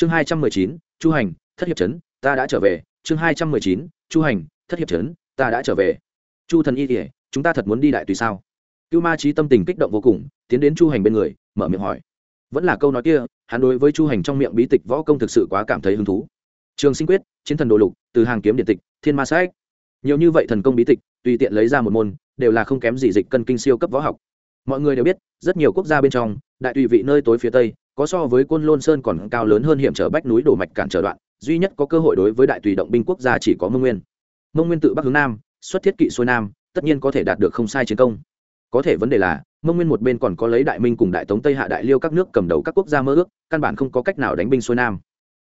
chương hai trăm mười chín, chu hành, thất hiệp trấn ta đã trở về. Chương hai trăm mười chín, chu hành, thất hiệp trấn ta đã trở về. Chu thần y kể chúng ta thật muốn đi đại tùy sao? Cưu ma trí tâm tình kích động vô cùng, tiến đến chu hành bên người, mở miệng hỏi. Vẫn là câu nói kia, hắn đối với chu hành trong miệng bí tịch võ công thực sự quá cảm thấy hứng thú. Trường sinh quyết, chiến thần đồ lục, từ hàng kiếm điện tịch, thiên ma sách. Nhiều như vậy thần công bí tịch, tùy tiện lấy ra một môn, đều là không kém gì dịch cân kinh siêu cấp võ học. Mọi người đều biết, rất nhiều quốc gia bên trong, đại tùy vị nơi tối phía tây có so với quân lôn sơn còn cao lớn hơn hiểm trở bách núi đổ mạch cản trở đoạn, duy nhất có cơ hội đối với đại tùy động binh quốc gia chỉ có mông nguyên. Mông nguyên tự bắc hướng nam, xuất thiết kỵ xuôi nam, tất nhiên có thể đạt được không sai chiến công. Có thể vấn đề là, mông nguyên một bên còn có lấy đại minh cùng đại tống tây hạ đại liêu các nước cầm đầu các quốc gia mơ ước, căn bản không có cách nào đánh binh xuôi nam.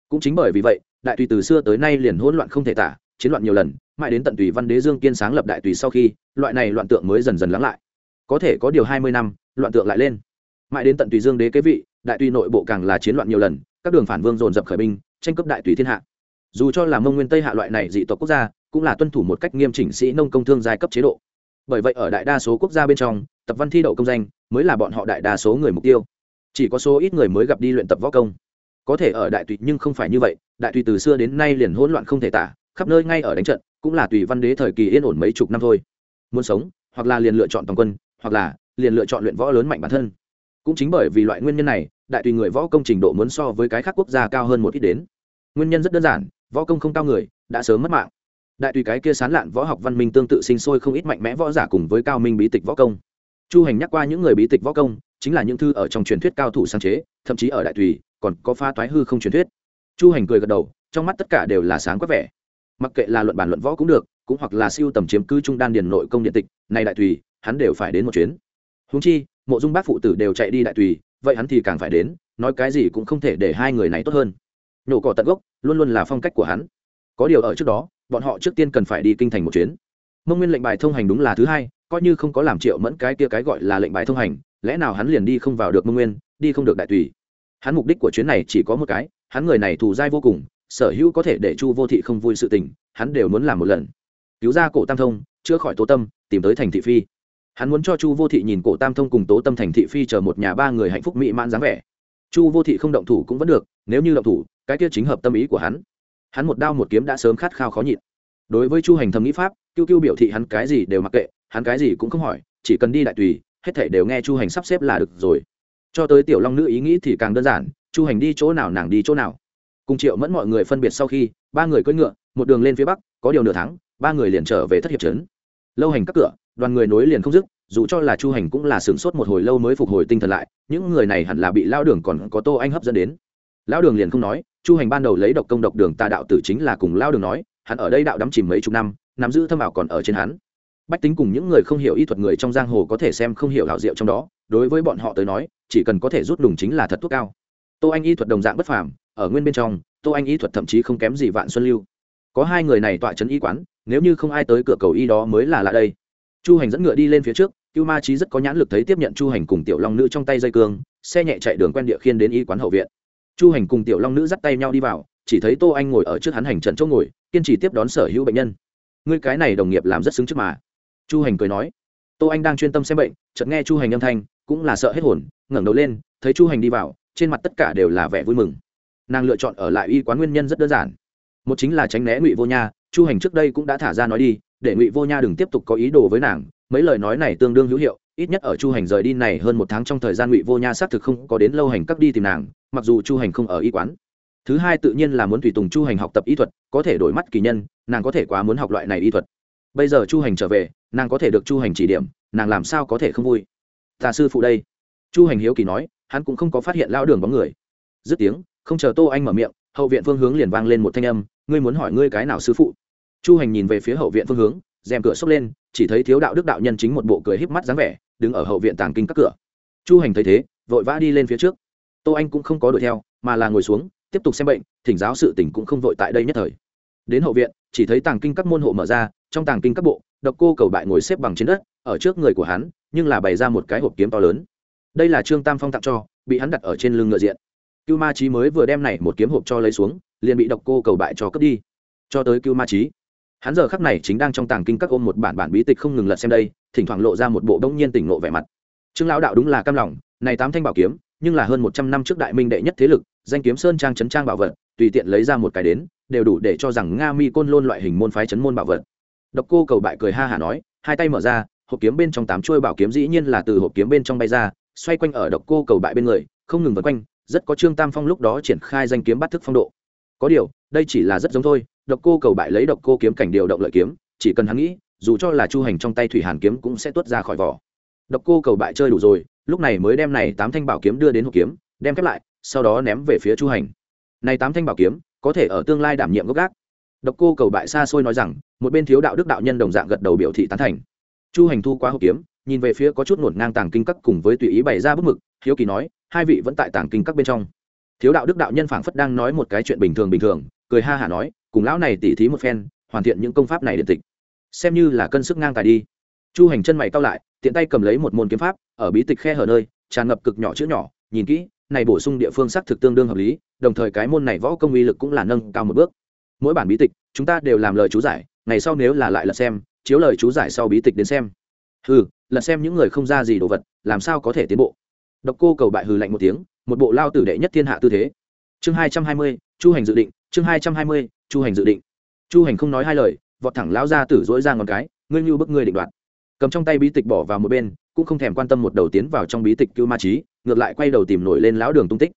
Cũng chính bởi vì vậy, đại tùy từ xưa tới nay liền hỗn loạn không thể tả, chiến loạn nhiều lần, mãi đến tận tùy văn đế dương kiên sáng lập đại tùy sau khi, loại này loạn tượng mới dần dần lắng lại. Có thể có điều hai mươi năm, loạn tượng lại lên mãi đến tận tùy dương đế kế vị, đại tùy nội bộ càng là chiến loạn nhiều lần, các đường phản vương dồn dập khởi binh, tranh cướp đại tùy thiên hạ. Dù cho là mông nguyên tây hạ loại này dị tộc quốc gia, cũng là tuân thủ một cách nghiêm chỉnh sĩ nông công thương giai cấp chế độ. Bởi vậy ở đại đa số quốc gia bên trong, tập văn thi đậu công danh mới là bọn họ đại đa số người mục tiêu. Chỉ có số ít người mới gặp đi luyện tập võ công. Có thể ở đại tùy nhưng không phải như vậy, đại tùy từ xưa đến nay liền hỗn loạn không thể tả, khắp nơi ngay ở đánh trận, cũng là tùy văn đế thời kỳ yên ổn mấy chục năm thôi. Muốn sống, hoặc là liền lựa chọn toàn quân, hoặc là liền lựa chọn luyện võ lớn mạnh bản thân cũng chính bởi vì loại nguyên nhân này, đại tùy người võ công trình độ muốn so với cái khác quốc gia cao hơn một ít đến. Nguyên nhân rất đơn giản, võ công không cao người, đã sớm mất mạng. Đại tùy cái kia sán lạn võ học văn minh tương tự sinh sôi không ít mạnh mẽ võ giả cùng với cao minh bí tịch võ công. Chu hành nhắc qua những người bí tịch võ công, chính là những thư ở trong truyền thuyết cao thủ sáng chế, thậm chí ở đại tùy, còn có pha toái hư không truyền thuyết. Chu hành cười gật đầu, trong mắt tất cả đều là sáng quắc vẻ. Mặc kệ là luận bản luận võ cũng được, cũng hoặc là siêu tầm chiếm cư trung đan điền nội công điện tịch này đại tùy, hắn đều phải đến một chuyến. Húng chi mộ dung bác phụ tử đều chạy đi đại tùy, vậy hắn thì càng phải đến, nói cái gì cũng không thể để hai người này tốt hơn. Nhổ cỏ tận gốc, luôn luôn là phong cách của hắn. Có điều ở trước đó, bọn họ trước tiên cần phải đi kinh thành một chuyến. Mông nguyên lệnh bài thông hành đúng là thứ hai, coi như không có làm triệu mẫn cái kia cái gọi là lệnh bài thông hành, lẽ nào hắn liền đi không vào được mông nguyên, đi không được đại tùy? Hắn mục đích của chuyến này chỉ có một cái, hắn người này thù dai vô cùng, sở hữu có thể để chu vô thị không vui sự tình, hắn đều muốn làm một lần. Cứu ra cổ tam thông, chữa khỏi tố tâm, tìm tới thành thị phi hắn muốn cho chu vô thị nhìn cổ tam thông cùng tố tâm thành thị phi chờ một nhà ba người hạnh phúc mỹ mãn dáng vẻ. Chu vô thị không động thủ cũng vẫn được, nếu như động thủ, cái kia chính hợp tâm ý của hắn. Hắn một đao một kiếm đã sớm khát khao khó nhịn. Đối với chu hành thầm nghĩ pháp, Cưu Cưu biểu thị hắn cái gì đều mặc kệ, hắn cái gì cũng không hỏi, chỉ cần đi đại tùy, hết thể đều nghe chu hành sắp xếp là được rồi. Cho tới tiểu long nữ ý nghĩ thì càng đơn giản, chu hành đi chỗ nào nàng đi chỗ nào. Cùng triệu mẫn mọi người phân biệt sau khi, ba người cưỡi ngựa, một đường lên phía bắc, có điều nửa tháng, ba người liền trở về thất hiệp trấn. Lâu hành các cửa đoàn người nối liền không dứt, dù cho là chu hành cũng là sửng sốt một hồi lâu mới phục hồi tinh thần lại, những người này hẳn là bị lao đường còn có tô anh hấp dẫn đến. Lao đường liền không nói, chu hành ban đầu lấy độc công độc đường tà đạo tử chính là cùng lao đường nói, hắn ở đây đạo đắm chìm mấy chục năm, nắm giữ thâm ảo còn ở trên hắn. Bách tính cùng những người không hiểu y thuật người trong giang hồ có thể xem không hiểu đạo diệu trong đó, đối với bọn họ tới nói, chỉ cần có thể rút đùng chính là thật thuốc cao. Tô anh y thuật đồng dạng bất phàm, ở nguyên bên trong, tô anh y thuật thậm chí không kém gì vạn xuân lưu. Có hai người này tọa trấn y quán, nếu như không ai tới cửa cầu y đó mới là lạ đây chu hành dẫn ngựa đi lên phía trước, cưu ma trí rất có nhãn lực thấy tiếp nhận chu hành cùng tiểu long nữ trong tay dây cương, xe nhẹ chạy đường quen địa khiên đến y quán hậu viện. Chu hành cùng tiểu long nữ dắt tay nhau đi vào, chỉ thấy tô anh ngồi ở trước hắn hành trận chỗ ngồi, kiên trì tiếp đón sở hữu bệnh nhân. Ngươi cái này đồng nghiệp làm rất xứng trước mà. Chu hành cười nói. Tô anh đang chuyên tâm xem bệnh, chợt nghe chu hành âm thanh, cũng là sợ hết hồn, ngẩng đầu lên, thấy chu hành đi vào, trên mặt tất cả đều là vẻ vui mừng. Nàng lựa chọn ở lại y quán nguyên nhân rất đơn giản. Một chính là tránh né ngụy vô nha, chu hành trước đây cũng đã thả ra nói đi để ngụy vô nha đừng tiếp tục có ý đồ với nàng, mấy lời nói này tương đương hữu hiệu, ít nhất ở chu hành rời đi này hơn một tháng trong thời gian ngụy vô nha xác thực không có đến lâu hành các đi tìm nàng, mặc dù chu hành không ở y quán. Thứ hai tự nhiên là muốn tùy tùng chu hành học tập y thuật, có thể đổi mắt kỳ nhân, nàng có thể quá muốn học loại này y thuật. Bây giờ chu hành trở về, nàng có thể được chu hành chỉ điểm, nàng làm sao có thể không vui? Tà sư phụ đây. Chu hành hiếu kỳ nói, hắn cũng không có phát hiện lao đường bóng người. Dứt tiếng, không chờ tô anh mở miệng, hậu viện phương hướng liền vang lên một thanh âm, ngươi muốn hỏi ngươi cái nào sư phụ? Chu hành nhìn về phía hậu viện phương hướng, rèm cửa xốc lên, chỉ thấy thiếu đạo đức đạo nhân chính một bộ cười híp mắt dáng vẻ, đứng ở hậu viện tàng kinh các cửa. Chu hành thấy thế, vội vã đi lên phía trước. Tô anh cũng không có đuổi theo, mà là ngồi xuống, tiếp tục xem bệnh, thỉnh giáo sự tỉnh cũng không vội tại đây nhất thời. Đến hậu viện, chỉ thấy tàng kinh các môn hộ mở ra, trong tàng kinh các bộ, độc cô cầu bại ngồi xếp bằng trên đất, ở trước người của hắn, nhưng là bày ra một cái hộp kiếm to lớn. Đây là trương tam phong tặng cho, bị hắn đặt ở trên lưng ngựa diện. Cưu ma trí mới vừa đem này một kiếm hộp cho lấy xuống, liền bị độc cô cầu bại cho cướp đi. Cho tới cưu ma trí hắn giờ khắc này chính đang trong tàng kinh các ôm một bản bản bí tịch không ngừng lật xem đây, thỉnh thoảng lộ ra một bộ đông nhiên tỉnh lộ vẻ mặt. Trương lão đạo đúng là cam lòng, này tám thanh bảo kiếm, nhưng là hơn một trăm năm trước đại minh đệ nhất thế lực, danh kiếm sơn trang chấn trang bảo vật, tùy tiện lấy ra một cái đến, đều đủ để cho rằng nga mi côn lôn loại hình môn phái chấn môn bảo vật. Độc cô cầu bại cười ha hả nói, hai tay mở ra, hộp kiếm bên trong tám chuôi bảo kiếm dĩ nhiên là từ hộp kiếm bên trong bay ra, xoay quanh ở độc cô cầu bại bên người, không ngừng vân quanh, rất có trương tam phong lúc đó triển khai danh kiếm bắt thức phong độ. Có điều, đây chỉ là rất giống thôi độc cô cầu bại lấy độc cô kiếm cảnh điều động lợi kiếm, chỉ cần hắn nghĩ, dù cho là chu hành trong tay thủy hàn kiếm cũng sẽ tuốt ra khỏi vỏ. Độc cô cầu bại chơi đủ rồi, lúc này mới đem này tám thanh bảo kiếm đưa đến hộp kiếm, đem khép lại, sau đó ném về phía chu hành. Này tám thanh bảo kiếm, có thể ở tương lai đảm nhiệm gốc gác. Độc cô cầu bại xa xôi nói rằng, một bên thiếu đạo đức đạo nhân đồng dạng gật đầu biểu thị tán thành. Chu hành thu qua hộp kiếm, nhìn về phía có chút ngổn ngang tàng kinh các cùng với tùy ý bày ra bức mực, hiếu kỳ nói, hai vị vẫn tại tàng kinh các bên trong. Thiếu đạo đức đạo nhân phảng phất đang nói một cái chuyện bình thường bình thường, cười ha hả nói cùng lão này tỉ thí một phen, hoàn thiện những công pháp này điện tịch. Xem như là cân sức ngang tài đi. Chu hành chân mày cao lại, tiện tay cầm lấy một môn kiếm pháp, ở bí tịch khe hở nơi, tràn ngập cực nhỏ chữ nhỏ, nhìn kỹ, này bổ sung địa phương xác thực tương đương hợp lý, đồng thời cái môn này võ công uy lực cũng là nâng cao một bước. Mỗi bản bí tịch, chúng ta đều làm lời chú giải, ngày sau nếu là lại lật xem, chiếu lời chú giải sau bí tịch đến xem. Hừ, lật xem những người không ra gì đồ vật, làm sao có thể tiến bộ? Độc cô cầu bại hừ lạnh một tiếng, một bộ lao tử đệ nhất thiên hạ tư thế. Chương hai trăm hai mươi, chu hành dự định, chương hai trăm hai mươi chu hành dự định. Chu hành không nói hai lời, vọt thẳng lão ra tử dỗi ra ngón cái, ngươi như bức ngươi định đoạt. Cầm trong tay bí tịch bỏ vào một bên, cũng không thèm quan tâm một đầu tiến vào trong bí tịch cưu ma trí ngược lại quay đầu tìm nổi lên lão đường tung tích.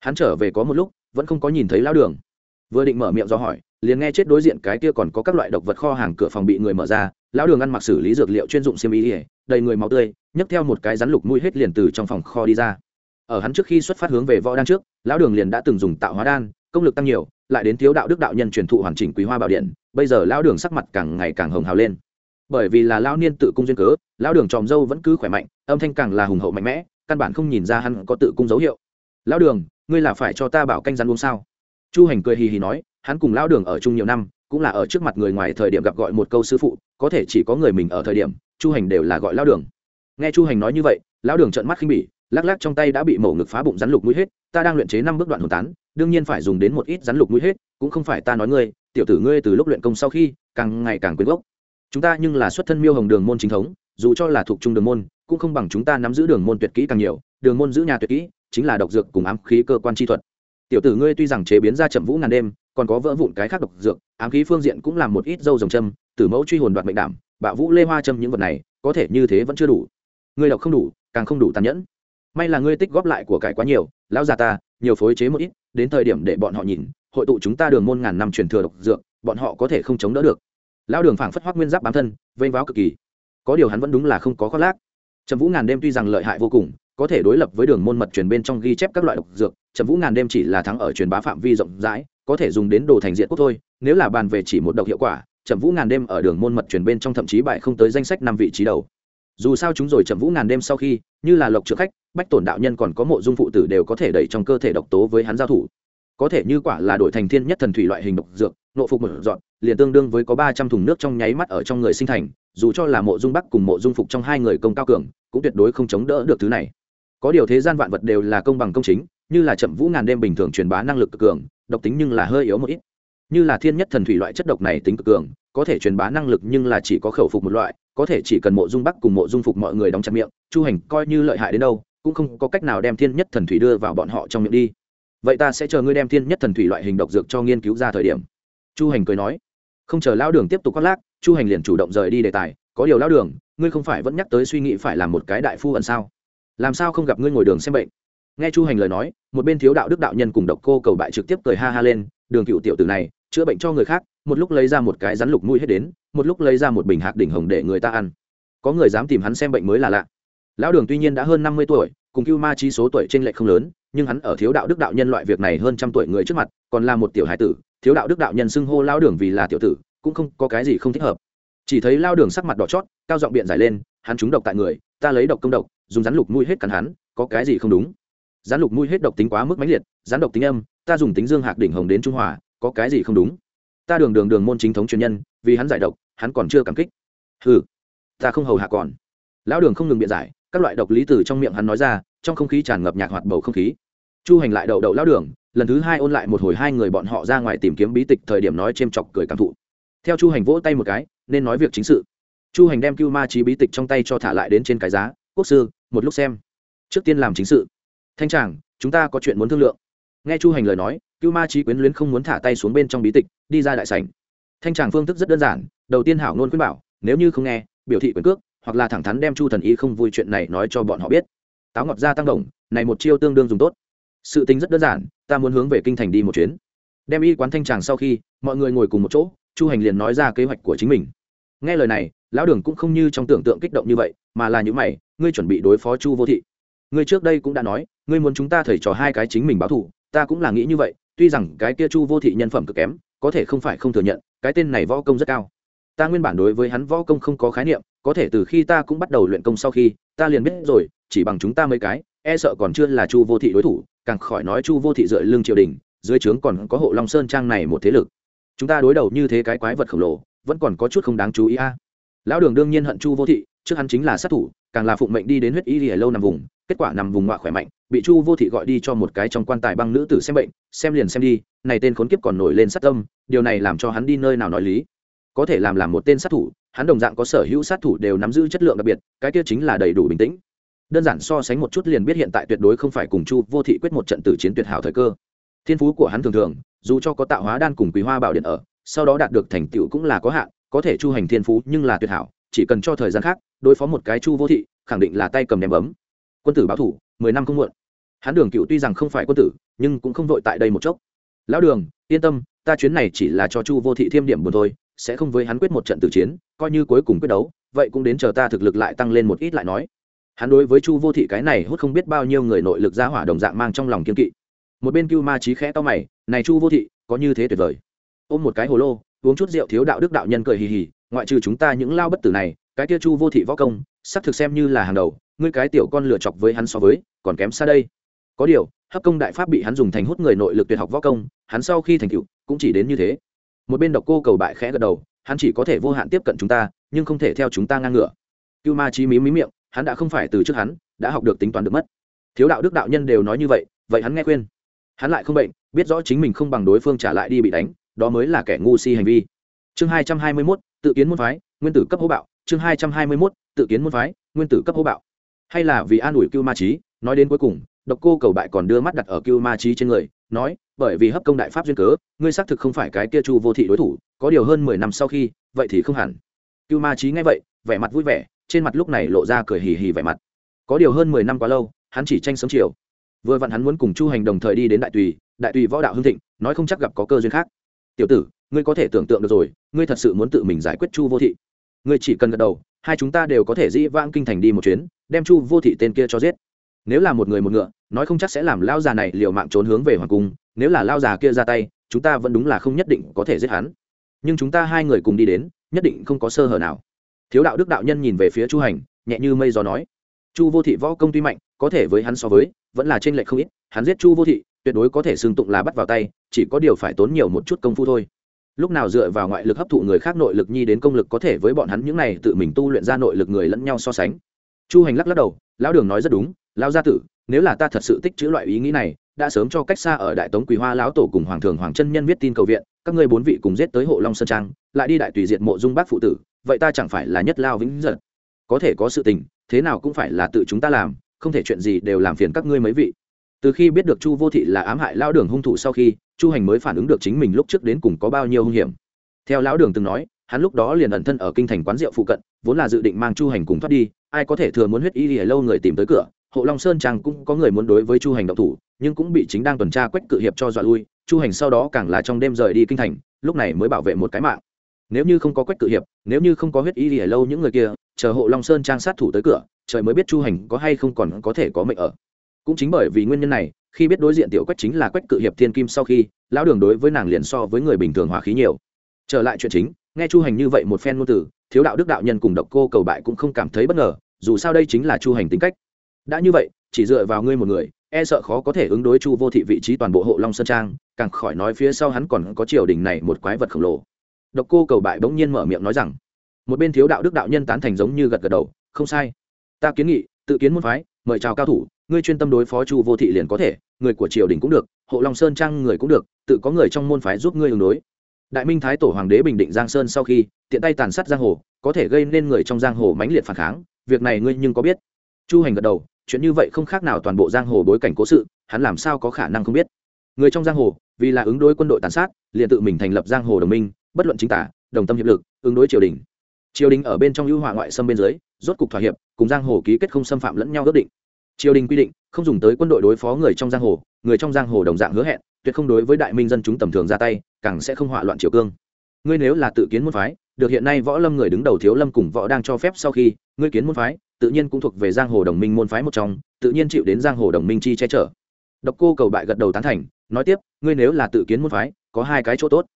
Hắn trở về có một lúc, vẫn không có nhìn thấy lão đường. Vừa định mở miệng do hỏi, liền nghe chết đối diện cái kia còn có các loại độc vật kho hàng cửa phòng bị người mở ra, lão đường ăn mặc xử lý dược liệu chuyên dụng xiêm y ỉa đầy người máu tươi, nhấc theo một cái rắn lục mũi hết liền từ trong phòng kho đi ra. Ở hắn trước khi xuất phát hướng về võ đan trước, lão đường liền đã từng dùng tạo hóa đan, công lực tăng nhiều lại đến thiếu đạo đức đạo nhân truyền thụ hoàn chỉnh quý hoa bảo điện, bây giờ lão đường sắc mặt càng ngày càng hồng hào lên. Bởi vì là lão niên tự cung duyên cớ, lão đường tròm dâu vẫn cứ khỏe mạnh, âm thanh càng là hùng hậu mạnh mẽ, căn bản không nhìn ra hắn có tự cung dấu hiệu. Lão đường, ngươi là phải cho ta bảo canh rắn uống sao? Chu hành cười hì hì nói, hắn cùng lão đường ở chung nhiều năm, cũng là ở trước mặt người ngoài thời điểm gặp gọi một câu sư phụ, có thể chỉ có người mình ở thời điểm, chu hành đều là gọi lão đường. Nghe chu hành nói như vậy, lão đường trợn mắt khinh bỉ lắc lắc trong tay đã bị mổ ngực phá bụng rắn lục mũi hết, ta đang luyện chế năm bước đoạn hồn tán, đương nhiên phải dùng đến một ít rắn lục mũi hết, cũng không phải ta nói ngươi, tiểu tử ngươi từ lúc luyện công sau khi, càng ngày càng quyến gốc. Chúng ta nhưng là xuất thân miêu hồng đường môn chính thống, dù cho là thuộc trung đường môn, cũng không bằng chúng ta nắm giữ đường môn tuyệt kỹ càng nhiều, đường môn giữ nhà tuyệt kỹ, chính là độc dược cùng ám khí cơ quan chi thuật. Tiểu tử ngươi tuy rằng chế biến ra chậm vũ ngàn đêm, còn có vỡ vụn cái khác độc dược, ám khí phương diện cũng làm một ít dâu rồng châm, tử mẫu truy hồn đoạt mệnh đảm, bạo vũ lê hoa châm những vật này, có thể như thế vẫn chưa đủ. Ngươi độc không đủ, càng không đủ tàn nhẫn may là ngươi tích góp lại của cải quá nhiều, lão già ta, nhiều phối chế một ít, đến thời điểm để bọn họ nhìn, hội tụ chúng ta đường môn ngàn năm truyền thừa độc dược, bọn họ có thể không chống đỡ được. Lão đường phảng phất hoác nguyên giáp bám thân, vênh váo cực kỳ. Có điều hắn vẫn đúng là không có khoác lác. Trầm vũ ngàn đêm tuy rằng lợi hại vô cùng, có thể đối lập với đường môn mật truyền bên trong ghi chép các loại độc dược, trầm vũ ngàn đêm chỉ là thắng ở truyền bá phạm vi rộng rãi, có thể dùng đến đồ thành diện quốc thôi, nếu là bàn về chỉ một độc hiệu quả, trầm vũ ngàn đêm ở đường môn mật truyền bên trong thậm chí bại không tới danh sách năm vị trí đầu. Dù sao chúng rồi trầm vũ ngàn đêm sau khi, như là lộc trượng khách bách tổn đạo nhân còn có mộ dung phụ tử đều có thể đẩy trong cơ thể độc tố với hắn giao thủ. Có thể như quả là đổi thành thiên nhất thần thủy loại hình độc dược, nộ phục một dọn, liền tương đương với có ba trăm thùng nước trong nháy mắt ở trong người sinh thành, dù cho là mộ dung bắc cùng mộ dung phục trong hai người công cao cường, cũng tuyệt đối không chống đỡ được thứ này. Có điều thế gian vạn vật đều là công bằng công chính, như là chậm vũ ngàn đêm bình thường truyền bá năng lực cực cường, độc tính nhưng là hơi yếu một ít. Như là thiên nhất thần thủy loại chất độc này tính cực cường, có thể truyền bá năng lực nhưng là chỉ có khẩu phục một loại, có thể chỉ cần mộ dung bắc cùng mộ dung phục mọi người đóng chặt miệng, chu hành coi như lợi hại đến đâu cũng không có cách nào đem thiên nhất thần thủy đưa vào bọn họ trong miệng đi. Vậy ta sẽ chờ ngươi đem thiên nhất thần thủy loại hình độc dược cho nghiên cứu ra thời điểm. Chu hành cười nói. Không chờ lao đường tiếp tục khoác lác, chu hành liền chủ động rời đi đề tài. Có điều lao đường, ngươi không phải vẫn nhắc tới suy nghĩ phải làm một cái đại phu ẩn sao? Làm sao không gặp ngươi ngồi đường xem bệnh? Nghe chu hành lời nói, một bên thiếu đạo đức đạo nhân cùng độc cô cầu bại trực tiếp cười ha ha lên, đường cựu tiểu tử này, chữa bệnh cho người khác, một lúc lấy ra một cái rắn lục mũi hết đến, một lúc lấy ra một bình hạt đỉnh hồng để người ta ăn. Có người dám tìm hắn xem bệnh mới là lạ lão đường tuy nhiên đã hơn năm mươi tuổi cùng cưu ma chi số tuổi t r ê n lệch không lớn nhưng hắn ở thiếu đạo đức đạo nhân loại việc này hơn trăm tuổi người trước mặt còn là một tiểu hải tử. Thiếu đạo đức đạo nhân xưng hô lao đường vì là tiểu tử cũng không có cái gì không thích hợp. Chỉ thấy lao đường sắc mặt đỏ chót cao giọng biện giải lên hắn trúng độc tại người ta lấy độc công độc dùng rắn lục mui hết cắn hắn có cái gì không đúng? Rắn lục mui hết độc tính quá mức mãnh liệt rắn độc tính âm ta dùng tính dương hạc đỉnh hồng đến trung hòa có cái gì không đúng? Ta đường đường đường môn chính thống truyền nhân vì hắn giải độc hắn còn chưa cảm kích. Hừ, ta không hầu hạ còn. Lão đường không ngừng biện giải các loại độc lý từ trong miệng hắn nói ra, trong không khí tràn ngập nhạc hoạt bầu không khí. Chu hành lại đậu đậu lão đường, lần thứ hai ôn lại một hồi hai người bọn họ ra ngoài tìm kiếm bí tịch thời điểm nói c h ê m chọc cười cảm thụ. Theo chu hành vỗ tay một cái, nên nói việc chính sự. Chu hành đem cưu ma trí bí tịch trong tay cho thả lại đến trên cái giá, quốc sư, một lúc xem. Trước tiên làm chính sự. Thanh tràng chúng ta có chuyện muốn thương lượng. Nghe chu hành lời nói, cưu ma trí quyến luyến không muốn thả tay xuống bên trong bí tịch, đi ra đại sảnh. Thanh tràng phương thức rất đơn giản, đầu tiên hảo nôn khuyên bảo, nếu như không nghe, biểu thị quyền cước hoặc là thẳng thắn đem chu thần y không vui chuyện này nói cho bọn họ biết. Táo ngọt ra tăng đồng, này một chiêu tương đương dùng tốt. Sự tính rất đơn giản, ta muốn hướng về kinh thành đi một chuyến. Đem y quán thanh tràng sau khi, mọi người ngồi cùng một chỗ, chu hành liền nói ra kế hoạch của chính mình. Nghe lời này, lão đường cũng không như trong tưởng tượng kích động như vậy, mà là những mày, ngươi chuẩn bị đối phó chu vô thị. Ngươi trước đây cũng đã nói, ngươi muốn chúng ta thầy trò hai cái chính mình báo thù, ta cũng là nghĩ như vậy, tuy rằng cái kia chu vô thị nhân phẩm cực kém, có thể không phải không thừa nhận, cái tên này võ công rất cao ta nguyên bản đối với hắn võ công không có khái niệm, có thể từ khi ta cũng bắt đầu luyện công sau khi, ta liền biết rồi, chỉ bằng chúng ta mấy cái e sợ còn chưa là chu vô thị đối thủ, càng khỏi nói chu vô thị dựa lưng triều đình, dưới trướng còn có hộ long sơn trang này một thế lực. Chúng ta đối đầu như thế cái quái vật khổng lồ, vẫn còn có chút không đáng chú ý a. Lão đường đương nhiên hận chu vô thị, trước hắn chính là sát thủ, càng là phụng mệnh đi đến huyết y lìa lâu nằm vùng, kết quả nằm vùng ngoại khỏe mạnh, bị chu vô thị gọi đi cho một cái trong quan tài băng nữ tử xem bệnh, xem liền xem đi, này tên khốn kiếp còn nổi lên sát tâm, điều này làm cho hắn đi nơi nào nói lý có thể làm làm một tên sát thủ, hắn đồng dạng có sở hữu sát thủ đều nắm giữ chất lượng đặc biệt, cái kia chính là đầy đủ bình tĩnh. Đơn giản so sánh một chút liền biết hiện tại tuyệt đối không phải cùng chu vô thị quyết một trận tử chiến tuyệt hảo thời cơ. Thiên phú của hắn thường thường, dù cho có tạo hóa đan cùng quý hoa bảo điện ở, sau đó đạt được thành tựu cũng là có hạn, có thể chu hành thiên phú nhưng là tuyệt hảo, chỉ cần cho thời gian khác, đối phó một cái chu vô thị, khẳng định là tay cầm đem bấm. Quân tử báo thủ, mười năm không muộn. Hắn đường cựu tuy rằng không phải quân tử, nhưng cũng không vội tại đây một chốc. Lão đường, yên tâm, ta chuyến này chỉ là cho chu vô thị thêm điểm buồn thôi sẽ không với hắn quyết một trận tử chiến, coi như cuối cùng quyết đấu, vậy cũng đến chờ ta thực lực lại tăng lên một ít lại nói. Hắn đối với chu vô thị cái này hút không biết bao nhiêu người nội lực ra hỏa đồng dạng mang trong lòng kiên kỵ. Một bên cưu ma trí khẽ to mày, này chu vô thị, có như thế tuyệt vời. Ôm một cái hồ lô, uống chút rượu thiếu đạo đức đạo nhân cười hì hì, ngoại trừ chúng ta những lao bất tử này, cái kia chu vô thị võ công, sắp thực xem như là hàng đầu, ngươi cái tiểu con lựa chọc với hắn so với, còn kém xa đây. Có điều, hấp công đại pháp bị hắn dùng thành hút người nội lực tuyệt học võ công, hắn sau khi thành tựu, cũng chỉ đến như thế một bên độc cô cầu bại khẽ gật đầu, hắn chỉ có thể vô hạn tiếp cận chúng ta, nhưng không thể theo chúng ta ngang ngửa. Cưu ma chí mí mí miệng, hắn đã không phải từ trước hắn, đã học được tính toán được mất. Thiếu đạo đức đạo nhân đều nói như vậy vậy hắn nghe khuyên. Hắn lại không bệnh, biết rõ chính mình không bằng đối phương trả lại đi bị đánh, đó mới là kẻ ngu si hành vi. Chương hai trăm hai mươi mốt, tự kiến môn phái, nguyên tử cấp hố bạo. Chương hai trăm hai mươi mốt, tự kiến môn phái, nguyên tử cấp hố bạo. Hay là vì an ủi cưu ma trí nói đến cuối cùng độc cô cầu bại còn đưa mắt đặt ở cưu ma trí trên người, nói, bởi vì hấp công đại pháp duyên cớ, ngươi xác thực không phải cái kia chu vô thị đối thủ, có điều hơn mười năm sau khi, vậy thì không hẳn. Cưu ma trí nghe vậy, vẻ mặt vui vẻ, trên mặt lúc này lộ ra cười hì hì vẻ mặt. Có điều hơn mười năm quá lâu, hắn chỉ tranh sống chiều. Vừa vặn hắn muốn cùng chu hành đồng thời đi đến đại tùy đại tùy võ đạo hưng thịnh, nói không chắc gặp có cơ duyên khác. Tiểu tử, ngươi có thể tưởng tượng được rồi, ngươi thật sự muốn tự mình giải quyết chu vô thị. Ngươi chỉ cần gật đầu, hai chúng ta đều có thể dĩ vãng kinh thành đi một chuyến, đem chu vô thị tên kia cho giết nếu là một người một ngựa, nói không chắc sẽ làm lao già này liều mạng trốn hướng về hoàng cung, nếu là lao già kia ra tay, chúng ta vẫn đúng là không nhất định có thể giết hắn. Nhưng chúng ta hai người cùng đi đến, nhất định không có sơ hở nào. Thiếu đạo đức đạo nhân nhìn về phía chu hành, nhẹ như mây gió nói, chu vô thị võ công tuy mạnh, có thể với hắn so với, vẫn là trên lệch không ít, hắn giết chu vô thị, tuyệt đối có thể xương tụng là bắt vào tay, chỉ có điều phải tốn nhiều một chút công phu thôi. Lúc nào dựa vào ngoại lực hấp thụ người khác nội lực nhi đến công lực có thể với bọn hắn những này tự mình tu luyện ra nội lực người lẫn nhau so sánh chu hành lắc lắc đầu, lão đường nói rất đúng, lão gia tử, nếu là ta thật sự tích chữ loại ý nghĩ này, đã sớm cho cách xa ở đại tống quỳ hoa lão tổ cùng hoàng thường hoàng chân nhân viết tin cầu viện, các ngươi bốn vị cùng giết tới hộ long sơn trang, lại đi đại tùy diệt mộ dung bác phụ tử, vậy ta chẳng phải là nhất lao vĩnh giật có thể có sự tình, thế nào cũng phải là tự chúng ta làm, không thể chuyện gì đều làm phiền các ngươi mấy vị. Từ khi biết được chu vô thị là ám hại lão đường hung thủ sau khi, chu hành mới phản ứng được chính mình lúc trước đến cùng có bao nhiêu hung hiểm. Theo lão đường từng nói, hắn lúc đó liền ẩn thân ở kinh thành quán rượu phụ cận, vốn là dự định mang chu hành cùng thoát đi ai có thể thừa muốn huyết y lìa lâu người tìm tới cửa, hộ long sơn trang cũng có người muốn đối với chu hành động thủ, nhưng cũng bị chính đang tuần tra quách cự hiệp cho dọa lui, chu hành sau đó càng là trong đêm rời đi kinh thành, lúc này mới bảo vệ một cái mạng. Nếu như không có quách cự hiệp, nếu như không có huyết y lìa lâu những người kia, chờ hộ long sơn trang sát thủ tới cửa, trời mới biết chu hành có hay không còn có thể có mệnh ở. Cũng chính bởi vì nguyên nhân này, khi biết đối diện tiểu quách chính là quách cự hiệp thiên kim sau khi, lão đường đối với nàng liền so với người bình thường hòa khí nhiều. Trở lại chuyện chính, nghe chu hành như vậy một phen ngôn từ thiếu đạo đức đạo nhân cùng độc cô cầu bại cũng không cảm thấy bất ngờ, dù sao đây chính là chu hành tính cách. Đã như vậy, chỉ dựa vào ngươi một người e sợ khó có thể ứng đối chu vô thị vị trí toàn bộ hộ long sơn trang, càng khỏi nói phía sau hắn còn có triều đình này một quái vật khổng lồ. Độc cô cầu bại bỗng nhiên mở miệng nói rằng, một bên thiếu đạo đức đạo nhân tán thành giống như gật gật đầu, không sai. Ta kiến nghị, tự kiến môn phái, mời chào cao thủ, ngươi chuyên tâm đối phó chu vô thị liền có thể, người của triều đình cũng được, hộ long sơn trang người cũng được, tự có người trong môn phái giúp ngươi ứng đối đại minh thái tổ hoàng đế bình định giang sơn sau khi, tiện tay tàn sát giang hồ, có thể gây nên người trong giang hồ mãnh liệt phản kháng, việc này ngươi nhưng có biết. Chu hành gật đầu, chuyện như vậy không khác nào toàn bộ giang hồ bối cảnh cố sự, hắn làm sao có khả năng không biết. Người trong giang hồ, vì là ứng đối quân đội tàn sát, liền tự mình thành lập giang hồ đồng minh, bất luận chính tả, đồng tâm hiệp lực, ứng đối triều đình. Triều đình ở bên trong ưu hỏa ngoại xâm bên dưới, rốt cục thỏa hiệp, cùng giang hồ ký kết không xâm phạm lẫn nhau ước định. Triều đình quy định, không dùng tới quân đội đối phó người trong giang hồ, người trong giang hồ đồng dạng hứa hẹn, tuyệt không đối với đại minh dân chúng tầm thường ra tay càng sẽ không hỏa loạn triều cương. Ngươi nếu là tự kiến môn phái, được hiện nay võ lâm người đứng đầu thiếu lâm cùng võ đang cho phép sau khi, ngươi kiến môn phái, tự nhiên cũng thuộc về giang hồ đồng minh môn phái một trong, tự nhiên chịu đến giang hồ đồng minh chi che chở. Độc cô cầu bại gật đầu tán thành, nói tiếp, ngươi nếu là tự kiến môn phái, có hai cái chỗ tốt.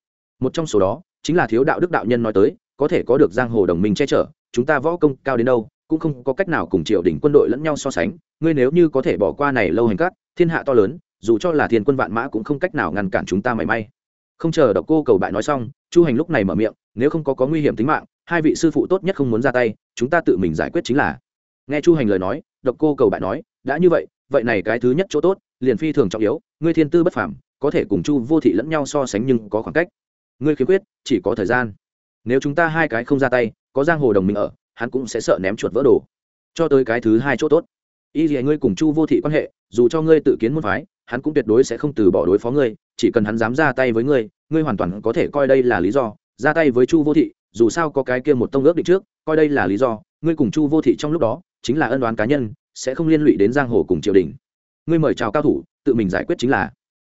Một trong số đó, chính là thiếu đạo đức đạo nhân nói tới, có thể có được giang hồ đồng minh che chở, chúng ta võ công cao đến đâu, cũng không có cách nào cùng triều đình quân đội lẫn nhau so sánh, ngươi nếu như có thể bỏ qua này lâu hành cát, thiên hạ to lớn, dù cho là thiên quân vạn mã cũng không cách nào ngăn cản chúng ta mảy may không chờ độc cô cầu bại nói xong, chu hành lúc này mở miệng, nếu không có có nguy hiểm tính mạng, hai vị sư phụ tốt nhất không muốn ra tay, chúng ta tự mình giải quyết chính là. Nghe chu hành lời nói, độc cô cầu bại nói, đã như vậy vậy này cái thứ nhất chỗ tốt, liền phi thường trọng yếu, ngươi thiên tư bất phàm, có thể cùng chu vô thị lẫn nhau so sánh nhưng có khoảng cách. Ngươi khiếm khuyết, chỉ có thời gian. Nếu chúng ta hai cái không ra tay, có giang hồ đồng minh ở, hắn cũng sẽ sợ ném chuột vỡ đồ. Cho tới cái thứ hai chỗ tốt. Y gì ngươi cùng chu vô thị quan hệ, dù cho ngươi tự kiến môn phái hắn cũng tuyệt đối sẽ không từ bỏ đối phó ngươi, chỉ cần hắn dám ra tay với ngươi ngươi hoàn toàn có thể coi đây là lý do. Ra tay với chu vô thị, dù sao có cái kia một tông ước định trước, coi đây là lý do. Ngươi cùng chu vô thị trong lúc đó, chính là ân đoán cá nhân, sẽ không liên lụy đến giang hồ cùng triều đình. Ngươi mời chào cao thủ, tự mình giải quyết chính là.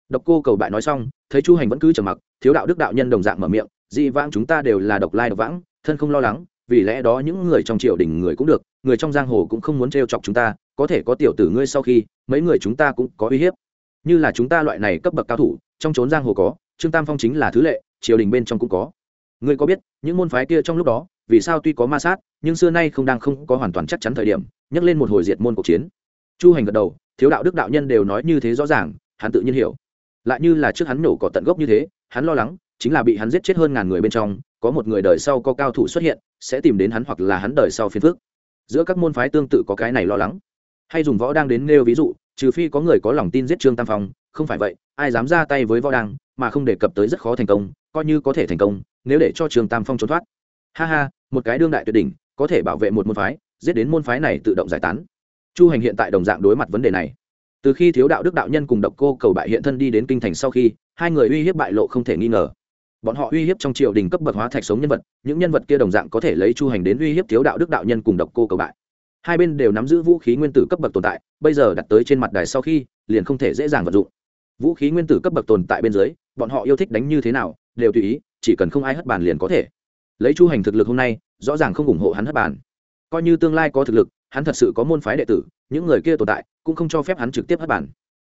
Độc cô cầu bại nói xong, thấy chu hành vẫn cứ trầm mặc, thiếu đạo đức đạo nhân đồng dạng mở miệng, dị vãng chúng ta đều là độc lai độc vãng, thân không lo lắng, vì lẽ đó những người trong triều đình người cũng được, người trong giang hồ cũng không muốn trêu chọc chúng ta, có thể có tiểu tử ngươi sau khi, mấy người chúng ta cũng có uy hiếp như là chúng ta loại này cấp bậc cao thủ, trong trốn giang hồ có, trương tam phong chính là thứ lệ, triều đình bên trong cũng có. Ngươi có biết, những môn phái kia trong lúc đó, vì sao tuy có ma sát, nhưng xưa nay không đang không có hoàn toàn chắc chắn thời điểm, nhắc lên một hồi diệt môn cuộc chiến. Chu hành gật đầu, thiếu đạo đức đạo nhân đều nói như thế rõ ràng, hắn tự nhiên hiểu. Lại như là trước hắn nổ cỏ tận gốc như thế, hắn lo lắng, chính là bị hắn giết chết hơn ngàn người bên trong, có một người đời sau có cao thủ xuất hiện, sẽ tìm đến hắn hoặc là hắn đời sau phiền phước giữa các môn phái tương tự có cái này lo lắng. Hay dùng võ đang đến nêu ví dụ trừ phi có người có lòng tin giết trương tam phong, không phải vậy, ai dám ra tay với võ đăng, mà không đề cập tới rất khó thành công, coi như có thể thành công, nếu để cho trương tam phong trốn thoát. Ha ha, một cái đương đại tuyệt đỉnh, có thể bảo vệ một môn phái, giết đến môn phái này tự động giải tán. Chu hành hiện tại đồng dạng đối mặt vấn đề này. Từ khi thiếu đạo đức đạo nhân cùng độc cô cầu bại hiện thân đi đến kinh thành sau khi, hai người uy hiếp bại lộ không thể nghi ngờ. Bọn họ uy hiếp trong triều đình cấp bậc hóa thạch sống nhân vật, những nhân vật kia đồng dạng có thể lấy chu hành đến uy hiếp thiếu đạo đức đạo nhân cùng độc cô cầu bại hai bên đều nắm giữ vũ khí nguyên tử cấp bậc tồn tại, bây giờ đặt tới trên mặt đài sau khi, liền không thể dễ dàng vận dụng. Vũ khí nguyên tử cấp bậc tồn tại bên dưới, bọn họ yêu thích đánh như thế nào, đều tùy ý, chỉ cần không ai hất bàn liền có thể. Lấy chu hành thực lực hôm nay, rõ ràng không ủng hộ hắn hất bàn. Coi như tương lai có thực lực, hắn thật sự có môn phái đệ tử, những người kia tồn tại, cũng không cho phép hắn trực tiếp hất bàn.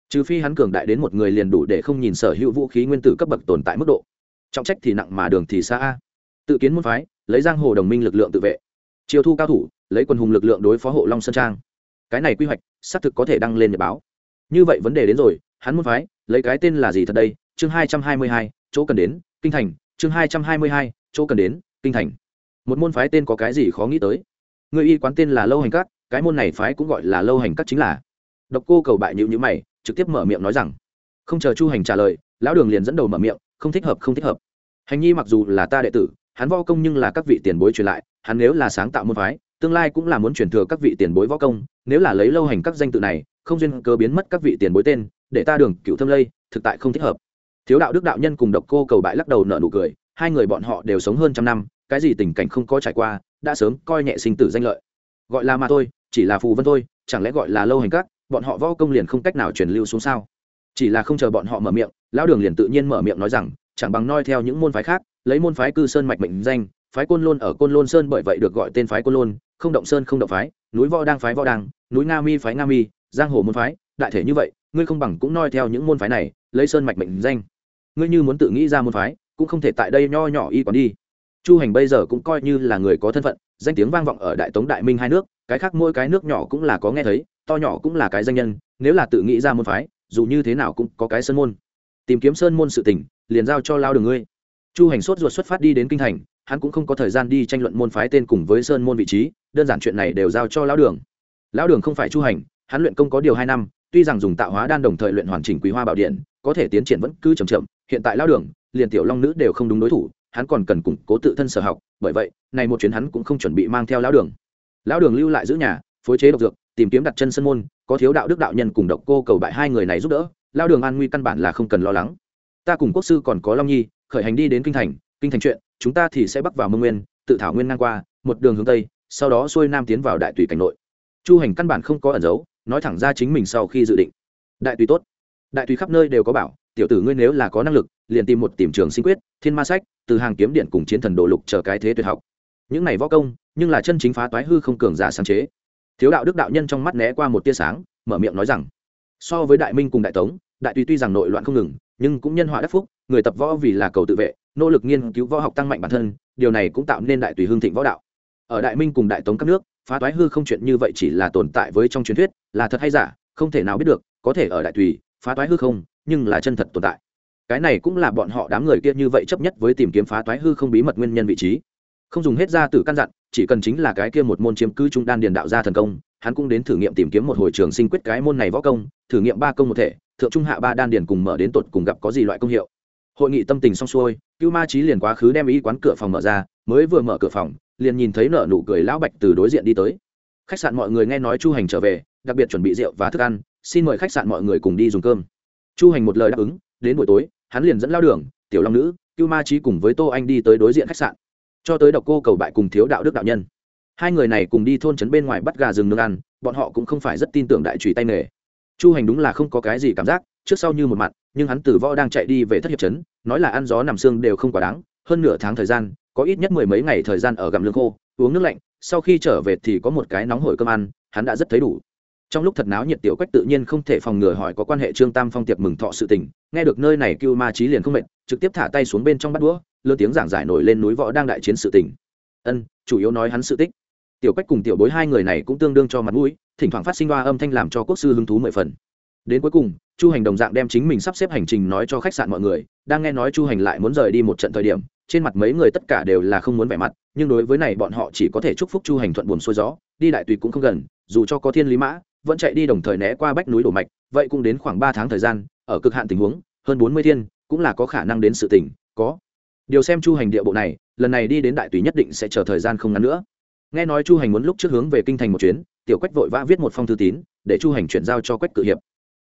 Trừ phi hắn cường đại đến một người liền đủ để không nhìn sở hữu vũ khí nguyên tử cấp bậc tồn tại mức độ. Trọng trách thì nặng mà đường thì xa a. Tự kiến môn phái, lấy giang hồ đồng minh lực lượng tự vệ. Chiêu thu cao thủ lấy quân hùng lực lượng đối phó hộ long sơn trang cái này quy hoạch xác thực có thể đăng lên nhật báo như vậy vấn đề đến rồi hắn môn phái lấy cái tên là gì thật đây chương hai trăm hai mươi hai, chỗ cần đến, kinh thành, chương hai trăm hai mươi hai, chỗ cần đến, kinh thành. Một môn phái tên có cái gì khó nghĩ tới. Người y quán tên là lâu hành các, cái môn này phái cũng gọi là lâu hành các chính là. Độc cô cầu bại nhịu nhữ mày, trực tiếp mở miệng nói rằng. Không chờ chu hành trả lời, lão đường liền dẫn đầu mở miệng, không thích hợp, không thích hợp. Hành nhi mặc dù là ta đệ tử, hắn võ công nhưng là các vị tiền bối truyền lại, hắn nếu là sáng tạo môn phái tương lai cũng là muốn truyền thừa các vị tiền bối võ công, nếu là lấy lâu hành các danh tự này, không duyên cơ biến mất các vị tiền bối tên, để ta đường cựu thâm lây, thực tại không thích hợp. Thiếu đạo đức đạo nhân cùng độc cô cầu bại lắc đầu nợ nụ cười, hai người bọn họ đều sống hơn trăm năm, cái gì tình cảnh không có trải qua, đã sớm coi nhẹ sinh tử danh lợi. Gọi là mà thôi, chỉ là phù vân thôi, chẳng lẽ gọi là lâu hành các, bọn họ võ công liền không cách nào truyền lưu xuống sao? Chỉ là không chờ bọn họ mở miệng, lão đường liền tự nhiên mở miệng nói rằng, chẳng bằng noi theo những môn phái khác, lấy môn phái cư sơn mạch mệnh danh, phái côn lôn ở côn lôn sơn bởi vậy được gọi tên phái côn lôn không động sơn không động phái, núi võ đang phái võ đang, núi nga mi phái nga mi, giang hồ môn phái, đại thể như vậy, ngươi không bằng cũng noi theo những môn phái này, lấy sơn mạch mệnh danh. Ngươi như muốn tự nghĩ ra môn phái, cũng không thể tại đây nho nhỏ y còn đi. Chu hành bây giờ cũng coi như là người có thân phận, danh tiếng vang vọng ở đại tống đại minh hai nước, cái khác mỗi cái nước nhỏ cũng là có nghe thấy, to nhỏ cũng là cái danh nhân, nếu là tự nghĩ ra môn phái, dù như thế nào cũng có cái sơn môn. Tìm kiếm sơn môn sự tình, liền giao cho lao đường ngươi. Chu hành sốt ruột xuất phát đi đến kinh thành hắn cũng không có thời gian đi tranh luận môn phái tên cùng với sơn môn vị trí, đơn giản chuyện này đều giao cho lão đường. Lão đường không phải chu hành, hắn luyện công có điều hai năm, tuy rằng dùng tạo hóa đan đồng thời luyện hoàn chỉnh quý hoa bảo điện, có thể tiến triển vẫn cứ chậm chậm, hiện tại lão đường, liền tiểu long nữ đều không đúng đối thủ, hắn còn cần củng cố tự thân sở học, bởi vậy, này một chuyến hắn cũng không chuẩn bị mang theo lão đường. Lão đường lưu lại giữ nhà, phối chế độc dược, tìm kiếm đặt chân sân môn, có thiếu đạo đức đạo nhân cùng độc cô cầu bại hai người này giúp đỡ lao đường an nguy căn bản là không cần lo lắng. Ta cùng quốc sư còn có long nhi, khởi hành đi đến kinh thành kinh thành chuyện chúng ta thì sẽ bắc vào mông nguyên, tự thảo nguyên ngang qua, một đường hướng tây, sau đó xuôi nam tiến vào đại tùy cảnh nội. Chu hành căn bản không có ẩn giấu nói thẳng ra chính mình sau khi dự định. Đại tùy tốt. Đại tùy khắp nơi đều có bảo, tiểu tử ngươi nếu là có năng lực, liền tìm một tìm trường sinh quyết, thiên ma sách, từ hàng kiếm điện cùng chiến thần đồ lục chờ cái thế tuyệt học. Những này võ công, nhưng là chân chính phá toái hư không cường giả sáng chế. Thiếu đạo đức đạo nhân trong mắt né qua một tia sáng, mở miệng nói rằng, so với đại minh cùng đại tống, đại tùy tuy rằng nội loạn không ngừng, nhưng cũng nhân họa đắc phúc, người tập võ vì là cầu tự vệ nỗ lực nghiên cứu võ học tăng mạnh bản thân, điều này cũng tạo nên đại tùy hương thịnh võ đạo. Ở đại minh cùng đại tống các nước, phá toái hư không chuyện như vậy chỉ là tồn tại với trong truyền thuyết, là thật hay giả, không thể nào biết được, có thể ở đại tùy, phá toái hư không, nhưng là chân thật tồn tại. Cái này cũng là bọn họ đám người kia như vậy chấp nhất với tìm kiếm phá toái hư không bí mật nguyên nhân vị trí. Không dùng hết ra từ căn dặn, chỉ cần chính là cái kia một môn chiếm cứ trung đan điền đạo gia thần công, hắn cũng đến thử nghiệm tìm kiếm một hồi trường sinh quyết cái môn này võ công, thử nghiệm ba công một thể, thượng trung hạ ba đan điền cùng mở đến tột cùng gặp có gì loại công hiệu hội nghị tâm tình xong xuôi, cưu ma trí liền quá khứ đem ý quán cửa phòng mở ra, mới vừa mở cửa phòng, liền nhìn thấy nợ nụ cười lão bạch từ đối diện đi tới. Khách sạn mọi người nghe nói chu hành trở về, đặc biệt chuẩn bị rượu và thức ăn, xin mời khách sạn mọi người cùng đi dùng cơm. Chu hành một lời đáp ứng, đến buổi tối, hắn liền dẫn lao đường, tiểu long nữ, cưu ma trí cùng với tô anh đi tới đối diện khách sạn. Cho tới độc cô cầu bại cùng thiếu đạo đức đạo nhân. Hai người này cùng đi thôn trấn bên ngoài bắt gà rừng nương ăn, bọn họ cũng không phải rất tin tưởng đại trùy tay nghề. Chu hành đúng là không có cái gì cảm giác, trước sau như một mặt, nhưng hắn từ võ đang chạy đi về thất hiệp trấn nói là ăn gió nằm xương đều không quá đáng, hơn nửa tháng thời gian, có ít nhất mười mấy ngày thời gian ở gặm lương khô, uống nước lạnh, sau khi trở về thì có một cái nóng hổi cơm ăn, hắn đã rất thấy đủ. Trong lúc thật náo nhiệt tiểu quách tự nhiên không thể phòng ngừa hỏi có quan hệ trương tam phong tiệc mừng thọ sự tình, nghe được nơi này cưu ma trí liền không mệt, trực tiếp thả tay xuống bên trong bắt đũa lơ tiếng giảng giải nổi lên núi võ đang đại chiến sự tình. Ân, chủ yếu nói hắn sự tích. Tiểu quách cùng tiểu bối hai người này cũng tương đương cho mặt mũi, thỉnh thoảng phát sinh đoa âm thanh làm cho quốc sư hứng thú mười phần đến cuối cùng, chu hành đồng dạng đem chính mình sắp xếp hành trình nói cho khách sạn mọi người, đang nghe nói chu hành lại muốn rời đi một trận thời điểm, trên mặt mấy người tất cả đều là không muốn vẻ mặt, nhưng đối với này bọn họ chỉ có thể chúc phúc chu hành thuận buồn xuôi gió, đi đại tùy cũng không gần, dù cho có thiên lý mã, vẫn chạy đi đồng thời né qua bách núi đổ mạch, vậy cũng đến khoảng ba tháng thời gian, ở cực hạn tình huống, hơn bốn mươi thiên, cũng là có khả năng đến sự tỉnh có. Điều xem chu hành địa bộ này, lần này đi đến đại tùy nhất định sẽ chờ thời gian không ngắn nữa. Nghe nói chu hành muốn lúc trước hướng về kinh thành một chuyến, tiểu quách vội vã viết một phong thư tín, để chu hành chuyển giao cho quách cự hiệp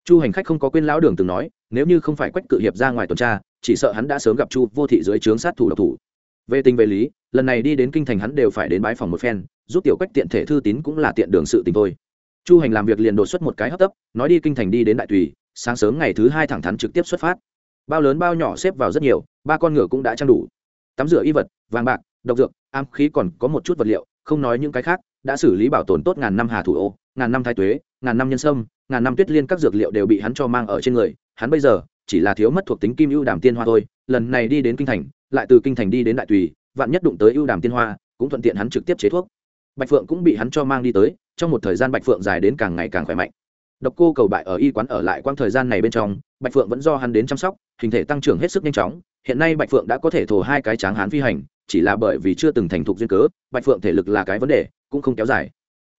chu hành khách không có quên lão đường từng nói, nếu như không phải quách cự hiệp ra ngoài tuần tra, chỉ sợ hắn đã sớm gặp chu vô thị dưới trướng sát thủ độc thủ. Về tình về lý, lần này đi đến kinh thành hắn đều phải đến bái phòng một phen, giúp tiểu quách tiện thể thư tín cũng là tiện đường sự tình thôi. Chu hành làm việc liền đột xuất một cái hấp tấp, nói đi kinh thành đi đến đại tùy, sáng sớm ngày thứ hai thẳng thắn trực tiếp xuất phát. Bao lớn bao nhỏ xếp vào rất nhiều, ba con ngựa cũng đã trang đủ. Tắm rửa y vật, vàng bạc, độc dược am khí còn có một chút vật liệu, không nói những cái khác, đã xử lý bảo tồn tốt ngàn năm hà thủ ô, ngàn năm thái tuế, ngàn năm nhân sâm ngàn năm tuyết liên các dược liệu đều bị hắn cho mang ở trên người, hắn bây giờ chỉ là thiếu mất thuộc tính kim ưu đàm tiên hoa thôi, lần này đi đến kinh thành, lại từ kinh thành đi đến đại tùy, vạn nhất đụng tới ưu đàm tiên hoa, cũng thuận tiện hắn trực tiếp chế thuốc. Bạch phượng cũng bị hắn cho mang đi tới, trong một thời gian bạch phượng dài đến càng ngày càng khỏe mạnh. Độc cô cầu bại ở y quán ở lại quang thời gian này bên trong, bạch phượng vẫn do hắn đến chăm sóc, hình thể tăng trưởng hết sức nhanh chóng, hiện nay bạch phượng đã có thể thổ hai cái tráng hán phi hành, chỉ là bởi vì chưa từng thành thục duyên cớ, bạch phượng thể lực là cái vấn đề, cũng không kéo dài.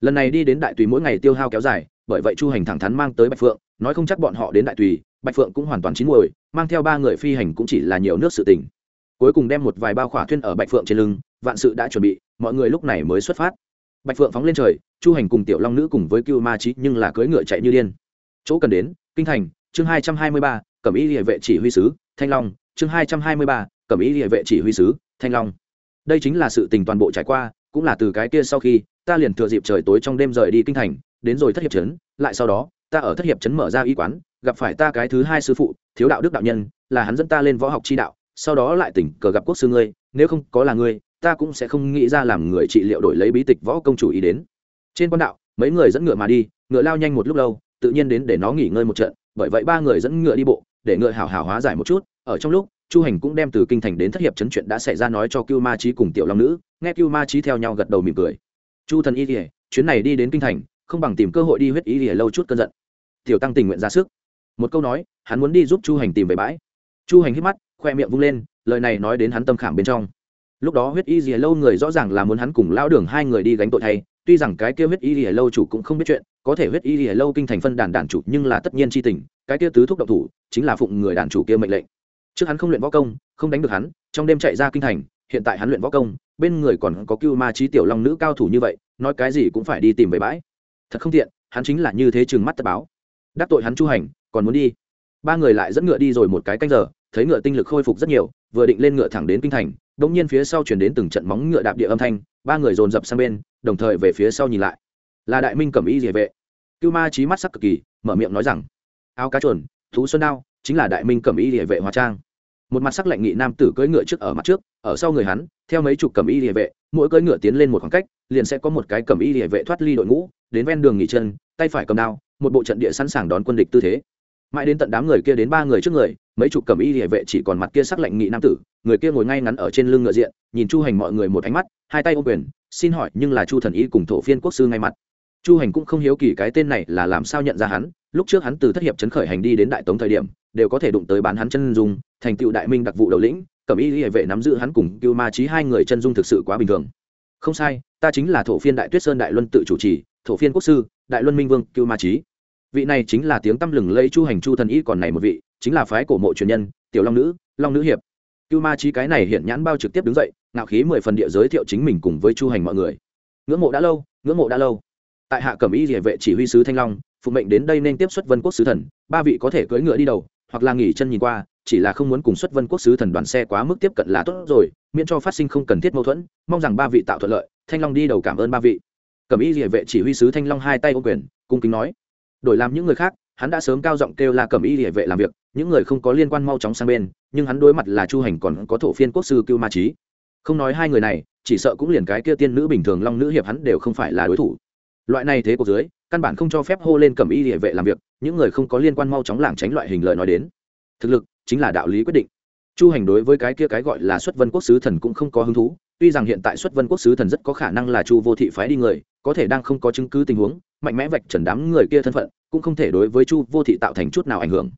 Lần này đi đến đại tùy mỗi ngày tiêu hao kéo dài bởi vậy chu hành thẳng thắn mang tới bạch phượng, nói không chắc bọn họ đến đại tùy, bạch phượng cũng hoàn toàn chín muồi, mang theo ba người phi hành cũng chỉ là nhiều nước sự tình. Cuối cùng đem một vài bao khỏa thuyên ở bạch phượng trên lưng, vạn sự đã chuẩn bị, mọi người lúc này mới xuất phát. Bạch phượng phóng lên trời, chu hành cùng tiểu long nữ cùng với cưu ma trí nhưng là cưỡi ngựa chạy như điên. Chỗ cần đến, kinh thành, chương hai trăm hai mươi ba, cẩm ý địa vệ chỉ huy sứ, thanh long, chương hai trăm hai mươi ba, cẩm ý địa vệ chỉ huy sứ, thanh long. Đây chính là sự tình toàn bộ trải qua, cũng là từ cái kia sau khi, ta liền thừa dịp trời tối trong đêm rời đi kinh thành đến rồi thất hiệp trấn, lại sau đó, ta ở thất hiệp trấn mở ra y quán, gặp phải ta cái thứ hai sư phụ, thiếu đạo đức đạo nhân, là hắn dẫn ta lên võ học chi đạo, sau đó lại tỉnh cờ gặp quốc sư ngươi, nếu không có là ngươi, ta cũng sẽ không nghĩ ra làm người trị liệu đổi lấy bí tịch võ công chủ ý đến. Trên quan đạo, mấy người dẫn ngựa mà đi, ngựa lao nhanh một lúc lâu, tự nhiên đến để nó nghỉ ngơi một trận, bởi vậy ba người dẫn ngựa đi bộ, để ngựa hào hào hóa giải một chút, ở trong lúc, chu hành cũng đem từ kinh thành đến thất hiệp chấn chuyện đã xảy ra nói cho cưu ma trí cùng tiểu long nữ, nghe cưu ma trí theo nhau gật đầu mỉm cười. Chu thần y kể chuyến này đi đến kinh thành không bằng tìm cơ hội đi huyết y lìa lâu chút cơn giận. Tiểu tăng tình nguyện ra sức. Một câu nói, hắn muốn đi giúp chu hành tìm về bãi. Chu hành hít mắt, khoe miệng vung lên, lời này nói đến hắn tâm khảm bên trong. Lúc đó huyết y gì lâu người rõ ràng là muốn hắn cùng lao đường hai người đi gánh tội thay, tuy rằng cái kia huyết y gì lâu chủ cũng không biết chuyện, có thể huyết y gì lâu kinh thành phân đàn đàn chủ nhưng là tất nhiên chi tình, cái kia tứ thúc độc thủ, chính là phụng người đàn chủ kia mệnh lệnh. Trước hắn không luyện võ công, không đánh được hắn, trong đêm chạy ra kinh thành, hiện tại hắn luyện võ công, bên người còn có cưu ma trí tiểu long nữ cao thủ như vậy, nói cái gì cũng phải đi tìm về bãi thật không tiện, hắn chính là như thế chừng mắt tất báo. Đắc tội hắn chu hành, còn muốn đi. Ba người lại dẫn ngựa đi rồi một cái canh giờ, thấy ngựa tinh lực khôi phục rất nhiều, vừa định lên ngựa thẳng đến kinh thành đ ỗ n g nhiên phía sau chuyển đến từng trận móng ngựa đạp địa âm thanh, ba người dồn dập sang bên, đồng thời về phía sau nhìn lại. Là đại minh cẩm y địa vệ. Cưu ma trí mắt sắc cực kỳ, mở miệng nói rằng, áo cá chuồn, thú xuân đao, chính là đại minh cẩm y địa vệ hóa trang. Một mặt sắc lạnh nghị nam tử cưỡi ngựa trước ở mặt trước, ở sau người hắn, theo mấy chục cẩm y địa vệ, mỗi cưỡi ngựa tiến lên một khoảng cách, liền sẽ có một cái cẩm y địa vệ thoát ly đội ngũ đến ven đường nghỉ chân, tay phải cầm đao, một bộ trận địa sẵn sàng đón quân địch tư thế. Mãi đến tận đám người kia đến ba người trước người, mấy chục cầm y địa vệ chỉ còn mặt kia sắc lạnh nghị nam tử, người kia ngồi ngay ngắn ở trên lưng ngựa diện, nhìn chu hành mọi người một ánh mắt, hai tay ô quyền, xin hỏi nhưng là chu thần y cùng thổ phiên quốc sư ngay mặt. Chu hành cũng không hiếu kỳ cái tên này là làm sao nhận ra hắn, lúc trước hắn từ thất hiệp chấn khởi hành đi đến đại tống thời điểm, đều có thể đụng tới bán hắn chân dung, thành tựu đại minh đặc vụ đầu lĩnh cẩm y địa vệ nắm giữ hắn cùng cưu ma trí hai người chân dung thực sự quá bình thường. Không sai, ta chính là thổ phiên đại tuyết sơn đại luân tự chủ trì thổ phiên quốc sư, đại luân minh vương, cưu ma trí vị này chính là tiếng tăm lừng lẫy chu hành chu thần y còn này một vị, chính là phái cổ mộ truyền nhân, tiểu long nữ long nữ hiệp. Cưu ma trí cái này hiện nhãn bao trực tiếp đứng dậy, ngạo khí mười phần địa giới thiệu chính mình cùng với chu hành mọi người. Ngưỡng mộ đã lâu, ngưỡng mộ đã lâu. Tại hạ cẩm y địa vệ chỉ huy sứ thanh long, phụ mệnh đến đây nên tiếp xuất vân quốc sứ thần, ba vị có thể cưỡi ngựa đi đầu, hoặc là nghỉ chân nhìn qua, chỉ là không muốn cùng xuất vân quốc sứ thần đoàn xe quá mức tiếp cận là tốt rồi, miễn cho phát sinh không cần thiết mâu thuẫn, mong rằng ba vị tạo thuận lợi, thanh long đi đầu cảm ơn ba vị cẩm y địa vệ chỉ huy sứ thanh long hai tay ô quyền, cung kính nói, đổi làm những người khác, hắn đã sớm cao giọng kêu là cẩm y địa vệ làm việc, những người không có liên quan mau chóng sang bên, nhưng hắn đối mặt là chu hành còn có thổ phiên quốc sư cưu ma trí không nói hai người này, chỉ sợ cũng liền cái kia tiên nữ bình thường long nữ hiệp hắn đều không phải là đối thủ. Loại này thế cuộc dưới, căn bản không cho phép hô lên cẩm y địa vệ làm việc, những người không có liên quan mau chóng lảng tránh loại hình lời nói đến. Thực lực chính là đạo lý quyết định. Chu hành đối với cái kia cái gọi là xuất vân quốc sứ thần cũng không có hứng thú tuy rằng hiện tại xuất vân quốc sứ thần rất có khả năng là chu vô thị phái đi người, có thể đang không có chứng cứ tình huống, mạnh mẽ vạch trần đám người kia thân phận, cũng không thể đối với chu vô thị tạo thành chút nào ảnh hưởng.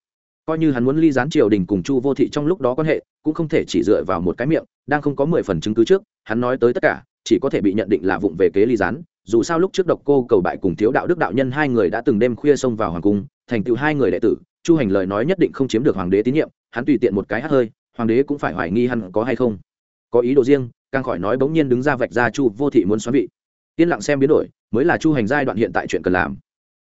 Coi như hắn muốn ly gián triều đình cùng chu vô thị trong lúc đó quan hệ, cũng không thể chỉ dựa vào một cái miệng, đang không có mười phần chứng cứ trước, hắn nói tới tất cả, chỉ có thể bị nhận định là vụng về kế ly gián. Dù sao lúc trước độc cô cầu bại cùng thiếu đạo đức đạo nhân hai người đã từng đêm khuya xông vào hoàng cung, thành tựu hai người đệ tử, chu hành lời nói nhất định không chiếm được hoàng đế tín nhiệm, hắn tùy tiện một cái hát hơi, hoàng đế cũng phải hoài nghi hắn có hay không. Có ý đồ riêng càng khỏi nói bỗng nhiên đứng ra vạch ra chu vô thị muốn xoắn vị. Yên lặng xem biến đổi, mới là chu hành giai đoạn hiện tại chuyện cần làm.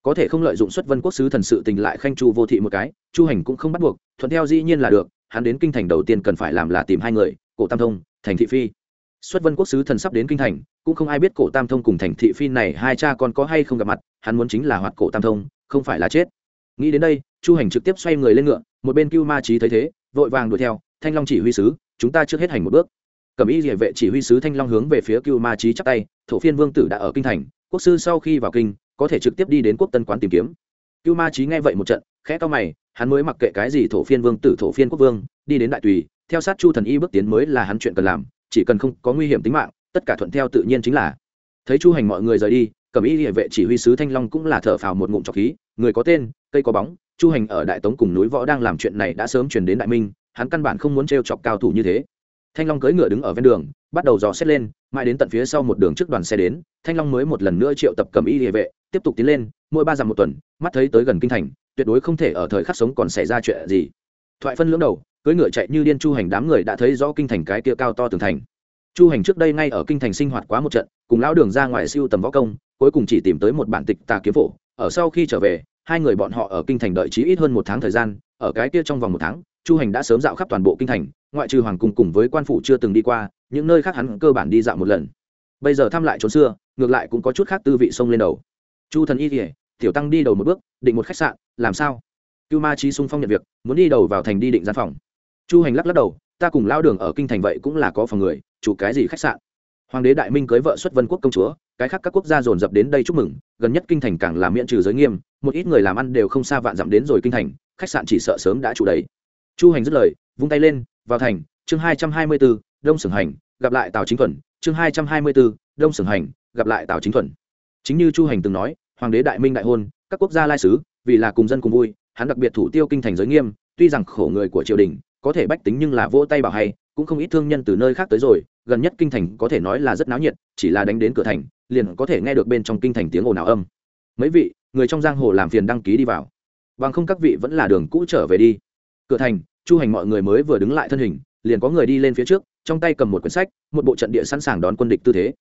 Có thể không lợi dụng xuất vân quốc sứ thần sự tình lại khanh chu vô thị một cái, chu hành cũng không bắt buộc, thuận theo dĩ nhiên là được, hắn đến kinh thành đầu tiên cần phải làm là tìm hai người, cổ tam thông, thành thị phi. Xuất vân quốc sứ thần sắp đến kinh thành, cũng không ai biết cổ tam thông cùng thành thị phi này hai cha con có hay không gặp mặt, hắn muốn chính là hoạt cổ tam thông, không phải là chết. Nghĩ đến đây, chu hành trực tiếp xoay người lên ngựa, một bên cưu ma trí thấy thế, vội vàng đuổi theo, thanh long chỉ huy sứ, chúng ta trước hết hành một bước cầm ý địa vệ chỉ huy sứ thanh long hướng về phía cưu ma trí chắc tay, thổ phiên vương tử đã ở kinh thành, quốc sư sau khi vào kinh, có thể trực tiếp đi đến quốc tân quán tìm kiếm. Cưu ma trí nghe vậy một trận, khẽ to mày, hắn mới mặc kệ cái gì thổ phiên vương tử, thổ phiên quốc vương, đi đến đại tùy, theo sát chu thần y bước tiến mới là hắn chuyện cần làm, chỉ cần không có nguy hiểm tính mạng, tất cả thuận theo tự nhiên chính là. Thấy chu hành mọi người rời đi cầm ý địa vệ chỉ huy sứ thanh long cũng là thở phào một ngụm trọc khí, người có tên, cây có bóng, chu hành ở đại tống cùng núi võ đang làm chuyện này đã sớm chuyển đến đại minh, hắn căn bản không muốn t chọc cao thủ như thế thanh long cưỡi ngựa đứng ở ven đường, bắt đầu dò xét lên, mãi đến tận phía sau một đường trước đoàn xe đến, thanh long mới một lần nữa triệu tập cầm y địa vệ, tiếp tục tiến lên, mỗi ba dặm một tuần, mắt thấy tới gần kinh thành, tuyệt đối không thể ở thời khắc sống còn xảy ra chuyện gì. Thoại phân lưỡng đầu, cưỡi ngựa chạy như điên chu hành đám người đã thấy rõ kinh thành cái kia cao to tường thành. Chu hành trước đây ngay ở kinh thành sinh hoạt quá một trận, cùng lão đường ra ngoài siêu tầm võ công, cuối cùng chỉ tìm tới một bản tịch tà kiếm phổ. Ở sau khi trở về, hai người bọn họ ở kinh thành đợi trí ít hơn một tháng thời gian, ở cái kia trong vòng một tháng chu hành đã sớm dạo khắp toàn bộ kinh thành, ngoại trừ hoàng cung cùng với quan phủ chưa từng đi qua, những nơi khác hắn cơ bản đi dạo một lần. Bây giờ thăm lại trốn xưa, ngược lại cũng có chút khác tư vị sông lên đầu. Chu thần y kỉa tiểu tăng đi đầu một bước, định một khách sạn, làm sao? Cưu ma trí sung phong nhận việc, muốn đi đầu vào thành đi định gian phòng. Chu hành lắc lắc đầu, ta cùng lao đường ở kinh thành vậy cũng là có phòng người, chủ cái gì khách sạn? Hoàng đế đại minh cưới vợ xuất vân quốc công chúa, cái khác các quốc gia dồn dập đến đây chúc mừng, gần nhất kinh thành càng là miễn trừ giới nghiêm, một ít người làm ăn đều không xa vạn dặm đến rồi kinh thành, khách sạn chỉ sợ sớm đã chủ đầy chu hành dứt lời, vung tay lên, vào thành, chương hai trăm hai mươi bốn, đông sưởng hành, gặp lại tào chính thuần, chương hai trăm hai mươi bốn, đông sưởng hành, gặp lại tào chính thuần. Chính như chu hành từng nói, hoàng đế đại minh đại hôn, các quốc gia lai sứ vì là cùng dân cùng vui, hắn đặc biệt thủ tiêu kinh thành giới nghiêm, tuy rằng khổ người của triều đình, có thể bách tính nhưng là vỗ tay bảo hay, cũng không ít thương nhân từ nơi khác tới rồi, gần nhất kinh thành có thể nói là rất náo nhiệt, chỉ là đánh đến cửa thành, liền có thể nghe được bên trong kinh thành tiếng ồn ào âm. Mấy vị, người trong giang hồ làm phiền đăng ký đi vào. Bằng không các vị vẫn là đường cũ trở về đi cửa thành, chu hành mọi người mới vừa đứng lại thân hình, liền có người đi lên phía trước, trong tay cầm một quyển sách, một bộ trận địa sẵn sàng đón quân địch tư thế.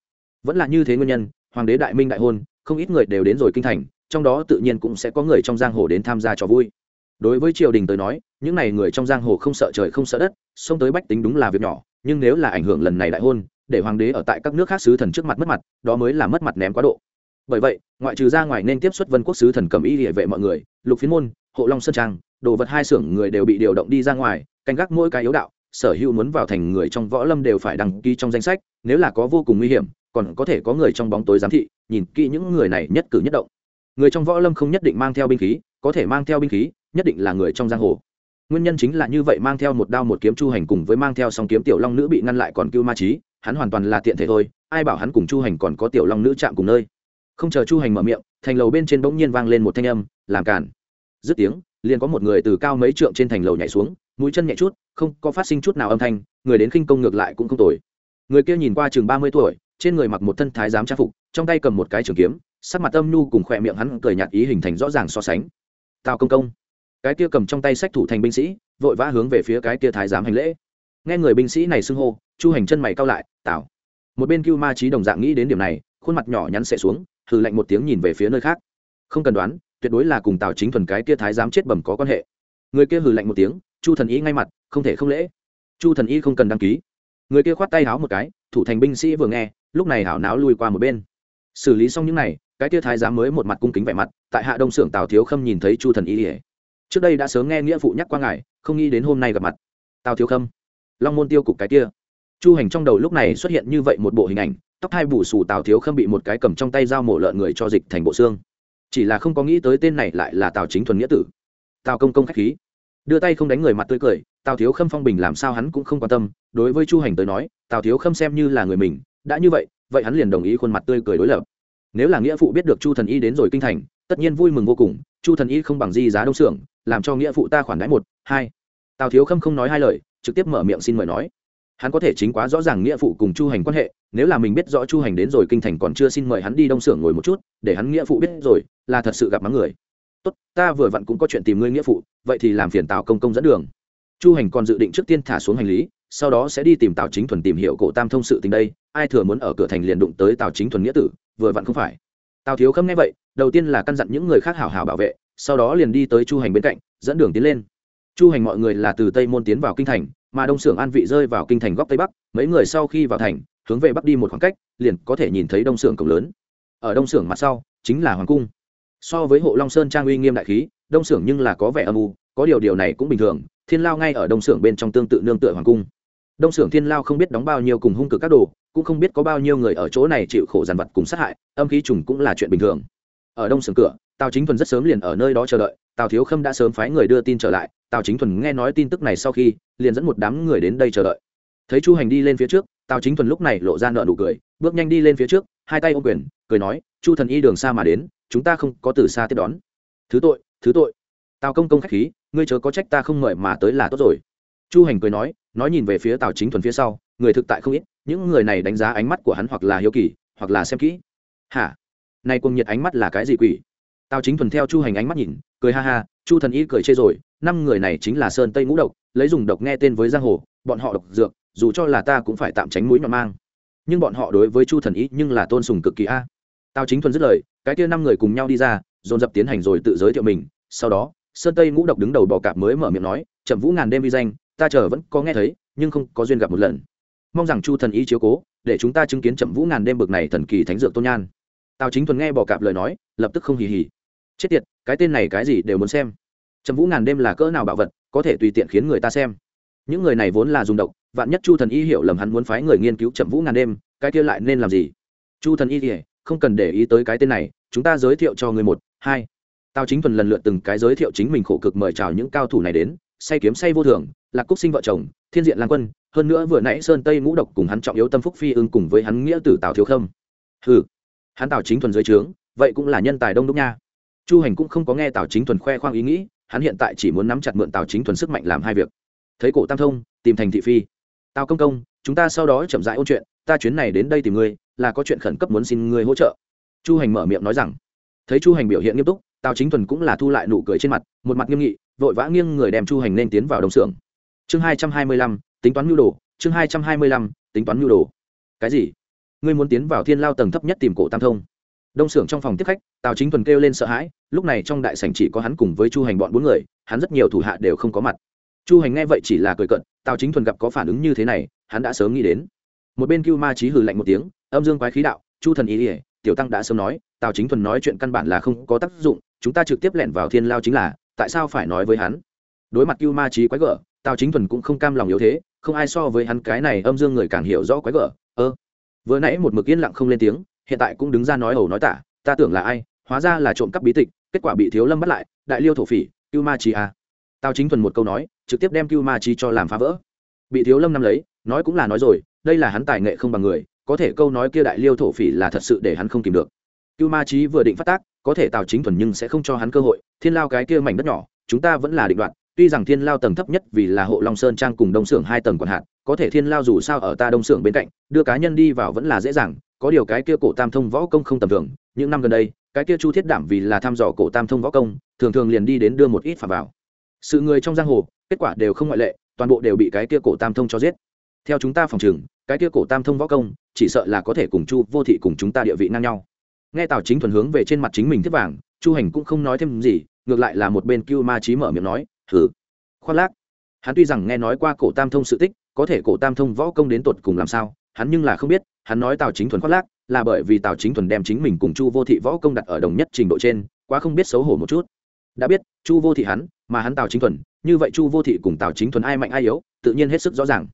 Vẫn là như thế nguyên nhân, hoàng đế đại minh đại hôn, không ít người đều đến rồi kinh thành, trong đó tự nhiên cũng sẽ có người trong giang hồ đến tham gia trò vui. Đối với triều đình tới nói, những n à y người trong giang hồ không sợ trời không sợ đất, xông tới bách tính đúng là việc nhỏ, nhưng nếu là ảnh hưởng lần này đại hôn, để hoàng đế ở tại các nước khác sứ thần trước mặt mất mặt, đó mới là mất mặt ném quá độ. Bởi vậy, ngoại trừ ra ngoài nên tiếp xuất vân quốc sứ thần cầm y địa vệ mọi người, lục phiến môn, hộ long sơn trang đồ vật hai xưởng người đều bị điều động đi ra ngoài, canh gác mỗi cái yếu đạo, sở hữu muốn vào thành người trong võ lâm đều phải đăng ký trong danh sách, nếu là có vô cùng nguy hiểm, còn có thể có người trong bóng tối giám thị, nhìn kỹ những người này nhất cử nhất động. Người trong võ lâm không nhất định mang theo binh khí, có thể mang theo binh khí, nhất định là người trong giang hồ. Nguyên nhân chính là như vậy mang theo một đao một kiếm chu hành cùng với mang theo song kiếm tiểu long nữ bị ngăn lại còn cưu ma trí hắn hoàn toàn là tiện thể thôi, ai bảo hắn cùng chu hành còn có tiểu long nữ chạm cùng nơi. Không chờ chu hành mở miệng, thành lầu bên trên bỗng nhiên vang lên một thanh âm, làm cản dứt tiếng liền có một người từ cao mấy trượng trên thành lầu nhảy xuống, mũi chân nhẹ chút, không có phát sinh chút nào âm thanh, người đến khinh công ngược lại cũng không tồi. Người kia nhìn qua chừng ba mươi tuổi, trên người mặc một thân thái giám trang phục, trong tay cầm một cái trường kiếm, sắc mặt âm nhu cùng khỏe miệng hắn cười nhạt ý hình thành rõ ràng so sánh. Tào công công. Cái kia cầm trong tay sách thủ thành binh sĩ, vội vã hướng về phía cái kia thái giám hành lễ. Nghe người binh sĩ này xưng hô, chu hành chân mày cao lại, tào. Một bên cưu ma trí đồng dạng nghĩ đến điểm này, khuôn mặt nhỏ nhắn xệ xuống thử lạnh một tiếng nhìn về phía nơi khác. Không cần đoán tuyệt đối là cùng tào chính thuần cái kia thái giám chết bẩm có quan hệ. Người kia hừ lạnh một tiếng, chu thần y ngay mặt, không thể không lễ. Chu thần y không cần đăng ký. Người kia khoát tay háo một cái, thủ thành binh sĩ vừa nghe, lúc này hảo náo lui qua một bên. Xử lý xong những này, cái kia thái giám mới một mặt cung kính vẻ mặt, tại hạ đông xưởng tào thiếu khâm nhìn thấy chu thần y ỉa trước đây đã sớm nghe nghĩa phụ nhắc qua ngài, không nghĩ đến hôm nay gặp mặt. Tào thiếu khâm, long môn tiêu cục cái kia. Chu hành trong đầu lúc này xuất hiện như vậy một bộ hình ảnh, tóc hai bù xù tào thiếu khâm bị một cái cầm trong tay dao mổ lợn người cho dịch thành bộ xương chỉ là không có nghĩ tới tên này lại là tào chính thuần nghĩa tử. Tào công công k h á c h khí. Đưa tay không đánh người mặt tươi cười, tào thiếu khâm phong bình làm sao hắn cũng không quan tâm, đối với chu hành tới nói, tào thiếu khâm xem như là người mình, đã như vậy vậy hắn liền đồng ý khuôn mặt tươi cười đối lập. Nếu là nghĩa phụ biết được chu thần y đến rồi kinh thành, tất nhiên vui mừng vô cùng, chu thần y không bằng di giá đông xưởng, làm cho nghĩa phụ ta khoản đãi một, hai. Tào thiếu khâm không nói hai lời, trực tiếp mở miệng xin mời nói. Hắn có thể chính quá rõ ràng nghĩa phụ cùng chu hành quan hệ, nếu là mình biết rõ chu hành đến rồi kinh thành còn chưa xin mời hắn đi đông xưởng ngồi một chút, để hắn nghĩa phụ biết rồi là thật sự gặp mắng người. Tốt, ta vừa vặn cũng có chuyện tìm ngươi nghĩa phụ, vậy thì làm phiền tào công công dẫn đường. Chu hành còn dự định trước tiên thả xuống hành lý, sau đó sẽ đi tìm tào chính thuần tìm hiểu cổ tam thông sự tình đây, ai thừa muốn ở cửa thành liền đụng tới tào chính thuần nghĩa tử, vừa vặn không phải. Tào thiếu khâm nghe vậy, đầu tiên là căn dặn những người khác hảo hảo bảo vệ, sau đó liền đi tới chu hành bên cạnh, dẫn đường tiến lên. Chu hành mọi người là từ tây môn tiến vào kinh thành, mà đông xưởng an vị rơi vào kinh thành góc tây bắc, mấy người sau khi vào thành, hướng về bắc đi một khoảng cách, liền có thể nhìn thấy đông xưởng cổng lớn. Ở đông xưởng mặt sau, chính là hoàng cung so với hộ long sơn trang uy nghiêm đại khí, đông xưởng nhưng là có vẻ âm u, có điều điều này cũng bình thường, thiên lao ngay ở đông xưởng bên trong tương tự nương tựa hoàng cung. Đông xưởng thiên lao không biết đóng bao nhiêu cùng hung cực các đồ, cũng không biết có bao nhiêu người ở chỗ này chịu khổ dằn vặt cùng sát hại, âm khí trùng cũng là chuyện bình thường. Ở đông xưởng cửa, tào chính thuần rất sớm liền ở nơi đó chờ đợi, tào thiếu khâm đã sớm phái người đưa tin trở lại, tào chính thuần nghe nói tin tức này sau khi, liền dẫn một đám người đến đây chờ đợi. Thấy chu hành đi lên phía trước, tào chính thuần lúc này lộ ra nợ nụ cười, bước nhanh đi lên phía trước, hai tay ô quyền, cười nói, chu thần y đường xa mà đến chúng ta không có từ xa tiếp đón. Thứ tội thứ tội. Tào công công khách khí, ngươi chớ có trách ta không mời mà tới là tốt rồi. Chu hành cười nói nói nhìn về phía tào chính thuần phía sau, người thực tại không ít, những người này đánh giá ánh mắt của hắn hoặc là hiếu kỳ, hoặc là xem kỹ. Hả? Này cùng nhiệt ánh mắt là cái gì quỷ? Tào chính thuần theo chu hành ánh mắt nhìn, cười ha ha, chu thần y cười chê rồi, năm người này chính là sơn tây ngũ độc, lấy dùng độc nghe tên với giang hồ, bọn họ độc dược, dù cho là ta cũng phải tạm tránh mũi nhọn mang. Nhưng bọn họ đối với chu thần y nhưng là tôn sùng cực kỳ a. Tào chính thuần dứt lời cái kia năm người cùng nhau đi ra, dồn dập tiến hành rồi tự giới thiệu mình. Sau đó, sơn tây ngũ độc đứng đầu bò cạp mới mở miệng nói, chậm vũ ngàn đêm vi danh, ta chờ vẫn có nghe thấy, nhưng không có duyên gặp một lần. Mong rằng chu thần y chiếu cố, để chúng ta chứng kiến chậm vũ ngàn đêm bực này thần kỳ thánh dược tôn nhan. Tào chính thuần nghe bò cạp lời nói, lập tức không hì hì. Chết tiệt, cái tên này cái gì đều muốn xem. Chậm vũ ngàn đêm là cỡ nào bảo vật, có thể tùy tiện khiến người ta xem. Những người này vốn là dùng độc, vạn nhất chu thần y hiểu lầm hắn muốn phái người nghiên cứu chậm vũ ngàn đêm, cái kia lại nên làm gì? Chu thần y thì không cần để ý tới cái tên này, chúng ta giới thiệu cho người một, hai. Tào chính thuần lần lượt từng cái giới thiệu chính mình khổ cực mời chào những cao thủ này đến, say kiếm say vô thường, lạc cúc sinh vợ chồng, thiên diện lang quân, hơn nữa vừa nãy sơn tây ngũ độc cùng hắn trọng yếu tâm phúc phi ưng cùng với hắn nghĩa tử tào thiếu khâm. Ừ hắn tào chính thuần dưới trướng, vậy cũng là nhân tài đông đúc nha. Chu hành cũng không có nghe tào chính thuần khoe khoang ý nghĩ, hắn hiện tại chỉ muốn nắm chặt mượn tào chính thuần sức mạnh làm hai việc. Thấy cổ tam thông, tìm thành thị phi. Tào công công, chúng ta sau đó chậm rãi ôn chuyện, ta chuyến này đến đây tìm ngươi là có chuyện khẩn cấp muốn xin ngươi hỗ trợ. Chu hành mở miệng nói rằng, thấy chu hành biểu hiện nghiêm túc, tào chính thuần cũng là thu lại nụ cười trên mặt, một mặt nghiêm nghị, vội vã nghiêng người đem chu hành nên tiến vào đồng xưởng. Chương hai trăm hai mươi lăm, tính toán nhu đồ, chương hai trăm hai mươi lăm, tính toán nhu đồ. Cái gì? Ngươi muốn tiến vào thiên lao tầng thấp nhất tìm cổ tam thông. Đông xưởng trong phòng tiếp khách, tào chính thuần kêu lên sợ hãi, lúc này trong đại sảnh chỉ có hắn cùng với chu hành bọn bốn người, hắn rất nhiều thủ hạ đều không có mặt. Chu hành nghe vậy chỉ là cười cận tào chính thuần gặp có phản ứng như thế này, hắn đã sớm nghĩ đến. Một bên cưu ma trí hừ lạnh một tiếng âm dương quái khí đạo, chu thần ý ỉa tiểu tăng đã sớm nói, tào chính thuần nói chuyện căn bản là không có tác dụng, chúng ta trực tiếp lẻn vào thiên lao chính là, tại sao phải nói với hắn? Đối mặt cưu ma trí quái gở, tào chính thuần cũng không cam lòng yếu thế, không ai so với hắn cái này âm dương người càng hiểu rõ quái gở. Ơ, vừa nãy một mực yên lặng không lên tiếng, hiện tại cũng đứng ra nói ẩu nói tả, ta tưởng là ai, hóa ra là trộm cắp bí tịch, kết quả bị thiếu lâm bắt lại, đại liêu thổ phỉ, cưu ma trí à. tào chính thuần một câu nói, trực tiếp đem cưu ma trí cho làm phá vỡ. Bị thiếu lâm nắm lấy, nói cũng là nói rồi, đây là hắn tài nghệ không bằng người có thể câu nói kia đại liêu thổ phỉ là thật sự để hắn không kìm được cưu ma trí vừa định phát tác, có thể tào chính thuần nhưng sẽ không cho hắn cơ hội, thiên lao cái kia mảnh đất nhỏ, chúng ta vẫn là định đoạn tuy rằng thiên lao tầng thấp nhất vì là hộ long sơn trang cùng đông xưởng hai tầng còn hạn có thể thiên lao dù sao ở ta đông xưởng bên cạnh, đưa cá nhân đi vào vẫn là dễ dàng, có điều cái kia cổ tam thông võ công không tầm thường, những năm gần đây, cái kia chu thiết đảm vì là thăm dò cổ tam thông võ công, thường thường liền đi đến đưa một ít phà vào sự người trong giang hồ, kết quả đều không ngoại lệ, toàn bộ đều bị cái kia cổ tam thông cho giết theo chúng ta phòng trường cái kia cổ tam thông võ công, chỉ sợ là có thể cùng chu vô thị cùng chúng ta địa vị ngang nhau. Nghe tào chính thuần hướng về trên mặt chính mình thiết vàng, chu hành cũng không nói thêm gì, ngược lại là một bên cưu ma trí mở miệng nói thử khoác lác. Hắn tuy rằng nghe nói qua cổ tam thông sự tích, có thể cổ tam thông võ công đến tột cùng làm sao, hắn nhưng là không biết, hắn nói tào chính thuần khoác lác, là bởi vì tào chính thuần đem chính mình cùng chu vô thị võ công đặt ở đồng nhất trình độ trên, quá không biết xấu hổ một chút. Đã biết, chu vô thị hắn, mà hắn tào chính thuần, như vậy chu vô thị cùng tào chính thuần ai mạnh ai yếu, tự nhiên hết sức rõ ràng.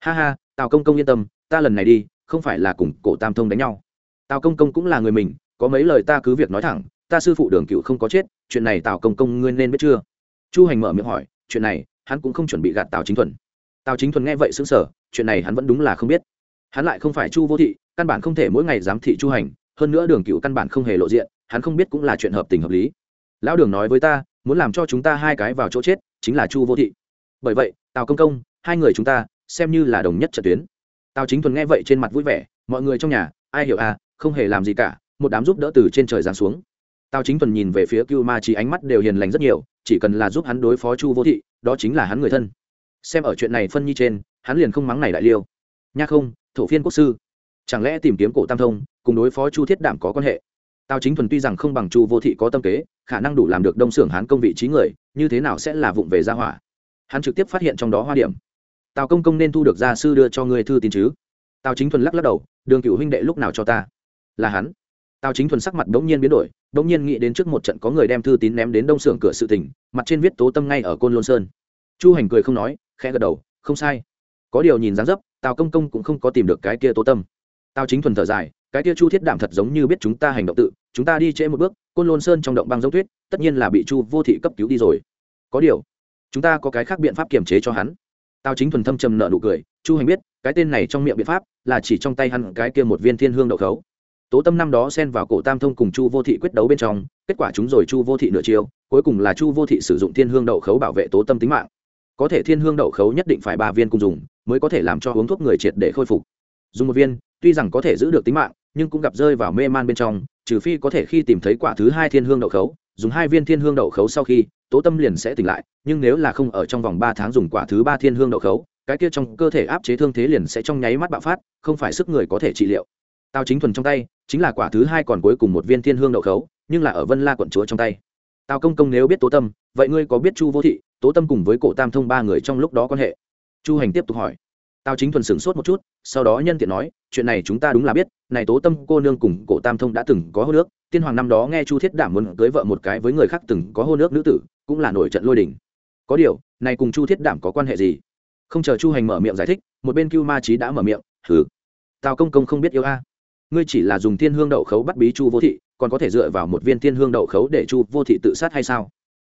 Ha ha tào công công yên tâm, ta lần này đi, không phải là cùng cổ tam thông đánh nhau. Tào công công cũng là người mình, có mấy lời ta cứ việc nói thẳng, ta sư phụ đường cựu không có chết, chuyện này tào công công ngươi nên biết chưa? Chu hành mở miệng hỏi, chuyện này, hắn cũng không chuẩn bị gạt tào chính thuần. Tào chính thuần nghe vậy xứng sở chuyện này hắn vẫn đúng là không biết. Hắn lại không phải chu vô thị, căn bản không thể mỗi ngày giám thị chu hành, hơn nữa đường cựu căn bản không hề lộ diện, hắn không biết cũng là chuyện hợp tình hợp lý. Lão đường nói với ta, muốn làm cho chúng ta hai cái vào chỗ chết, chính là chu vô thị. Bởi vậy, tào công công, hai người chúng ta xem như là đồng nhất trận tuyến. Tào chính thuần nghe vậy trên mặt vui vẻ, mọi người trong nhà, ai hiểu à không hề làm gì cả, một đám giúp đỡ từ trên trời giáng xuống. Tào chính thuần nhìn về phía cưu ma trí ánh mắt đều hiền lành rất nhiều, chỉ cần là giúp hắn đối phó chu vô thị, đó chính là hắn người thân. Xem ở chuyện này phân nhi trên, hắn liền không mắng này đại liêu. Nha không, thổ phiên quốc sư. Chẳng lẽ tìm kiếm cổ tam thông, cùng đối phó chu thiết đảm có quan hệ? Tào chính thuần tuy rằng không bằng chu vô thị có tâm kế, khả năng đủ làm được đông xưởng hán công vị trí người, như thế nào sẽ là vụng về gia hỏa? Hắn trực tiếp phát hiện trong đó hoa điểm tào công công nên thu được gia sư đưa cho ngươi thư tín chứ? Tào chính thuần lắc lắc đầu, đường cựu huynh đệ lúc nào cho ta? Là hắn. Tào chính thuần sắc mặt đ ố n g nhiên biến đổi đ ố n g nhiên nghĩ đến trước một trận có người đem thư tín ném đến đông xưởng cửa sự tỉnh mặt trên viết tố tâm ngay ở côn lôn sơn. Chu hành cười không nói, khẽ gật đầu, không sai. Có điều nhìn dáng dấp, tào công công cũng không có tìm được cái kia tố tâm. Tào chính thuần thở dài, cái kia chu thiết đảm thật giống như biết chúng ta hành động tự, chúng ta đi trễ một bước, côn lôn sơn trong động băng dấu tuyết, tất nhiên là bị chu vô thị cấp cứu đi rồi. Có điều, chúng ta có cái khác biện pháp kiềm chế cho hắn tào chính thuần thâm trầm nợ nụ cười, chu hành biết, cái tên này trong miệng biện pháp là chỉ trong tay hắn cái kia một viên thiên hương đậu khấu. Tố tâm năm đó xen vào cổ tam thông cùng chu vô thị quyết đấu bên trong, kết quả chúng rồi chu vô thị nửa chiêu, cuối cùng là chu vô thị sử dụng thiên hương đậu khấu bảo vệ tố tâm tính mạng. Có thể thiên hương đậu khấu nhất định phải ba viên cùng dùng, mới có thể làm cho uống thuốc người triệt để khôi phục. Dùng một viên, tuy rằng có thể giữ được tính mạng, nhưng cũng gặp rơi vào mê man bên trong, trừ phi có thể khi tìm thấy quả thứ hai thiên hương đậu khấu, dùng hai viên thiên hương đậu khấu sau khi tố tâm liền sẽ tỉnh lại, nhưng nếu là không ở trong vòng ba tháng dùng quả thứ ba thiên hương đậu khấu, cái kia trong cơ thể áp chế thương thế liền sẽ trong nháy mắt bạo phát, không phải sức người có thể trị liệu. Tao chính thuần trong tay, chính là quả thứ hai còn cuối cùng một viên thiên hương đậu khấu, nhưng là ở vân la quận chúa trong tay. Tao công công nếu biết tố tâm, vậy ngươi có biết chu vô thị, tố tâm cùng với cổ tam thông ba người trong lúc đó quan hệ? Chu hành tiếp tục hỏi. Tao chính thuần sửng sốt một chút, sau đó nhân tiện nói, chuyện này chúng ta đúng là biết, này tố tâm cô nương cùng cổ tam thông đã từng có hô nước tiên hoàng năm đó nghe chu thiết đảm muốn cưới vợ một cái với người khác từng có hô nước nữ tử cũng là nổi trận lôi đình. Có điều, này cùng chu thiết đảm có quan hệ gì? Không chờ chu hành mở miệng giải thích, một bên cưu ma trí đã mở miệng thử tào công công không biết yêu a. Ngươi chỉ là dùng thiên hương đậu khấu bắt bí chu vô thị, còn có thể dựa vào một viên thiên hương đậu khấu để chu vô thị tự sát hay sao?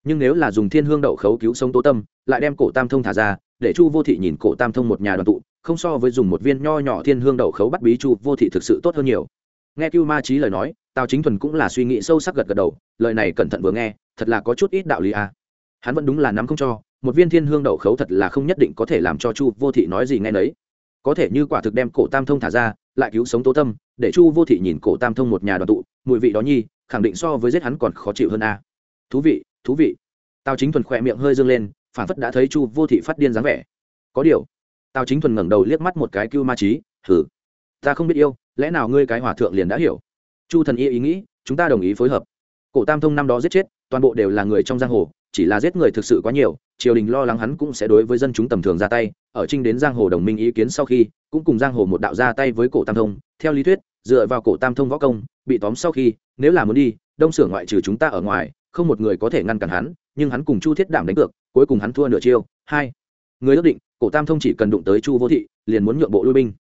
Nhưng nếu là dùng thiên hương đậu khấu cứu sống tố tâm, lại đem cổ tam thông thả ra, để chu vô thị nhìn cổ tam thông một nhà đoàn tụ, không so với dùng một viên nho nhỏ thiên hương đậu khấu bắt bí chu vô thị thực sự tốt hơn nhiều. Nghe cưu ma trí lời nói, tào chính thuần cũng là suy nghĩ sâu sắc gật gật đầu, lời này cẩn thận vừa nghe thật là có chút ít đạo lý à. hắn vẫn đúng là nắm không cho, một viên thiên hương đậu khấu thật là không nhất định có thể làm cho chu vô thị nói gì nghe nấy. Có thể như quả thực đem cổ tam thông thả ra, lại cứu sống tố tâm, để chu vô thị nhìn cổ tam thông một nhà đoàn tụ, mùi vị đó nhi, khẳng định so với giết hắn còn khó chịu hơn a thú vị thú vị. Tào chính thuần khỏe miệng hơi dâng lên, phản phất đã thấy chu vô thị phát điên dáng vẻ. Có điều, tào chính thuần ngẩng đầu liếc mắt một cái cưu ma trí thử ta không biết yêu, lẽ nào ngươi cái hòa thượng liền đã hiểu? Chu thần y ý nghĩ, chúng ta đồng ý phối hợp. Cổ tam thông năm đó giết chết toàn bộ đều là người trong giang hồ, chỉ là giết người thực sự quá nhiều, triều đình lo lắng hắn cũng sẽ đối với dân chúng tầm thường ra tay, ở trinh đến giang hồ đồng minh ý kiến sau khi, cũng cùng giang hồ một đạo ra tay với cổ tam thông, theo lý thuyết, dựa vào cổ tam thông võ công, bị tóm sau khi, nếu là muốn đi, đông sưởng ngoại trừ chúng ta ở ngoài, không một người có thể ngăn cản hắn, nhưng hắn cùng chu thiết đảm đánh cược, cuối cùng hắn thua nửa chiêu, hai. Người ước định, cổ tam thông chỉ cần đụng tới chu vô thị, liền muốn nhượng bộ lui binh.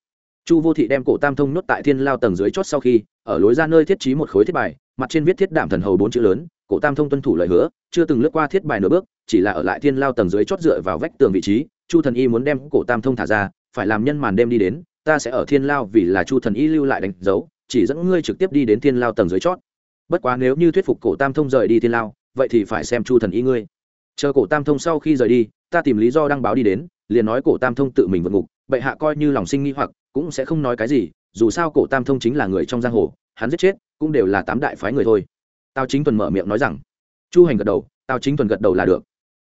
Chu vô thị đem cổ tam thông nhốt tại thiên lao tầng dưới chót sau khi, ở lối ra nơi thiết trí một khối thiết bài mặt trên viết thiết đảm thần hầu bốn chữ lớn, cổ tam thông tuân thủ lời hứa, chưa từng lướt qua thiết bài nửa bước, chỉ là ở lại thiên lao tầng dưới chót dựa vào vách tường vị trí, chu thần y muốn đem cổ tam thông thả ra, phải làm nhân màn đêm đi đến, ta sẽ ở thiên lao vì là chu thần y lưu lại đánh dấu, chỉ dẫn ngươi trực tiếp đi đến thiên lao tầng dưới chót. Bất quá nếu như thuyết phục cổ tam thông rời đi thiên lao, vậy thì phải xem chu thần y ngươi. Chờ cổ tam thông sau khi rời đi, ta tìm lý do đăng báo đi đến, liền nói cổ tam thông tự mình vượt ngục, bệ hạ coi như lòng sinh nghi hoặc, cũng sẽ không nói cái gì, dù sao cổ tam thông chính là người trong giang hồ, hắn giết chết cũng đều là tám đại phái người thôi. Tao chính tuần mở miệng nói rằng, chu hành gật đầu tao chính tuần gật đầu là được.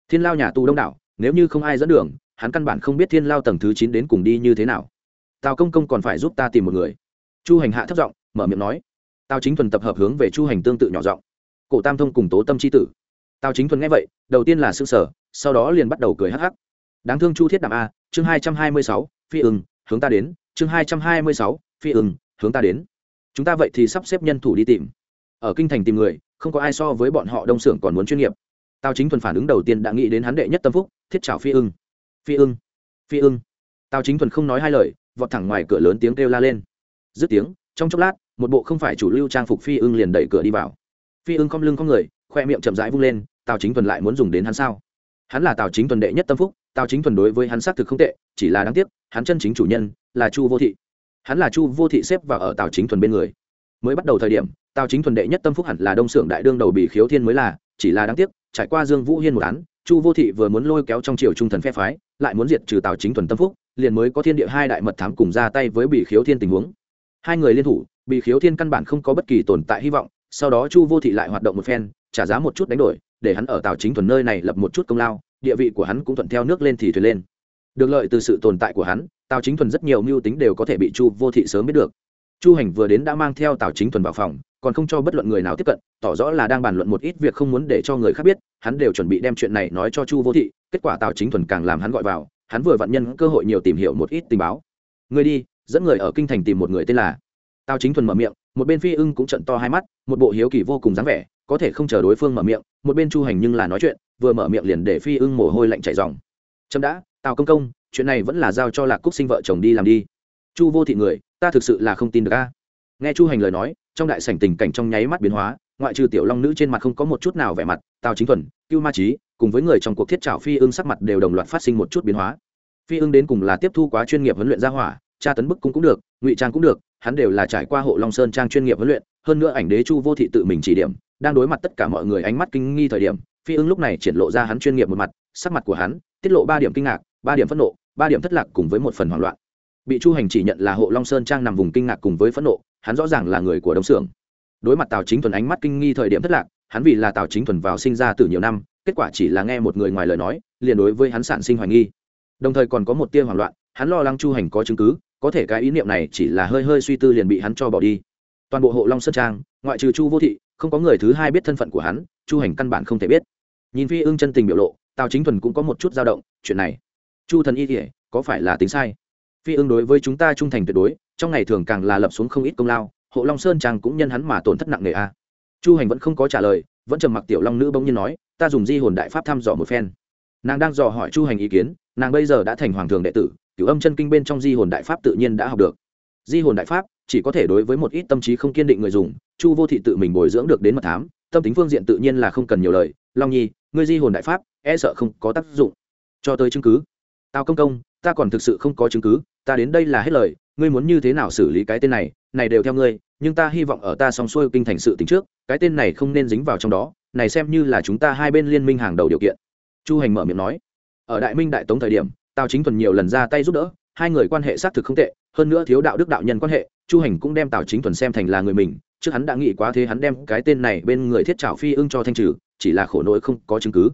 Thiên lao nhà tu đông đảo, nếu như không ai dẫn đường, hắn căn bản không biết thiên lao tầng thứ chín đến cùng đi như thế nào. Tào công công còn phải giúp ta tìm một người. Chu hành hạ thấp giọng, mở miệng nói. Tào chính thuần tập hợp hướng về chu hành tương tự nhỏ giọng. Cổ tam thông cùng tố tâm c tử. Tào chính thuần nghe vậy, đầu tiên là s ư n g sở, sau đó liền bắt đầu cười hắc hắc. Đáng thương chu thiết đàm a, chương hai trăm hai mươi sáu, phi ưng, hướng ta đến, chương hai trăm hai mươi sáu, phi ưng, hướng ta đến chúng ta vậy thì sắp xếp nhân thủ đi tìm. Ở kinh thành tìm người, không có ai so với bọn họ đông xưởng còn muốn chuyên nghiệp. Tào chính thuần phản ứng đầu tiên đã nghĩ đến hắn đệ nhất tâm phúc, thiết trào phi ưng. Phi ưng phi ưng. Tào chính thuần không nói hai lời, vọt thẳng ngoài cửa lớn tiếng kêu la lên. Dứt tiếng, trong chốc lát, một bộ không phải chủ lưu trang phục phi ưng liền đẩy cửa đi vào. Phi ưng không lưng không người, khoe miệng chậm rãi vung lên, tào chính thuần lại muốn dùng đến hắn sao? Hắn là tào chính thuần đệ nhất tâm phúc, tào chính thuần đối với hắn xác thực không tệ, chỉ là đáng tiếc, hắn chân chính chủ nhân là chu vô thị hắn là chu vô thị xếp vào ở tào chính thuần bên người mới bắt đầu thời điểm tào chính thuần đệ nhất tâm phúc hẳn là đông xưởng đại đương đầu bị khiếu thiên mới là chỉ là đáng tiếc trải qua dương vũ hiên một án chu vô thị vừa muốn lôi kéo trong triều trung thần phe phái lại muốn diệt trừ tào chính thuần tâm phúc liền mới có thiên địa hai đại mật thám cùng ra tay với bị khiếu thiên tình huống hai người liên thủ bị khiếu thiên căn bản không có bất kỳ tồn tại hy vọng sau đó chu vô thị lại hoạt động một phen trả giá một chút đánh đổi để hắn ở tào chính thuần nơi này lập một chút công lao địa vị của hắn cũng thuận theo nước lên thì thuyền lên được lợi từ sự tồn tại của hắn tào chính thuần rất nhiều mưu tính đều có thể bị chu vô thị sớm biết được. Chu hành vừa đến đã mang theo tào chính thuần vào phòng, còn không cho bất luận người nào tiếp cận, tỏ rõ là đang bàn luận một ít việc không muốn để cho người khác biết, hắn đều chuẩn bị đem chuyện này nói cho chu vô thị, kết quả tào chính thuần càng làm hắn gọi vào, hắn vừa vặn nhân cơ hội nhiều tìm hiểu một ít tình báo. Người đi, dẫn người ở kinh thành tìm một người tên là tào chính thuần mở miệng, một bên phi ưng cũng trận to hai mắt, một bộ hiếu kỳ vô cùng dáng vẻ, có thể không chờ đối phương mở miệng, một bên chu hành nhưng là nói chuyện, vừa mở miệng liền để phi ưng mồ hôi lạnh chảy dòng trâm đã tào công công, chuyện này vẫn là giao cho lạc cúc sinh vợ chồng đi làm đi. Chu vô thị người, ta thực sự là không tin được a. Nghe chu hành lời nói, trong đại sảnh tình cảnh trong nháy mắt biến hóa, ngoại trừ tiểu long nữ trên mặt không có một chút nào vẻ mặt, tào chính thuần, cưu ma trí cùng với người trong cuộc thiết trảo phi ưng sắc mặt đều đồng loạt phát sinh một chút biến hóa. Phi ưng đến cùng là tiếp thu quá chuyên nghiệp huấn luyện gia hỏa, tra tấn bức cung cũng được, ngụy trang cũng được, hắn đều là trải qua hộ long sơn trang chuyên nghiệp huấn luyện, hơn nữa ảnh đế chu vô thị tự mình chỉ điểm, đang đối mặt tất cả mọi người ánh mắt kinh nghi thời điểm, phi ưng lúc này triển lộ ra hắn chuyên nghiệp một mặt, sắc mặt của hắn tiết lộ ba điểm kinh ngạc ba điểm phẫn nộ, ba điểm thất lạc cùng với một phần hoảng loạn. Bị chu hành chỉ nhận là hộ long sơn trang nằm vùng kinh ngạc cùng với phẫn nộ, hắn rõ ràng là người của đông xưởng đối mặt tào chính thuần ánh mắt kinh nghi thời điểm thất lạc, hắn vì là tào chính thuần vào sinh ra từ nhiều năm, kết quả chỉ là nghe một người ngoài lời nói, liền đối với hắn sản sinh hoài nghi. Đồng thời còn có một tia hoảng loạn, hắn lo lắng chu hành có chứng cứ, có thể cái ý niệm này chỉ là hơi hơi suy tư liền bị hắn cho bỏ đi. Toàn bộ hộ long sơn trang, ngoại trừ chu vô thị, không có người thứ hai biết thân phận của hắn, chu hành căn bản không thể biết. Nhìn phi ưng chân tình biểu lộ, tào chính thuần cũng có một chút dao động, chuyện này chu thần y kể có phải là tính sai? Phi ương đối với chúng ta trung thành tuyệt đối, trong ngày thường càng là lập xuống không ít công lao, hộ long sơn trang cũng nhân hắn mà tổn thất nặng nề a. Chu hành vẫn không có trả lời, vẫn trầm mặc tiểu long nữ bỗng nhiên nói, ta dùng di hồn đại pháp thăm dò một phen. Nàng đang dò hỏi chu hành ý kiến, nàng bây giờ đã thành hoàng thường đệ tử, cửu âm chân kinh bên trong di hồn đại pháp tự nhiên đã học được. Di hồn đại pháp, chỉ có thể đối với một ít tâm trí không kiên định người dùng, chu vô thị tự mình bồi dưỡng được đến mật thám, tâm tính phương diện tự nhiên là không cần nhiều lời. Long nhi, ngươi di hồn đại pháp e sợ không có tác dụng. Cho tới chứng cứ tao công công, ta còn thực sự không có chứng cứ, ta đến đây là hết lời, ngươi muốn như thế nào xử lý cái tên này này đều theo ngươi, nhưng ta hy vọng ở ta xong xuôi kinh thành sự tính trước, cái tên này không nên dính vào trong đó, này xem như là chúng ta hai bên liên minh hàng đầu điều kiện. Chu hành mở miệng nói. Ở đại minh đại tống thời điểm, tào chính thuần nhiều lần ra tay giúp đỡ, hai người quan hệ xác thực không tệ, hơn nữa thiếu đạo đức đạo nhân quan hệ, chu hành cũng đem tào chính thuần xem thành là người mình, trước hắn đã nghĩ quá thế hắn đem cái tên này bên người thiết trảo phi ưng cho thanh trừ, chỉ là khổ nỗi không có chứng cứ.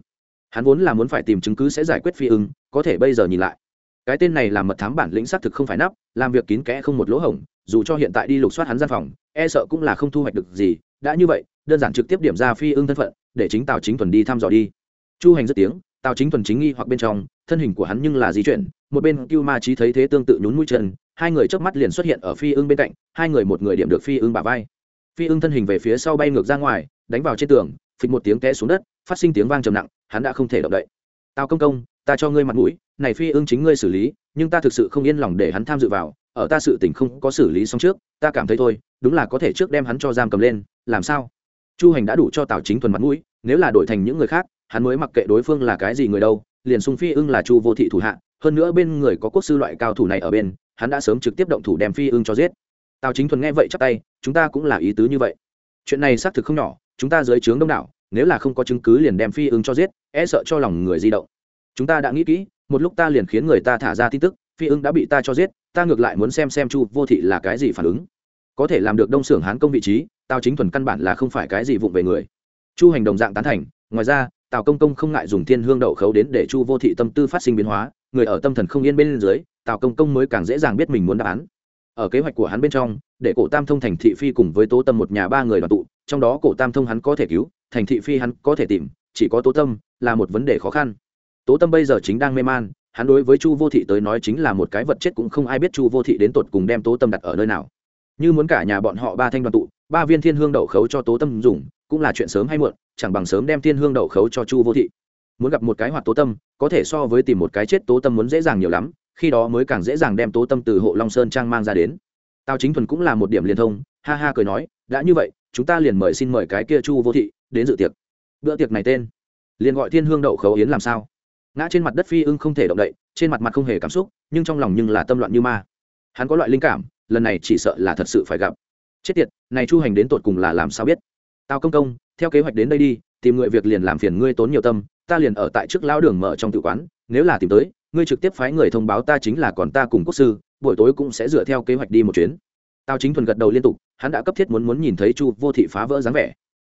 Hắn vốn là muốn phải tìm chứng cứ sẽ giải quyết phi ưng có thể bây giờ nhìn lại. Cái tên này làm mật thám bản lĩnh xác thực không phải nắp, làm việc kín kẽ không một lỗ hổng, dù cho hiện tại đi lục soát hắn gian phòng e sợ cũng là không thu hoạch được gì. Đã như vậy, đơn giản trực tiếp điểm ra phi ưng thân phận, để chính tào chính thuần đi thăm dò đi. Chu hành rất tiếng, tào chính thuần chính nghi hoặc bên trong, thân hình của hắn nhưng là di chuyển, một bên cưu ma trí thấy thế tương tự nhún mũi chân, hai người trước mắt liền xuất hiện ở phi ưng bên cạnh, hai người một người điểm được phi ưng bả vai. Phi ưng thân hình về phía sau bay ngược ra ngoài, đánh vào trên tường, phịch một tiếng té xuống đất, phát sinh tiếng vang trầm nặng, hắn đã không thể động đậy. Tào công công ta cho ngươi mặt mũi, này phi ưng chính ngươi xử lý, nhưng ta thực sự không yên lòng để hắn tham dự vào, ở ta sự tình không có xử lý xong trước, ta cảm thấy thôi, đúng là có thể trước đem hắn cho giam cầm lên, làm sao? Chu hành đã đủ cho tào chính thuần mặt mũi, nếu là đổi thành những người khác, hắn mới mặc kệ đối phương là cái gì người đâu, liền xung phi ưng là chu vô thị thủ hạ, hơn nữa bên người có quốc sư loại cao thủ này ở bên, hắn đã sớm trực tiếp động thủ đem phi ưng cho giết. Tào chính thuần nghe vậy chắc tay, chúng ta cũng là ý tứ như vậy. Chuyện này xác thực không nhỏ, chúng ta dưới trướng đông đảo, nếu là không có chứng cứ liền đem phi ưng cho giết e sợ cho lòng người di động chúng ta đã nghĩ kỹ, một lúc ta liền khiến người ta thả ra tin tức, phi ưng đã bị ta cho giết, ta ngược lại muốn xem xem chu vô thị là cái gì phản ứng. Có thể làm được đông xưởng hán công vị trí, tào chính thuần căn bản là không phải cái gì vụng về người. Chu hành đồng dạng tán thành, ngoài ra, tào công công không ngại dùng thiên hương đậu khấu đến để chu vô thị tâm tư phát sinh biến hóa, người ở tâm thần không yên bên dưới, tào công công mới càng dễ dàng biết mình muốn đáp án. Ở kế hoạch của hắn bên trong, để cổ tam thông thành thị phi cùng với tố tâm một nhà ba người đoàn tụ, trong đó cổ tam thông hắn có thể cứu, thành thị phi hắn có thể tìm, chỉ có tố tâm là một vấn đề khó khăn tố tâm bây giờ chính đang mê man, hắn đối với chu vô thị tới nói chính là một cái vật chết cũng không ai biết chu vô thị đến tột cùng đem tố tâm đặt ở nơi nào. Như muốn cả nhà bọn họ ba thanh đoàn tụ, ba viên thiên hương đậu khấu cho tố tâm dùng, cũng là chuyện sớm hay muộn, chẳng bằng sớm đem thiên hương đậu khấu cho chu vô thị. Muốn gặp một cái hoạt tố tâm, có thể so với tìm một cái chết tố tâm muốn dễ dàng nhiều lắm, khi đó mới càng dễ dàng đem tố tâm từ hộ long sơn trang mang ra đến. Tào chính thuần cũng là một điểm liên thông, ha ha cười nói, đã như vậy, chúng ta liền mời xin mời cái kia chu vô thị đến dự tiệc. Bữa tiệc này tên, liền gọi thiên hương đậu khấu yến làm sao? Ngã trên mặt đất phi ưng không thể động đậy, trên mặt mặt không hề cảm xúc, nhưng trong lòng nhưng là tâm loạn như ma. Hắn có loại linh cảm, lần này chỉ sợ là thật sự phải gặp. Chết tiệt, này chu hành đến tột cùng là làm sao biết? Tao công công, theo kế hoạch đến đây đi, tìm người việc liền làm phiền ngươi tốn nhiều tâm, ta liền ở tại trước lão đường mở trong tự quán, nếu là tìm tới, ngươi trực tiếp phái người thông báo ta chính là còn ta cùng quốc sư, buổi tối cũng sẽ dựa theo kế hoạch đi một chuyến. Tao chính thuần gật đầu liên tục, hắn đã cấp thiết muốn muốn nhìn thấy chu vô thị phá vỡ dáng vẻ.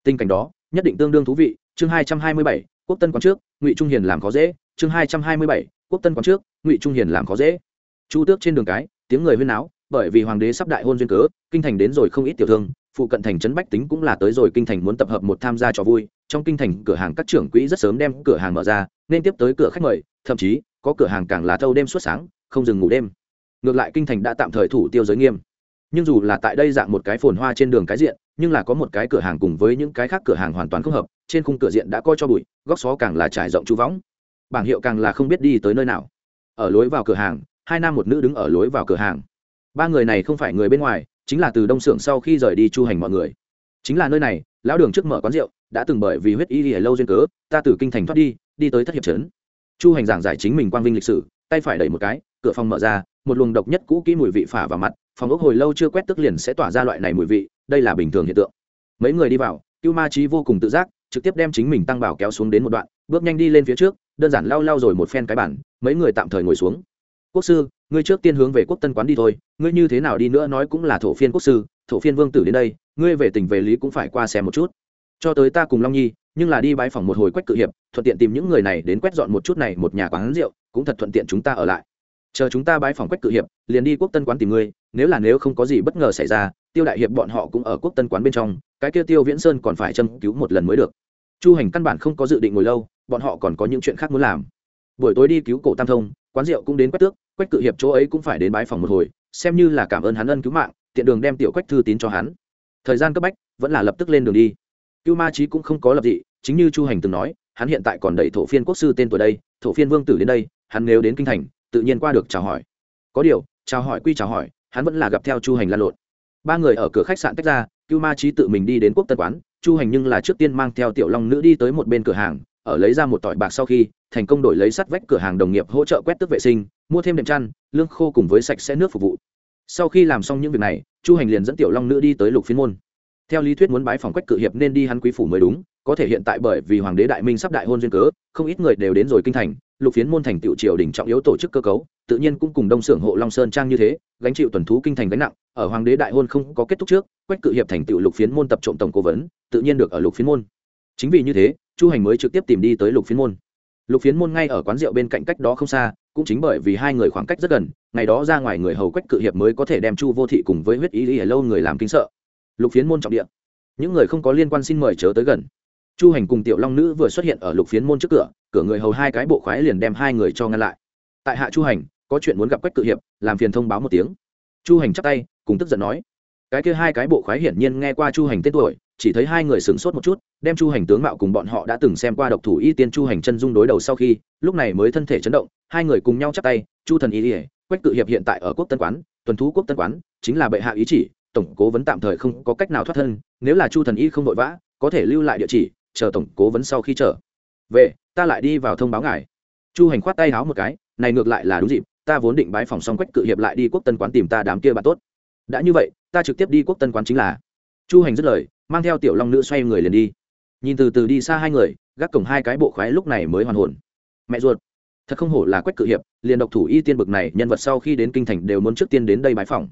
Tình cảnh đó, nhất định tương đương thú vị, chương hai trăm hai mươi bảy, quốc tân quán trước, ngụy trung hiền làm khó dễ chương hai trăm hai mươi bảy, quốc tân quán trước, ngụy trung hiền làm khó dễ. Chu tước trên đường cái, tiếng người huyên náo, bởi vì hoàng đế sắp đại hôn duyên cớ, kinh thành đến rồi không ít tiểu thương, phụ cận thành trấn bách tính cũng là tới rồi kinh thành muốn tập hợp một tham gia trò vui, trong kinh thành cửa hàng các trưởng quỹ rất sớm đem cửa hàng mở ra, nên tiếp tới cửa khách mời, thậm chí, có cửa hàng càng là thâu đêm suốt sáng, không dừng ngủ đêm. Ngược lại kinh thành đã tạm thời thủ tiêu giới nghiêm. Nhưng dù là tại đây dạng một cái phồn hoa trên đường cái diện, nhưng là có một cái cửa hàng cùng với những cái khác cửa hàng hoàn toàn không hợp, trên khung cửa diện đã coi cho bụi, góc xó càng là trải rộng chú võng bảng hiệu càng là không biết đi tới nơi nào. Ở lối vào cửa hàng, hai nam một nữ đứng ở lối vào cửa hàng. Ba người này không phải người bên ngoài, chính là từ đông xưởng sau khi rời đi chu hành mọi người. Chính là nơi này, lão đường trước mở quán rượu, đã từng bởi vì huyết y lìa lâu duyên cớ, ta từ kinh thành thoát đi đi tới thất hiệp trấn. Chu hành giảng giải chính mình quang vinh lịch sử, tay phải đẩy một cái, cửa phòng mở ra, một luồng độc nhất cũ kỹ mùi vị phả vào mặt, phòng ốc hồi lâu chưa quét tức liền sẽ tỏa ra loại này mùi vị, đây là bình thường hiện tượng. Mấy người đi vào, cưu ma trí vô cùng tự giác, trực tiếp đem chính mình tăng bảo kéo xuống đến một đoạn, bước nhanh đi lên phía trước đơn giản lau lau rồi một phen cái bản mấy người tạm thời ngồi xuống. Quốc sư, ngươi trước tiên hướng về quốc tân quán đi thôi, ngươi như thế nào đi nữa nói cũng là thổ phiên quốc sư, thổ phiên vương tử đến đây, ngươi về tỉnh về lý cũng phải qua xem một chút. Cho tới ta cùng long nhi, nhưng là đi bãi phòng một hồi quách cự hiệp, thuận tiện tìm những người này đến quét dọn một chút này một nhà quán rượu, cũng thật thuận tiện chúng ta ở lại. Chờ chúng ta bãi phòng quách cự hiệp, liền đi quốc tân quán tìm ngươi, nếu là nếu không có gì bất ngờ xảy ra, tiêu đại hiệp bọn họ cũng ở quốc tân quán bên trong, cái kia tiêu viễn sơn còn phải châm cứu một lần mới được chu hành căn bản không có dự định ngồi lâu, bọn họ còn có những chuyện khác muốn làm. Buổi tối đi cứu cổ tam thông, quán rượu cũng đến quách tước, quách cự hiệp chỗ ấy cũng phải đến bái phòng một hồi, xem như là cảm ơn hắn ân cứu mạng, tiện đường đem tiểu quách thư tín cho hắn. Thời gian cấp bách, vẫn là lập tức lên đường đi. Cưu ma trí cũng không có lập dị, chính như chu hành từng nói, hắn hiện tại còn đẩy thổ phiên quốc sư tên tuổi đây, thổ phiên vương tử đến đây, hắn nếu đến kinh thành, tự nhiên qua được chào hỏi. Có điều, chào hỏi quy chào hỏi, hắn vẫn là gặp theo chu hành lan lộn. Ba người ở cửa khách sạn tách ra, cưu ma trí tự mình đi đến quốc tân quán chu hành nhưng là trước tiên mang theo tiểu long nữ đi tới một bên cửa hàng, ở lấy ra một tỏi bạc sau khi, thành công đổi lấy sắt vách cửa hàng đồng nghiệp hỗ trợ quét tước vệ sinh, mua thêm đệm chăn, lương khô cùng với sạch sẽ nước phục vụ. Sau khi làm xong những việc này, chu hành liền dẫn tiểu long nữ đi tới lục phiên môn. Theo lý thuyết muốn bái phòng quách cự hiệp nên đi hắn quý phủ mới đúng, có thể hiện tại bởi vì hoàng đế đại minh sắp đại hôn duyên cớ, không ít người đều đến rồi kinh thành lục phiến môn thành tựu triều đình trọng yếu tổ chức cơ cấu, tự nhiên cũng cùng đông xưởng hộ long sơn trang như thế, gánh chịu tuần thú kinh thành gánh nặng, ở hoàng đế đại hôn không có kết thúc trước, quách cự hiệp thành tựu lục phiến môn tập trộm tổng cố vấn, tự nhiên được ở lục phiến môn. Chính vì như thế, chu hành mới trực tiếp tìm đi tới lục phiến môn. Lục phiến môn ngay ở quán rượu bên cạnh cách đó không xa, cũng chính bởi vì hai người khoảng cách rất gần, ngày đó ra ngoài người hầu quách cự hiệp mới có thể đem chu vô thị cùng với huyết ý lý ở lâu người làm kinh sợ. Lục phiến môn trọng địa. Những người không có liên quan xin mời chớ tới gần chu hành cùng tiểu long nữ vừa xuất hiện ở lục phiến môn trước cửa cửa người hầu hai cái bộ khoái liền đem hai người cho ngăn lại. Tại hạ chu hành, có chuyện muốn gặp quách cự hiệp, làm phiền thông báo một tiếng. Chu hành chắp tay, cùng tức giận nói. Cái kia hai cái bộ khoái hiển nhiên nghe qua chu hành tên tuổi, chỉ thấy hai người sửng sốt một chút, đem chu hành tướng mạo cùng bọn họ đã từng xem qua độc thủ y tiên chu hành chân dung đối đầu sau khi, lúc này mới thân thể chấn động, hai người cùng nhau chắp tay, chu thần y ỉa quách cự hiệp hiện tại ở quốc tân quán, tuần thú quốc tân quán, chính là bệ hạ ý chỉ, tổng cố vấn tạm thời không có cách nào thoát thân, nếu là chu thần y không vội vã, có thể lưu lại địa chỉ chờ tổng cố vấn sau khi trở về, ta lại đi vào thông báo ngài. Chu hành khoát tay háo một cái, này ngược lại là đúng dịp, ta vốn định bái phòng xong quách cự hiệp lại đi quốc tân quán tìm ta đám kia bạn tốt. Đã như vậy, ta trực tiếp đi quốc tân quán chính là. Chu hành dứt lời, mang theo tiểu long nữ xoay người liền đi. Nhìn từ từ đi xa hai người, gác cổng hai cái bộ khoái lúc này mới hoàn hồn. Mẹ ruột, thật không hổ là quách cự hiệp, liền độc thủ y tiên bực này, nhân vật sau khi đến kinh thành đều muốn trước tiên đến đây bãi phòng.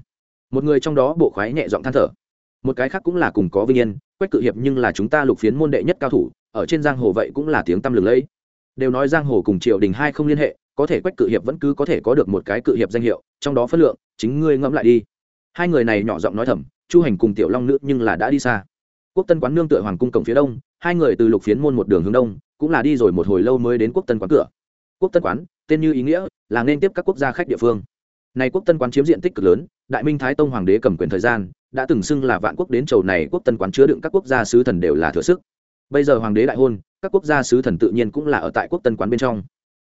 Một người trong đó bộ khoái nhẹ giọng than thở. Một cái khác cũng là cùng có vinh yên quách cự hiệp nhưng là chúng ta lục phiến môn đệ nhất cao thủ, ở trên giang hồ vậy cũng là tiếng tăm lừng lẫy. Đều nói giang hồ cùng triều đình hai không liên hệ, có thể quách cự hiệp vẫn cứ có thể có được một cái cự hiệp danh hiệu, trong đó phất lượng, chính ngươi ngẫm lại đi. Hai người này nhỏ giọng nói thầm, chu hành cùng tiểu long nữ nhưng là đã đi xa. Quốc tân quán nương tựa hoàng cung cổng phía đông, hai người từ lục phiến môn một đường hướng đông, cũng là đi rồi một hồi lâu mới đến quốc tân quán cửa. Quốc tân quán, tên như ý nghĩa, là nên tiếp các quốc gia khách địa phương. Này quốc tân quán chiếm diện tích cực lớn, đại minh thái tông hoàng đế cầm quyền thời gian đã từng xưng là vạn quốc đến chầu này quốc tân quán chứa đựng các quốc gia sứ thần đều là thừa sức. Bây giờ hoàng đế đại hôn, các quốc gia sứ thần tự nhiên cũng là ở tại quốc tân quán bên trong.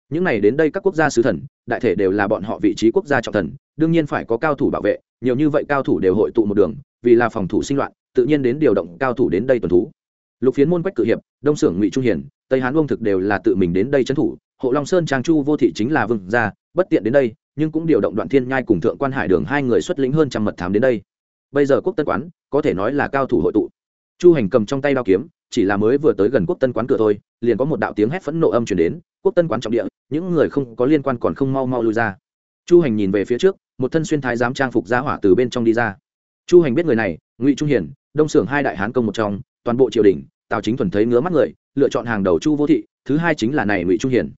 Những này đến đây các quốc gia sứ thần, đại thể đều là bọn họ vị trí quốc gia trọng thần, đương nhiên phải có cao thủ bảo vệ, nhiều như vậy cao thủ đều hội tụ một đường, vì là phòng thủ sinh loạn, tự nhiên đến điều động cao thủ đến đây tuần thú. Lục phiến môn quách cự hiệp, đông xưởng ngụy trung hiển, tây hán ông thực đều là tự mình đến đây trấn thủ, hộ long sơn trang chu vô thị chính là vương gia, bất tiện đến đây, nhưng cũng điều động đoạn thiên nhai cùng thượng quan hải đường hai người xuất lĩnh hơn trăm mật thám đến đây bây giờ quốc tân quán, có thể nói là cao thủ hội tụ. Chu hành cầm trong tay đao kiếm, chỉ là mới vừa tới gần quốc tân quán cửa thôi, liền có một đạo tiếng hét phẫn nộ âm chuyển đến, quốc tân quán trọng địa, những người không có liên quan còn không mau mau lui ra. Chu hành nhìn về phía trước, một thân xuyên thái giám trang phục giá hỏa từ bên trong đi ra. Chu hành biết người này, ngụy trung hiển, đông xưởng hai đại hán công một trong, toàn bộ triều đình, tào chính thuần thấy ngứa mắt người, lựa chọn hàng đầu chu vô thị, thứ hai chính là này ngụy trung hiển.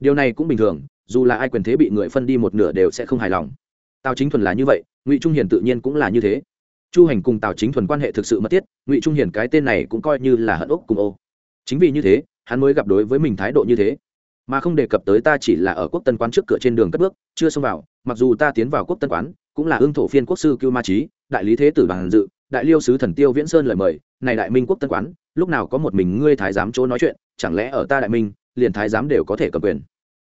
Điều này cũng bình thường, dù là ai quyền thế bị người phân đi một nửa đều sẽ không hài lòng. Tào chính thuần là như vậy, ngụy trung hiển tự nhiên cũng là như thế chu hành cùng tào chính thuần quan hệ thực sự mất tiết ngụy trung hiển cái tên này cũng coi như là hận ốc cùng ô. Chính vì như thế, hắn mới gặp đối với mình thái độ như thế. Mà không đề cập tới ta chỉ là ở quốc tân quán trước cửa trên đường cất bước, chưa xông vào, mặc dù ta tiến vào quốc tân quán, cũng là ương thổ phiên quốc sư cưu ma trí đại lý thế tử bằng dự, đại liêu sứ thần tiêu viễn sơn lời mời, này đại minh quốc tân quán, lúc nào có một mình ngươi thái giám chỗ nói chuyện, chẳng lẽ ở ta đại minh, liền thái giám đều có thể cầm quyền.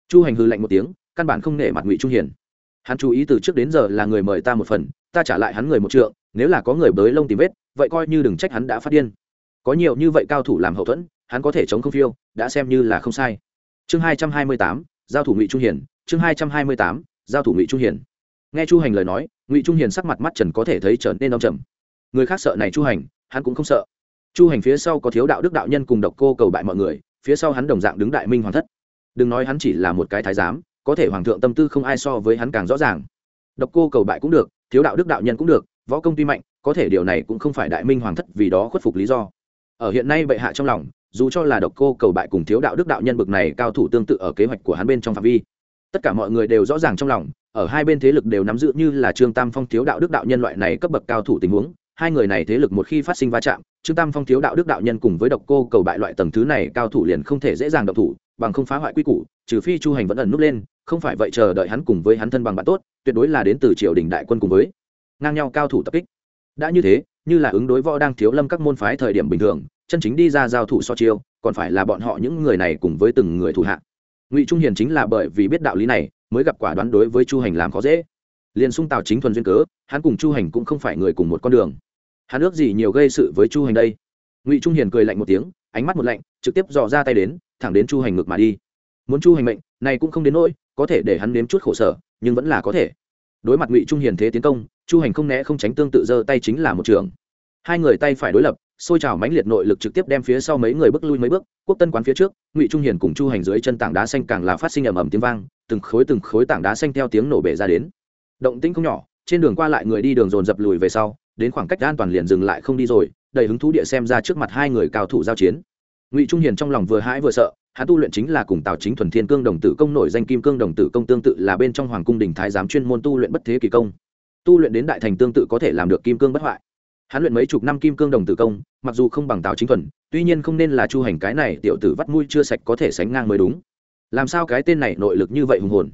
Chu hành hư lạnh một tiếng, căn bản không nể mặt ngụy trung hiền hắn chú ý từ trước đến giờ là người mời ta một phần ta trả lại hắn người một trượng, nếu là có người bới lông tìm vết, vậy coi như đừng trách hắn đã phát điên. Có nhiều như vậy cao thủ làm hậu thuẫn, hắn có thể chống không phiêu, đã xem như là không sai. Chương hai trăm hai mươi tám, giao thủ ngụy trung hiền, chương hai trăm hai mươi tám, giao thủ ngụy trung hiền. Nghe chu hành lời nói, ngụy trung hiền sắc mặt mắt trần có thể thấy trở nên đông trầm. Người khác sợ này chu hành, hắn cũng không sợ. Chu hành phía sau có thiếu đạo đức đạo nhân cùng độc cô cầu bại mọi người, phía sau hắn đồng dạng đứng đại minh hoàng thất. Đừng nói hắn chỉ là một cái thái giám, có thể hoàng thượng tâm tư không ai so với hắn càng rõ ràng. Độc cô cầu bại cũng được thiếu đạo đức đạo nhân cũng được, võ công tuy mạnh, có thể điều này cũng không phải đại minh hoàng thất vì đó khuất phục lý do. Ở hiện nay bệ hạ trong lòng, dù cho là độc cô cầu bại cùng thiếu đạo đức đạo nhân bực này cao thủ tương tự ở kế hoạch của hắn bên trong phạm vi, tất cả mọi người đều rõ ràng trong lòng, ở hai bên thế lực đều nắm giữ như là trương tam phong thiếu đạo đức đạo nhân loại này cấp bậc cao thủ tình huống, hai người này thế lực một khi phát sinh va chạm, trương tam phong thiếu đạo đức đạo nhân cùng với độc cô cầu bại loại tầng thứ này cao thủ liền không thể dễ dàng độc thủ bằng không phá hoại quy củ, trừ phi chu hành vẫn ẩn núp lên, không phải vậy chờ đợi hắn cùng với hắn thân bằng bạn tốt, tuyệt đối là đến từ triều đình đại quân cùng với ngang nhau cao thủ tập kích. Đã như thế, như là ứng đối võ đang thiếu lâm các môn phái thời điểm bình thường, chân chính đi ra giao thủ so chiêu, còn phải là bọn họ những người này cùng với từng người thủ hạ. Ngụy trung hiền chính là bởi vì biết đạo lý này, mới gặp quả đoán đối với chu hành làm khó dễ. Liền sung tào chính thuần duyên cớ, hắn cùng chu hành cũng không phải người cùng một con đường. Hắn ước gì nhiều gây sự với chu hành đây. Ngụy trung hiền cười lạnh một tiếng, ánh mắt một lạnh, trực tiếp dò ra tay đến thẳng đến chu hành ngược mà đi. Muốn chu hành mệnh, này cũng không đến nỗi, có thể để hắn nếm chút khổ sở, nhưng vẫn là có thể. Đối mặt ngụy trung hiền thế tiến công, chu hành không né không tránh tương tự giơ tay chính là một trường. Hai người tay phải đối lập, xôi trào mãnh liệt nội lực trực tiếp đem phía sau mấy người bước lui mấy bước, quốc tân quán phía trước, ngụy trung hiền cùng chu hành dưới chân tảng đá xanh càng là phát sinh ầm ầm tiếng vang, từng khối từng khối tảng đá xanh theo tiếng nổ bể ra đến. Động tĩnh không nhỏ, trên đường qua lại người đi đường dồn dập lùi về sau, đến khoảng cách an toàn liền dừng lại không đi rồi, đầy hứng thú địa xem ra trước mặt hai người cao thủ giao chiến ngụy trung hiền trong lòng vừa hãi vừa sợ hắn tu luyện chính là cùng tào chính thuần thiên cương đồng tử công nổi danh kim cương đồng tử công tương tự là bên trong hoàng cung đình thái giám chuyên môn tu luyện bất thế kỳ công tu luyện đến đại thành tương tự có thể làm được kim cương bất hoại hắn luyện mấy chục năm kim cương đồng tử công mặc dù không bằng tào chính thuần tuy nhiên không nên là chu hành cái này tiểu tử vắt mũi chưa sạch có thể sánh ngang mới đúng làm sao cái tên này nội lực như vậy hùng hồn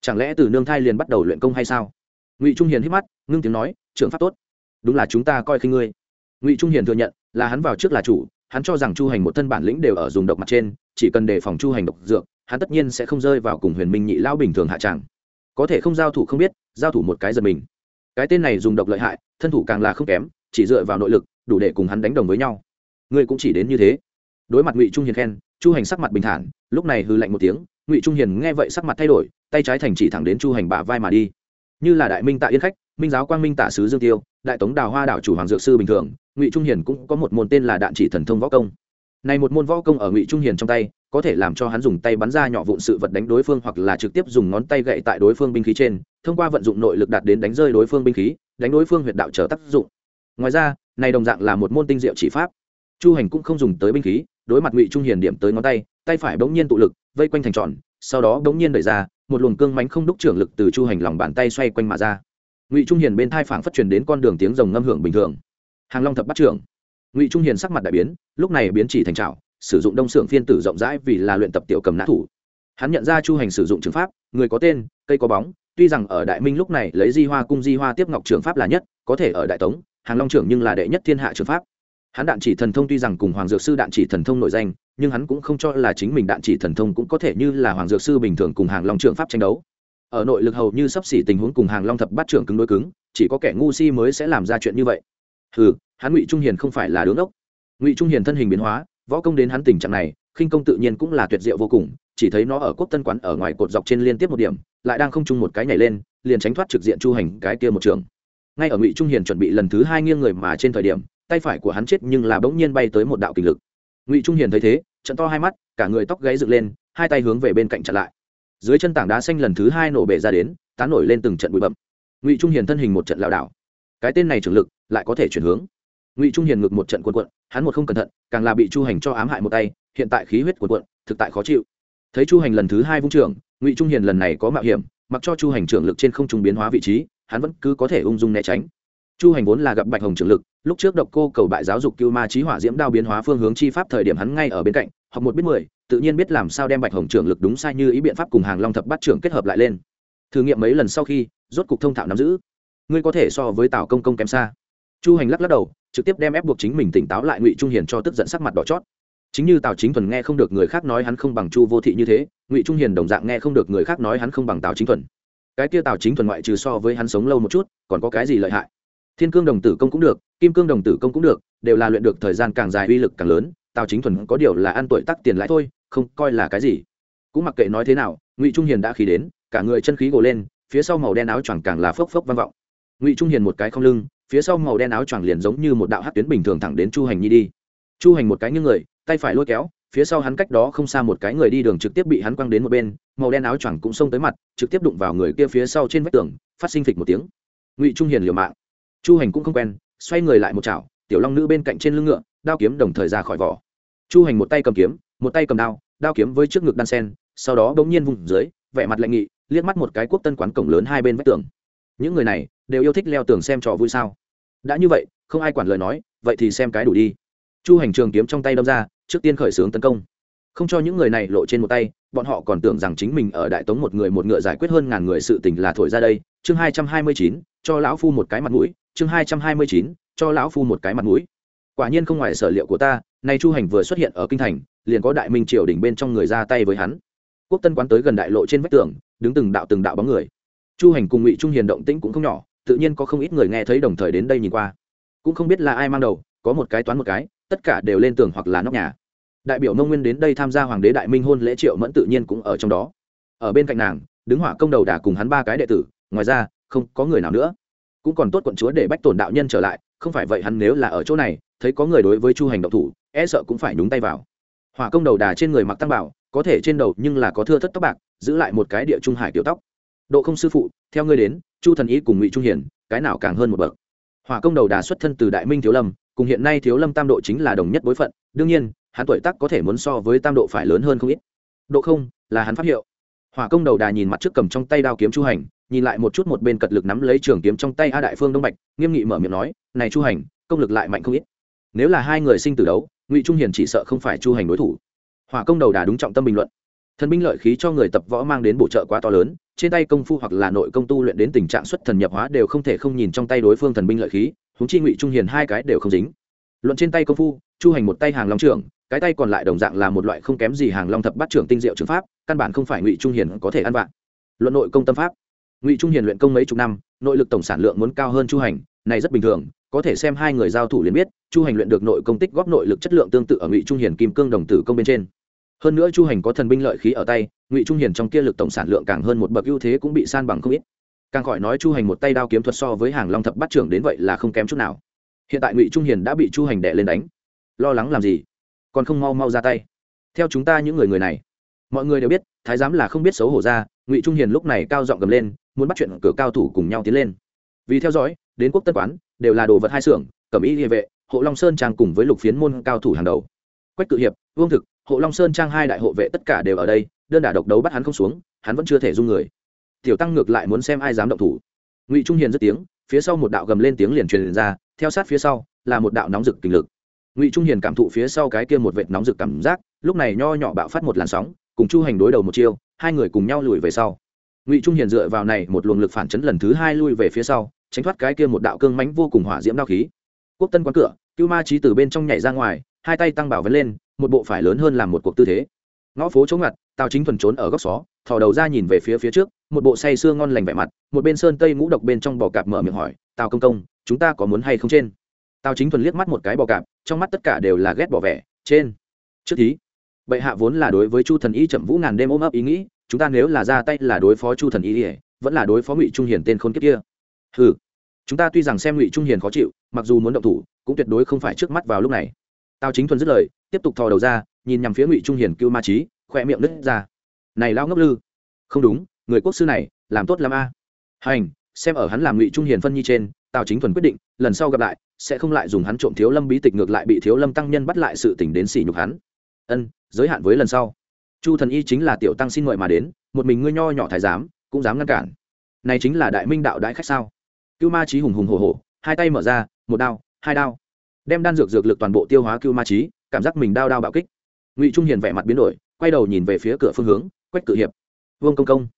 chẳng lẽ từ nương thai liền bắt đầu luyện công hay sao ngụy trung hiền hít mắt ngưng tiếng nói trưởng pháp tốt đúng là chúng ta coi khinh ngươi ngụy trung hiền thừa nhận là hắn vào trước là chủ hắn cho rằng chu hành một thân bản lĩnh đều ở dùng độc mặt trên, chỉ cần đề phòng chu hành độc dược, hắn tất nhiên sẽ không rơi vào cùng huyền minh nhị lao bình thường hạ tràng có thể không giao thủ không biết, giao thủ một cái giật mình. Cái tên này dùng độc lợi hại, thân thủ càng là không kém, chỉ dựa vào nội lực, đủ để cùng hắn đánh đồng với nhau. Ngươi cũng chỉ đến như thế. Đối mặt ngụy trung hiền khen, chu hành sắc mặt bình thản, lúc này hư lạnh một tiếng, ngụy trung hiền nghe vậy sắc mặt thay đổi, tay trái thành chỉ thẳng đến chu hành bả vai mà đi. Như là đại minh tạ yên khách, minh giáo quang minh tạ sứ dương tiêu, đại tống đào hoa đảo chủ hoàng dược sư bình thường ngụy trung hiền cũng có một môn tên là đạn chỉ thần thông võ công. Này một môn võ công ở ngụy trung hiền trong tay, có thể làm cho hắn dùng tay bắn ra nhỏ vụn sự vật đánh đối phương hoặc là trực tiếp dùng ngón tay gậy tại đối phương binh khí trên, thông qua vận dụng nội lực đạt đến đánh rơi đối phương binh khí, đánh đối phương huyệt đạo trở tác dụng. Ngoài ra, này đồng dạng là một môn tinh diệu chỉ pháp. Chu hành cũng không dùng tới binh khí, đối mặt ngụy trung hiền điểm tới ngón tay tay phải bỗng nhiên tụ lực, vây quanh thành tròn, sau đó bỗng nhiên đẩy ra, một luồng cương mánh không đúc trưởng lực từ chu hành lòng bàn tay xoay quanh mà ra. Ngụy trung hiền bên thai phảng phất truyền đến con đường tiếng rồng ngâm hưởng bình thường hàng long thập bắt trưởng. Ngụy trung hiền sắc mặt đại biến, lúc này biến chỉ thành trào sử dụng đông xưởng phiên tử rộng rãi vì là luyện tập tiểu cầm nã thủ. Hắn nhận ra chu hành sử dụng trường pháp, người có tên, cây có bóng, tuy rằng ở đại minh lúc này lấy di hoa cung di hoa tiếp ngọc trường pháp là nhất, có thể ở đại tống, hàng long trưởng nhưng là đệ nhất thiên hạ trường pháp. Hắn đạn chỉ thần thông tuy rằng cùng hoàng dược sư đạn chỉ thần thông nổi danh, nhưng hắn cũng không cho là chính mình đạn chỉ thần thông cũng có thể như là hoàng dược sư bình thường cùng hàng long trưởng pháp tranh đấu. Ở nội lực hầu như sắp xỉ tình huống cùng hàng long thập bát trưởng cứng đối cứng, chỉ có kẻ ngu si mới sẽ làm ra chuyện như vậy. Hừ, hắn ngụy trung hiền không phải là đứng ốc ngụy trung hiền thân hình biến hóa võ công đến hắn tình trạng này khinh công tự nhiên cũng là tuyệt diệu vô cùng chỉ thấy nó ở quốc tân quán ở ngoài cột dọc trên liên tiếp một điểm lại đang không chung một cái nhảy lên liền tránh thoát trực diện chu hành cái kia một trường. Ngay ở ngụy trung hiền chuẩn bị lần thứ hai nghiêng người mà trên thời điểm tay phải của hắn chết nhưng là bỗng nhiên bay tới một đạo kình lực. Ngụy trung hiền thấy thế trận to hai mắt cả người tóc gáy dựng lên hai tay hướng về bên cạnh chặn lại. Dưới chân tảng đá xanh lần thứ hai nổ bể ra đến tán nổi lên từng trận bụi bậm ngụy trung hiền thân hình một trận lảo đảo cái tên này trưởng lực lại có thể chuyển hướng. Ngụy trung hiền ngực một trận cuộn cuộn, hắn một không cẩn thận, càng là bị chu hành cho ám hại một tay, hiện tại khí huyết cuộn cuộn, thực tại khó chịu. Thấy chu hành lần thứ hai vung trưởng, ngụy trung hiền lần này có mạo hiểm, mặc cho chu hành trưởng lực trên không trung biến hóa vị trí, hắn vẫn cứ có thể ung dung né tránh. Chu hành vốn là gặp bạch hồng trưởng lực, lúc trước độc cô cầu bại giáo dục cưu ma trí hỏa diễm đao biến hóa phương hướng chi pháp thời điểm hắn ngay ở bên cạnh, học một biết mười, tự nhiên biết làm sao đem bạch hồng trưởng lực đúng sai như ý biện pháp cùng hàng long thập bắt trưởng kết hợp lại lên. Thử nghiệm mấy lần sau khi, rốt cục thông thạo nắm giữ ngươi có thể so với tào công công kém xa chu hành lắc lắc đầu trực tiếp đem ép buộc chính mình tỉnh táo lại ngụy trung hiền cho tức giận sắc mặt đỏ chót chính như tào chính thuần nghe không được người khác nói hắn không bằng chu vô thị như thế ngụy trung hiền đồng dạng nghe không được người khác nói hắn không bằng tào chính thuần cái kia tào chính thuần ngoại trừ so với hắn sống lâu một chút còn có cái gì lợi hại thiên cương đồng tử công cũng được kim cương đồng tử công cũng được đều là luyện được thời gian càng dài uy lực càng lớn tào chính thuần có điều là ăn tuổi tắc tiền lãi thôi không coi là cái gì cũng mặc kệ nói thế nào ngụy trung hiền đã khí đến cả người chân khí gồ lên phía sau màu đen áo choàng càng là phốc phốc vang vọng ngụy trung hiền một cái không lưng, phía sau màu đen áo choàng liền giống như một đạo hát tuyến bình thường thẳng đến chu hành nhi đi. Chu hành một cái như người, tay phải lôi kéo, phía sau hắn cách đó không xa một cái người đi đường trực tiếp bị hắn quăng đến một bên, màu đen áo choàng cũng xông tới mặt, trực tiếp đụng vào người kia phía sau trên vách tường, phát sinh phịch một tiếng. Ngụy trung hiền liều mạng. Chu hành cũng không quen, xoay người lại một chảo, tiểu long nữ bên cạnh trên lưng ngựa, đao kiếm đồng thời ra khỏi vỏ. Chu hành một tay cầm kiếm, một tay cầm đao đao kiếm với trước ngực đan sen, sau đó bỗng nhiên vùng dưới, vẻ mặt lạnh nghị, liếc mắt một cái quốc tân quán cổng lớn hai bên vách tường. Những người này đều yêu thích leo tường xem trò vui sao? Đã như vậy, không ai quản lời nói, vậy thì xem cái đủ đi. Chu hành trường kiếm trong tay đâm ra, trước tiên khởi xướng tấn công. Không cho những người này lộ trên một tay, bọn họ còn tưởng rằng chính mình ở đại tống một người một ngựa giải quyết hơn ngàn người sự tình là thổi ra đây. Chương hai trăm hai mươi chín, cho lão phu một cái mặt mũi. Chương hai trăm hai mươi chín, cho lão phu một cái mặt mũi. Quả nhiên không ngoài sở liệu của ta, nay chu hành vừa xuất hiện ở kinh thành, liền có đại minh triều đỉnh bên trong người ra tay với hắn. Quốc tân quán tới gần đại lộ trên vách tường, đứng từng đạo từng đạo bóng người. Chu hành cùng ngụy trung hiền động tĩnh cũng không nhỏ tự nhiên có không ít người nghe thấy đồng thời đến đây nhìn qua. Cũng không biết là ai mang đầu, có một cái toán một cái, tất cả đều lên tường hoặc là nóc nhà. Đại biểu mông nguyên đến đây tham gia hoàng đế đại minh hôn lễ triệu mẫn tự nhiên cũng ở trong đó. Ở bên cạnh nàng, đứng hỏa công đầu đà cùng hắn ba cái đệ tử, ngoài ra, không có người nào nữa. Cũng còn tốt quận chúa để bách tổn đạo nhân trở lại, không phải vậy hắn nếu là ở chỗ này, thấy có người đối với chu hành động thủ e sợ cũng phải nhúng tay vào. Hỏa công đầu đà trên người mặc tăng bảo, có thể trên đầu nhưng là có thưa thất tóc bạc, giữ lại một cái địa trung hải tiểu tóc. Độ không sư phụ, theo ngươi đến chu thần ý cùng ngụy trung hiển, cái nào càng hơn một bậc? Hỏa công đầu đà xuất thân từ đại minh thiếu lâm, cùng hiện nay thiếu lâm tam độ chính là đồng nhất bối phận, đương nhiên, hắn tuổi tác có thể muốn so với tam độ phải lớn hơn không ít. Độ không, là hắn pháp hiệu. Hỏa công đầu đà nhìn mặt trước cầm trong tay đao kiếm chu hành, nhìn lại một chút một bên cật lực nắm lấy trường kiếm trong tay a đại phương đông bạch, nghiêm nghị mở miệng nói, này chu hành, công lực lại mạnh không ít. Nếu là hai người sinh tử đấu, ngụy trung hiền chỉ sợ không phải chu hành đối thủ. Hỏa công đầu đà đúng trọng tâm bình luận thần binh lợi khí cho người tập võ mang đến bổ trợ quá to lớn, trên tay công phu hoặc là nội công tu luyện đến tình trạng xuất thần nhập hóa đều không thể không nhìn trong tay đối phương thần binh lợi khí húng chi ngụy trung hiền hai cái đều không dính. Luận trên tay công phu, chu hành một tay hàng long trưởng, cái tay còn lại đồng dạng là một loại không kém gì hàng long thập bát trưởng tinh diệu trường pháp, căn bản không phải ngụy trung hiền có thể ăn vạn luận nội công tâm pháp, ngụy trung hiền luyện công mấy chục năm, nội lực tổng sản lượng muốn cao hơn chu hành, này rất bình thường, có thể xem hai người giao thủ liền biết, chu hành luyện được nội công tích góp nội lực chất lượng tương tự ở ngụy trung hiền kim cương đồng tử công bên trên hơn nữa chu hành có thần binh lợi khí ở tay, ngụy trung hiền trong kia lực tổng sản lượng càng hơn một bậc ưu thế cũng bị san bằng không ít. Càng khỏi nói chu hành một tay đao kiếm thuật so với hàng long thập bát trưởng đến vậy là không kém chút nào. Hiện tại ngụy trung hiền đã bị chu hành đệ lên đánh. Lo lắng làm gì? Còn không mau mau ra tay. Theo chúng ta những người người này. Mọi người đều biết, thái giám là không biết xấu hổ ra, ngụy trung hiền lúc này cao giọng gầm lên, muốn bắt chuyện cửa cao thủ cùng nhau tiến lên. Vì theo dõi, đến quốc tân quán, đều là đồ vật hai xưởng, cẩm y địa vệ, hộ long sơn trang cùng với lục phiến môn cao thủ hàng đầu. Quách cự hiệp, vương thực hộ long sơn trang hai đại hộ vệ tất cả đều ở đây, đơn đả độc đấu bắt hắn không xuống, hắn vẫn chưa thể dung người. Tiểu tăng ngược lại muốn xem ai dám động thủ. Ngụy trung hiền rất tiếng, phía sau một đạo gầm lên tiếng liền truyền ra, theo sát phía sau, là một đạo nóng rực kinh lực. Ngụy trung hiền cảm thụ phía sau cái kia một vệt nóng rực cảm giác, lúc này nho nhỏ bạo phát một làn sóng, cùng chu hành đối đầu một chiêu, hai người cùng nhau lùi về sau. Ngụy trung hiền dựa vào này một luồng lực phản chấn lần thứ hai lui về phía sau, tránh thoát cái kia một đạo cương mánh vô cùng hỏa diễm đao khí. Quốc tân quán cửa, cưu ma trí từ bên trong nhảy ra ngoài, hai tay tăng bảo vấn lên một bộ phải lớn hơn làm một cuộc tư thế. Ngõ phố chống ngặt, tào chính thuần trốn ở góc xó, thò đầu ra nhìn về phía phía trước, một bộ say sưa ngon lành vẻ mặt, một bên sơn tây ngũ độc bên trong bò cạp mở miệng hỏi, tào công công, chúng ta có muốn hay không trên? Tào chính thuần liếc mắt một cái bò cạp, trong mắt tất cả đều là ghét bỏ vẻ, trên. Trước thí, bệ hạ vốn là đối với chu thần y chậm vũ ngàn đêm ôm ấp ý nghĩ, chúng ta nếu là ra tay là đối phó chu thần y ỉa vẫn là đối phó ngụy trung hiền tên khôn kiếp kia. Ừ chúng ta tuy rằng xem ngụy trung hiền khó chịu, mặc dù muốn động thủ, cũng tuyệt đối không phải trước mắt vào lúc này tào chính thuần dứt lời, tiếp tục thò đầu ra, nhìn nhằm phía ngụy trung hiền cưu ma trí khoe miệng nứt ra. Này lao ngốc lư. Không đúng, người quốc sư này, làm tốt làm a. Hành, xem ở hắn làm ngụy trung hiền phân nhi trên, tào chính thuần quyết định, lần sau gặp lại, sẽ không lại dùng hắn trộm thiếu lâm bí tịch ngược lại bị thiếu lâm tăng nhân bắt lại sự tỉnh đến sỉ nhục hắn. Ân, giới hạn với lần sau. Chu thần y chính là tiểu tăng xin mời mà đến, một mình ngươi nho nhỏ thái giám, cũng dám ngăn cản. Này chính là đại minh đạo đại khách sao? Cưu ma trí hùng hùng hổ hổ, hai tay mở ra, một đao, hai đao đem đan dược dược lực toàn bộ tiêu hóa cưu ma trí cảm giác mình đau đau bạo kích. Ngụy trung hiền vẻ mặt biến đổi, quay đầu nhìn về phía cửa phương hướng, quách cự hiệp. Vương công công,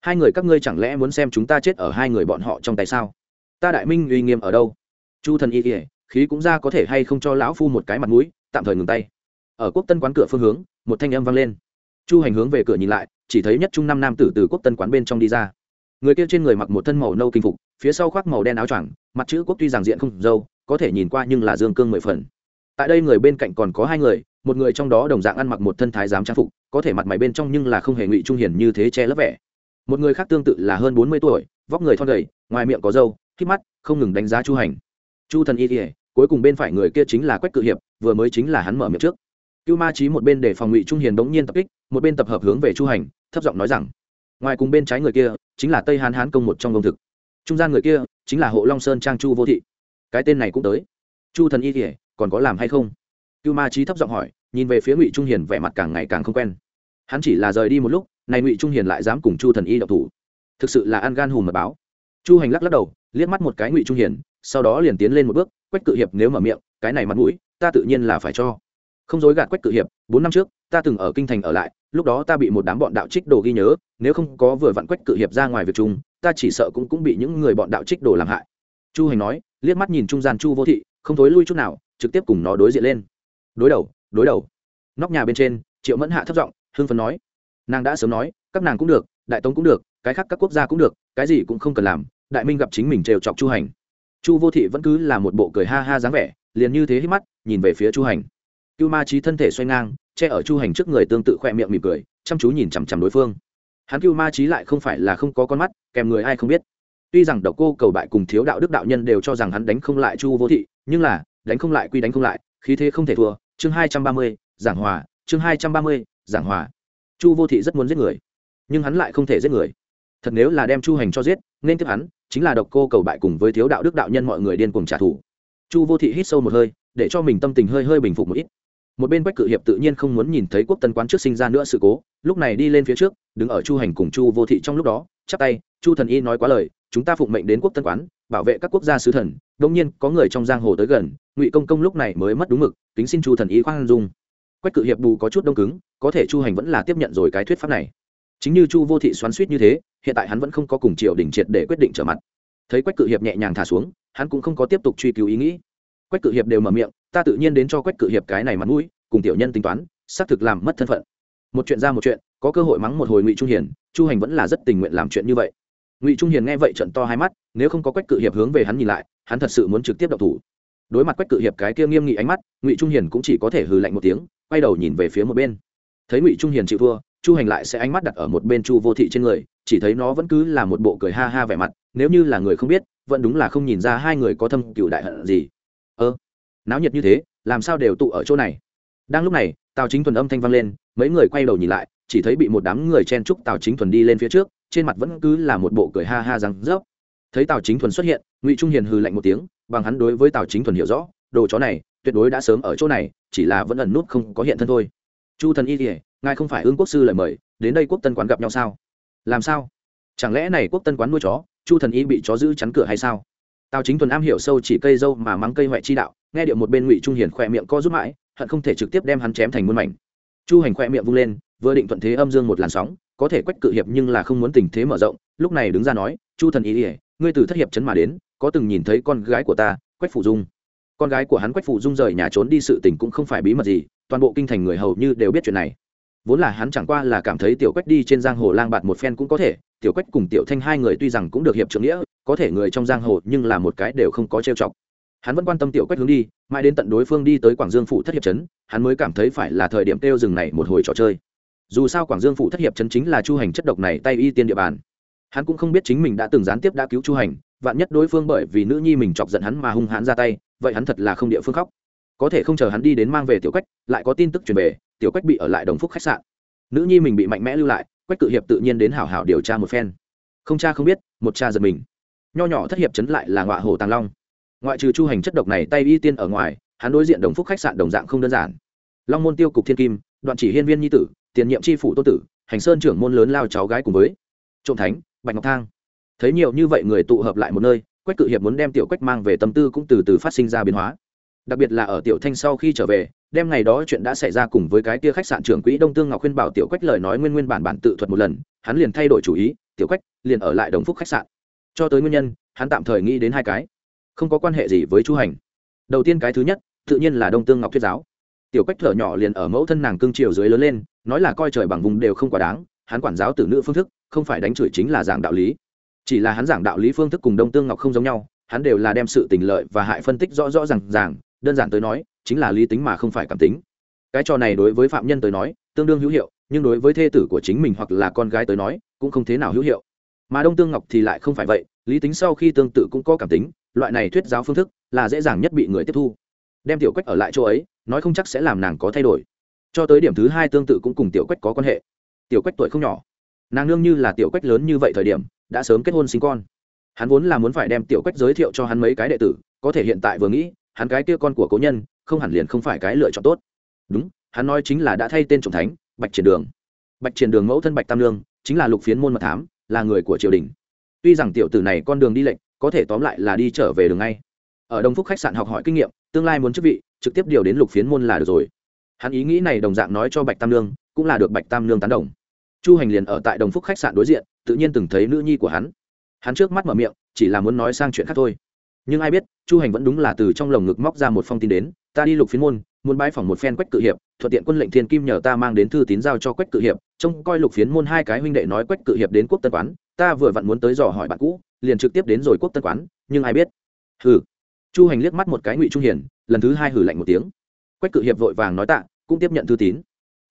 hai người các ngươi chẳng lẽ muốn xem chúng ta chết ở hai người bọn họ trong tay sao? Ta đại minh uy nghiêm ở đâu? Chu thần y kỉa khí cũng ra có thể hay không cho lão phu một cái mặt mũi, tạm thời ngừng tay. Ở quốc tân quán cửa phương hướng, một thanh âm vang lên. Chu hành hướng về cửa nhìn lại, chỉ thấy nhất trung năm nam tử từ quốc tân quán bên trong đi ra. Người kia trên người mặc một thân màu nâu kinh phục, phía sau khoác màu đen áo choàng, mặt chữ quốc tuy giảng diện không dâu có thể nhìn qua nhưng là dương cương mười phần. Tại đây người bên cạnh còn có hai người, một người trong đó đồng dạng ăn mặc một thân thái giám trang phục, có thể mặt mày bên trong nhưng là không hề ngụy trung hiển như thế che lấp vẻ. Một người khác tương tự là hơn bốn mươi tuổi, vóc người thon gầy, ngoài miệng có râu khi mắt, không ngừng đánh giá chu hành. Chu thần y kỉa cuối cùng bên phải người kia chính là quách cự hiệp, vừa mới chính là hắn mở miệng trước. Cưu ma trí một bên để phòng ngụy trung hiền đống nhiên tập kích, một bên tập hợp hướng về chu hành, thấp giọng nói rằng, ngoài cùng bên trái người kia, chính là tây hán hán công một trong công thực. Trung gian người kia, chính là hộ long sơn trang chu vô thị cái tên này cũng tới. Chu thần y kỉa còn có làm hay không? Cưu ma trí thấp giọng hỏi, nhìn về phía ngụy trung hiền vẻ mặt càng ngày càng không quen. Hắn chỉ là rời đi một lúc, này ngụy trung hiền lại dám cùng chu thần y độc thủ. Thực sự là ăn gan hùm mật báo. Chu hành lắc lắc đầu, liếc mắt một cái ngụy trung hiền, sau đó liền tiến lên một bước, quách cự hiệp nếu mở miệng, cái này mặt mũi, ta tự nhiên là phải cho. Không dối gạt quách cự hiệp, bốn năm trước, ta từng ở kinh thành ở lại, lúc đó ta bị một đám bọn đạo trích đồ ghi nhớ, nếu không có vừa vặn quách cự hiệp ra ngoài việc chung, ta chỉ sợ cũng cũng bị những người bọn đạo trích đồ làm hại. Chu hành nói liếc mắt nhìn trung gian chu vô thị, không thối lui chút nào, trực tiếp cùng nó đối diện lên. Đối đầu đối đầu. Nóc nhà bên trên, triệu mẫn hạ thấp giọng hương phấn nói. Nàng đã sớm nói, các nàng cũng được, đại tống cũng được, cái khác các quốc gia cũng được, cái gì cũng không cần làm, đại minh gặp chính mình trêu chọc chu hành. Chu vô thị vẫn cứ là một bộ cười ha ha dáng vẻ, liền như thế hít mắt, nhìn về phía chu hành. Cưu ma trí thân thể xoay ngang, che ở chu hành trước người tương tự khoe miệng mỉm cười, chăm chú nhìn chằm chằm đối phương. Hắn cưu ma trí lại không phải là không có con mắt, kèm người ai không biết tuy rằng độc cô cầu bại cùng thiếu đạo đức đạo nhân đều cho rằng hắn đánh không lại chu vô thị, nhưng là, đánh không lại quy đánh không lại, khí thế không thể thua. Chương hai trăm ba mươi, giảng hòa. Chương hai trăm ba mươi, giảng hòa. Chu vô thị rất muốn giết người, nhưng hắn lại không thể giết người. Thật nếu là đem chu hành cho giết, nên tiếp hắn, chính là độc cô cầu bại cùng với thiếu đạo đức đạo nhân mọi người điên cùng trả thù. Chu vô thị hít sâu một hơi, để cho mình tâm tình hơi hơi bình phục một ít. Một bên quách cự hiệp tự nhiên không muốn nhìn thấy quốc tân quán trước sinh ra nữa sự cố, lúc này đi lên phía trước, đứng ở chu hành cùng chu vô thị trong lúc đó, chắp tay, chu thần y nói quá lời chúng ta phụng mệnh đến quốc tân quán, bảo vệ các quốc gia sứ thần, đông nhiên có người trong giang hồ tới gần, ngụy công công lúc này mới mất đúng mực, kính xin chu thần ý khoan dung. Quách cự hiệp bù có chút đông cứng, có thể chu hành vẫn là tiếp nhận rồi cái thuyết pháp này. Chính như chu vô thị xoắn suýt như thế, hiện tại hắn vẫn không có cùng triều đình triệt để quyết định trở mặt. Thấy quách cự hiệp nhẹ nhàng thả xuống, hắn cũng không có tiếp tục truy cứu ý nghĩ. Quách cự hiệp đều mở miệng, ta tự nhiên đến cho quách cự hiệp cái này mặt mũi, cùng tiểu nhân tính toán, xác thực làm mất thân phận. Một chuyện ra một chuyện, có cơ hội mắng một hồi ngụy trung hiền, chu hành vẫn là rất tình nguyện làm chuyện như vậy ngụy trung hiền nghe vậy trận to hai mắt nếu không có quách cự hiệp hướng về hắn nhìn lại hắn thật sự muốn trực tiếp đập thủ đối mặt quách cự hiệp cái kia nghiêm nghị ánh mắt ngụy trung hiền cũng chỉ có thể hừ lạnh một tiếng quay đầu nhìn về phía một bên thấy ngụy trung hiền chịu thua chu hành lại sẽ ánh mắt đặt ở một bên chu vô thị trên người chỉ thấy nó vẫn cứ là một bộ cười ha ha vẻ mặt nếu như là người không biết vẫn đúng là không nhìn ra hai người có thâm cựu đại hận gì ơ náo nhiệt như thế làm sao đều tụ ở chỗ này đang lúc này tào chính thuần âm thanh vang lên mấy người quay đầu nhìn lại chỉ thấy bị một đám người chen chúc tào chính thuần đi lên phía trước, trên mặt vẫn cứ là một bộ cười ha ha rằng rớp. Thấy tào chính thuần xuất hiện, ngụy trung hiền hừ lạnh một tiếng, bằng hắn đối với tào chính thuần hiểu rõ, đồ chó này, tuyệt đối đã sớm ở chỗ này, chỉ là vẫn ẩn nút không có hiện thân thôi. Chu thần y kỉa ngài không phải ương quốc sư lời mời, đến đây quốc tân quán gặp nhau sao? Làm sao? Chẳng lẽ này quốc tân quán nuôi chó, chu thần y bị chó giữ chắn cửa hay sao? Tào chính thuần am hiểu sâu chỉ cây dâu mà mắng cây huệ chi đạo, nghe điệu một bên ngụy trung hiền khỏe miệng co rút mãi, hận không thể trực tiếp đem hắn chém thành muôn mảnh. Chu hành khỏe miệng vung lên vừa định thuận thế âm dương một làn sóng, có thể quách cự hiệp nhưng là không muốn tình thế mở rộng, lúc này đứng ra nói, chu thần ý ỉa ngươi từ thất hiệp chấn mà đến, có từng nhìn thấy con gái của ta, quách phủ dung? Con gái của hắn quách phủ dung rời nhà trốn đi sự tình cũng không phải bí mật gì, toàn bộ kinh thành người hầu như đều biết chuyện này. Vốn là hắn chẳng qua là cảm thấy tiểu quách đi trên giang hồ lang bạt một phen cũng có thể, tiểu quách cùng tiểu thanh hai người tuy rằng cũng được hiệp trưởng nghĩa, có thể người trong giang hồ nhưng là một cái đều không có trêu chọc. Hắn vẫn quan tâm tiểu quách hướng đi, mãi đến tận đối phương đi tới quảng dương phủ thất hiệp trấn hắn mới cảm thấy phải là thời điểm kêu rừng này một hồi trò chơi dù sao quảng dương phủ thất hiệp chấn chính là chu hành chất độc này tay y tiên địa bàn. Hắn cũng không biết chính mình đã từng gián tiếp đã cứu chu hành, vạn nhất đối phương bởi vì nữ nhi mình chọc giận hắn mà hung hãn ra tay, vậy hắn thật là không địa phương khóc. Có thể không chờ hắn đi đến mang về tiểu quách, lại có tin tức truyền về, tiểu quách bị ở lại đồng phúc khách sạn. Nữ nhi mình bị mạnh mẽ lưu lại, quách cự hiệp tự nhiên đến hảo hảo điều tra một phen. Không cha không biết, một cha giật mình. Nho nhỏ thất hiệp chấn lại là ngọa hồ tàng long. Ngoại trừ chu hành chất độc này tay y tiên ở ngoài, hắn đối diện đồng phúc khách sạn đồng dạng không đơn giản. Long môn tiêu cục thiên kim, đoạn chỉ hiên viên nhi tử tiền nhiệm tri phủ tô tử, hành sơn trưởng môn lớn lao cháu gái cùng với trộm thánh, bạch ngọc thang. Thấy nhiều như vậy người tụ hợp lại một nơi, quách cự hiệp muốn đem tiểu quách mang về tâm tư cũng từ từ phát sinh ra biến hóa. Đặc biệt là ở tiểu thanh sau khi trở về, đêm ngày đó chuyện đã xảy ra cùng với cái kia khách sạn trưởng quỹ đông tương ngọc khuyên bảo tiểu quách lời nói nguyên nguyên bản bản tự thuật một lần, hắn liền thay đổi chủ ý, tiểu quách liền ở lại đồng phúc khách sạn. Cho tới nguyên nhân, hắn tạm thời nghĩ đến hai cái, không có quan hệ gì với chu hành. Đầu tiên cái thứ nhất, tự nhiên là đông tương ngọc thuyết giáo. Tiểu quách thở nhỏ liền ở mẫu thân nàng cương triều dưới lớn lên nói là coi trời bằng vùng đều không quá đáng, hắn quản giáo tử nữ phương thức, không phải đánh chửi chính là giảng đạo lý. Chỉ là hắn giảng đạo lý phương thức cùng đông tương ngọc không giống nhau, hắn đều là đem sự tình lợi và hại phân tích rõ rõ r à n g ràng, đơn giản tới nói, chính là lý tính mà không phải cảm tính. Cái trò này đối với phạm nhân tới nói, tương đương hữu hiệu, nhưng đối với thê tử của chính mình hoặc là con gái tới nói, cũng không thế nào hữu hiệu. Mà đông tương ngọc thì lại không phải vậy, lý tính sau khi tương tự cũng có cảm tính, loại này thuyết giáo phương thức là dễ dàng nhất bị người tiếp thu. Đem tiểu quách ở lại chỗ ấy, nói không chắc sẽ làm nàng có thay đổi cho tới điểm thứ hai tương tự cũng cùng tiểu quách có quan hệ. Tiểu quách tuổi không nhỏ. Nàng nương như là tiểu quách lớn như vậy thời điểm, đã sớm kết hôn sinh con. Hắn vốn là muốn phải đem tiểu quách giới thiệu cho hắn mấy cái đệ tử, có thể hiện tại vừa nghĩ, hắn cái kia con của cố nhân, không hẳn liền không phải cái lựa chọn tốt. Đúng, hắn nói chính là đã thay tên trọng thánh, bạch triển đường. Bạch triển đường mẫu thân bạch tam lương, chính là lục phiến môn mật thám, là người của triều đình. Tuy rằng tiểu tử này con đường đi lệnh, có thể tóm lại là đi trở về đường ngay. Ở đồng phúc khách sạn học hỏi kinh nghiệm, tương lai muốn chức vị, trực tiếp điều đến lục phiến môn là được rồi hắn ý nghĩ này đồng dạng nói cho bạch tam lương cũng là được bạch tam lương tán đồng. Chu hành liền ở tại đồng phúc khách sạn đối diện, tự nhiên từng thấy nữ nhi của hắn. Hắn trước mắt mở miệng, chỉ là muốn nói sang chuyện khác thôi. Nhưng ai biết, chu hành vẫn đúng là từ trong lồng ngực móc ra một phong tin đến, ta đi lục phiến môn, muốn bãi phỏng một phen quách cự hiệp, thuận tiện quân lệnh thiên kim nhờ ta mang đến thư tín giao cho quách cự hiệp, trông coi lục phiến môn hai cái huynh đệ nói quách cự hiệp đến quốc tân quán, ta vừa vặn muốn tới dò hỏi bạn cũ, liền trực tiếp đến rồi quốc tân quán, nhưng ai biết. Hừ. Chu hành liếc mắt một cái ngụy trung hiển lần thứ hai hử lạnh một tiếng quách cự hiệp vội vàng nói tạ, cũng tiếp nhận thư tín.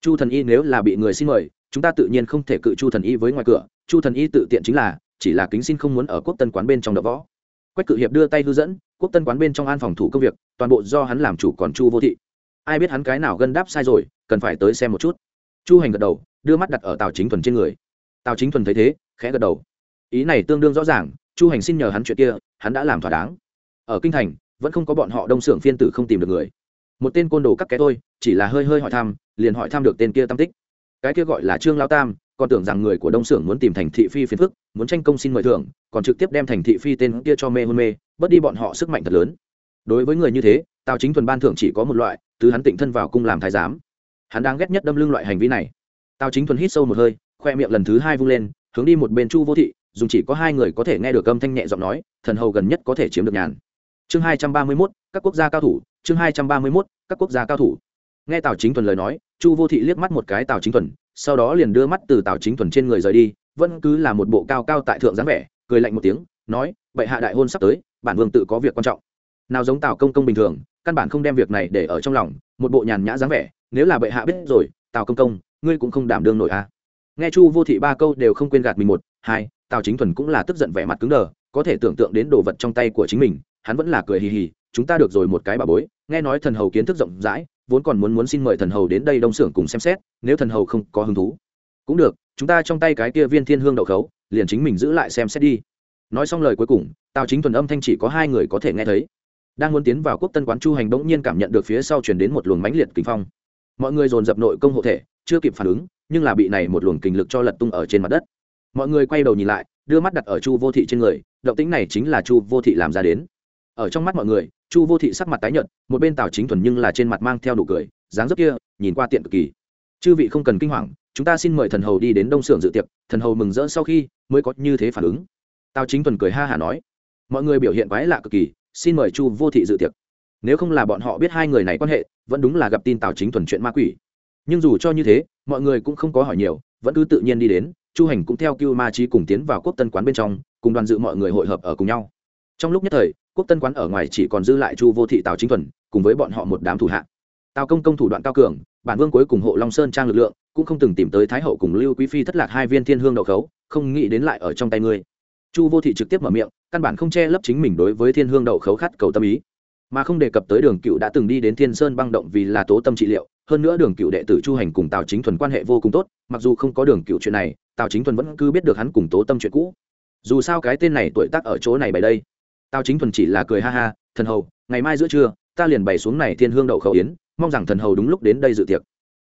Chu thần y nếu là bị người xin mời, chúng ta tự nhiên không thể cự chu thần y với ngoài cửa. Chu thần y tự tiện chính là, chỉ là kính xin không muốn ở quốc tân quán bên trong đỡ võ. Quách cự hiệp đưa tay hư dẫn, quốc tân quán bên trong an phòng thủ công việc, toàn bộ do hắn làm chủ còn chu vô thị. Ai biết hắn cái nào gân đáp sai rồi, cần phải tới xem một chút. Chu hành gật đầu, đưa mắt đặt ở tào chính thuần trên người. Tào chính thuần thấy thế, khẽ gật đầu. Ý này tương đương rõ ràng, chu hành xin nhờ hắn chuyện kia, hắn đã làm thỏa đáng. Ở kinh thành, vẫn không có bọn họ đông xưởng phiên tử không tìm được người một tên côn đồ các cái thôi, chỉ là hơi hơi hỏi thăm, liền hỏi thăm được tên kia tam tích. Cái kia gọi là trương lao tam, còn tưởng rằng người của đông xưởng muốn tìm thành thị phi phiền phức, muốn tranh công xin mời thưởng, còn trực tiếp đem thành thị phi tên kia cho mê hôn mê, bớt đi bọn họ sức mạnh thật lớn. Đối với người như thế, tào chính thuần ban thưởng chỉ có một loại thứ hắn tịnh thân vào cung làm thái giám. Hắn đang ghét nhất đâm lưng loại hành vi này. Tào chính thuần hít sâu một hơi, khoe miệng lần thứ hai vung lên, hướng đi một bên chu vô thị dùng chỉ có hai người có thể nghe được âm thanh nhẹ giọng nói, thần hầu gần nhất có thể chiếm được nhàn chương hai trăm ba mươi mốt, các quốc gia cao thủ. Chương hai trăm ba mươi mốt, các quốc gia cao thủ. Nghe tào chính thuần lời nói, chu vô thị liếc mắt một cái tào chính thuần, sau đó liền đưa mắt từ tào chính thuần trên người rời đi, vẫn cứ là một bộ cao cao tại thượng dáng vẻ, cười lạnh một tiếng, nói, bệ hạ đại hôn sắp tới, bản vương tự có việc quan trọng. Nào giống tào công công bình thường, căn bản không đem việc này để ở trong lòng, một bộ nhàn nhã dáng vẻ, nếu là bệ hạ biết rồi, tào công công, ngươi cũng không đảm đương nổi a à. nghe chu vô thị ba câu đều không quên gạt mình một, hai, tào chính thuần cũng là tức giận vẻ mặt cứng đờ, có thể tưởng tượng đến đồ vật trong tay của chính mình hắn vẫn là cười hì hì, chúng ta được rồi một cái bà bối, nghe nói thần hầu kiến thức rộng rãi, vốn còn muốn muốn xin mời thần hầu đến đây đông xưởng cùng xem xét, nếu thần hầu không có hứng thú. Cũng được, chúng ta trong tay cái kia viên thiên hương đậu khấu, liền chính mình giữ lại xem xét đi. Nói xong lời cuối cùng, tào chính thuần âm thanh chỉ có hai người có thể nghe thấy. Đang muốn tiến vào quốc tân quán chu hành bỗng nhiên cảm nhận được phía sau chuyển đến một luồng mãnh liệt kinh phong. Mọi người dồn dập nội công hộ thể, chưa kịp phản ứng, nhưng là bị này một luồng kinh lực cho lật tung ở trên mặt đất. Mọi người quay đầu nhìn lại, đưa mắt đặt ở chu vô thị trên người, động tĩnh này chính là chu vô thị làm ra đến ở trong mắt mọi người, chu vô thị sắc mặt tái nhợt, một bên tào chính thuần nhưng là trên mặt mang theo nụ cười, dáng dấp kia, nhìn qua tiện cực kỳ. Chư vị không cần kinh hoàng, chúng ta xin mời thần hầu đi đến đông xưởng dự tiệc, thần hầu mừng rỡ sau khi mới có như thế phản ứng. Tào chính thuần cười ha hả nói. Mọi người biểu hiện quái lạ cực kỳ, xin mời chu vô thị dự tiệc. Nếu không là bọn họ biết hai người này quan hệ, vẫn đúng là gặp tin tào chính thuần chuyện ma quỷ. Nhưng dù cho như thế, mọi người cũng không có hỏi nhiều, vẫn cứ tự nhiên đi đến, chu hành cũng theo cưu ma trí cùng tiến vào quốc tân quán bên trong, cùng đoàn dự mọi người hội hợp ở cùng nhau. Trong lúc nhất thời quốc tân quán ở ngoài chỉ còn dư lại chu vô thị tào chính thuần, cùng với bọn họ một đám thủ hạ. Tào công công thủ đoạn cao cường, bản vương cuối cùng hộ long sơn trang lực lượng, cũng không từng tìm tới thái hậu cùng lưu quý phi thất lạc hai viên thiên hương đậu khấu, không nghĩ đến lại ở trong tay ngươi. Chu vô thị trực tiếp mở miệng, căn bản không che lấp chính mình đối với thiên hương đậu khấu khát cầu tâm ý. Mà không đề cập tới đường cựu đã từng đi đến thiên sơn băng động vì là tố tâm trị liệu, hơn nữa đường cựu đệ tử chu hành cùng tào chính thuần quan hệ vô cùng tốt, mặc dù không có đường cựu chuyện này, tào chính thuần vẫn cứ biết được hắn cùng tố tâm chuyện cũ. Dù sao cái tên này tuổi tác ở chỗ này bày đây tào chính thuần chỉ là cười ha ha, thần hầu, ngày mai giữa trưa, ta liền bày xuống này thiên hương đậu khẩu yến, mong rằng thần hầu đúng lúc đến đây dự tiệc.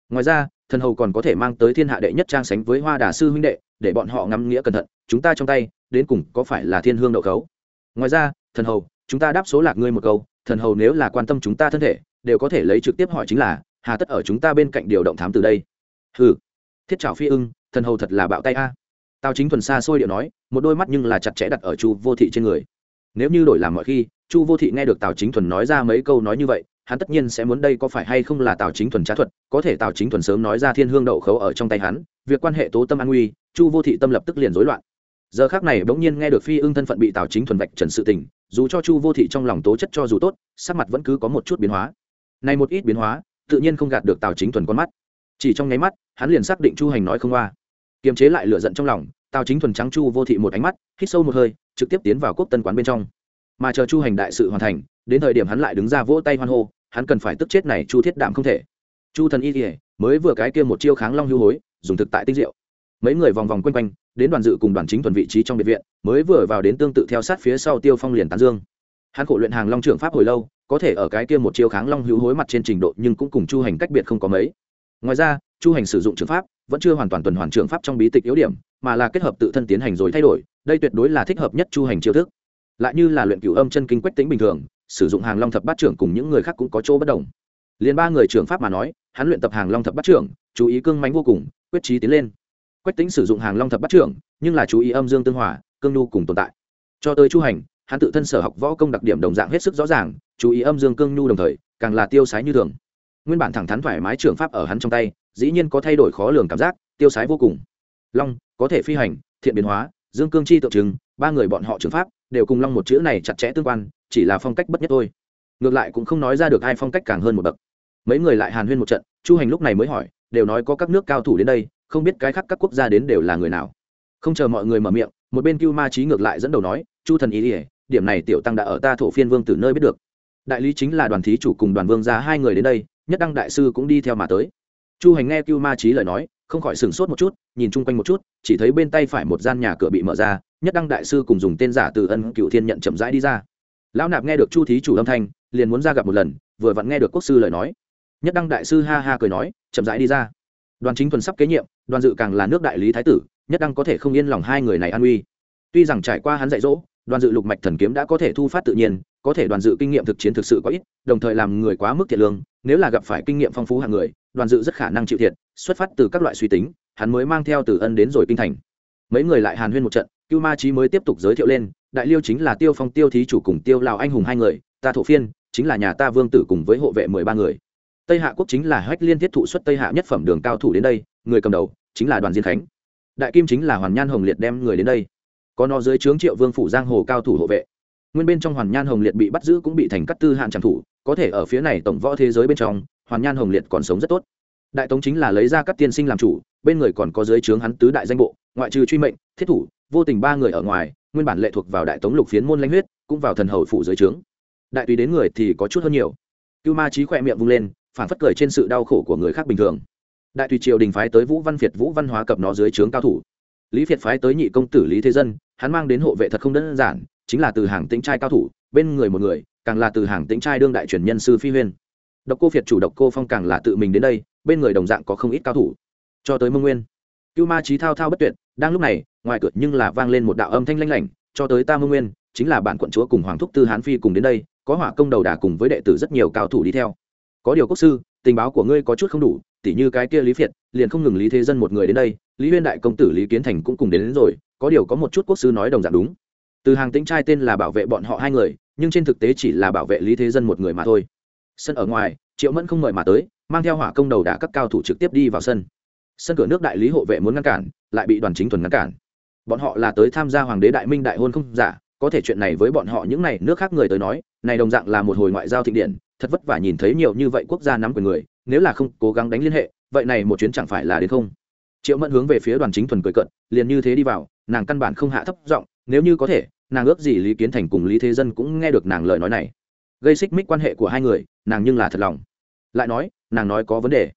Ngoài ra, thần hầu còn có thể mang tới thiên hạ đệ nhất trang sánh với hoa đà sư huynh đệ, để bọn họ ngắm nghĩa cẩn thận, chúng ta trong tay, đến cùng có phải là thiên hương đậu khấu? Ngoài ra, thần hầu, chúng ta đáp số lạc ngươi một câu, thần hầu nếu là quan tâm chúng ta thân thể, đều có thể lấy trực tiếp hỏi chính là, hà tất ở chúng ta bên cạnh điều động thám từ đây? Hừ, thiết trảo phi ưng, thần hầu thật là bạo tay a. Tao chính thuần xa xôi điệu nói, một đôi mắt nhưng là chặt chẽ đặt ở chu vô thị trên người nếu như đổi làm mọi khi, chu vô thị nghe được tào chính thuần nói ra mấy câu nói như vậy, hắn tất nhiên sẽ muốn đây có phải hay không là tào chính thuần trá thuật, có thể tào chính thuần sớm nói ra thiên hương đậu khấu ở trong tay hắn, việc quan hệ tố tâm an nguy, chu vô thị tâm lập tức liền rối loạn. Giờ khác này bỗng nhiên nghe được phi ưng thân phận bị tào chính thuần vạch trần sự tình, dù cho chu vô thị trong lòng tố chất cho dù tốt, sắc mặt vẫn cứ có một chút biến hóa. Này một ít biến hóa, tự nhiên không gạt được tào chính thuần con mắt. Chỉ trong nháy mắt, hắn liền xác định chu hành nói không qua. Kiềm chế lại lửa giận trong lòng, tào chính thuần trắng chu vô thị một ánh mắt, hít sâu một hơi trực tiếp tiến vào quốc tân quán bên trong. Mà chờ chu hành đại sự hoàn thành, đến thời điểm hắn lại đứng ra vỗ tay hoan hô, hắn cần phải tức chết này chu thiết đạm không thể. Chu thần y kỉa mới vừa cái kia một chiêu kháng long hưu hối, dùng thực tại tinh diệu. Mấy người vòng vòng quanh quanh, đến đoàn dự cùng đoàn chính thuần vị trí trong biệt viện, mới vừa vào đến tương tự theo sát phía sau tiêu phong liền tán dương. Hắn khổ luyện hàng long trưởng pháp hồi lâu, có thể ở cái kia một chiêu kháng long hữu hối mặt trên trình độ nhưng cũng cùng chu hành cách biệt không có mấy. Ngoài ra, chu hành sử dụng trường pháp, vẫn chưa hoàn toàn tuần hoàn trường pháp trong bí tịch yếu điểm mà là kết hợp tự thân tiến hành rồi thay đổi, đây tuyệt đối là thích hợp nhất chu hành chiêu thức. Lại như là luyện cửu âm chân kinh quách tính bình thường, sử dụng hàng long thập bát trưởng cùng những người khác cũng có chỗ bất đồng. Liền ba người trưởng pháp mà nói, hắn luyện tập hàng long thập bát trưởng, chú ý cương mánh vô cùng, quyết trí tiến lên. Quách tính sử dụng hàng long thập bát trưởng, nhưng là chú ý âm dương tương hòa, cương nhu cùng tồn tại. Cho tới chu hành, hắn tự thân sở học võ công đặc điểm đồng dạng hết sức rõ ràng, chú ý âm dương cương nhu đồng thời, càng là tiêu sái như thường. Nguyên bản thẳng thắn thoải mái trưởng pháp ở hắn trong tay, dĩ nhiên có thay đổi khó lường cảm giác, tiêu sái vô cùng long, có thể phi hành, thiện biến hóa, dương cương chi tượng trưng, ba người bọn họ trường pháp, đều cùng long một chữ này chặt chẽ tương quan, chỉ là phong cách bất nhất thôi. Ngược lại cũng không nói ra được ai phong cách càng hơn một bậc. Mấy người lại hàn huyên một trận, chu hành lúc này mới hỏi, đều nói có các nước cao thủ đến đây, không biết cái khác các quốc gia đến đều là người nào. Không chờ mọi người mở miệng, một bên cưu ma trí ngược lại dẫn đầu nói, chu thần ý ỉa điểm này tiểu tăng đã ở ta thổ phiên vương từ nơi biết được. Đại lý chính là đoàn thí chủ cùng đoàn vương ra hai người đến đây, nhất đăng đại sư cũng đi theo mà tới. Chu hành nghe cưu ma trí lời nói không khỏi sửng sốt một chút, nhìn chung quanh một chút, chỉ thấy bên tay phải một gian nhà cửa bị mở ra, nhất đăng đại sư cùng dùng tên giả từ ân cựu thiên nhận chậm rãi đi ra. Lão nạp nghe được chu thí chủ âm thanh, liền muốn ra gặp một lần, vừa vặn nghe được quốc sư lời nói. Nhất đăng đại sư ha ha cười nói, chậm rãi đi ra. Đoàn chính thuần sắp kế nhiệm, đoàn dự càng là nước đại lý thái tử, nhất đăng có thể không yên lòng hai người này an uy. Tuy rằng trải qua hắn dạy dỗ, đoàn dự lục mạch thần kiếm đã có thể thu phát tự nhiên có thể đoàn dự kinh nghiệm thực chiến thực sự có ít, đồng thời làm người quá mức thiệt lương, nếu là gặp phải kinh nghiệm phong phú hàng người, đoàn dự rất khả năng chịu thiệt, xuất phát từ các loại suy tính, hắn mới mang theo từ ân đến rồi kinh thành. Mấy người lại hàn huyên một trận, cưu ma trí mới tiếp tục giới thiệu lên, đại liêu chính là tiêu phong, tiêu thí chủ cùng tiêu lào anh hùng hai người, ta thổ phiên, chính là nhà ta vương tử cùng với hộ vệ mười ba người. Tây hạ quốc chính là hách liên thiết thụ xuất tây hạ nhất phẩm đường cao thủ đến đây, người cầm đầu, chính là đoàn diên khánh. Đại kim chính là hoàn nhan hồng liệt đem người đến đây. Có nó dưới trướng triệu vương phủ giang hồ cao thủ hộ vệ nguyên bên trong hoàn nhan hồng liệt bị bắt giữ cũng bị thành cắt tư hạn trảm thủ, có thể ở phía này tổng võ thế giới bên trong, hoàn nhan hồng liệt còn sống rất tốt. Đại tống chính là lấy ra các tiên sinh làm chủ, bên người còn có dưới trướng hắn tứ đại danh bộ, ngoại trừ truy mệnh, thiết thủ, vô tình ba người ở ngoài, nguyên bản lệ thuộc vào đại tống lục phiến môn lanh huyết, cũng vào thần hầu phủ dưới trướng. Đại tùy đến người thì có chút hơn nhiều. Cưu ma trí khỏe miệng vung lên, phản phất cười trên sự đau khổ của người khác bình thường. Đại tùy triều đình phái tới vũ văn việt vũ văn hóa cập nó dưới trướng cao thủ. Lý việt phái tới nhị công tử lý thế dân, hắn mang đến hộ vệ thật không đơn giản chính là từ hàng tĩnh trai cao thủ bên người một người càng là từ hàng tĩnh trai đương đại truyền nhân sư phi huyên. Độc cô việt chủ độc cô phong càng là tự mình đến đây bên người đồng dạng có không ít cao thủ. Cho tới mông nguyên cưu ma trí thao thao bất tuyệt đang lúc này ngoài cửa nhưng là vang lên một đạo âm thanh lanh lảnh cho tới ta mông nguyên chính là bản quận chúa cùng hoàng thúc tư hán phi cùng đến đây có hỏa công đầu đà cùng với đệ tử rất nhiều cao thủ đi theo. Có điều quốc sư tình báo của ngươi có chút không đủ tỉ như cái kia lý phiệt liền không ngừng lý thế dân một người đến đây lý huyên đại công tử lý kiến thành cũng cùng đến, đến rồi có điều có một chút quốc sư nói đồng dạng đúng từ hàng tĩnh trai tên là bảo vệ bọn họ hai người, nhưng trên thực tế chỉ là bảo vệ lý thế dân một người mà thôi. Sân ở ngoài, triệu mẫn không mời mà tới, mang theo hỏa công đầu đã các cao thủ trực tiếp đi vào sân. Sân cửa nước đại lý hộ vệ muốn ngăn cản, lại bị đoàn chính thuần ngăn cản. Bọn họ là tới tham gia hoàng đế đại minh đại hôn không giả, có thể chuyện này với bọn họ những này nước khác người tới nói, này đồng dạng là một hồi ngoại giao thịnh điện, thật vất vả nhìn thấy nhiều như vậy quốc gia nắm quyền người, nếu là không cố gắng đánh liên hệ, vậy này một chuyến chẳng phải là đến không? Triệu mẫn hướng về phía đoàn chính thuần cười cận liền như thế đi vào, nàng căn bản không hạ thấp giọng nếu như có thể, nàng ước gì lý kiến thành cùng lý thế dân cũng nghe được nàng lời nói này. Gây xích mích quan hệ của hai người, nàng nhưng là thật lòng. Lại nói, nàng nói có vấn đề.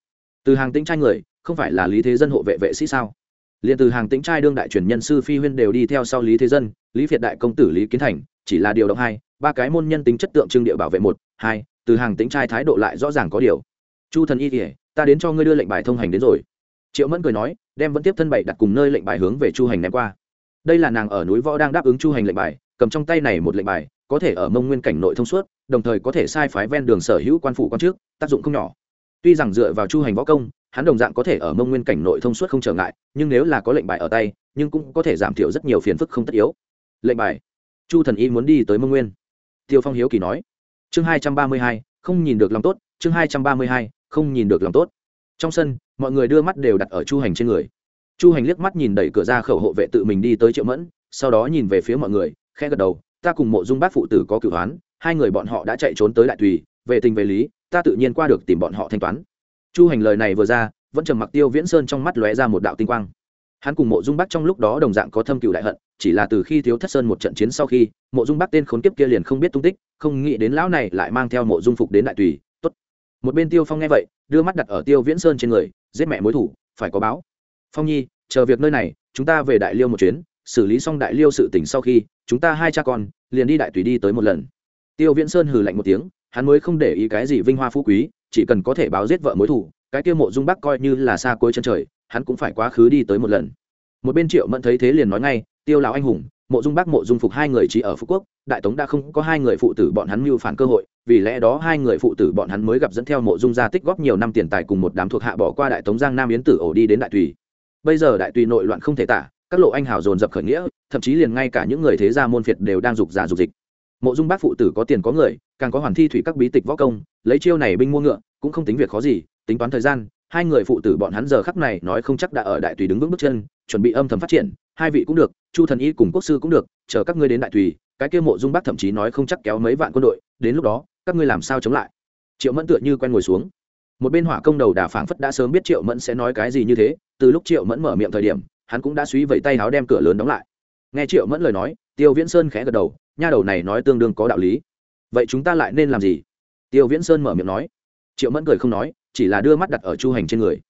Từ hàng tĩnh trai người, không phải là lý thế dân hộ vệ vệ sĩ sao? Liền từ hàng tĩnh trai đương đại truyền nhân sư phi huyên đều đi theo sau lý thế dân, lý việt đại công tử lý kiến thành, chỉ là điều động hai, ba cái môn nhân tính chất tượng trưng địa bảo vệ một, hai, từ hàng tĩnh trai thái độ lại rõ ràng có điều. Chu thần y kỉa ta đến cho ngươi đưa lệnh bài thông hành đến rồi. Triệu mẫn cười nói, đem vẫn tiếp thân bảy đặt cùng nơi lệnh bài hướng về chu hành ném qua đây là nàng ở núi võ đang đáp ứng chu hành lệnh bài, cầm trong tay này một lệnh bài, có thể ở mông nguyên cảnh nội thông suốt, đồng thời có thể sai phái ven đường sở hữu quan phụ quan trước tác dụng không nhỏ. Tuy rằng dựa vào chu hành võ công, hắn đồng dạng có thể ở mông nguyên cảnh nội thông suốt không trở ngại, nhưng nếu là có lệnh bài ở tay, nhưng cũng có thể giảm thiểu rất nhiều phiền phức không tất yếu. Lệnh bài. Chu thần y muốn đi tới mông nguyên. Tiêu phong hiếu kỳ nói. Chương hai trăm ba mươi hai, không nhìn được lòng tốt. Chương hai trăm ba mươi hai, không nhìn được lòng tốt. Trong sân, mọi người đưa mắt đều đặt ở chu hành trên người chu hành liếc mắt nhìn đẩy cửa ra khẩu hộ vệ tự mình đi tới triệu mẫn, sau đó nhìn về phía mọi người, khẽ gật đầu, ta cùng mộ dung bác phụ tử có cửu hoán, hai người bọn họ đã chạy trốn tới đại tùy, về tình về lý, ta tự nhiên qua được tìm bọn họ thanh toán. Chu hành lời này vừa ra, vẫn trầm mặc tiêu viễn sơn trong mắt lóe ra một đạo tinh quang. Hắn cùng mộ dung bắc trong lúc đó đồng dạng có thâm cựu đại hận, chỉ là từ khi thiếu thất sơn một trận chiến sau khi, mộ dung bắc tên khốn kiếp kia liền không biết tung tích, không nghĩ đến lão này lại mang theo mộ dung phục đến đại tùy. Tốt. Một bên tiêu phong nghe vậy, đưa mắt đặt ở tiêu viễn sơn trên người, giết mẹ mối thủ, phải có báo phong nhi, chờ việc nơi này, chúng ta về đại liêu một chuyến, xử lý xong đại liêu sự tỉnh sau khi, chúng ta hai cha con, liền đi đại tùy đi tới một lần. Tiêu viễn sơn hừ lạnh một tiếng, hắn mới không để ý cái gì vinh hoa phú quý, chỉ cần có thể báo giết vợ mối thủ cái kia mộ dung bắc coi như là xa cuối chân trời, hắn cũng phải quá khứ đi tới một lần. Một bên triệu mẫn thấy thế liền nói ngay, tiêu lão anh hùng, mộ dung bắc mộ dung phục hai người chỉ ở phú quốc, đại tống đã không có hai người phụ tử bọn hắn mưu phản cơ hội, vì lẽ đó hai người phụ tử bọn hắn mới gặp dẫn theo mộ dung gia tích góp nhiều năm tiền tài cùng một đám thuộc hạ bỏ qua đại tống giang nam yến tử ổ đi đến đại tùy bây giờ đại tùy nội loạn không thể tả, các lộ anh hào dồn dập khởi nghĩa, thậm chí liền ngay cả những người thế gia môn phiệt đều đang dục giả dục dịch. Mộ dung bác phụ tử có tiền có người, càng có hoàn thi thủy các bí tịch võ công, lấy chiêu này binh mua ngựa, cũng không tính việc khó gì, tính toán thời gian, hai người phụ tử bọn hắn giờ khắc này nói không chắc đã ở đại tùy đứng vững bước chân, chuẩn bị âm thầm phát triển, hai vị cũng được, chu thần y cùng quốc sư cũng được, chờ các ngươi đến đại tùy, cái kia mộ dung bác thậm chí nói không chắc kéo mấy vạn quân đội, đến lúc đó, các ngươi làm sao chống lại? Triệu mẫn tựa như quen ngồi xuống một bên hỏa công đầu đà phảng phất đã sớm biết triệu mẫn sẽ nói cái gì như thế, từ lúc triệu mẫn mở miệng thời điểm, hắn cũng đã suy vẫy tay áo đem cửa lớn đóng lại. Nghe triệu mẫn lời nói, tiêu viễn sơn khẽ gật đầu, nha đầu này nói tương đương có đạo lý. Vậy chúng ta lại nên làm gì? Tiêu viễn sơn mở miệng nói. Triệu mẫn cười không nói, chỉ là đưa mắt đặt ở chu hành trên người.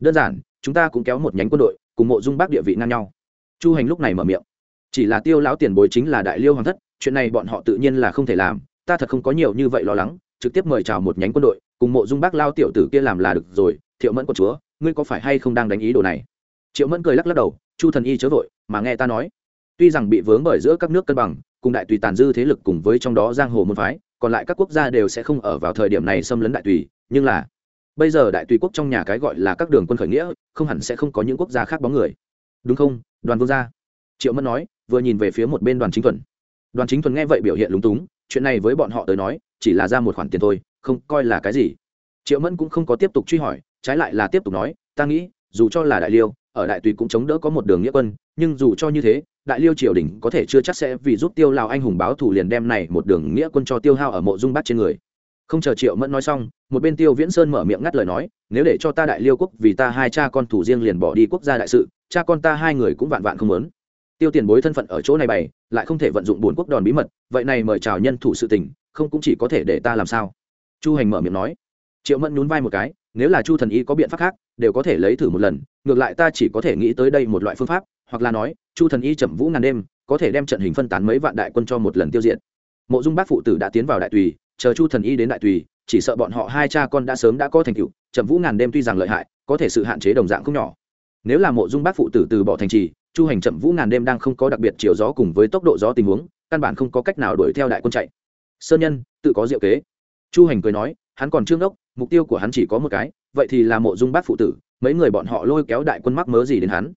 Đơn giản, chúng ta cũng kéo một nhánh quân đội, cùng mộ dung bác địa vị ngang nhau. Chu hành lúc này mở miệng. Chỉ là tiêu lão tiền bối chính là đại liêu hoàng thất, chuyện này bọn họ tự nhiên là không thể làm, ta thật không có nhiều như vậy lo lắng trực tiếp mời chào một nhánh quân đội, cùng mộ dung bác lao tiểu tử kia làm là được rồi thiệu mẫn quân chúa, ngươi có phải hay không đang đánh ý đồ này? Triệu mẫn cười lắc lắc đầu, chu thần y chớ vội, mà nghe ta nói. Tuy rằng bị vướng bởi giữa các nước cân bằng, cùng đại tùy tàn dư thế lực cùng với trong đó giang hồ môn phái, còn lại các quốc gia đều sẽ không ở vào thời điểm này xâm lấn đại tùy, nhưng là, bây giờ đại tùy quốc trong nhà cái gọi là các đường quân khởi nghĩa, không hẳn sẽ không có những quốc gia khác bóng người. Đúng không, đoàn vương gia? Triệu mẫn nói, vừa nhìn về phía một bên đoàn chính thuần. Đoàn chính thuần nghe vậy biểu hiện lúng túng chuyện này với bọn họ tới nói, chỉ là ra một khoản tiền thôi, không coi là cái gì. Triệu mẫn cũng không có tiếp tục truy hỏi, trái lại là tiếp tục nói, ta nghĩ, dù cho là đại liêu, ở đại tùy cũng chống đỡ có một đường nghĩa quân, nhưng dù cho như thế, đại liêu triều đình có thể chưa chắc sẽ vì giúp tiêu Lào anh hùng báo thủ liền đem này một đường nghĩa quân cho tiêu hao ở mộ dung bát trên người. Không chờ triệu mẫn nói xong, một bên tiêu viễn sơn mở miệng ngắt lời nói, nếu để cho ta đại liêu quốc vì ta hai cha con thủ riêng liền bỏ đi quốc gia đại sự, cha con ta hai người cũng vạn vạn không muốn. Tiêu tiền bối thân phận ở chỗ này bày lại không thể vận dụng bốn quốc đòn bí mật, vậy này mời chào nhân thủ sự tình, không cũng chỉ có thể để ta làm sao? Chu hành mở miệng nói. Triệu mẫn nhún vai một cái, nếu là chu thần y có biện pháp khác, đều có thể lấy thử một lần, ngược lại ta chỉ có thể nghĩ tới đây một loại phương pháp, hoặc là nói, chu thần y chậm vũ ngàn đêm, có thể đem trận hình phân tán mấy vạn đại quân cho một lần tiêu diệt. Mộ dung bác phụ tử đã tiến vào đại tùy, chờ chu thần y đến đại tùy, chỉ sợ bọn họ hai cha con đã sớm đã có thành tựu, chậm vũ ngàn đêm tuy rằng lợi hại, có thể sự hạn chế đồng dạng không nhỏ. Nếu là mộ dung bác phụ tử từ bỏ thành trì chu hành chậm vũ ngàn đêm đang không có đặc biệt chiều gió cùng với tốc độ gió tình huống, căn bản không có cách nào đuổi theo đại quân chạy. Sơn nhân, tự có diệu kế. Chu hành cười nói, hắn còn trương đốc mục tiêu của hắn chỉ có một cái, vậy thì là mộ dung bác phụ tử, mấy người bọn họ lôi kéo đại quân mắc mớ gì đến hắn?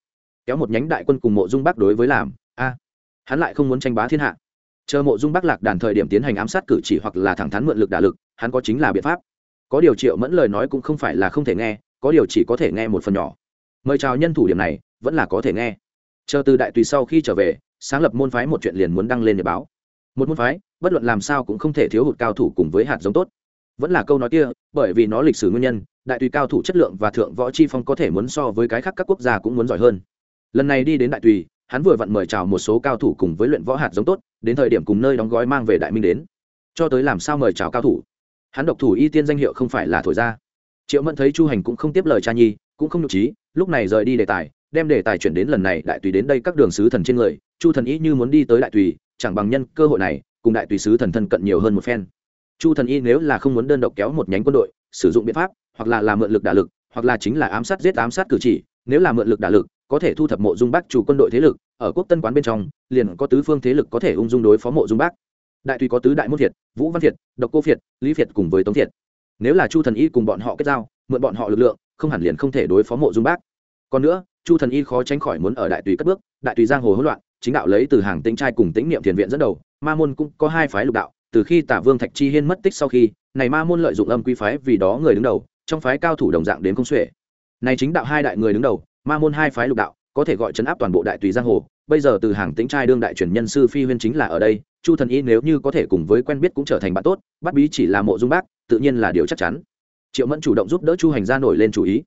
Kéo một nhánh đại quân cùng mộ dung bác đối với làm, a, hắn lại không muốn tranh bá thiên hạ. Chờ mộ dung bác lạc đàn thời điểm tiến hành ám sát cử chỉ hoặc là thẳng thắn mượn lực đả lực, hắn có chính là biện pháp. Có điều triệu mẫn lời nói cũng không phải là không thể nghe, có điều chỉ có thể nghe một phần nhỏ. Mời chào nhân thủ điểm này, vẫn là có thể nghe chờ từ đại tùy sau khi trở về, sáng lập môn phái một chuyện liền muốn đăng lên để báo. Một môn phái, bất luận làm sao cũng không thể thiếu hụt cao thủ cùng với hạt giống tốt. Vẫn là câu nói kia, bởi vì nó lịch sử nguyên nhân, đại tùy cao thủ chất lượng và thượng võ chi phong có thể muốn so với cái khác các quốc gia cũng muốn giỏi hơn. Lần này đi đến đại tùy, hắn vừa vặn mời chào một số cao thủ cùng với luyện võ hạt giống tốt, đến thời điểm cùng nơi đóng gói mang về đại minh đến. Cho tới làm sao mời chào cao thủ. Hắn độc thủ y tiên danh hiệu không phải là thổi ra. Triệu mẫn thấy chu hành cũng không tiếp lời cha nhi, cũng không nhục trí, lúc này rời đi đề tài đem đề tài chuyển đến lần này đại tùy đến đây các đường sứ thần trên người, chu thần y như muốn đi tới đại tùy, chẳng bằng nhân cơ hội này, cùng đại tùy sứ thần thân cận nhiều hơn một phen. Chu thần y nếu là không muốn đơn độc kéo một nhánh quân đội, sử dụng biện pháp, hoặc là làm mượn lực đả lực, hoặc là chính là ám sát giết ám sát cử chỉ, nếu là mượn lực đả lực, có thể thu thập mộ dung bắc chủ quân đội thế lực, ở quốc tân quán bên trong, liền có tứ phương thế lực có thể ung dung đối phó mộ dung bắc đại tùy có tứ đại môn thiệt vũ văn thiệt độc cô việt lý việt cùng với tống thiệt nếu là chu thần y cùng bọn họ kết giao, mượn bọn họ lực lượng, không hẳn liền không thể đối phó mộ dung bác. Còn nữa chu thần y khó tránh khỏi muốn ở đại tùy cất bước, đại tùy giang hồ hỗn loạn, chính đạo lấy từ hàng tĩnh trai cùng tĩnh niệm thiền viện dẫn đầu, ma môn cũng có hai phái lục đạo, từ khi tả vương thạch chi hiên mất tích sau khi, này ma môn lợi dụng âm quy phái vì đó người đứng đầu, trong phái cao thủ đồng dạng đến công xuể. Này chính đạo hai đại người đứng đầu, ma môn hai phái lục đạo, có thể gọi chấn áp toàn bộ đại tùy giang hồ, bây giờ từ hàng tĩnh trai đương đại truyền nhân sư phi huyên chính là ở đây, chu thần y nếu như có thể cùng với quen biết cũng trở thành bạn tốt, bắt bí chỉ là mộ dung bác, tự nhiên là điều chắc chắn. Triệu mẫn chủ động giúp đỡ chu hành ra nổi lên chủ ý.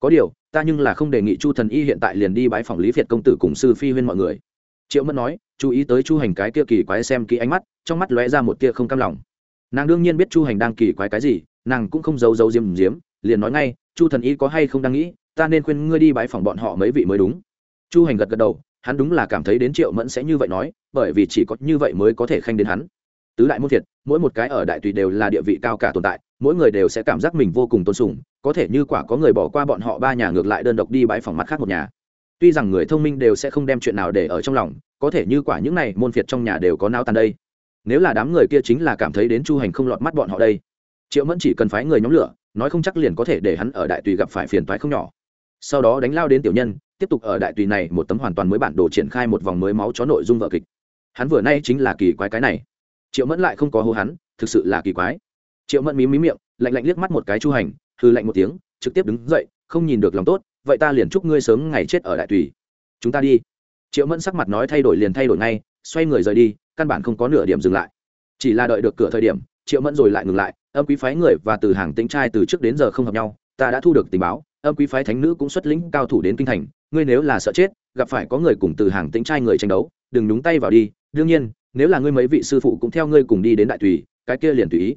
Có điều ta nhưng là không đề nghị chu thần y hiện tại liền đi bái phòng lý việt công tử cùng sư phi huyên mọi người. Triệu mẫn nói, chú ý tới chu hành cái kia kỳ quái xem kỹ ánh mắt, trong mắt lóe ra một tia không cam lòng. Nàng đương nhiên biết chu hành đang kỳ quái cái gì, nàng cũng không giấu giấu diếm diếm liền nói ngay, chu thần y có hay không đang nghĩ, ta nên khuyên ngươi đi bái phòng bọn họ mấy vị mới đúng. Chu hành gật gật đầu, hắn đúng là cảm thấy đến triệu mẫn sẽ như vậy nói, bởi vì chỉ có như vậy mới có thể khanh đến hắn tứ đại môn thiệt mỗi một cái ở đại tùy đều là địa vị cao cả tồn tại, mỗi người đều sẽ cảm giác mình vô cùng tôn sùng, có thể như quả có người bỏ qua bọn họ ba nhà ngược lại đơn độc đi bãi phòng mắt khác một nhà. Tuy rằng người thông minh đều sẽ không đem chuyện nào để ở trong lòng, có thể như quả những này môn phiệt trong nhà đều có nao tàn đây. Nếu là đám người kia chính là cảm thấy đến chu hành không lọt mắt bọn họ đây, triệu mẫn chỉ cần phái người nhóm lửa, nói không chắc liền có thể để hắn ở đại tùy gặp phải phiền toái không nhỏ. Sau đó đánh lao đến tiểu nhân, tiếp tục ở đại tùy này một tấm hoàn toàn mới bản đồ triển khai một vòng mới máu chó nội dung vợ kịch. Hắn vừa nay chính là kỳ quái cái này triệu mẫn lại không có hô hắn, thực sự là kỳ quái. Triệu mẫn mí mí miệng, lạnh lạnh liếc mắt một cái chu hành hư lạnh một tiếng, trực tiếp đứng dậy, không nhìn được lòng tốt, vậy ta liền chúc ngươi sớm ngày chết ở đại tùy. Chúng ta đi. Triệu mẫn sắc mặt nói thay đổi liền thay đổi ngay, xoay người rời đi, căn bản không có nửa điểm dừng lại. Chỉ là đợi được cửa thời điểm, triệu mẫn rồi lại ngừng lại, âm quý phái người và từ hàng tĩnh trai từ trước đến giờ không hợp nhau, ta đã thu được tình báo, âm quý phái thánh nữ cũng xuất lĩnh cao thủ đến kinh thành, ngươi nếu là sợ chết, gặp phải có người cùng từ hàng tĩnh trai người tranh đấu, đừng nhúng tay vào đi, đương nhiên nếu là ngươi mấy vị sư phụ cũng theo ngươi cùng đi đến đại tùy, cái kia liền tùy ý.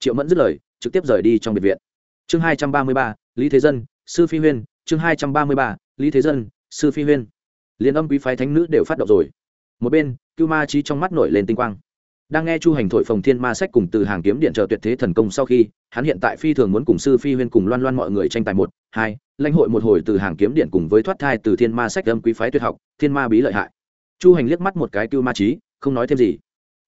Triệu mẫn dứt lời, trực tiếp rời đi trong biệt viện. Chương hai trăm ba mươi ba, lý thế dân, sư phi huyên. Chương hai trăm ba mươi ba, lý thế dân, sư phi huyên. Liền âm quý phái thánh nữ đều phát động rồi. Một bên, cưu ma trí trong mắt nổi lên tinh quang. Đang nghe chu hành thổi phồng thiên ma sách cùng từ hàng kiếm điện trợ tuyệt thế thần công sau khi, hắn hiện tại phi thường muốn cùng sư phi huyên cùng loan loan mọi người tranh tài một, hai, lãnh hội một hồi từ hàng kiếm điện cùng với thoát thai từ thiên ma sách âm quý phái tuyệt học, thiên ma bí lợi hại. Chu hành liếc mắt một cái cưu ma trí không nói thêm gì.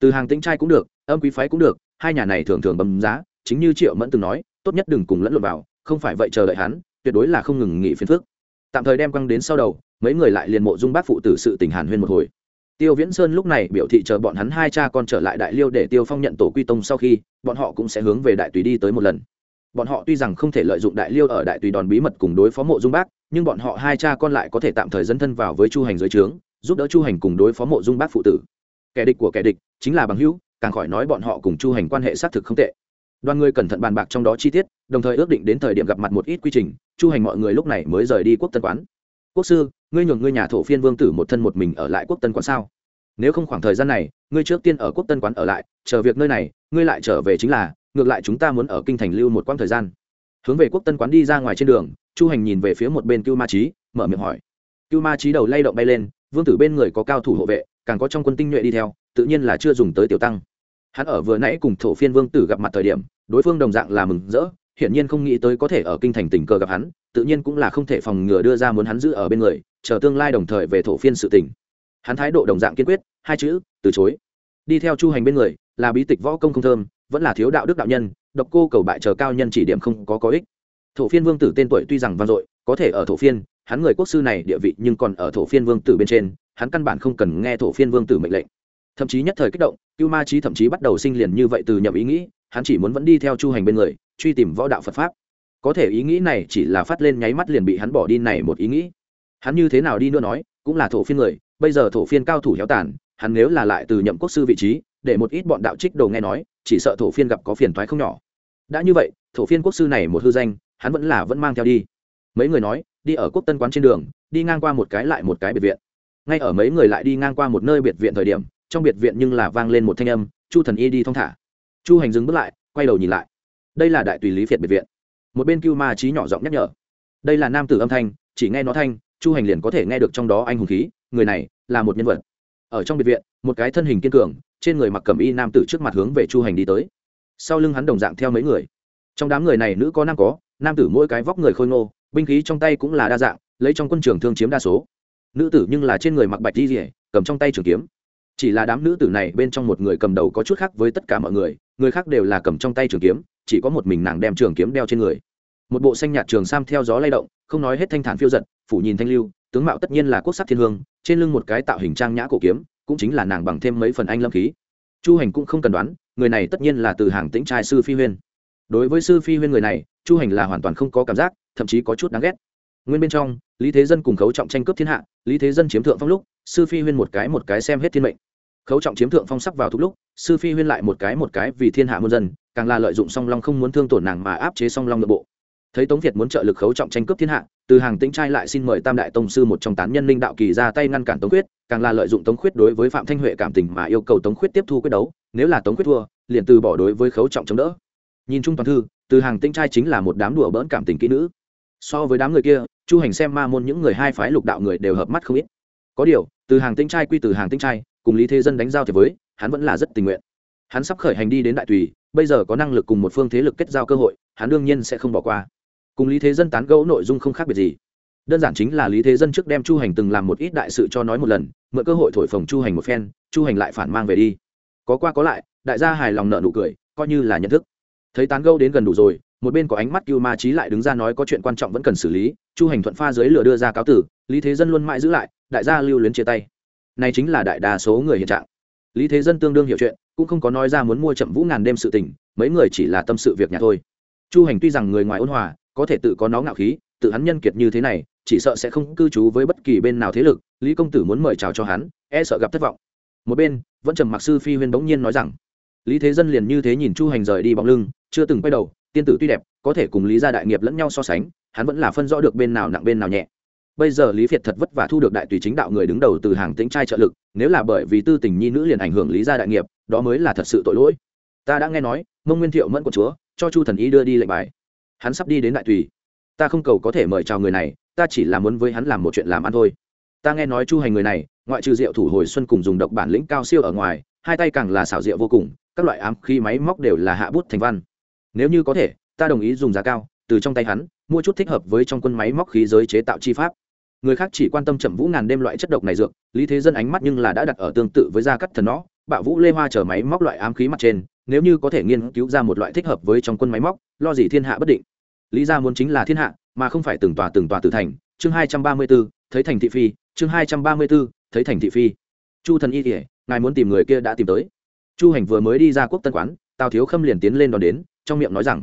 Từ hàng tĩnh trai cũng được, âm quý phái cũng được, hai nhà này thường thường bấm giá, chính như triệu mẫn từng nói, tốt nhất đừng cùng lẫn lộn vào, không phải vậy chờ đợi hắn, tuyệt đối là không ngừng nghỉ phiền phước tạm thời đem quăng đến sau đầu, mấy người lại liền mộ dung bác phụ tử sự tình hàn huyên một hồi. Tiêu viễn sơn lúc này biểu thị chờ bọn hắn hai cha con trở lại đại liêu để tiêu phong nhận tổ quy tông sau khi, bọn họ cũng sẽ hướng về đại tùy đi tới một lần. Bọn họ tuy rằng không thể lợi dụng đại liêu ở đại tùy đòn bí mật cùng đối phó mộ dung bác, nhưng bọn họ hai cha con lại có thể tạm thời dấn thân vào với chu hành dưới trướng, giúp đỡ chu hành cùng đối phó mộ dung bác phụ tử kẻ địch của kẻ địch chính là bằng hữu, càng khỏi nói bọn họ cùng chu hành quan hệ xác thực không tệ. Đoàn người cẩn thận bàn bạc trong đó chi tiết, đồng thời ước định đến thời điểm gặp mặt một ít quy trình, chu hành mọi người lúc này mới rời đi quốc tân quán. Quốc sư, ngươi nhường ngươi nhà thổ phiên vương tử một thân một mình ở lại quốc tân quán sao? Nếu không khoảng thời gian này, ngươi trước tiên ở quốc tân quán ở lại, chờ việc nơi này, ngươi lại trở về chính là, ngược lại chúng ta muốn ở kinh thành lưu một quãng thời gian. Hướng về quốc tân quán đi ra ngoài trên đường, chu hành nhìn về phía một bên cưu ma trí mở miệng hỏi. Cưu ma trí đầu lay động bay lên, vương tử bên người có cao thủ hộ vệ càng có trong quân tinh nhuệ đi theo, tự nhiên là chưa dùng tới tiểu tăng. Hắn ở vừa nãy cùng thổ phiên vương tử gặp mặt thời điểm, đối phương đồng dạng là mừng rỡ, hiển nhiên không nghĩ tới có thể ở kinh thành tình cờ gặp hắn, tự nhiên cũng là không thể phòng ngừa đưa ra muốn hắn giữ ở bên người, chờ tương lai đồng thời về thổ phiên sự tình. Hắn thái độ đồng dạng kiên quyết, hai chữ, từ chối. Đi theo chu hành bên người, là bí tịch võ công không thơm, vẫn là thiếu đạo đức đạo nhân, độc cô cầu bại chờ cao nhân chỉ điểm không có có ích. Thổ phiên vương tử tên tuổi tuy rằng vang dội, có thể ở thổ phiên, hắn người quốc sư này địa vị nhưng còn ở thổ phiên vương tử bên trên hắn căn bản không cần nghe thổ phiên vương tử mệnh lệnh. Thậm chí nhất thời kích động, cưu ma trí thậm chí bắt đầu sinh liền như vậy từ nhậm ý nghĩ, hắn chỉ muốn vẫn đi theo chu hành bên người, truy tìm võ đạo phật pháp. Có thể ý nghĩ này chỉ là phát lên nháy mắt liền bị hắn bỏ đi này một ý nghĩ. Hắn như thế nào đi nữa nói, cũng là thổ phiên người, bây giờ thổ phiên cao thủ héo tàn, hắn nếu là lại từ nhậm quốc sư vị trí, để một ít bọn đạo trích đồ nghe nói, chỉ sợ thổ phiên gặp có phiền thoái không nhỏ. Đã như vậy, thổ phiên quốc sư này một hư danh, hắn vẫn là vẫn mang theo đi. Mấy người nói, đi ở quốc tân quán trên đường, đi ngang qua một cái lại một cái biệt viện ngay ở mấy người lại đi ngang qua một nơi biệt viện thời điểm, trong biệt viện nhưng là vang lên một thanh âm, chu thần y đi thong thả. Chu hành dừng bước lại, quay đầu nhìn lại. Đây là đại tùy lý phiệt biệt viện. Một bên cưu ma trí nhỏ giọng nhắc nhở. Đây là nam tử âm thanh, chỉ nghe nó thanh, chu hành liền có thể nghe được trong đó anh hùng khí, người này là một nhân vật. Ở trong biệt viện, một cái thân hình kiên cường, trên người mặc cầm y nam tử trước mặt hướng về chu hành đi tới. Sau lưng hắn đồng dạng theo mấy người. Trong đám người này nữ có nam có, nam tử mỗi cái vóc người khôi ngô, binh khí trong tay cũng là đa dạng, lấy trong quân trường thương chiếm đa số nữ tử nhưng là trên người mặc bạch di rỉa cầm trong tay trường kiếm. Chỉ là đám nữ tử này bên trong một người cầm đầu có chút khác với tất cả mọi người người khác đều là cầm trong tay trường kiếm, chỉ có một mình nàng đem trường kiếm đeo trên người. Một bộ xanh nhạt trường sam theo gió lay động, không nói hết thanh thản phiêu giật, phủ nhìn thanh lưu, tướng mạo tất nhiên là quốc sắc thiên hương, trên lưng một cái tạo hình trang nhã cổ kiếm, cũng chính là nàng bằng thêm mấy phần anh lâm khí. Chu hành cũng không cần đoán, người này tất nhiên là từ hàng tĩnh trai sư phi huyên. Đối với sư phi huyên người này, chu hành là hoàn toàn không có cảm giác, thậm chí có chút đáng ghét nguyên bên trong, lý thế dân cùng khấu trọng tranh cướp thiên hạ, lý thế dân chiếm thượng phong lúc, sư phi huyên một cái một cái xem hết thiên mệnh. Khấu trọng chiếm thượng phong sắc vào thúc lúc, sư phi huyên lại một cái một cái vì thiên hạ muôn dân, càng là lợi dụng song long không muốn thương tổn nàng mà áp chế song long nội bộ. Thấy tống việt muốn trợ lực khấu trọng tranh cướp thiên hạ, từ hàng tĩnh trai lại xin mời tam đại tông sư một trong tán nhân linh đạo kỳ ra tay ngăn cản tống quyết càng là lợi dụng tống Quyết đối với phạm thanh huệ cảm tình mà yêu cầu tống Quyết tiếp thu quyết đấu, nếu là tống Quyết thua, liền từ bỏ đối với khấu trọng chống đỡ. Nhìn chung toàn thư, từ hàng tĩnh trai chính là một đám đùa bỡn cảm tình kỹ nữ so với đám người kia, chu hành xem ma môn những người hai phái lục đạo người đều hợp mắt không ít. Có điều, từ hàng tinh trai quy từ hàng tinh trai, cùng lý thế dân đánh giao thì với, hắn vẫn là rất tình nguyện. Hắn sắp khởi hành đi đến đại tùy, bây giờ có năng lực cùng một phương thế lực kết giao cơ hội, hắn đương nhiên sẽ không bỏ qua. Cùng lý thế dân tán gẫu nội dung không khác biệt gì. Đơn giản chính là lý thế dân trước đem chu hành từng làm một ít đại sự cho nói một lần, mượn cơ hội thổi phồng chu hành một phen, chu hành lại phản mang về đi. Có qua có lại, đại gia hài lòng nợ nụ cười, coi như là nhận thức. Thấy tán gẫu đến gần đủ rồi một bên có ánh mắt cưu ma trí lại đứng ra nói có chuyện quan trọng vẫn cần xử lý, chu hành thuận pha dưới lửa đưa ra cáo tử, lý thế dân luôn mãi giữ lại, đại gia lưu luyến chia tay. Này chính là đại đa số người hiện trạng. Lý thế dân tương đương hiểu chuyện, cũng không có nói ra muốn mua chậm vũ ngàn đêm sự tình, mấy người chỉ là tâm sự việc nhà thôi. Chu hành tuy rằng người ngoài ôn hòa, có thể tự có nó ngạo khí, tự hắn nhân kiệt như thế này, chỉ sợ sẽ không cư trú với bất kỳ bên nào thế lực, lý công tử muốn mời chào cho hắn e sợ gặp thất vọng. Một bên, vẫn trầm mặc sư phi huyên bỗng nhiên nói rằng, lý thế dân liền như thế nhìn chu hành rời đi bóng lưng, chưa từng quay đầu tiên tử tuy đẹp, có thể cùng lý gia đại nghiệp lẫn nhau so sánh, hắn vẫn là phân rõ được bên nào nặng bên nào nhẹ. Bây giờ lý việt thật vất vả thu được đại tùy chính đạo người đứng đầu từ hàng tĩnh trai trợ lực, nếu là bởi vì tư tình nhi nữ liền ảnh hưởng lý gia đại nghiệp, đó mới là thật sự tội lỗi. Ta đã nghe nói, mông nguyên thiệu mẫn của chúa, cho chu thần y đưa đi lệnh bài. Hắn sắp đi đến đại tùy. Ta không cầu có thể mời chào người này, ta chỉ là muốn với hắn làm một chuyện làm ăn thôi. Ta nghe nói chu hành người này, ngoại trừ rượu thủ hồi xuân cùng dùng độc bản lĩnh cao siêu ở ngoài, hai tay càng là xảo diệu vô cùng, các loại ám khí máy móc đều là hạ bút thành văn nếu như có thể, ta đồng ý dùng giá cao, từ trong tay hắn, mua chút thích hợp với trong quân máy móc khí giới chế tạo chi pháp. Người khác chỉ quan tâm chậm vũ ngàn đêm loại chất độc này dược, lý thế dân ánh mắt nhưng là đã đặt ở tương tự với gia cắt thần nó bạo vũ lê hoa chở máy móc loại ám khí mặt trên, nếu như có thể nghiên cứu ra một loại thích hợp với trong quân máy móc, lo gì thiên hạ bất định. Lý ra muốn chính là thiên hạ, mà không phải từng tòa từng tòa tử thành. Chương hai trăm ba mươi b ố thấy thành thị phi, chương hai trăm ba mươi b ố thấy thành thị phi. Chu thần y kể, ngài muốn tìm người kia đã tìm tới. Chu hành vừa mới đi ra quốc tân quán, tào thiếu khâm liền tiến lên đón đến trong miệng nói rằng,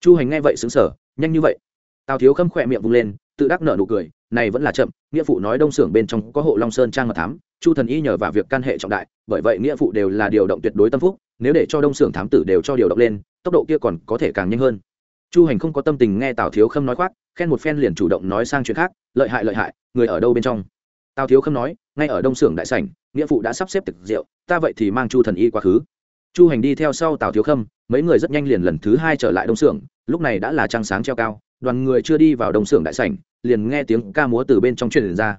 chu hành nghe vậy xứng sở nhanh như vậy. Tào thiếu khâm khỏe miệng vung lên, tự đắc nợ nụ cười, này vẫn là chậm, nghĩa phụ nói đông xưởng bên trong có hộ long sơn trang mật thám, chu thần y nhờ vào việc can hệ trọng đại, bởi vậy nghĩa phụ đều là điều động tuyệt đối tâm phúc, nếu để cho đông xưởng thám tử đều cho điều động lên, tốc độ kia còn có thể càng nhanh hơn. Chu hành không có tâm tình nghe tào thiếu khâm nói khoác, khen một phen liền chủ động nói sang chuyện khác, lợi hại lợi hại, người ở đâu bên trong? Tào thiếu khâm nói, ngay ở đông xưởng đại sảnh, nghĩa phụ đã sắp xếp thực rượu, ta vậy thì mang chu thần y quá khứ chu hành đi theo sau tào thiếu khâm, mấy người rất nhanh liền lần thứ hai trở lại đông xưởng lúc này đã là trăng sáng treo cao, đoàn người chưa đi vào đông xưởng đại sảnh, liền nghe tiếng ca múa từ bên trong truyền ra.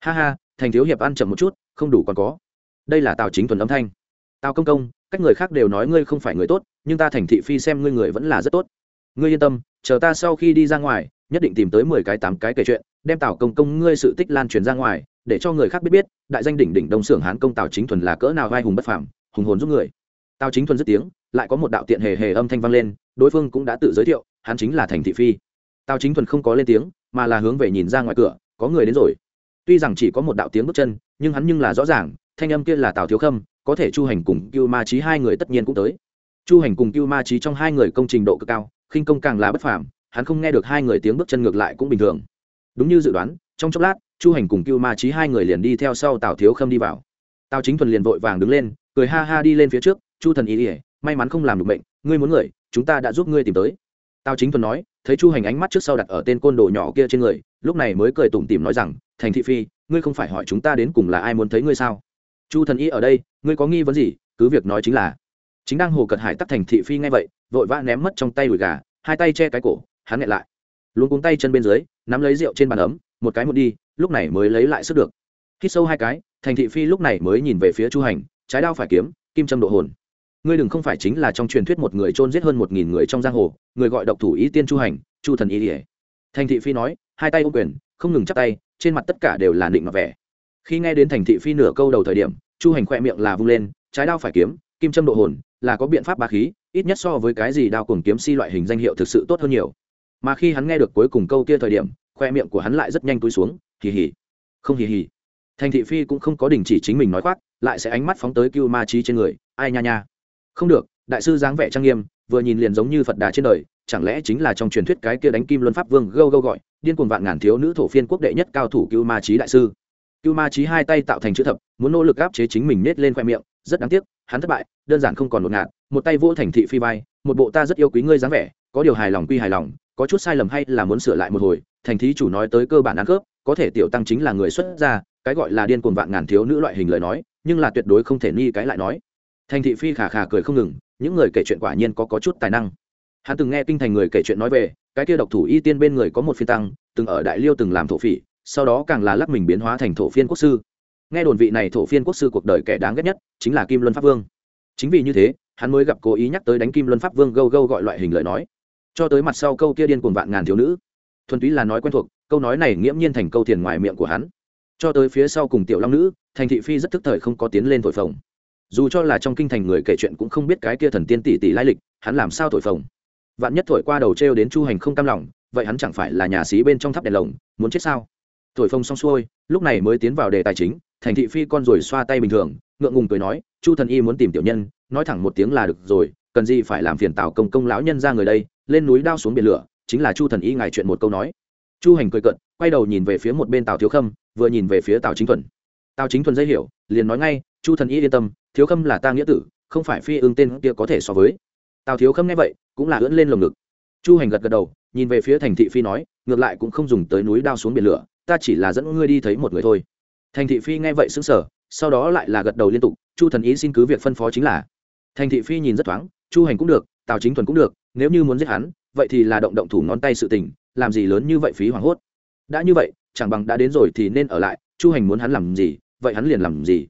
Ha ha, thành thiếu hiệp ăn chậm một chút, không đủ còn có. Đây là tào chính thuần âm thanh. Tào công công, cách người khác đều nói ngươi không phải người tốt, nhưng ta thành thị phi xem ngươi người vẫn là rất tốt. Ngươi yên tâm, chờ ta sau khi đi ra ngoài, nhất định tìm tới mười cái tám cái kể chuyện, đem tào công công ngươi sự tích lan truyền ra ngoài, để cho người khác biết biết, đại danh đỉnh đỉnh đông xưởng hán công tào chính thuần là cỡ nào vai hùng bất phàm, hùng hồn giúp người tào chính thuần dứt tiếng, lại có một đạo tiện hề hề âm thanh vang lên, đối phương cũng đã tự giới thiệu, hắn chính là thành thị phi. Tào chính thuần không có lên tiếng, mà là hướng về nhìn ra ngoài cửa, có người đến rồi. Tuy rằng chỉ có một đạo tiếng bước chân, nhưng hắn nhưng là rõ ràng, thanh âm kia là tào thiếu khâm, có thể chu hành cùng cưu ma trí hai người tất nhiên cũng tới. Chu hành cùng cưu ma trí trong hai người công trình độ cực cao, khinh công càng là bất phàm, hắn không nghe được hai người tiếng bước chân ngược lại cũng bình thường. Đúng như dự đoán, trong chốc lát, chu hành cùng cưu ma trí hai người liền đi theo sau tào thiếu khâm đi vào. Tào chính thuần liền vội vàng đứng lên, cười ha ha đi lên phía trước chu thần ý ỉa may mắn không làm được bệnh ngươi muốn người, chúng ta đã giúp ngươi tìm tới. Tao chính thuần nói, thấy chu hành ánh mắt trước sau đặt ở tên côn đồ nhỏ kia trên người, lúc này mới cười tủm tỉm nói rằng, thành thị phi, ngươi không phải hỏi chúng ta đến cùng là ai muốn thấy ngươi sao? Chu thần y ở đây, ngươi có nghi vấn gì, cứ việc nói chính là. Chính đang hồ cật hải tắc thành thị phi ngay vậy, vội vã ném mất trong tay đùi gà, hai tay che cái cổ, hắn nghẹn lại. Luôn cuống tay chân bên dưới, nắm lấy rượu trên bàn ấm, một cái một đi, lúc này mới lấy lại sức được. Hít sâu hai cái, thành thị phi lúc này mới nhìn về phía chu hành, trái đao phải kiếm, kim châm độ hồn ngươi đừng không phải chính là trong truyền thuyết một người trôn giết hơn một nghìn người trong giang hồ, người gọi độc thủ ý tiên chu hành, chu thần ý ỉa thành thị phi nói, hai tay ô quyền, không ngừng chắp tay, trên mặt tất cả đều là định mặc vẻ. Khi nghe đến thành thị phi nửa câu đầu thời điểm, chu hành khoe miệng là vung lên, trái đao phải kiếm, kim châm độ hồn, là có biện pháp ba khí, ít nhất so với cái gì đao cùng kiếm si loại hình danh hiệu thực sự tốt hơn nhiều. Mà khi hắn nghe được cuối cùng câu kia thời điểm khoe miệng của hắn lại rất nhanh túi xuống, hì hì. Không hì hì. Thành thị phi cũng không có đình chỉ chính mình nói khoác, lại sẽ ánh mắt phóng tới cưu ma trí trên người, ai nha nha không được, đại sư dáng vẻ trang nghiêm, vừa nhìn liền giống như phật đà trên đời, chẳng lẽ chính là trong truyền thuyết cái kia đánh kim luân pháp vương gâu gâu gọi, điên cuồng vạn ngàn thiếu nữ thổ phiên quốc đệ nhất cao thủ cưu ma trí đại sư. Cưu ma trí hai tay tạo thành chữ thập, muốn nỗ lực áp chế chính mình nết lên khoe miệng, rất đáng tiếc, hắn thất bại, đơn giản không còn một ngạt một tay vỗ thành thị phi vai, một bộ ta rất yêu quý ngươi dáng vẻ, có điều hài lòng quy hài lòng, có chút sai lầm hay là muốn sửa lại một hồi, thành thí chủ nói tới cơ bản ăn khớp, có thể tiểu tăng chính là người xuất gia, cái gọi là điên cuồng vạn ngàn thiếu nữ loại hình lời nói, nhưng là tuyệt đối không thể nghi cái lại nói thành thị phi khà khà cười không ngừng, những người kể chuyện quả nhiên có có chút tài năng. Hắn từng nghe kinh thành người kể chuyện nói về, cái kia độc thủ y tiên bên người có một phi tăng, từng ở đại liêu từng làm thổ phỉ, sau đó càng là lắc mình biến hóa thành thổ phiên quốc sư. Nghe đồn vị này thổ phiên quốc sư cuộc đời kẻ đáng ghét nhất, chính là kim luân pháp vương. Chính vì như thế, hắn mới gặp cố ý nhắc tới đánh kim luân pháp vương gâu gâu gọi loại hình lời nói. Cho tới mặt sau câu kia điên cuồng vạn ngàn thiếu nữ. Thuần túy là nói quen thuộc, câu nói này nghiễm nhiên thành câu tiền ngoài miệng của hắn. Cho tới phía sau cùng tiểu long nữ, thành thị phi rất thức thời không có tiến lên thổi phồng dù cho là trong kinh thành người kể chuyện cũng không biết cái kia thần tiên tỷ tỷ lai lịch, hắn làm sao thổi phồng? Vạn nhất thổi qua đầu t r e o đến chu hành không cam lòng, vậy hắn chẳng phải là nhà xí bên trong tháp đèn lồng, muốn chết sao? Thổi phồng xong xuôi, lúc này mới tiến vào đề tài chính, thành thị phi con rồi xoa tay bình thường, ngượng ngùng cười nói, chu thần y muốn tìm tiểu nhân, nói thẳng một tiếng là được rồi, cần gì phải làm phiền tào công công lão nhân ra người đây, lên núi đao xuống biển lửa, chính là chu thần y ngài chuyện một câu nói. Chu hành cười cận quay đầu nhìn về phía một bên tào thiếu khâm, vừa nhìn về phía tào chính thuần. Tào chính thuần dây hiểu, liền nói ngay chu thần y yên tâm, thiếu khâm là ta nghĩa tử, không phải phi ương tên kia có thể so với. Tào thiếu khâm nghe vậy, cũng là ưỡn lên lồng ngực. Chu hành gật gật đầu, nhìn về phía thành thị phi nói, ngược lại cũng không dùng tới núi đao xuống biển lửa, ta chỉ là dẫn ngươi đi thấy một người thôi. Thành thị phi nghe vậy xứng sở sau đó lại là gật đầu liên tục, chu thần ý xin cứ việc phân phó chính là. Thành thị phi nhìn rất thoáng, chu hành cũng được, tào chính thuần cũng được, nếu như muốn giết hắn, vậy thì là động động thủ ngón tay sự tình, làm gì lớn như vậy phí hoảng hốt. Đã như vậy, chẳng bằng đã đến rồi thì nên ở lại, chu hành muốn hắn làm gì, vậy hắn liền làm gì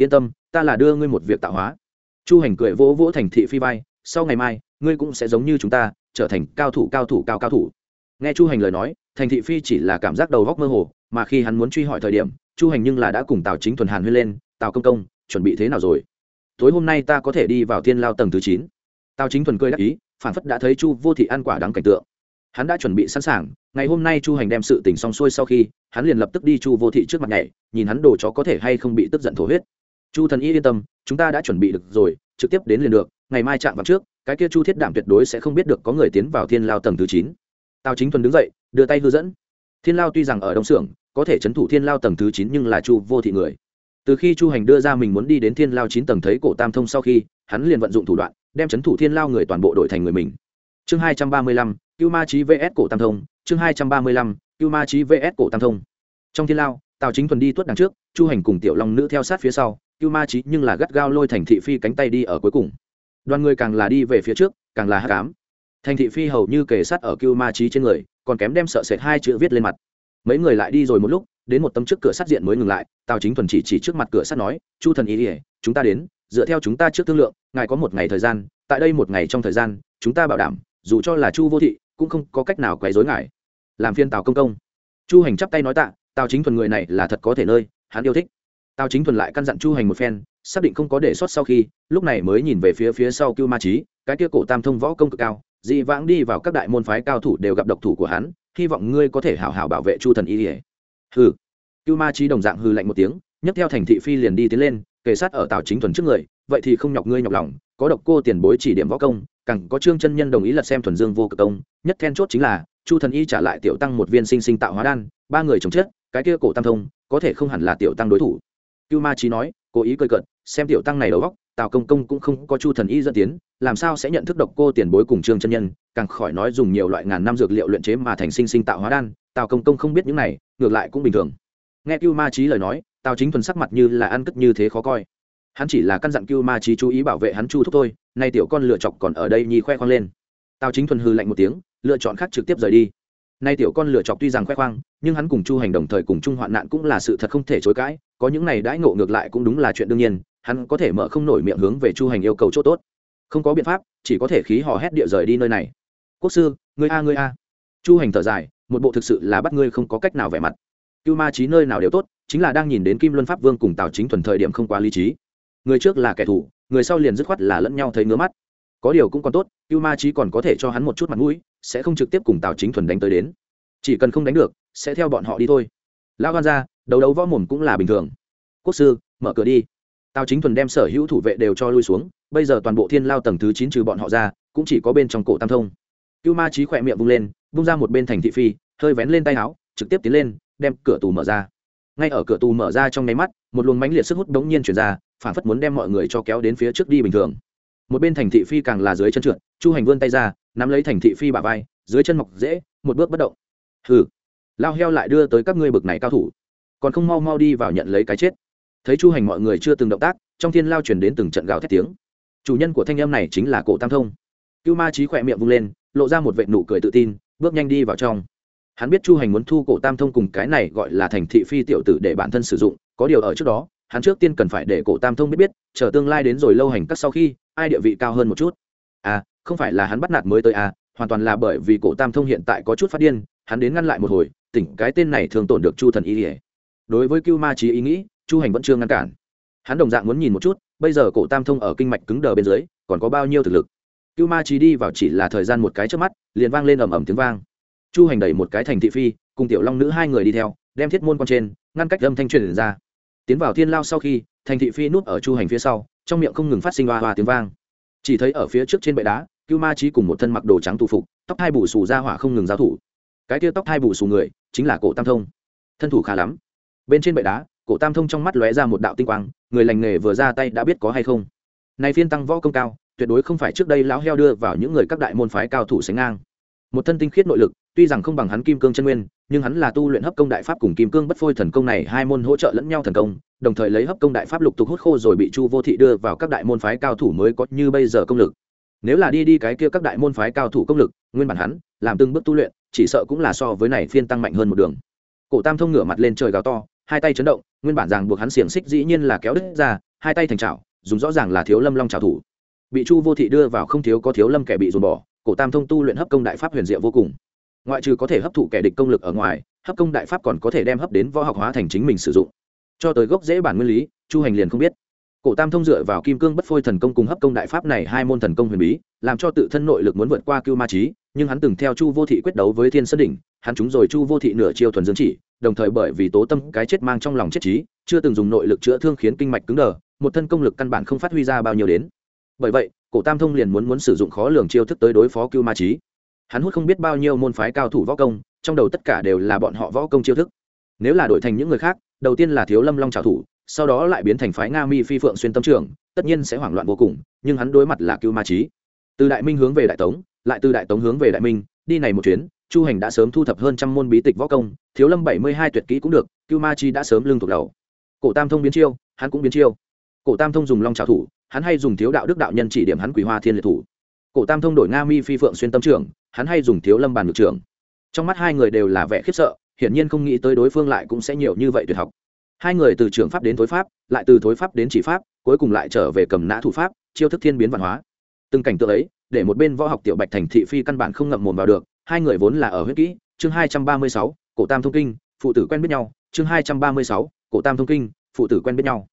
yên tâm, ta là đưa ngươi một việc tạo hóa. Chu hành cười vỗ vỗ thành thị phi vai, sau ngày mai, ngươi cũng sẽ giống như chúng ta, trở thành cao thủ cao thủ, cao cao thủ. Nghe chu hành lời nói, thành thị phi chỉ là cảm giác đầu góc mơ hồ, mà khi hắn muốn truy hỏi thời điểm, chu hành nhưng là đã cùng tào chính thuần hàn huyên lên, tào công công, chuẩn bị thế nào rồi? Tối hôm nay ta có thể đi vào thiên lao tầng thứ chín. Tào chính thuần cười đắc ý, phản phất đã thấy chu vô thị ăn quả đáng cảnh tượng. Hắn đã chuẩn bị sẵn sàng, ngày hôm nay chu hành đem sự tình xong xuôi sau khi, hắn liền lập tức đi chu vô thị trước mặt nhảy, nhìn hắn đồ chó có thể hay không bị tức giận thổ huyết chu thần y yên tâm, chúng ta đã chuẩn bị được rồi, trực tiếp đến liền được, ngày mai chạm vào trước, cái kia chu thiết đảm tuyệt đối sẽ không biết được có người tiến vào thiên lao tầng thứ chín. Tào chính thuần đứng dậy, đưa tay hư dẫn. Thiên lao tuy rằng ở đông xưởng có thể c h ấ n thủ thiên lao tầng thứ chín nhưng là chu vô thị người. Từ khi chu hành đưa ra mình muốn đi đến thiên lao chín tầng thấy cổ tam thông sau khi, hắn liền vận dụng thủ đoạn, đem c h ấ n thủ thiên lao người toàn bộ đội thành người mình. Chương hai trăm ba mươi lăm, cưu ma trí vs cổ tam thông, chương hai trăm ba mươi lăm, cưu ma trí vs cổ tam thông. Trong thiên lao tào chính thuần đi tuốt đằng trước, chu hành cùng tiểu long nữ theo sát phía sau, cưu ma trí nhưng là gắt gao lôi thành thị phi cánh tay đi ở cuối cùng. Đoàn người càng là đi về phía trước, càng là hát cám thành thị phi hầu như kề sát ở cưu ma trí trên người, còn kém đem sợ sệt hai chữ viết lên mặt. Mấy người lại đi rồi một lúc, đến một tấm trước cửa sát diện mới ngừng lại, tào chính thuần chỉ chỉ trước mặt cửa sát nói, chu thần ý ỉa chúng ta đến, dựa theo chúng ta trước thương lượng, ngài có một ngày thời gian, tại đây một ngày trong thời gian, chúng ta bảo đảm, dù cho là chu vô thị, cũng không có cách nào quấy dối ngài. Làm phiên tào công công. Chu hành chắp tay nói tạ tào chính thuần người này là thật có thể nơi, hắn yêu thích. Tào chính thuần lại căn dặn chu hành một phen, xác định không có đề xuất sau khi, lúc này mới nhìn về phía phía sau cưu ma trí cái kia cổ tam thông võ công cực cao, dị vãng đi vào các đại môn phái cao thủ đều gặp độc thủ của hắn, hy vọng ngươi có thể hảo hảo bảo vệ chu thần y ỉa hừ. Cưu ma trí đồng dạng hư lạnh một tiếng, nhấc theo thành thị phi liền đi tiến lên, kề sát ở tào chính thuần trước người, vậy thì không nhọc ngươi nhọc lòng, có độc cô tiền bối chỉ điểm võ công, càng có trương chân nhân đồng ý lật xem thuần dương vô cực công, nhất then chốt chính là, chu thần y trả lại tiểu tăng một viên sinh sinh tạo hóa đan, ba người chồng chết cái kia cổ tam thông, có thể không hẳn là tiểu tăng đối thủ. Cưu ma trí nói, cố ý cười cận xem tiểu tăng này đầu góc tào công công cũng không có chu thần y dẫn tiến, làm sao sẽ nhận thức độc cô tiền bối cùng trương chân nhân, càng khỏi nói dùng nhiều loại ngàn năm dược liệu luyện chế mà thành sinh sinh tạo hóa đan, tào công công không biết những này, ngược lại cũng bình thường. Nghe cưu ma trí lời nói, tào chính thuần sắc mặt như là ăn cất như thế khó coi. Hắn chỉ là căn dặn cưu ma trí chú ý bảo vệ hắn chu thúc thôi, nay tiểu con lựa chọc còn ở đây nhi khoe khoang lên. Tào chính thuần hư lạnh một tiếng, lựa chọn khác trực tiếp rời đi nay tiểu con lựa chọc tuy rằng khoe khoang, nhưng hắn cùng chu hành đồng thời cùng chung hoạn nạn cũng là sự thật không thể chối cãi, có những này đãi ngộ ngược lại cũng đúng là chuyện đương nhiên, hắn có thể mở không nổi miệng hướng về chu hành yêu cầu chỗ tốt. Không có biện pháp, chỉ có thể khí hò hét địa rời đi nơi này. Quốc sư, ngươi a ngươi a. Chu hành thở dài, một bộ thực sự là bắt ngươi không có cách nào vẻ mặt. Cưu ma trí nơi nào đều tốt, chính là đang nhìn đến kim luân pháp vương cùng tào chính thuần thời điểm không quá lý trí. Người trước là kẻ thù, người sau liền dứt khoát là lẫn nhau thấy ngứa mắt có điều cũng còn tốt, cưu ma trí còn có thể cho hắn một chút mặt mũi, sẽ không trực tiếp cùng tào chính thuần đánh tới đến. Chỉ cần không đánh được, sẽ theo bọn họ đi thôi. Lão gan ra đấu đấu võ mồm cũng là bình thường. Quốc sư, mở cửa đi. Tào chính thuần đem sở hữu thủ vệ đều cho lui xuống, bây giờ toàn bộ thiên lao tầng thứ chín trừ bọn họ ra, cũng chỉ có bên trong cổ tam thông. Cưu ma trí khỏe miệng vung lên vung ra một bên thành thị phi, hơi vén lên tay áo, trực tiếp tiến lên, đem cửa tù mở ra. Ngay ở cửa tù mở ra trong nháy mắt, một luồng mãnh liệt sức hút đống nhiên chuyển ra, phản phất muốn đem mọi người cho kéo đến phía trước đi bình thường một bên thành thị phi càng là dưới chân trượt, chu hành vươn tay ra, nắm lấy thành thị phi bà vai, dưới chân mọc dễ, một bước bất động. Hừ, lao heo lại đưa tới các ngươi bực này cao thủ. Còn không mau mau đi vào nhận lấy cái chết. Thấy chu hành mọi người chưa từng động tác, trong thiên lao chuyển đến từng trận gào thét tiếng. Chủ nhân của thanh em này chính là cổ tam thông. Cưu ma trí khỏe miệng vung lên, lộ ra một vệ nụ cười tự tin, bước nhanh đi vào trong. Hắn biết chu hành muốn thu cổ tam thông cùng cái này gọi là thành thị phi tiểu tử để bản thân sử dụng, có điều ở trước đó, hắn trước tiên cần phải để cổ tam thông biết biết, chờ tương lai đến rồi lâu hành cắt sau khi ai địa vị cao hơn một chút? À không phải là hắn bắt nạt mới tới à hoàn toàn là bởi vì cổ tam thông hiện tại có chút phát điên, hắn đến ngăn lại một hồi, tỉnh, cái tên này thường tổn được chu thần ý ỉa đối với cưu ma trí ý nghĩ, chu hành vẫn chưa ngăn cản. Hắn đồng dạng muốn nhìn một chút, bây giờ cổ tam thông ở kinh mạch cứng đờ bên dưới, còn có bao nhiêu thực lực? Cưu ma trí đi vào chỉ là thời gian một cái trước mắt, liền vang lên ầm ầm tiếng vang. Chu hành đẩy một cái thành thị phi, cùng tiểu long nữ hai người đi theo, đem thiết môn con trên, ngăn cách âm thanh truyền ra. Tiến vào thiên lao sau khi, thành thị phi núp ở chu hành phía sau trong miệng không ngừng phát sinh hoa hoa tiếng vang. Chỉ thấy ở phía trước trên bệ đá, cưu ma trí cùng một thân mặc đồ trắng tù phục, tóc hai bù xù ra hỏa không ngừng giao thủ. Cái tia tóc hai bù xù người, chính là cổ tam thông. Thân thủ khá lắm. Bên trên bệ đá, cổ tam thông trong mắt lóe ra một đạo tinh quang, người lành nghề vừa ra tay đã biết có hay không. Nay phiên tăng võ công cao, tuyệt đối không phải trước đây lão heo đưa vào những người các đại môn phái cao thủ sánh ngang một thân tinh khiết nội lực, tuy rằng không bằng hắn kim cương chân nguyên, nhưng hắn là tu luyện hấp công đại pháp cùng kim cương bất phôi thần công này hai môn hỗ trợ lẫn nhau thần công, đồng thời lấy hấp công đại pháp lục tục hút khô rồi bị chu vô thị đưa vào các đại môn phái cao thủ mới có như bây giờ công lực. Nếu là đi đi cái kia các đại môn phái cao thủ công lực, nguyên bản hắn, làm từng bước tu luyện, chỉ sợ cũng là so với này phiên tăng mạnh hơn một đường. Cổ tam thông ngửa mặt lên trời gào to, hai tay chấn động, nguyên bản ràng buộc hắn xiềng xích dĩ nhiên là kéo đứt ra, hai tay thành chảo dùng rõ ràng là thiếu lâm long trào thủ. Bị chu vô thị đưa vào không thiếu có thiếu lâm kẻ bị dồn bỏ cổ tam thông tu luyện hấp công đại pháp huyền diệu vô cùng. Ngoại trừ có thể hấp thụ kẻ địch công lực ở ngoài, hấp công đại pháp còn có thể đem hấp đến võ học hóa thành chính mình sử dụng. Cho tới gốc dễ bản nguyên lý, chu hành liền không biết. Cổ tam thông dựa vào kim cương bất phôi thần công cùng hấp công đại pháp này hai môn thần công huyền bí, làm cho tự thân nội lực muốn vượt qua cưu ma trí, nhưng hắn từng theo chu vô thị quyết đấu với thiên sơn đỉnh, hắn chúng rồi chu vô thị nửa chiêu thuần dương chỉ, đồng thời bởi vì tố tâm cái chết mang trong lòng chết trí, chưa từng dùng nội lực chữa thương khiến kinh mạch cứng đờ, một thân công lực căn bản không phát huy ra bao nhiêu đến. Bởi vậy cổ tam thông liền muốn muốn sử dụng khó lường chiêu thức tới đối phó cưu ma trí. Hắn hút không biết bao nhiêu môn phái cao thủ võ công, trong đầu tất cả đều là bọn họ võ công chiêu thức. Nếu là đổi thành những người khác, đầu tiên là thiếu lâm long trào thủ, sau đó lại biến thành phái nga mi phi phượng xuyên tâm trường, tất nhiên sẽ hoảng loạn vô cùng, nhưng hắn đối mặt là cưu ma trí. Từ đại minh hướng về đại tống, lại từ đại tống hướng về đại minh, đi này một chuyến, chu hành đã sớm thu thập hơn trăm môn bí tịch võ công, thiếu lâm bảy mươi hai tuyệt kỹ cũng được, cưu ma chi đã sớm lương thuộc đầu. Cổ tam thông biến chiêu, hắn cũng biến chiêu cổ tam thông dùng long trào thủ, hắn hay dùng thiếu đạo đức đạo nhân chỉ điểm hắn quỷ hoa thiên liệt thủ. Cổ tam thông đổi nga mi phi phượng xuyên tâm trưởng, hắn hay dùng thiếu lâm bàn ngược trưởng. Trong mắt hai người đều là vẻ khiếp sợ, hiển nhiên không nghĩ tới đối phương lại cũng sẽ nhiều như vậy tuyệt học. Hai người từ trường pháp đến thối pháp, lại từ thối pháp đến chỉ pháp, cuối cùng lại trở về cầm nã thủ pháp, chiêu thức thiên biến văn hóa. Từng cảnh tượng ấy, để một bên võ học tiểu bạch thành thị phi căn bản không ngậm mồm vào được, hai người vốn là ở huyết kỹ, chương hai trăm ba mươi sáu, cổ tam thông kinh, phụ tử quen biết nhau, chương hai trăm ba mươi sáu, cổ tam thông kinh, phụ tử quen biết nhau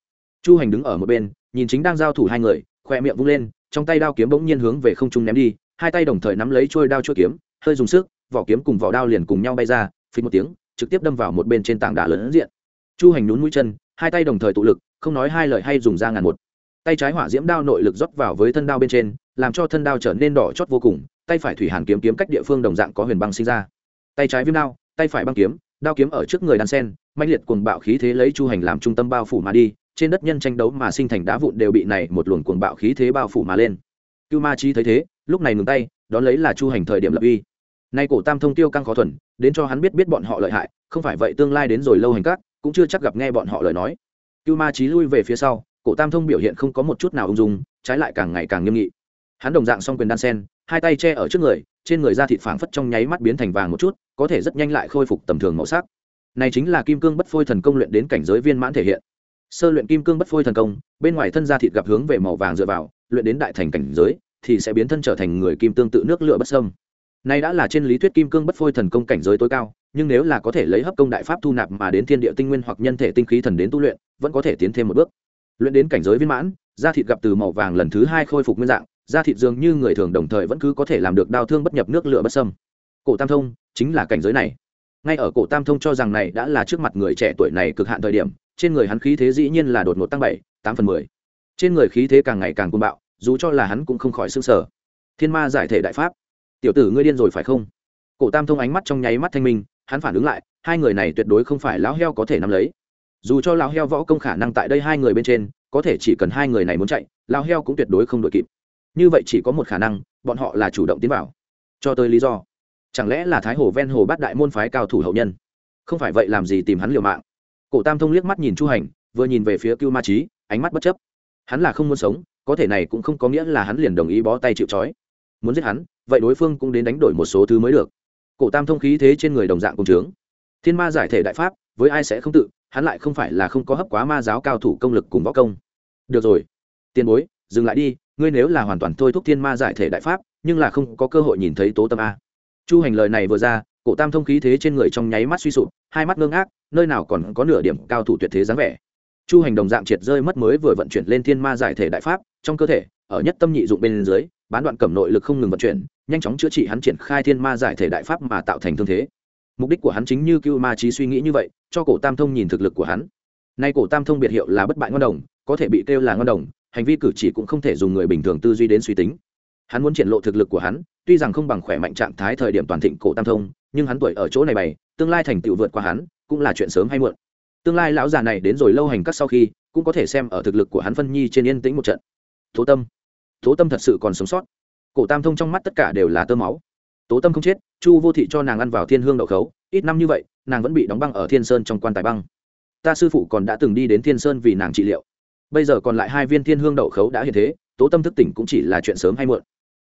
chu hành đứng ở một bên, nhìn chính đang giao thủ hai người, khoe miệng vung lên, trong tay đao kiếm bỗng nhiên hướng về không trung ném đi, hai tay đồng thời nắm lấy trôi đao chuôi kiếm, hơi dùng sức, vỏ kiếm cùng vỏ đao liền cùng nhau bay ra, phí một tiếng, trực tiếp đâm vào một bên trên tảng đá lớn diện. Chu hành nhún mũi chân, hai tay đồng thời tụ lực, không nói hai lời hay dùng ra ngàn một. Tay trái hỏa diễm đao nội lực rót vào với thân đao bên trên, làm cho thân đao trở nên đỏ chót vô cùng, tay phải thủy hàn kiếm kiếm cách địa phương đồng dạng có huyền băng sinh ra. Tay trái viêm đao, tay phải băng kiếm, đao kiếm ở trước người đan sen mạnh liệt cuồng bạo khí thế lấy chu hành làm trung tâm bao phủ mà đi trên đất nhân tranh đấu mà sinh thành đá vụn đều bị này một luồng cuồng bạo khí thế bao phủ mà lên. Cưu ma chi thấy thế, lúc này ngừng tay, đón lấy là chu hành thời điểm lập uy. Nay cổ tam thông tiêu căng khó thuần, đến cho hắn biết biết bọn họ lợi hại, không phải vậy tương lai đến rồi lâu hành các, cũng chưa chắc gặp nghe bọn họ lời nói. Cưu ma Chi lui về phía sau, cổ tam thông biểu hiện không có một chút nào ung dung, trái lại càng ngày càng nghiêm nghị. Hắn đồng dạng song quyền đan sen, hai tay che ở trước người, trên người da thịt phảng phất trong nháy mắt biến thành vàng một chút, có thể rất nhanh lại khôi phục tầm thường màu sắc. Này chính là kim cương bất phôi thần công luyện đến cảnh giới viên mãn thể hiện sơ luyện kim cương bất phôi thần công, bên ngoài thân da thịt gặp hướng về màu vàng dựa vào, luyện đến đại thành cảnh giới, thì sẽ biến thân trở thành người kim tương tự nước lửa bất sâm Nay đã là trên lý thuyết kim cương bất phôi thần công cảnh giới tối cao, nhưng nếu là có thể lấy hấp công đại pháp thu nạp mà đến thiên địa tinh nguyên hoặc nhân thể tinh khí thần đến tu luyện, vẫn có thể tiến thêm một bước. Luyện đến cảnh giới viên mãn, da thịt gặp từ màu vàng lần thứ hai khôi phục nguyên dạng, da thịt dường như người thường đồng thời vẫn cứ có thể làm được đau thương bất nhập nước lửa bất sâm cổ tam thông chính là cảnh giới này. Ngay ở cổ tam thông cho rằng này đã là trước mặt người trẻ tuổi này cực hạn thời điểm trên người hắn khí thế dĩ nhiên là đột ngột tăng bảy, tám phần mười. Trên người khí thế càng ngày càng côn bạo, dù cho là hắn cũng không khỏi s ư sở thiên ma giải thể đại pháp. Tiểu tử ngươi điên rồi phải không? Cổ tam thông ánh mắt trong nháy mắt thanh minh, hắn phản ứng lại, hai người này tuyệt đối không phải lão heo có thể nắm lấy. Dù cho lão heo võ công khả năng tại đây hai người bên trên, có thể chỉ cần hai người này muốn chạy, lão heo cũng tuyệt đối không đội kịp. Như vậy chỉ có một khả năng, bọn họ là chủ động tiến vào. Cho tới lý do. Chẳng lẽ là thái hồ ven hồ bát đại môn phái cao thủ hậu nhân? Không phải vậy làm gì tìm hắn liều mạng? Cổ tam thông liếc mắt nhìn chu hành, vừa nhìn về phía cưu ma trí ánh mắt bất chấp. Hắn là không muốn sống, có thể này cũng không có nghĩa là hắn liền đồng ý bó tay chịu trói. Muốn giết hắn, vậy đối phương cũng đến đánh đổi một số thứ mới được. Cổ tam thông khí thế trên người đồng dạng công trướng. Thiên ma giải thể đại pháp, với ai sẽ không tự, hắn lại không phải là không có hấp quá ma giáo cao thủ công lực cùng võ công. Được rồi. Tiền bối, dừng lại đi, ngươi nếu là hoàn toàn thôi thúc thiên ma giải thể đại pháp, nhưng là không có cơ hội nhìn thấy tố tâm a. Chu hành lời này vừa ra cổ tam thông khí thế trên người trong nháy mắt suy sụp, hai mắt ngưng ác nơi nào còn có nửa điểm cao thủ tuyệt thế dáng vẻ. Chu hành đồng dạng triệt rơi mất mới vừa vận chuyển lên thiên ma giải thể đại pháp, trong cơ thể, ở nhất tâm nhị dụng bên dưới, bán đoạn cẩm nội lực không ngừng vận chuyển, nhanh chóng chữa trị hắn triển khai thiên ma giải thể đại pháp mà tạo thành thương thế. Mục đích của hắn chính như cưu ma trí suy nghĩ như vậy, cho cổ tam thông nhìn thực lực của hắn. Nay cổ tam thông biệt hiệu là bất bại ngon đồng, có thể bị kêu là ngon đồng, hành vi cử chỉ cũng không thể dùng người bình thường tư duy đến suy tính. Hắn muốn triển lộ thực lực của hắn, tuy rằng không bằng khỏe mạnh trạng thái thời điểm toàn thịnh cổ tam thông nhưng hắn tuổi ở chỗ này bày, tương lai thành tựu vượt qua hắn, cũng là chuyện sớm hay muộn. Tương lai lão già này đến rồi lâu hành các sau khi, cũng có thể xem ở thực lực của hắn phân nhi trên yên tĩnh một trận. Tố tâm. Tố tâm thật sự còn sống sót. Cổ tam thông trong mắt tất cả đều là tơ máu. Tố tâm không chết, chu vô thị cho nàng ăn vào thiên hương đậu khấu, ít năm như vậy, nàng vẫn bị đóng băng ở thiên sơn trong quan tài băng. Ta sư phụ còn đã từng đi đến thiên sơn vì nàng trị liệu. Bây giờ còn lại hai viên thiên hương đậu khấu đã hiện thế, tố tâm thức tỉnh cũng chỉ là chuyện sớm hay muộn.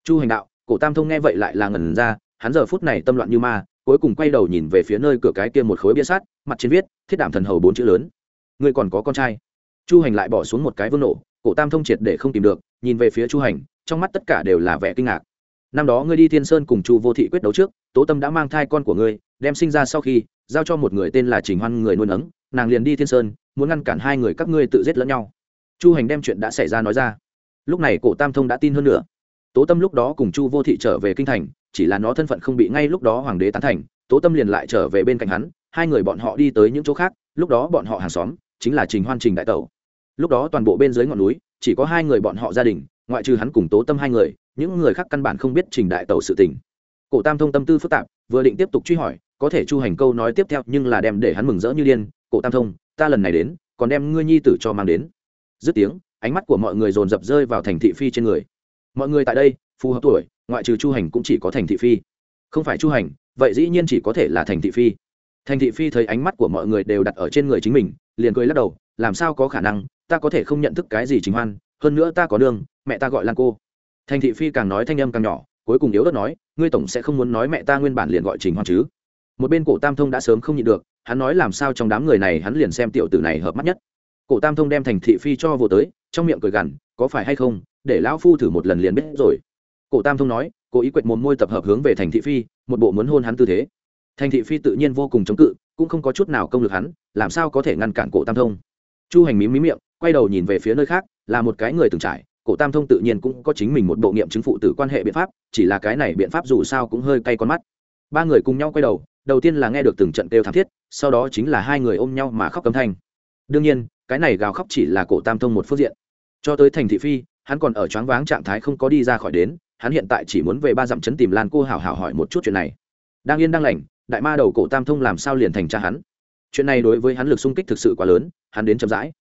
Chu hành đạo, cổ tam thông nghe vậy lại là ngẩn ra, hắn giờ phút này tâm loạn như ma cuối cùng quay đầu nhìn về phía nơi cửa cái kia một khối bia sắt, mặt trên viết thiết đảm thần hầu bốn chữ lớn. Ngươi còn có con trai? Chu hành lại bỏ xuống một cái vương nổ cổ tam thông triệt để không tìm được nhìn về phía chu hành trong mắt tất cả đều là vẻ kinh ngạc. Năm đó ngươi đi thiên sơn cùng chu vô thị quyết đấu trước tố tâm đã mang thai con của ngươi đem sinh ra sau khi giao cho một người tên là trình hoan người nuôi nấng nàng liền đi thiên sơn muốn ngăn cản hai người các ngươi tự giết lẫn nhau. Chu hành đem chuyện đã xảy ra nói ra. Lúc này cổ tam thông đã tin hơn nữa. Tố tâm lúc đó cùng chu vô thị trở về kinh thành chỉ là nó thân phận không bị ngay lúc đó hoàng đế tán thành, tố tâm liền lại trở về bên cạnh hắn, hai người bọn họ đi tới những chỗ khác, lúc đó bọn họ hàng xóm chính là trình hoan trình đại tẩu. Lúc đó toàn bộ bên dưới ngọn núi, chỉ có hai người bọn họ gia đình, ngoại trừ hắn cùng tố tâm hai người, những người khác căn bản không biết trình đại tẩu sự tình. Cổ tam thông tâm tư phức tạp, vừa định tiếp tục truy hỏi, có thể chu hành câu nói tiếp theo, nhưng là đem để hắn mừng rỡ như điên, cổ tam thông, ta lần này đến, còn đem ngươi nhi tử cho mang đến. Dứt tiếng, ánh mắt của mọi người dồn dập rơi vào thành thị phi trên người. Mọi người tại đây, phù hợp tuổi ngoại trừ chu hành cũng chỉ có thành thị phi. Không phải chu hành, vậy dĩ nhiên chỉ có thể là thành thị phi. Thành thị phi thấy ánh mắt của mọi người đều đặt ở trên người chính mình, liền cười lắc đầu, làm sao có khả năng? Ta có thể không nhận thức cái gì chính hoan, hơn nữa ta có đường, mẹ ta gọi lan cô. Thành thị phi càng nói thanh âm càng nhỏ, cuối cùng yếu đất nói, ngươi tổng sẽ không muốn nói mẹ ta nguyên bản liền gọi trình hoan chứ? Một bên cổ tam thông đã sớm không nhịn được, hắn nói làm sao trong đám người này hắn liền xem tiểu tử này hợp mắt nhất. Cổ tam thông đem thành thị phi cho vô tới, trong miệng cười gằn, có phải hay không? Để lão phu thử một lần liền biết rồi cổ tam thông nói, cố ý quệt một môi tập hợp hướng về thành thị phi, một bộ muốn hôn hắn tư thế. Thành thị phi tự nhiên vô cùng chống cự, cũng không có chút nào công lực hắn, làm sao có thể ngăn cản cổ tam thông? Chu hành mí mí miệng, quay đầu nhìn về phía nơi khác, là một cái người từng trải. Cổ tam thông tự nhiên cũng có chính mình một bộ nghiệm chứng phụ tử quan hệ biện pháp, chỉ là cái này biện pháp dù sao cũng hơi cay con mắt. Ba người cùng nhau quay đầu đầu tiên là nghe được từng trận kêu thảm thiết, sau đó chính là hai người ôm nhau mà khóc cấm thanh. Đương nhiên, cái này gào khóc chỉ là cổ tam thông một phương diện. Cho tới thành thị phi, hắn còn ở choáng váng trạng thái không có đi ra khỏi đến hắn hiện tại chỉ muốn về ba dặm chấn tìm lan cô hảo hảo hỏi một chút chuyện này. Đang yên đang lành, đại ma đầu cổ tam thông làm sao liền thành cha hắn? Chuyện này đối với hắn lực sung kích thực sự quá lớn, hắn đến chậm rãi.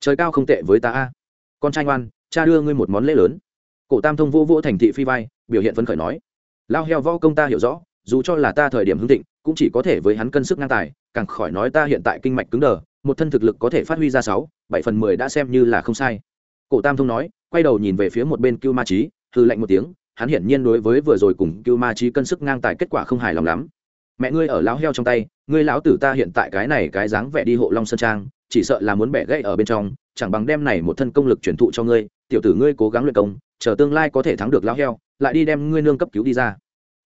Trời cao không tệ với ta a. Con trai ngoan, cha đưa ngươi một món lễ lớn. Cổ tam thông vô vô thành thị phi vai, biểu hiện phấn khởi nói. Lao heo võ công ta hiểu rõ, dù cho là ta thời điểm hưng thịnh, cũng chỉ có thể với hắn cân sức ngang tài, càng khỏi nói ta hiện tại kinh mạch cứng đờ, một thân thực lực có thể phát huy ra sáu, bảy phần mười đã xem như là không sai. Cổ tam thông nói, quay đầu nhìn về phía một bên cưu ma trí hư lạnh một tiếng hắn hiển nhiên đối với vừa rồi cùng cưu ma trí cân sức ngang tài kết quả không hài lòng lắm. Mẹ ngươi ở lão heo trong tay, ngươi lão tử ta hiện tại cái này cái dáng vẻ đi hộ long sơn trang, chỉ sợ là muốn bẻ gãy ở bên trong, chẳng bằng đem này một thân công lực truyền thụ cho ngươi, tiểu tử ngươi cố gắng luyện công, chờ tương lai có thể thắng được lão heo, lại đi đem ngươi nương cấp cứu đi ra.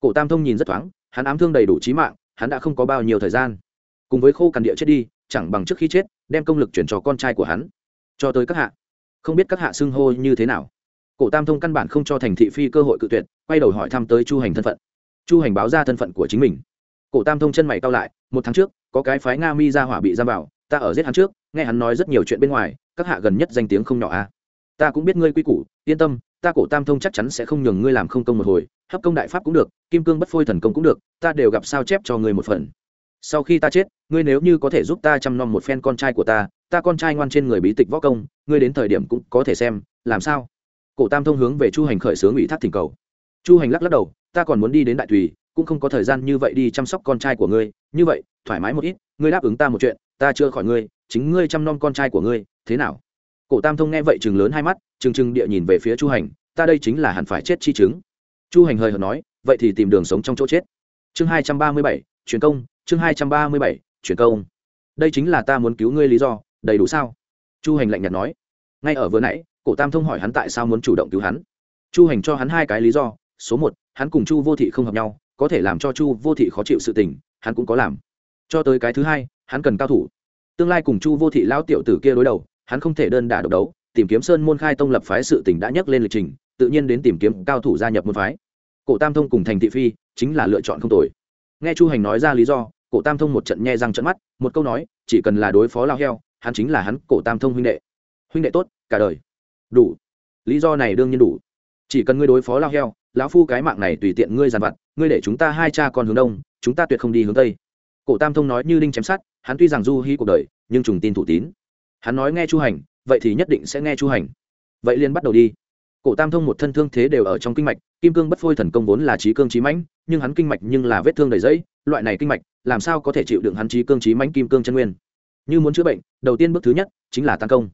Cổ tam thông nhìn rất thoáng, hắn ám thương đầy đủ trí mạng, hắn đã không có bao nhiêu thời gian. Cùng với khô cằn địa chết đi, chẳng bằng trước khi chết, đem công lực chuyển cho con trai của hắn. Cho tới các hạ. Không biết các hạ xưng hô như thế nào cổ tam thông căn bản không cho thành thị phi cơ hội cự tuyệt, quay đầu hỏi thăm tới chu hành thân phận. Chu hành báo ra thân phận của chính mình. Cổ tam thông chân mày cao lại, một tháng trước, có cái phái nga mi ra hỏa bị giam vào, ta ở giết hắn trước, nghe hắn nói rất nhiều chuyện bên ngoài, các hạ gần nhất danh tiếng không nhỏ a à. ta cũng biết ngươi quy củ, yên tâm, ta cổ tam thông chắc chắn sẽ không nhường ngươi làm không công một hồi, hấp công đại pháp cũng được, kim cương bất phôi thần công cũng được, ta đều gặp sao chép cho ngươi một phần. Sau khi ta chết, ngươi nếu như có thể giúp ta chăm nom một phen con trai của ta ta con trai ngoan trên người bí tịch võ công, ngươi đến thời điểm cũng có thể xem, làm sao? Cổ tam thông hướng về chu hành khởi xướng ủy thác thỉnh cầu. Chu hành lắc lắc đầu, ta còn muốn đi đến đại tùy, cũng không có thời gian như vậy đi chăm sóc con trai của ngươi. Như vậy, thoải mái một ít, ngươi đáp ứng ta một chuyện, ta chưa khỏi ngươi, chính ngươi chăm nom con trai của ngươi, thế nào? Cổ tam thông nghe vậy chừng lớn hai mắt chừng chừng địa nhìn về phía chu hành, ta đây chính là hẳn phải chết chi chứng. Chu hành hơi hợt nói, vậy thì tìm đường sống trong chỗ chết. Chương hai trăm ba mươi bảy truyền công, chương hai trăm ba mươi bảy truyền công. Đây chính là ta muốn cứu ngươi lý do, đầy đủ sao? Chu hành lạnh nhạt nói. Ngay ở vừa nãy cổ tam thông hỏi hắn tại sao muốn chủ động cứu hắn. Chu hành cho hắn hai cái lý do. Số một, hắn cùng chu vô thị không hợp nhau, có thể làm cho chu vô thị khó chịu sự tình, hắn cũng có làm. Cho tới cái thứ hai, hắn cần cao thủ. Tương lai cùng chu vô thị lao tiểu tử kia đối đầu, hắn không thể đơn đả độc đấu, tìm kiếm sơn môn khai tông lập phái sự tình đã nhắc lên lịch trình, tự nhiên đến tìm kiếm cao thủ gia nhập môn phái. Cổ tam thông cùng thành thị phi, chính là lựa chọn không tồi. Nghe chu hành nói ra lý do, cổ tam thông một trận nhe răng trận mắt, một câu nói, chỉ cần là đối phó lao heo, hắn chính là hắn cổ tam thông huynh đệ. Huynh đệ tốt, cả đời đủ. Lý do này đương nhiên đủ. Chỉ cần ngươi đối phó lao heo, lão phu cái mạng này tùy tiện ngươi dàn vặt, ngươi để chúng ta hai cha con hướng đông, chúng ta tuyệt không đi hướng tây. Cổ tam thông nói như đinh chém sát hắn tuy rằng du hy cuộc đời, nhưng trùng tin thủ tín. Hắn nói nghe chu hành, vậy thì nhất định sẽ nghe chu hành. Vậy liền bắt đầu đi. Cổ tam thông một thân thương thế đều ở trong kinh mạch, kim cương bất phôi thần công vốn là trí cương trí mãnh, nhưng hắn kinh mạch nhưng là vết thương đầy dẫy loại này kinh mạch, làm sao có thể chịu đựng hắn trí cương trí mãnh kim cương chân nguyên? Như muốn chữa bệnh, đầu tiên bước thứ nhất chính là tăng công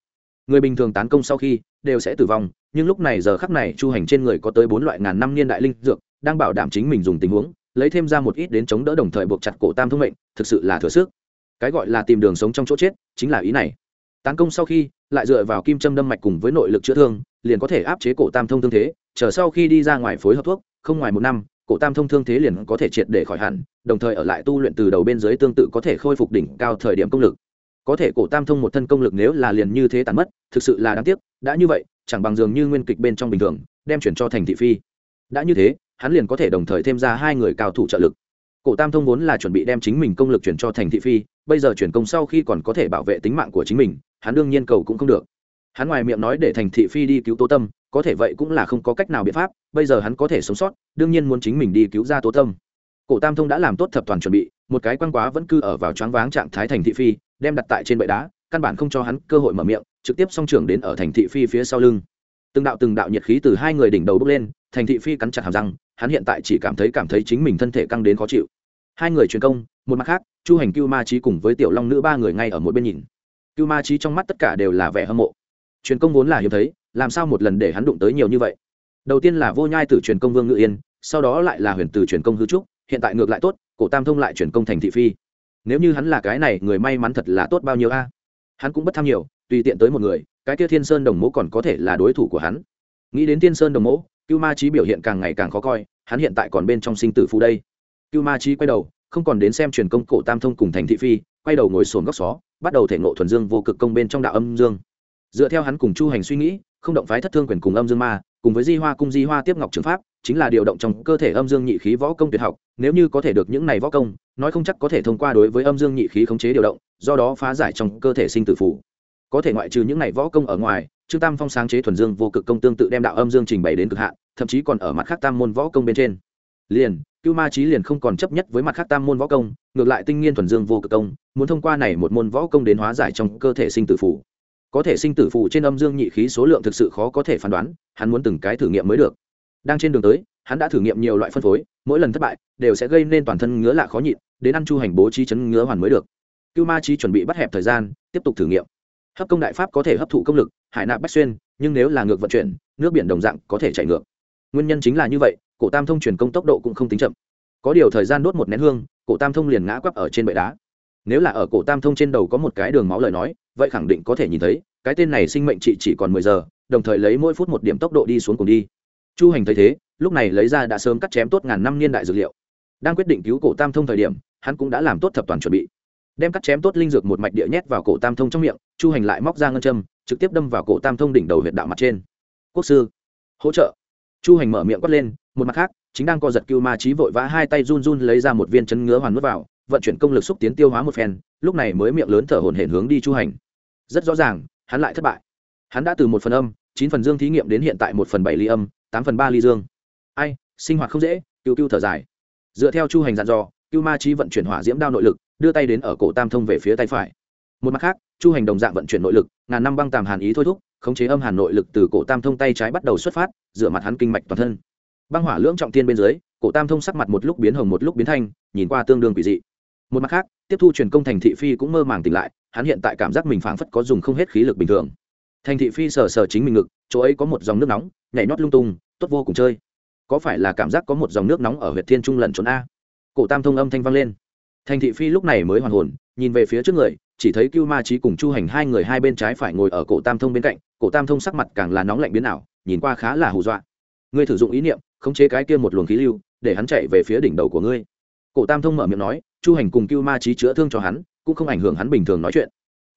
người bình thường tán công sau khi đều sẽ tử vong, nhưng lúc này giờ khắc này chu hành trên người có tới bốn loại ngàn năm niên đại linh dược, đang bảo đảm chính mình dùng tình huống, lấy thêm ra một ít đến chống đỡ đồng thời buộc chặt cổ tam thông mệnh, thực sự là thừa sức. Cái gọi là tìm đường sống trong chỗ chết, chính là ý này. Tán công sau khi lại dựa vào kim châm đâm mạch cùng với nội lực chữa thương, liền có thể áp chế cổ tam thông thương thế, chờ sau khi đi ra ngoài phối hợp thuốc, không ngoài một năm, cổ tam thông thương thế liền có thể triệt để khỏi hẳn, đồng thời ở lại tu luyện từ đầu bên dưới tương tự có thể khôi phục đỉnh cao thời điểm công lực có thể cổ tam thông một thân công lực nếu là liền như thế tàn mất, thực sự là đáng tiếc, đã như vậy, chẳng bằng dường như nguyên kịch bên trong bình thường, đem chuyển cho thành thị phi. Đã như thế, hắn liền có thể đồng thời thêm ra hai người cao thủ trợ lực. Cổ tam thông vốn là chuẩn bị đem chính mình công lực chuyển cho thành thị phi, bây giờ chuyển công sau khi còn có thể bảo vệ tính mạng của chính mình, hắn đương nhiên cầu cũng không được. Hắn ngoài miệng nói để thành thị phi đi cứu tố tâm, có thể vậy cũng là không có cách nào biện pháp, bây giờ hắn có thể sống sót, đương nhiên muốn chính mình đi cứu ra tố tâm. Cổ tam thông đã làm tốt thập toàn chuẩn bị, một cái quan quá vẫn cư ở vào choáng váng trạng thái thành thị phi đem đặt tại trên bệ đá, căn bản không cho hắn cơ hội mở miệng, trực tiếp song trưởng đến ở thành thị phi phía sau lưng. Từng đạo từng đạo nhiệt khí từ hai người đỉnh đầu bốc lên, thành thị phi cắn chặt hàm răng, hắn hiện tại chỉ cảm thấy cảm thấy chính mình thân thể căng đến khó chịu. Hai người truyền công, một mặt khác, chu hành cưu ma trí cùng với tiểu long nữ ba người ngay ở một bên nhìn. Cưu ma trí trong mắt tất cả đều là vẻ hâm mộ. Truyền công vốn là hiếm thấy, làm sao một lần để hắn đụng tới nhiều như vậy? Đầu tiên là vô nhai tử truyền công vương ngự yên, sau đó lại là huyền tử truyền công hư trúc, hiện tại ngược lại tốt, cổ tam thông lại truyền công thành thị phi nếu như hắn là cái này, người may mắn thật là tốt bao nhiêu a? Hắn cũng bất tham nhiều, tùy tiện tới một người, cái kia thiên sơn đồng mẫu còn có thể là đối thủ của hắn. Nghĩ đến thiên sơn đồng mẫu cưu ma trí biểu hiện càng ngày càng khó coi, hắn hiện tại còn bên trong sinh tử phù đây. Cưu ma trí quay đầu, không còn đến xem truyền công cổ tam thông cùng thành thị phi, quay đầu ngồi sồn góc xó, bắt đầu thể ngộ thuần dương vô cực công bên trong đạo âm dương. Dựa theo hắn cùng chu hành suy nghĩ, không động phái thất thương quyền cùng âm dương ma, cùng với di hoa cung di hoa tiếp ngọc trường pháp chính là điều động trong cơ thể âm dương nhị khí võ công tuyệt học, nếu như có thể được những này võ công, nói không chắc có thể thông qua đối với âm dương nhị khí khống chế điều động, do đó phá giải trong cơ thể sinh tử phủ có thể ngoại trừ những này võ công ở ngoài, trương tam phong sáng chế thuần dương vô cực công tương tự đem đạo âm dương trình bày đến cực hạn, thậm chí còn ở mặt khác tam môn võ công bên trên. Liền, cưu ma trí liền không còn chấp nhất với mặt khác tam môn võ công, ngược lại tinh nghiên thuần dương vô cực công, muốn thông qua này một môn võ công đến hóa giải trong cơ thể sinh tử phủ có thể sinh tử phụ trên âm dương nhị khí số lượng thực sự khó có thể phán đoán, hắn muốn từng cái thử nghiệm mới được đang trên đường tới, hắn đã thử nghiệm nhiều loại phân phối, mỗi lần thất bại, đều sẽ gây nên toàn thân ngứa lạ khó nhịn, đến ăn chu hành bố trí chấn ngứa hoàn mới được. Cưu ma trí chuẩn bị bắt hẹp thời gian, tiếp tục thử nghiệm. Hấp công đại pháp có thể hấp thụ công lực, hải nạp bách xuyên, nhưng nếu là ngược vận chuyển, nước biển đồng dạng có thể chạy ngược. Nguyên nhân chính là như vậy, cổ tam thông truyền công tốc độ cũng không tính chậm. Có điều thời gian đốt một nén hương, cổ tam thông liền ngã quắp ở trên bệ đá. Nếu là ở cổ tam thông trên đầu có một cái đường máu lời nói, vậy khẳng định có thể nhìn thấy, cái tên này sinh mệnh chị chỉ còn mười giờ, đồng thời lấy mỗi phút một điểm tốc độ đi xuống cùng đi chu hành thấy thế, lúc này lấy ra đã sớm cắt chém tốt ngàn năm niên đại dược liệu. Đang quyết định cứu cổ tam thông thời điểm, hắn cũng đã làm tốt thập toàn chuẩn bị. Đem cắt chém tốt linh dược một mạch địa nhét vào cổ tam thông trong miệng, chu hành lại móc ra ngân châm, trực tiếp đâm vào cổ tam thông đỉnh đầu huyện đạo mặt trên. Quốc sư, hỗ trợ. Chu hành mở miệng quát lên, một mặt khác, chính đang co giật cưu ma trí vội vã hai tay run run lấy ra một viên chân ngứa hoàn nuốt vào, vận chuyển công lực xúc tiến tiêu hóa một phen, lúc này mới miệng lớn thở hổn hển hướng đi chu hành. Rất rõ ràng, hắn lại thất bại. Hắn đã từ một phần âm, chín phần dương thí nghiệm đến hiện tại một phần bảy ly âm tám phần ba ly dương. Ai, sinh hoạt không dễ cứu cứu thở dài. Dựa theo chu hành dặn dò cưu ma trí vận chuyển hỏa diễm đao nội lực, đưa tay đến ở cổ tam thông về phía tay phải. Một mặt khác, chu hành đồng dạng vận chuyển nội lực, ngàn năm băng tàm hàn ý thôi thúc, khống chế âm hàn nội lực từ cổ tam thông tay trái bắt đầu xuất phát, rửa mặt hắn kinh mạch toàn thân. Băng hỏa lưỡng trọng tiên bên dưới, cổ tam thông sắc mặt một lúc biến hồng một lúc biến thanh, nhìn qua tương đương quỷ dị. Một mặt khác, tiếp thu truyền công thành thị phi cũng mơ màng tỉnh lại, hắn hiện tại cảm giác mình phảng phất có dùng không hết khí lực bình thường thành thị phi sờ sờ chính mình ngực, chỗ ấy có một dòng nước nóng, nhảy nhót lung tung, tốt vô cùng chơi. Có phải là cảm giác có một dòng nước nóng ở huyệt thiên trung lần trốn a? Cổ tam thông âm thanh vang lên. Thành thị phi lúc này mới hoàn hồn, nhìn về phía trước người, chỉ thấy cưu ma trí cùng chu hành hai người hai bên trái phải ngồi ở cổ tam thông bên cạnh, cổ tam thông sắc mặt càng là nóng lạnh biến ảo, nhìn qua khá là hù dọa. Ngươi thử dụng ý niệm, khống chế cái kia một luồng khí lưu, để hắn chạy về phía đỉnh đầu của ngươi. Cổ tam thông mở miệng nói, chu hành cùng cưu ma trí chữa thương cho hắn, cũng không ảnh hưởng hắn bình thường nói chuyện.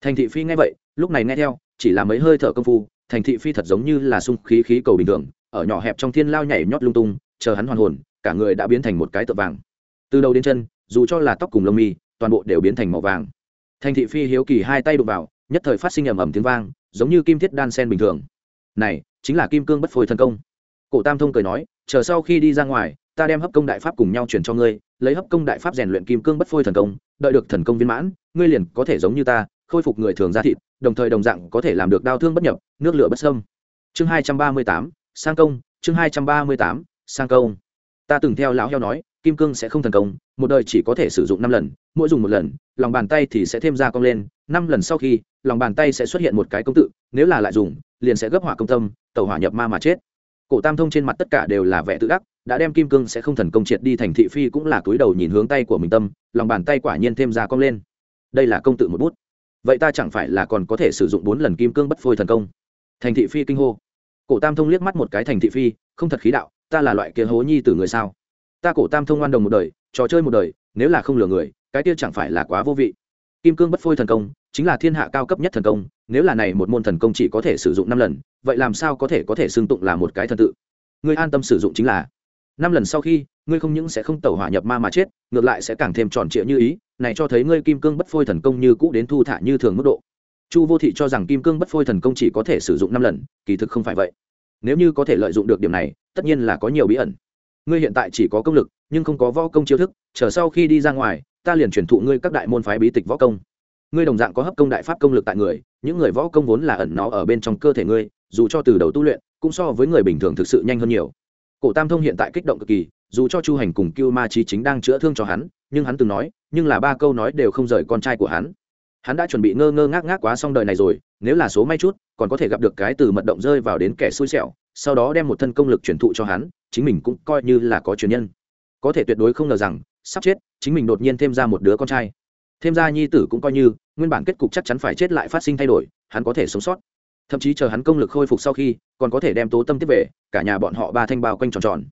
Thành thị phi nghe vậy lúc này nghe theo, chỉ là mấy hơi thở công phu, thành thị phi thật giống như là sung khí khí cầu bình thường, ở nhỏ hẹp trong thiên lao nhảy nhót lung tung, chờ hắn hoàn hồn, cả người đã biến thành một cái tượng vàng. Từ đầu đến chân, dù cho là tóc cùng lông mi, toàn bộ đều biến thành màu vàng. Thành thị phi hiếu kỳ hai tay đụng vào, nhất thời phát sinh ầm ầm tiếng vang, giống như kim thiết đan sen bình thường. Này, chính là kim cương bất phôi thần công. Cổ tam thông cười nói, chờ sau khi đi ra ngoài, ta đem hấp công đại pháp cùng nhau truyền cho ngươi, lấy hấp công đại pháp rèn luyện kim cương bất phôi thần công, đợi được thần công viên mãn, ngươi liền có thể giống như ta, khôi phục người thường ra thịt đồng thời đồng dạng có thể làm được đau thương bất nhập, nước lửa bất sâm chương hai trăm ba mươi tám, sang công, chương hai trăm ba mươi tám, sang công. Ta từng theo lão heo nói, kim cương sẽ không thần công, một đời chỉ có thể sử dụng năm lần, mỗi dùng một lần, lòng bàn tay thì sẽ thêm ra cong lên, năm lần sau khi, lòng bàn tay sẽ xuất hiện một cái công tự, nếu là lại dùng, liền sẽ gấp hỏa công tâm tàu hỏa nhập ma mà chết. Cổ tam thông trên mặt tất cả đều là vẻ tự đắc, đã đem kim cương sẽ không thần công triệt đi thành thị phi cũng là cúi đầu nhìn hướng tay của mình tâm, lòng bàn tay quả nhiên thêm ra cong lên. Đây là công tự một bút vậy ta chẳng phải là còn có thể sử dụng bốn lần kim cương bất phôi thần công? Thành thị phi kinh hô. Cổ tam thông liếc mắt một cái thành thị phi, không thật khí đạo, ta là loại kia hố nhi từ người sao? Ta cổ tam thông ngoan đồng một đời, trò chơi một đời, nếu là không lừa người, cái kia chẳng phải là quá vô vị. Kim cương bất phôi thần công, chính là thiên hạ cao cấp nhất thần công, nếu là này một môn thần công chỉ có thể sử dụng năm lần, vậy làm sao có thể có thể xưng tụng là một cái thần tự? Ngươi an tâm sử dụng chính là, năm lần sau khi, ngươi không những sẽ không tẩu hỏa nhập ma mà chết, ngược lại sẽ càng thêm tròn trịa như ý này cho thấy ngươi kim cương bất phôi thần công như cũ đến thu thả như thường mức độ. Chu vô thị cho rằng kim cương bất phôi thần công chỉ có thể sử dụng năm lần, kỳ thực không phải vậy. Nếu như có thể lợi dụng được điểm này, tất nhiên là có nhiều bí ẩn. Ngươi hiện tại chỉ có công lực, nhưng không có võ công chiêu thức, chờ sau khi đi ra ngoài, ta liền truyền thụ ngươi các đại môn phái bí tịch võ công. Ngươi đồng dạng có hấp công đại pháp công lực tại người, những người võ công vốn là ẩn nó ở bên trong cơ thể ngươi, dù cho từ đầu tu luyện, cũng so với người bình thường thực sự nhanh hơn nhiều. Cổ tam thông hiện tại kích động cực kỳ, dù cho chu hành cùng cưu ma trí chính đang chữa thương cho hắn, nhưng hắn từng nói nhưng là ba câu nói đều không rời con trai của hắn. Hắn đã chuẩn bị ngơ ngơ ngác ngác quá xong đời này rồi, nếu là số may chút, còn có thể gặp được cái từ mật động rơi vào đến kẻ xui xẻo, sau đó đem một thân công lực truyền thụ cho hắn, chính mình cũng coi như là có truyền nhân. Có thể tuyệt đối không ngờ rằng, sắp chết, chính mình đột nhiên thêm ra một đứa con trai. Thêm ra nhi tử cũng coi như, nguyên bản kết cục chắc chắn phải chết lại phát sinh thay đổi, hắn có thể sống sót. Thậm chí chờ hắn công lực khôi phục sau khi, còn có thể đem tố tâm tiếp về, cả nhà bọn họ ba thanh bao quanh tròn tròn.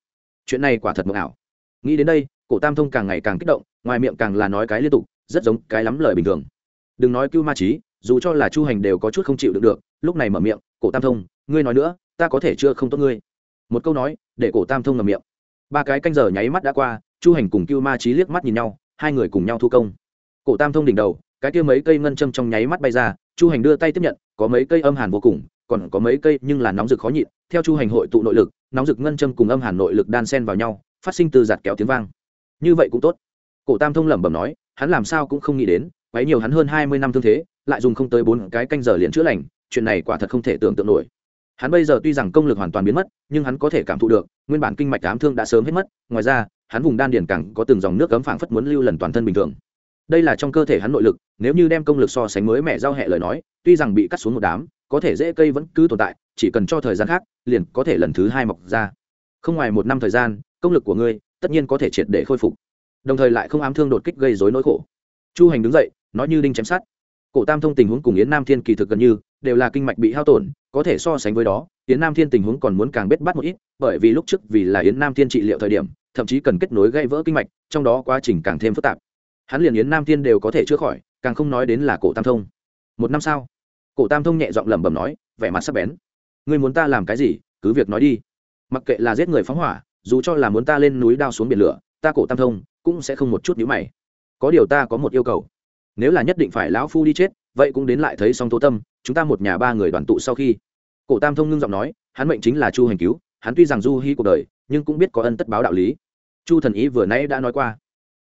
Chuyện này quả thật mộng ảo nghĩ đến đây, cổ tam thông càng ngày càng kích động, ngoài miệng càng là nói cái liên tục, rất giống cái lắm lời bình thường. Đừng nói cưu ma trí, dù cho là chu hành đều có chút không chịu được được, lúc này mở miệng, cổ tam thông, ngươi nói nữa, ta có thể chưa không tốt ngươi. Một câu nói, để cổ tam thông ngầm miệng. Ba cái canh giờ nháy mắt đã qua, chu hành cùng cưu ma trí liếc mắt nhìn nhau, hai người cùng nhau thu công. Cổ tam thông đỉnh đầu, cái kia mấy cây ngân châm trong nháy mắt bay ra, chu hành đưa tay tiếp nhận, có mấy cây âm hàn vô cùng, còn có mấy cây nhưng là nóng rực khó nhịn, theo chu hành hội tụ nội lực, nóng rực ngân châm cùng âm hàn nội lực đan sen vào nhau phát sinh từ giặt kéo tiếng vang. Như vậy cũng tốt. Cổ tam thông lẩm bẩm nói, hắn làm sao cũng không nghĩ đến, quấy nhiều hắn hơn hai mươi năm thương thế, lại dùng không tới bốn cái canh giờ liền chữa lành, chuyện này quả thật không thể tưởng tượng nổi. Hắn bây giờ tuy rằng công lực hoàn toàn biến mất, nhưng hắn có thể cảm thụ được, nguyên bản kinh mạch ám thương đã sớm hết mất, ngoài ra, hắn vùng đan điền cẳng có từng dòng nước cấm phảng phất muốn lưu lần toàn thân bình thường. Đây là trong cơ thể hắn nội lực, nếu như đem công lực so sánh mới mẹ giao hệ lời nói, tuy rằng bị cắt xuống một đám, có thể dễ cây vẫn cứ tồn tại, chỉ cần cho thời gian khác, liền có thể lần thứ hai mọc ra. Không ngoài một năm thời gian công lực của ngươi tất nhiên có thể triệt để khôi phục. Đồng thời lại không ám thương đột kích gây dối nỗi khổ. Chu hành đứng dậy, nói như đinh chém sát cổ tam thông tình huống cùng yến nam thiên kỳ thực gần như đều là kinh mạch bị hao tổn, có thể so sánh với đó, yến nam thiên tình huống còn muốn càng bết bắt một ít, bởi vì lúc trước vì là yến nam thiên trị liệu thời điểm, thậm chí cần kết nối gây vỡ kinh mạch, trong đó quá trình càng thêm phức tạp. Hắn liền yến nam thiên đều có thể chữa khỏi, càng không nói đến là cổ tam thông. Một năm sau, cổ tam thông nhẹ giọng lẩm bẩm nói, vẻ mặt sắc bén. Ngươi muốn ta làm cái gì, cứ việc nói đi. Mặc kệ là giết người phóng hỏa dù cho là muốn ta lên núi đao xuống biển lửa, ta cổ tam thông cũng sẽ không một chút nhữ mày. Có điều ta có một yêu cầu. Nếu là nhất định phải lão phu đi chết, vậy cũng đến lại thấy song tố tâm, chúng ta một nhà ba người đoàn tụ sau khi. Cổ tam thông ngưng giọng nói, hắn mệnh chính là chu hành cứu, hắn tuy rằng du hy cuộc đời, nhưng cũng biết có ân tất báo đạo lý. Chu thần ý vừa nãy đã nói qua.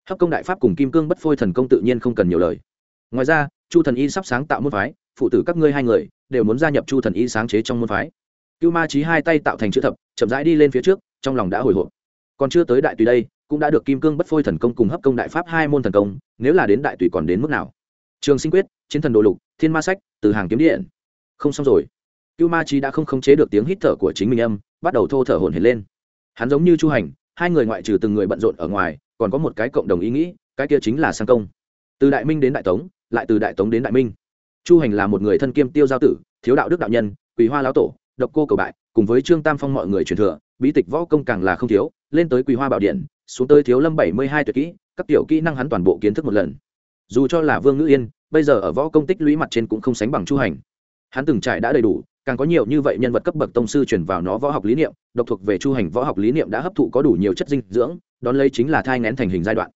Hấp công đại pháp cùng kim cương bất phôi thần công tự nhiên không cần nhiều lời. Ngoài ra, chu thần y sắp sáng tạo môn phái, phụ tử các ngươi hai người đều muốn gia nhập chu thần y sáng chế trong môn phái. Cưu ma trí hai tay tạo thành chữ thập, chậm rãi đi lên phía trước trong lòng đã hồi hộp. Còn chưa tới đại tùy đây, cũng đã được kim cương bất phôi thần công cùng hấp công đại pháp hai môn thần công, nếu là đến đại tùy còn đến mức nào? Trường sinh quyết, chiến thần đồ lục, thiên ma sách, từ hàng kiếm điện. Không xong rồi. Cưu ma trí đã không khống chế được tiếng hít thở của chính mình âm, bắt đầu thô thở hồn hển lên. Hắn giống như chu hành, hai người ngoại trừ từng người bận rộn ở ngoài, còn có một cái cộng đồng ý nghĩ, cái kia chính là sang công. Từ đại minh đến đại tống, lại từ đại tống đến đại minh. Chu hành là một người thân kiêm tiêu giao tử, thiếu đạo đức đạo nhân quý hoa lão tổ, độc cô cầu bại, cùng với trương tam phong mọi người truyền thừa bí tịch võ công càng là không thiếu, lên tới quý hoa bảo điện, xuống tới thiếu lâm bảy mươi hai tuyệt kỹ, các tiểu kỹ năng hắn toàn bộ kiến thức một lần. Dù cho là vương ngữ yên, bây giờ ở võ công tích lũy mặt trên cũng không sánh bằng chu hành. Hắn từng trải đã đầy đủ, càng có nhiều như vậy nhân vật cấp bậc tông sư chuyển vào nó võ học lý niệm, độc thuộc về chu hành võ học lý niệm đã hấp thụ có đủ nhiều chất dinh dưỡng, đón lấy chính là thai ngén thành hình giai đoạn.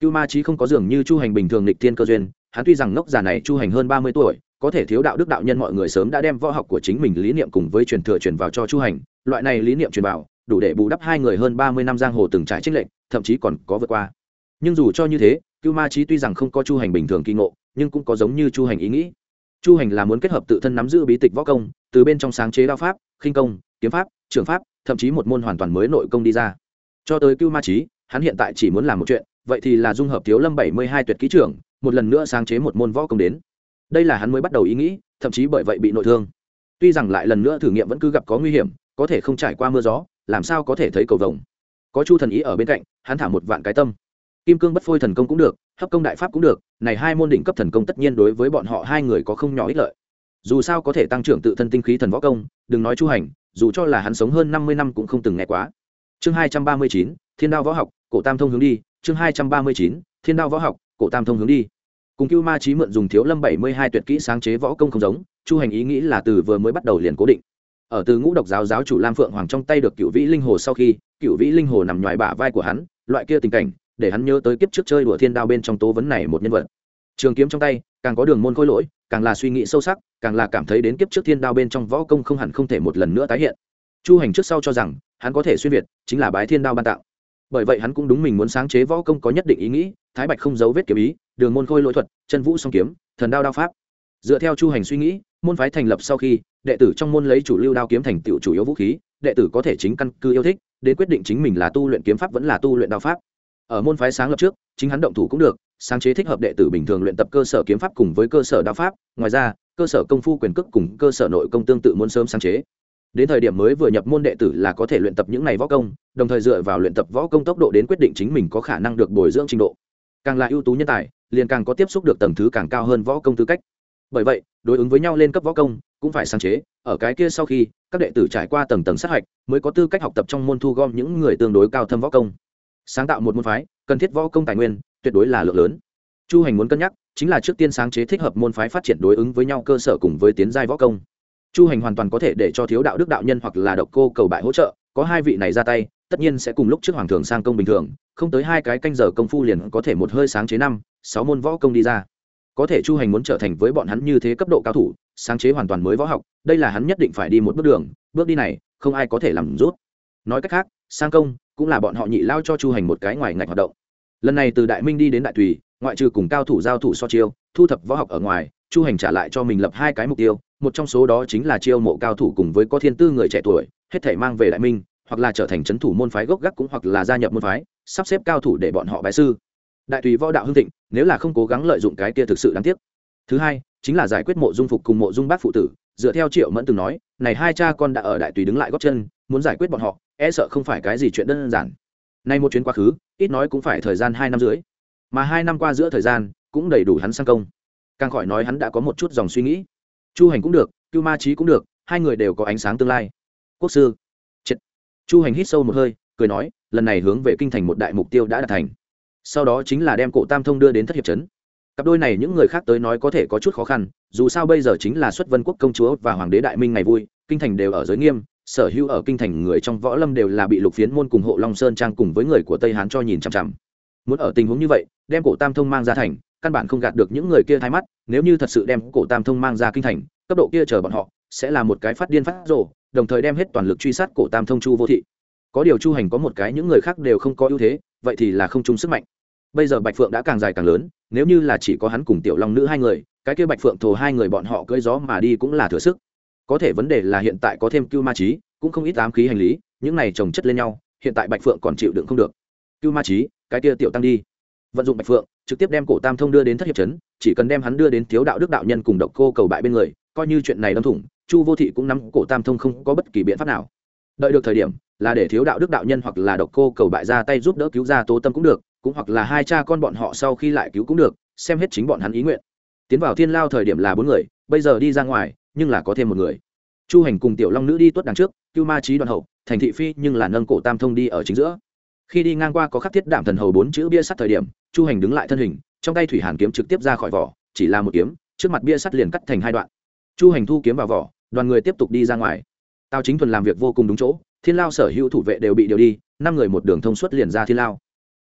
Cưu ma trí không có dường như chu hành bình thường lịch thiên cơ duyên, hắn tuy rằng ngốc già này chu hành hơn ba mươi tuổi có thể thiếu đạo đức đạo nhân mọi người sớm đã đem võ học của chính mình lý niệm cùng với truyền thừa truyền vào cho chu hành. Loại này lý niệm truyền vào, đủ để bù đắp hai người hơn ba mươi năm giang hồ từng trải trích lệnh thậm chí còn có vượt qua. Nhưng dù cho như thế, cưu ma trí tuy rằng không có chu hành bình thường kỳ ngộ, nhưng cũng có giống như chu hành ý nghĩ. Chu hành là muốn kết hợp tự thân nắm giữ bí tịch võ công, từ bên trong sáng chế đao pháp, khinh công, kiếm pháp, trường pháp, thậm chí một môn hoàn toàn mới nội công đi ra. Cho tới cưu ma trí hắn hiện tại chỉ muốn làm một chuyện, vậy thì là dung hợp thiếu lâm bảy mươi hai tuyệt kỹ trưởng, một lần nữa sáng chế một môn võ công đến đây là hắn mới bắt đầu ý nghĩ, thậm chí bởi vậy bị nội thương. Tuy rằng lại lần nữa thử nghiệm vẫn cứ gặp có nguy hiểm, có thể không trải qua mưa gió, làm sao có thể thấy cầu vồng. Có chu thần ý ở bên cạnh, hắn thả một vạn cái tâm. Kim cương bất phôi thần công cũng được, hấp công đại pháp cũng được, này hai môn đỉnh cấp thần công tất nhiên đối với bọn họ hai người có không nhỏ ích lợi. Dù sao có thể tăng trưởng tự thân tinh khí thần võ công, đừng nói chu hành, dù cho là hắn sống hơn năm mươi năm cũng không từng nghe quá. Chương hai trăm ba mươi chín, thiên đao võ học, cổ tam thông hướng đi, chương hai trăm ba mươi chín, thiên đao võ học, cổ tam thông hướng đi cùng cưu ma trí mượn dùng thiếu lâm bảy mươi hai tuyệt kỹ sáng chế võ công không giống, chu hành ý nghĩ là từ vừa mới bắt đầu liền cố định. Ở từ ngũ độc giáo giáo chủ lam phượng hoàng trong tay được cựu vĩ linh hồ sau khi cựu vĩ linh hồ nằm ngoài bả vai của hắn, loại kia tình cảnh, để hắn nhớ tới kiếp trước chơi đùa thiên đao bên trong tố vấn này một nhân vật. Trường kiếm trong tay, càng có đường môn khôi lỗi, càng là suy nghĩ sâu sắc, càng là cảm thấy đến kiếp trước thiên đao bên trong võ công không hẳn không thể một lần nữa tái hiện. Chu hành trước sau cho rằng, hắn có thể xuyên việt, chính là bái thiên đao ban tạo bởi vậy hắn cũng đúng mình muốn sáng chế võ công có nhất định ý nghĩ, thái bạch không giấu vết kiếm ý đường môn khôi lỗi thuật, chân vũ song kiếm, thần đao đao pháp. Dựa theo chu hành suy nghĩ, môn phái thành lập sau khi, đệ tử trong môn lấy chủ lưu đao kiếm thành tựu chủ yếu vũ khí, đệ tử có thể chính căn cứ yêu thích, đến quyết định chính mình là tu luyện kiếm pháp vẫn là tu luyện đao pháp. Ở môn phái sáng lập trước, chính hắn động thủ cũng được, sáng chế thích hợp đệ tử bình thường luyện tập cơ sở kiếm pháp cùng với cơ sở đao pháp, ngoài ra, cơ sở công phu quyền cước cùng cơ sở nội công tương tự muốn sớm sáng chế. Đến thời điểm mới vừa nhập môn đệ tử là có thể luyện tập những này võ công, đồng thời dựa vào luyện tập võ công tốc độ đến quyết định chính mình có khả năng được bồi dưỡng trình độ. Càng là ưu tú nhân tài liền càng có tiếp xúc được tầng thứ càng cao hơn võ công tư cách. Bởi vậy, đối ứng với nhau lên cấp võ công cũng phải sáng chế, ở cái kia sau khi, các đệ tử trải qua tầng tầng sát hạch mới có tư cách học tập trong môn thu gom những người tương đối cao thâm võ công. Sáng tạo một môn phái, cần thiết võ công tài nguyên, tuyệt đối là lượng lớn. Chu hành muốn cân nhắc, chính là trước tiên sáng chế thích hợp môn phái phát triển đối ứng với nhau cơ sở cùng với tiến giai võ công. Chu hành hoàn toàn có thể để cho thiếu đạo đức đạo nhân hoặc là độc cô cầu bại hỗ trợ, có hai vị này ra tay, tất nhiên sẽ cùng lúc trước hoàng thường sang công bình thường không tới hai cái canh giờ công phu liền có thể một hơi sáng chế năm, sáu môn võ công đi ra. Có thể chu hành muốn trở thành với bọn hắn như thế cấp độ cao thủ, sáng chế hoàn toàn mới võ học, đây là hắn nhất định phải đi một bước đường, bước đi này, không ai có thể làm rút. Nói cách khác, sang công cũng là bọn họ nhị lao cho chu hành một cái ngoài ngạch hoạt động. Lần này từ đại minh đi đến đại tùy, ngoại trừ cùng cao thủ giao thủ so chiêu, thu thập võ học ở ngoài, chu hành trả lại cho mình lập hai cái mục tiêu, một trong số đó chính là chiêu mộ cao thủ cùng với có thiên tư người trẻ tuổi, hết thể mang về đại minh, hoặc là trở thành c h ấ n thủ môn phái gốc gác cũng hoặc là gia nhập môn phái sắp xếp cao thủ để bọn họ bái sư. Đại tùy võ đạo hưng thịnh, nếu là không cố gắng lợi dụng cái kia thực sự đáng tiếc. Thứ hai, chính là giải quyết mộ dung phục cùng mộ dung bác phụ tử. Dựa theo triệu mẫn từng nói, này hai cha con đã ở đại tùy đứng lại góp chân, muốn giải quyết bọn họ e sợ không phải cái gì chuyện đơn giản. Nay một chuyến quá khứ, ít nói cũng phải thời gian hai năm dưới mà hai năm qua giữa thời gian, cũng đầy đủ hắn sang công. Càng khỏi nói hắn đã có một chút dòng suy nghĩ. Chu hành cũng được, cưu ma trí cũng được, hai người đều có ánh sáng tương lai. Quốc sư. Chết. chu hành hít sâu một hơi cười nói, lần này hướng về kinh thành một đại mục tiêu đã đạt thành. Sau đó chính là đem cổ tam thông đưa đến thất hiệp trấn. Cặp đôi này những người khác tới nói có thể có chút khó khăn, dù sao bây giờ chính là xuất vân quốc công chúa và hoàng đế đại minh ngày vui, kinh thành đều ở giới nghiêm, sở hữu ở kinh thành người trong võ lâm đều là bị lục phiến môn cùng hộ long sơn trang cùng với người của tây hán cho nhìn chằm chằm. Muốn ở tình huống như vậy, đem cổ tam thông mang ra thành, căn bản không gạt được những người kia thay mắt, nếu như thật sự đem cổ tam thông mang ra kinh thành, cấp độ kia chờ bọn họ sẽ là một cái phát điên phát rồ, đồng thời đem hết toàn lực truy sát cổ tam thông chu vô thị có điều chu hành có một cái những người khác đều không có ưu thế, vậy thì là không chung sức mạnh. Bây giờ bạch phượng đã càng dài càng lớn, nếu như là chỉ có hắn cùng tiểu long nữ hai người, cái kia bạch phượng thồ hai người bọn họ cưỡi gió mà đi cũng là thừa sức. Có thể vấn đề là hiện tại có thêm cưu ma trí cũng không ít ám khí hành lý, những này trồng chất lên nhau, hiện tại bạch phượng còn chịu đựng không được. Cưu ma trí cái kia tiểu tăng đi. Vận dụng bạch phượng, trực tiếp đem cổ tam thông đưa đến thất hiệp trấn, chỉ cần đem hắn đưa đến thiếu đạo đức đạo nhân cùng độc cô cầu bại bên người, coi như chuyện này đâm thủng, chu vô thị cũng nắm cổ tam thông không có bất kỳ biện pháp nào đợi được thời điểm, là để thiếu đạo đức đạo nhân hoặc là độc cô cầu bại ra tay giúp đỡ cứu ra tố tâm cũng được, cũng hoặc là hai cha con bọn họ sau khi lại cứu cũng được, xem hết chính bọn hắn ý nguyện. Tiến vào thiên lao thời điểm là bốn người, bây giờ đi ra ngoài, nhưng là có thêm một người. Chu hành cùng tiểu long nữ đi tuất đằng trước, cưu ma trí đoàn hậu, thành thị phi nhưng là nâng cổ tam thông đi ở chính giữa. Khi đi ngang qua có khắc thiết đảm thần hầu bốn chữ bia sắt thời điểm, chu hành đứng lại thân hình, trong tay thủy hàn kiếm trực tiếp ra khỏi vỏ, chỉ là một kiếm, trước mặt bia sắt liền cắt thành hai đoạn. Chu hành thu kiếm vào vỏ, đoàn người tiếp tục đi ra ngoài tào chính thuần làm việc vô cùng đúng chỗ, thiên lao sở hữu thủ vệ đều bị điều đi, năm người một đường thông suốt liền ra thiên lao.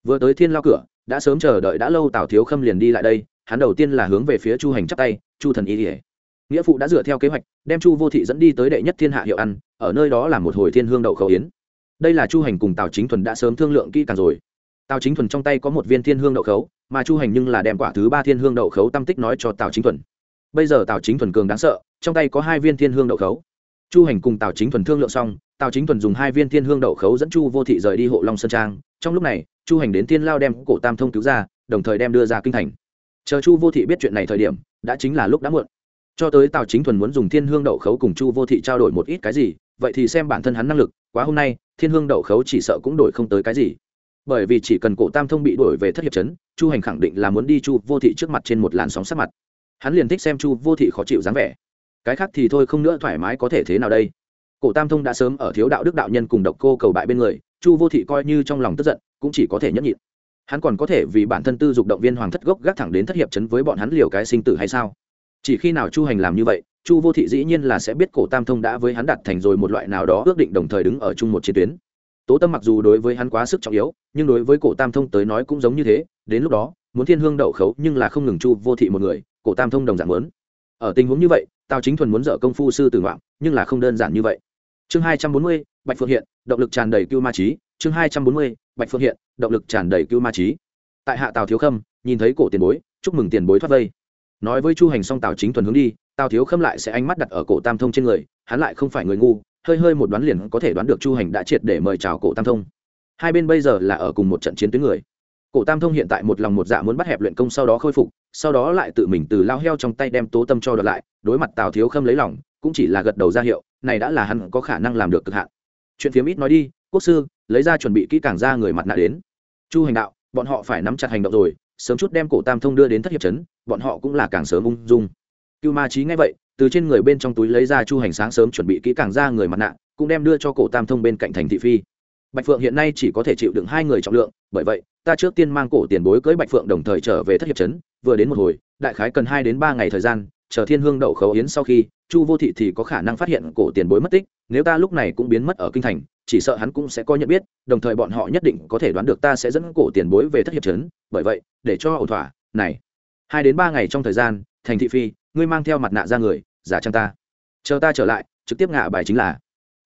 Vừa tới thiên lao cửa, đã sớm chờ đợi đã lâu tào thiếu khâm liền đi lại đây, hắn đầu tiên là hướng về phía chu hành chắp tay, chu thần ý ỉa nghĩa phụ đã dựa theo kế hoạch, đem chu vô thị dẫn đi tới đệ nhất thiên hạ hiệu ăn, ở nơi đó là một hồi thiên hương đậu khẩu yến. Đây là chu hành cùng tào chính thuần đã sớm thương lượng kỹ càng rồi. Tào chính thuần trong tay có một viên thiên hương đậu khấu, mà chu hành nhưng là đem quả thứ ba thiên hương đậu khấu tam tích nói cho tào chính thuần. Bây giờ tào chính thuần cường đáng sợ, trong tay có hai viên thiên hương đậu khấu chu hành cùng tào chính thuần thương lượng xong, tào chính thuần dùng hai viên thiên hương đậu khấu dẫn chu vô thị rời đi hộ long sơn trang. Trong lúc này, chu hành đến thiên lao đem cổ tam thông cứu ra, đồng thời đem đưa ra kinh thành. Chờ chu vô thị biết chuyện này thời điểm, đã chính là lúc đã muộn. Cho tới tào chính thuần muốn dùng thiên hương đậu khấu cùng chu vô thị trao đổi một ít cái gì, vậy thì xem bản thân hắn năng lực, quá hôm nay, thiên hương đậu khấu chỉ sợ cũng đổi không tới cái gì. Bởi vì chỉ cần cổ tam thông bị đổi về thất hiệp chấn chu hành khẳng định là muốn đi chu vô thị trước mặt trên một làn sóng sắc mặt. Hắn liền thích xem chu vô thị khó chịu dáng vẻ cái khác thì thôi không nữa, thoải mái có thể thế nào đây? Cổ tam thông đã sớm ở thiếu đạo đức đạo nhân cùng độc cô cầu bại bên người, chu vô thị coi như trong lòng tức giận, cũng chỉ có thể nhẫn nhịn. Hắn còn có thể vì bản thân tư dục động viên hoàng thất gốc gác thẳng đến thất hiệp chấn với bọn hắn liều cái sinh tử hay sao? Chỉ khi nào chu hành làm như vậy, chu vô thị dĩ nhiên là sẽ biết cổ tam thông đã với hắn đặt thành rồi một loại nào đó ước định đồng thời đứng ở chung một chiến tuyến. Tố tâm mặc dù đối với hắn quá sức trọng yếu, nhưng đối với cổ tam thông tới nói cũng giống như thế, đến lúc đó, muốn thiên hương đậu khấu nhưng là không ngừng chu vô thị một người, cổ tam thông đồng dạng lớn ở tình huống như vậy tào chính thuần muốn dở công phu sư tử ngoạm nhưng là không đơn giản như vậy. Chương hai trăm bốn mươi, bạch phượng hiện, động lực tràn đầy cưu ma trí. Chương hai trăm bốn mươi, bạch phượng hiện, động lực tràn đầy cưu ma trí. Tại hạ tào thiếu khâm, nhìn thấy cổ tiền bối, chúc mừng tiền bối thoát vây. Nói với chu hành xong tào chính thuần hướng đi, tào thiếu khâm lại sẽ ánh mắt đặt ở cổ tam thông trên người, hắn lại không phải người ngu, hơi hơi một đoán liền có thể đoán được chu hành đã triệt để mời chào cổ tam thông. Hai bên bây giờ là ở cùng một trận chiến tuyến người. Cổ tam thông hiện tại một lòng một dạ muốn bắt hẹp luyện công sau đó khôi phục sau đó lại tự mình từ lao heo trong tay đem tố tâm cho đợt lại, đối mặt tào thiếu khâm lấy lòng, cũng chỉ là gật đầu ra hiệu, này đã là hắn có khả năng làm được cực hạn. Chuyện phiếm ít nói đi, quốc sư, lấy ra chuẩn bị kỹ càng ra người mặt nạ đến. Chu hành đạo, bọn họ phải nắm chặt hành động rồi, sớm chút đem cổ tam thông đưa đến thất hiệp trấn, bọn họ cũng là càng sớm ung dung. Cưu ma trí nghe vậy, từ trên người bên trong túi lấy ra chu hành sáng sớm chuẩn bị kỹ càng ra người mặt nạ, cũng đem đưa cho cổ tam thông bên cạnh thành thị phi. Bạch phượng hiện nay chỉ có thể chịu đựng hai người trọng lượng, bởi vậy, ta trước tiên mang cổ tiền bối cưới bạch phượng đồng thời trở về thất hiệp trấn vừa đến một hồi, đại khái cần hai đến ba ngày thời gian, chờ thiên hương đậu khấu yến sau khi, chu vô thị thì có khả năng phát hiện cổ tiền bối mất tích, nếu ta lúc này cũng biến mất ở kinh thành, chỉ sợ hắn cũng sẽ có nhận biết, đồng thời bọn họ nhất định có thể đoán được ta sẽ dẫn cổ tiền bối về thất hiệp trấn, bởi vậy, để cho ổn thỏa, này, hai đến ba ngày trong thời gian, thành thị phi, ngươi mang theo mặt nạ ra người, giả trang ta. Chờ ta trở lại, trực tiếp ngạ bài chính là,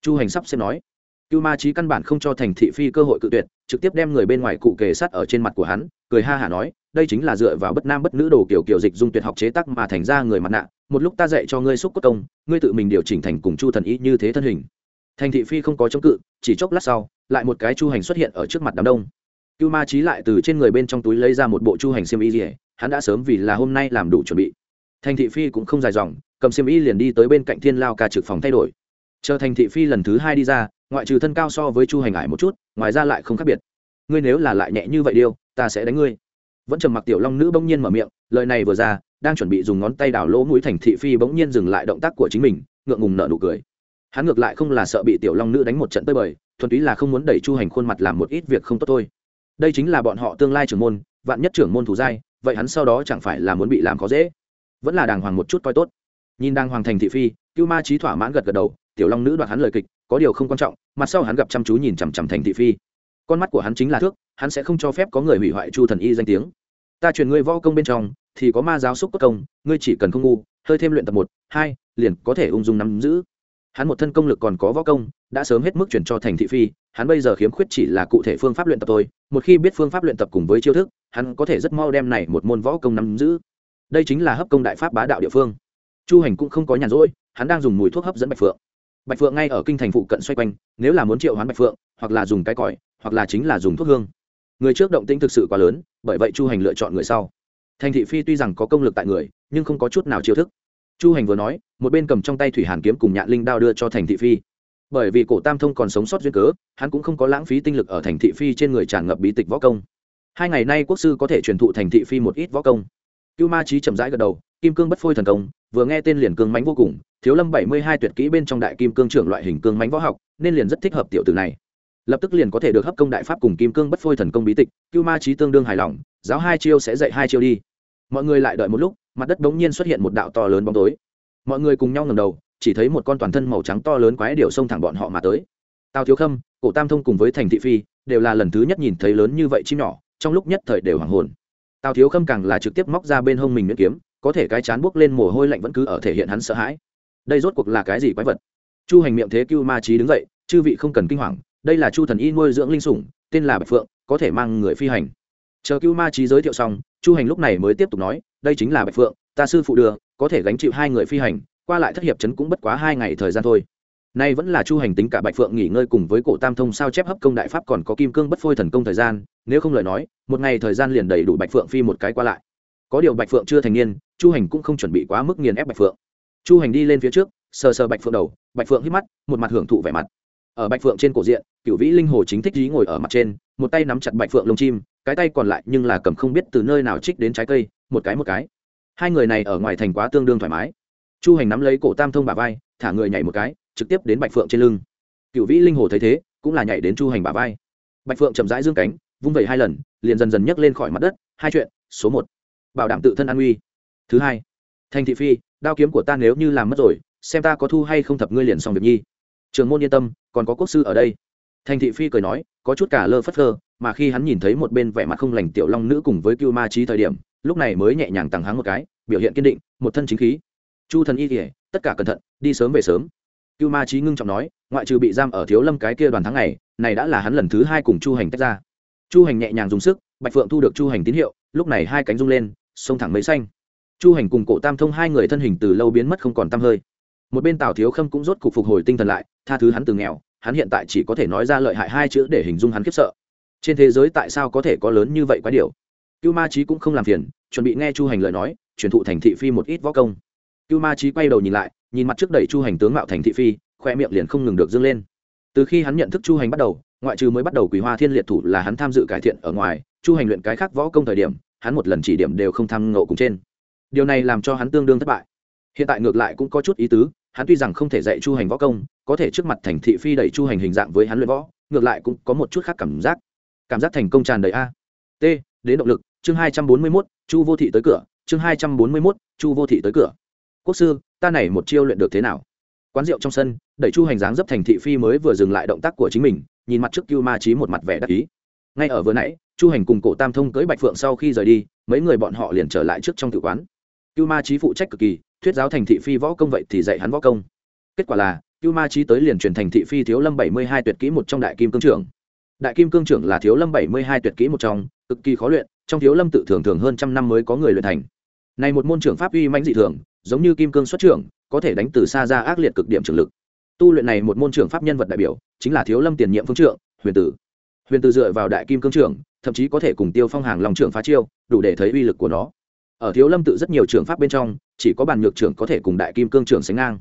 chu hành sắp xem nói. Cưu ma trí căn bản không cho thành thị phi cơ hội cự tuyệt, trực tiếp đem người bên ngoài cụ kề sắt ở trên mặt của hắn, cười ha hả nói đây chính là dựa vào bất nam bất nữ đồ kiểu kiểu dịch dung tuyệt học chế tác mà thành ra người mặt nạ. Một lúc ta dạy cho ngươi xúc cốt công, ngươi tự mình điều chỉnh thành cùng chu thần ý như thế thân hình. Thành thị phi không có chống cự, chỉ chốc lát sau, lại một cái chu hành xuất hiện ở trước mặt đám đông. Cưu ma trí lại từ trên người bên trong túi lấy ra một bộ chu hành xiêm y rỉa hắn đã sớm vì là hôm nay làm đủ chuẩn bị. Thành thị phi cũng không dài dòng, cầm xiêm y liền đi tới bên cạnh thiên lao ca trực phòng thay đổi. Chờ thành thị phi lần thứ hai đi ra, ngoại trừ thân cao so với chu hành ải một chút, ngoài ra lại không khác biệt. Ngươi nếu là lại nhẹ như vậy điêu, ta sẽ đánh ngươi vẫn trầm mặc tiểu long nữ bỗng nhiên mở miệng, lời này vừa ra, đang chuẩn bị dùng ngón tay đào lỗ mũi thành thị phi bỗng nhiên dừng lại động tác của chính mình, ngượng ngùng nở nụ cười. Hắn ngược lại không là sợ bị tiểu long nữ đánh một trận tơi bời, thuần túy là không muốn đẩy chu hành khuôn mặt làm một ít việc không tốt thôi. Đây chính là bọn họ tương lai trưởng môn, vạn nhất trưởng môn thủ giai, vậy hắn sau đó chẳng phải là muốn bị làm khó dễ. Vẫn là đàng hoàng một chút coi tốt. Nhìn đang hoàng thành thị phi, cưu ma trí thỏa mãn gật gật đầu, tiểu long nữ đoạt hắn lời kịch, có điều không quan trọng, mặt sau hắn gặp chăm chú nhìn chằm chằm thành thị phi con mắt của hắn chính là thước, hắn sẽ không cho phép có người hủy hoại chu thần y danh tiếng. Ta truyền ngươi võ công bên trong, thì có ma giáo xúc cốt công, ngươi chỉ cần không ngu, hơi thêm luyện tập một, hai, liền có thể ung dung nắm giữ. Hắn một thân công lực còn có võ công, đã sớm hết mức chuyển cho thành thị phi, hắn bây giờ khiếm khuyết chỉ là cụ thể phương pháp luyện tập thôi, một khi biết phương pháp luyện tập cùng với chiêu thức, hắn có thể rất mau đem này một môn võ công nắm giữ. Đây chính là hấp công đại pháp bá đạo địa phương. Chu hành cũng không có nhàn rỗi, hắn đang dùng mùi thuốc hấp dẫn bạch phượng bạch phượng ngay ở kinh thành phụ cận xoay quanh, nếu là muốn triệu hoán bạch phượng, hoặc là dùng cái còi, hoặc là chính là dùng thuốc hương. Người trước động tĩnh thực sự quá lớn, bởi vậy chu hành lựa chọn người sau. Thành thị phi tuy rằng có công lực tại người, nhưng không có chút nào chiêu thức. Chu hành vừa nói, một bên cầm trong tay thủy hàn kiếm cùng nhạn linh đao đưa cho thành thị phi. Bởi vì cổ tam thông còn sống sót duyên cớ, hắn cũng không có lãng phí tinh lực ở thành thị phi trên người tràn ngập bí tịch võ công. Hai ngày nay quốc sư có thể truyền thụ thành thị phi một ít võ công. Cưu ma trí chậm rãi gật đầu, kim cương bất phôi thần công, vừa nghe tên liền cương mánh vô cùng thiếu lâm bảy mươi hai tuyệt kỹ bên trong đại kim cương trưởng loại hình cương mánh võ học, nên liền rất thích hợp tiểu tử này. Lập tức liền có thể được hấp công đại pháp cùng kim cương bất phôi thần công bí tịch, cưu ma trí tương đương hài lòng, giáo hai chiêu sẽ dạy hai chiêu đi. Mọi người lại đợi một lúc, mặt đất bỗng nhiên xuất hiện một đạo to lớn bóng tối. Mọi người cùng nhau ngầm đầu, chỉ thấy một con toàn thân màu trắng to lớn quái điệu xông thẳng bọn họ mà tới. Tào thiếu khâm, cổ tam thông cùng với thành thị phi, đều là lần thứ nhất nhìn thấy lớn như vậy chim nhỏ, trong lúc nhất thời đều hoàng hồn. Tào thiếu khâm càng là trực tiếp móc ra bên hông mình miễn kiếm, có thể cái chán buốc lên mồ hôi lạnh vẫn cứ ở thể hiện hắn sợ hãi đây rốt cuộc là cái gì quái vật? Chu hành miệng thế cưu ma trí đứng dậy, chư vị không cần kinh hoàng, đây là chu thần y nuôi dưỡng linh sủng, tên là bạch phượng, có thể mang người phi hành. Chờ cưu ma trí giới thiệu xong, chu hành lúc này mới tiếp tục nói, đây chính là bạch phượng, ta sư phụ đưa, có thể gánh chịu hai người phi hành, qua lại thất hiệp chấn cũng bất quá hai ngày thời gian thôi. Nay vẫn là chu hành tính cả bạch phượng nghỉ ngơi cùng với cổ tam thông sao chép hấp công đại pháp còn có kim cương bất phôi thần công thời gian, nếu không lời nói, một ngày thời gian liền đầy đủ bạch phượng phi một cái qua lại. Có điều bạch phượng chưa thành niên, chu hành cũng không chuẩn bị quá mức nghiền ép bạch phượng chu hành đi lên phía trước, sờ sờ bạch phượng đầu, bạch phượng hít mắt, một mặt hưởng thụ vẻ mặt. Ở bạch phượng trên cổ diện cựu vĩ linh hồ chính thích dí ngồi ở mặt trên, một tay nắm chặt bạch phượng lông chim, cái tay còn lại nhưng là cầm không biết từ nơi nào trích đến trái cây, một cái một cái. Hai người này ở ngoài thành quá tương đương thoải mái. Chu hành nắm lấy cổ tam thông bà vai, thả người nhảy một cái, trực tiếp đến bạch phượng trên lưng. Cựu vĩ linh hồ thấy thế, cũng là nhảy đến chu hành bà vai. Bạch phượng chậm rãi dương cánh, vung vẩy hai lần, liền dần dần nhấc lên khỏi mặt đất. Hai chuyện, số một. Bảo đảm tự thân an nguy. Thứ hai thành thị phi, đao kiếm của ta nếu như làm mất rồi, xem ta có thu hay không thập ngươi liền xong việc nhi. Trường môn yên tâm, còn có quốc sư ở đây. Thành thị phi cười nói, có chút cả lơ phất lơ mà khi hắn nhìn thấy một bên vẻ mặt không lành tiểu long nữ cùng với cưu ma trí thời điểm, lúc này mới nhẹ nhàng tằng hắng một cái, biểu hiện kiên định, một thân chính khí. Chu thần y kể tất cả cẩn thận, đi sớm về sớm. Cưu ma trí ngưng trọng nói, ngoại trừ bị giam ở thiếu lâm cái kia đoàn tháng này này đã là hắn lần thứ hai cùng chu hành tách ra. Chu hành nhẹ nhàng dùng sức, bạch phượng thu được chu hành tín hiệu, lúc này hai cánh rung lên sông thẳng mấy xanh chu hành cùng cổ tam thông hai người thân hình từ lâu biến mất không còn tăm hơi. Một bên tào thiếu khâm cũng rốt cục phục hồi tinh thần lại, tha thứ hắn từ nghèo, hắn hiện tại chỉ có thể nói ra lợi hại hai chữ để hình dung hắn khiếp sợ. Trên thế giới tại sao có thể có lớn như vậy quá điều? Cưu ma trí cũng không làm phiền, chuẩn bị nghe chu hành lời nói, truyền thụ thành thị phi một ít võ công. Cưu ma trí quay đầu nhìn lại, nhìn mặt trước đẩy chu hành tướng mạo thành thị phi, khoe miệng liền không ngừng được dâng lên. Từ khi hắn nhận thức chu hành bắt đầu, ngoại trừ mới bắt đầu quý hoa thiên liệt thủ là hắn tham dự cải thiện ở ngoài, chu hành luyện cái khác võ công thời điểm, hắn một lần chỉ điểm đều không tham ngộ cùng trên điều này làm cho hắn tương đương thất bại. Hiện tại ngược lại cũng có chút ý tứ, hắn tuy rằng không thể dạy chu hành võ công, có thể trước mặt thành thị phi đẩy chu hành hình dạng với hắn luyện võ, ngược lại cũng có một chút khác cảm giác. Cảm giác thành công tràn đầy a. T, đến động lực, chương hai trăm bốn mươi mốt, chu vô thị tới cửa, chương hai trăm bốn mươi mốt, chu vô thị tới cửa. Quốc sư, ta này một chiêu luyện được thế nào? Quán rượu trong sân, đẩy chu hành dáng dấp thành thị phi mới vừa dừng lại động tác của chính mình, nhìn mặt trước cưu ma trí một mặt vẻ đắc ý. Ngay ở vừa nãy, chu hành cùng cổ tam thông cưới bạch phượng sau khi rời đi, mấy người bọn họ liền trở lại trước trong tự quán cưu ma trí phụ trách cực kỳ, thuyết giáo thành thị phi võ công vậy thì dạy hắn võ công. Kết quả là, cưu ma trí tới liền truyền thành thị phi thiếu lâm bảy mươi hai tuyệt kỹ một trong đại kim cương trưởng. Đại kim cương trưởng là thiếu lâm bảy mươi hai tuyệt kỹ một trong, cực kỳ khó luyện, trong thiếu lâm tự thường thường hơn trăm năm mới có người luyện thành. Này một môn trưởng pháp uy mãnh dị thường, giống như kim cương xuất trưởng, có thể đánh từ xa ra ác liệt cực điểm trường lực. Tu luyện này một môn trưởng pháp nhân vật đại biểu, chính là thiếu lâm tiền nhiệm phương trưởng, huyền tử. Huyền tử dựa vào đại kim cương trưởng, thậm chí có thể cùng tiêu phong hàng lòng trưởng phá chiêu, đủ để thấy uy lực của nó ở thiếu lâm tự rất nhiều trường pháp bên trong, chỉ có bàn nhược trưởng có thể cùng đại kim cương trưởng sánh ngang.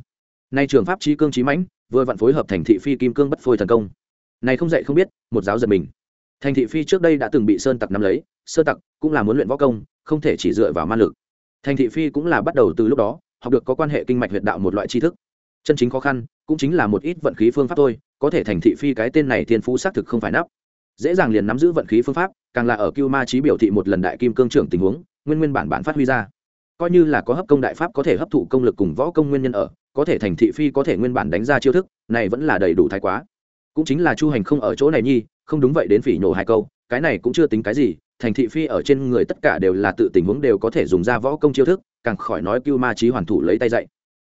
Nay trường pháp trí cương trí mãnh, vừa vặn phối hợp thành thị phi kim cương bất phôi thần công. Này không dạy không biết, một giáo giật mình. Thành thị phi trước đây đã từng bị sơn tặc nắm lấy, sơn tặc cũng là muốn luyện võ công, không thể chỉ dựa vào ma lực. Thành thị phi cũng là bắt đầu từ lúc đó, học được có quan hệ kinh mạch huyệt đạo một loại tri thức. Chân chính khó khăn, cũng chính là một ít vận khí phương pháp thôi, có thể thành thị phi cái tên này thiên phú xác thực không phải nắp. Dễ dàng liền nắm giữ vận khí phương pháp, càng là ở cưu ma trí biểu thị một lần đại kim cương trưởng tình huống nguyên nguyên bản bản phát huy ra. Coi như là có hấp công đại pháp có thể hấp thụ công lực cùng võ công nguyên nhân ở, có thể thành thị phi có thể nguyên bản đánh ra chiêu thức, này vẫn là đầy đủ thái quá. Cũng chính là chu hành không ở chỗ này nhi, không đúng vậy đến phỉ nhổ hai câu, cái này cũng chưa tính cái gì, thành thị phi ở trên người tất cả đều là tự tình huống đều có thể dùng ra võ công chiêu thức, càng khỏi nói cưu ma trí hoàn thủ lấy tay dạy.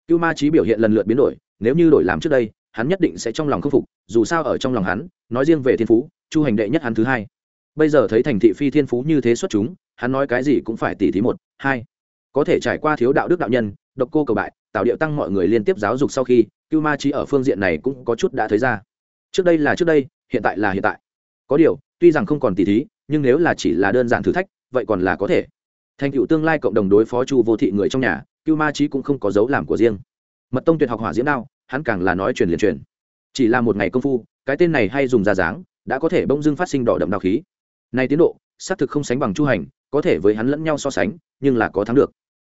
Cưu ma trí biểu hiện lần lượt biến đổi, nếu như đổi làm trước đây, hắn nhất định sẽ trong lòng khâm phục, dù sao ở trong lòng hắn, nói riêng về thiên phú, chu hành đệ nhất hắn thứ hai. Bây giờ thấy thành thị phi thiên phú như thế xuất chúng hắn nói cái gì cũng phải tỉ thí một, hai. Có thể trải qua thiếu đạo đức đạo nhân, độc cô cầu bại, tạo điệu tăng mọi người liên tiếp giáo dục sau khi, cưu ma trí ở phương diện này cũng có chút đã thấy ra. Trước đây là trước đây, hiện tại là hiện tại. Có điều, tuy rằng không còn tỉ thí, nhưng nếu là chỉ là đơn giản thử thách, vậy còn là có thể. Thành cựu tương lai cộng đồng đối phó chu vô thị người trong nhà, cưu ma trí cũng không có dấu làm của riêng. Mật tông tuyệt học hỏa diễm đao, hắn càng là nói truyền liền truyền. Chỉ là một ngày công phu, cái tên này hay dùng ra dáng, đã có thể bông dưng phát sinh đỏ đậm đào khí. Nay tiến độ, xác thực không sánh bằng chu hành có thể với hắn lẫn nhau so sánh, nhưng là có thắng được.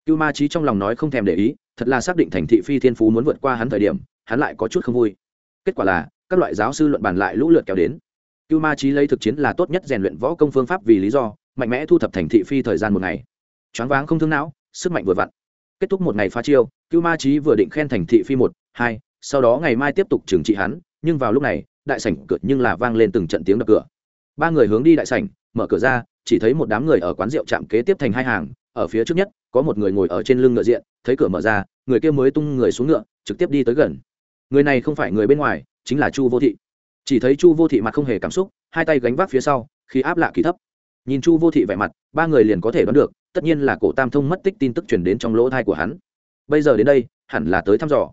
Cưu ma trí trong lòng nói không thèm để ý, thật là xác định thành thị phi thiên phú muốn vượt qua hắn thời điểm, hắn lại có chút không vui. Kết quả là, các loại giáo sư luận bàn lại lũ lượt kéo đến. Cưu ma trí lấy thực chiến là tốt nhất rèn luyện võ công phương pháp vì lý do, mạnh mẽ thu thập thành thị phi thời gian một ngày. Choáng váng không thương não, sức mạnh vừa vặn. Kết thúc một ngày phá chiêu, cưu ma trí vừa định khen thành thị phi một, hai, sau đó ngày mai tiếp tục trừng trị hắn, nhưng vào lúc này, đại sảnh cửa nhưng là vang lên từng trận tiếng đập cửa. Ba người hướng đi đại sảnh, mở cửa ra chỉ thấy một đám người ở quán rượu chạm kế tiếp thành hai hàng, ở phía trước nhất, có một người ngồi ở trên lưng ngựa diện, thấy cửa mở ra, người kia mới tung người xuống ngựa, trực tiếp đi tới gần. Người này không phải người bên ngoài, chính là chu vô thị. Chỉ thấy chu vô thị mặt không hề cảm xúc, hai tay gánh vác phía sau, khi áp lạ kỳ thấp. Nhìn chu vô thị vẻ mặt, ba người liền có thể đoán được, tất nhiên là cổ tam thông mất tích tin tức truyền đến trong lỗ thai của hắn. Bây giờ đến đây, hẳn là tới thăm dò.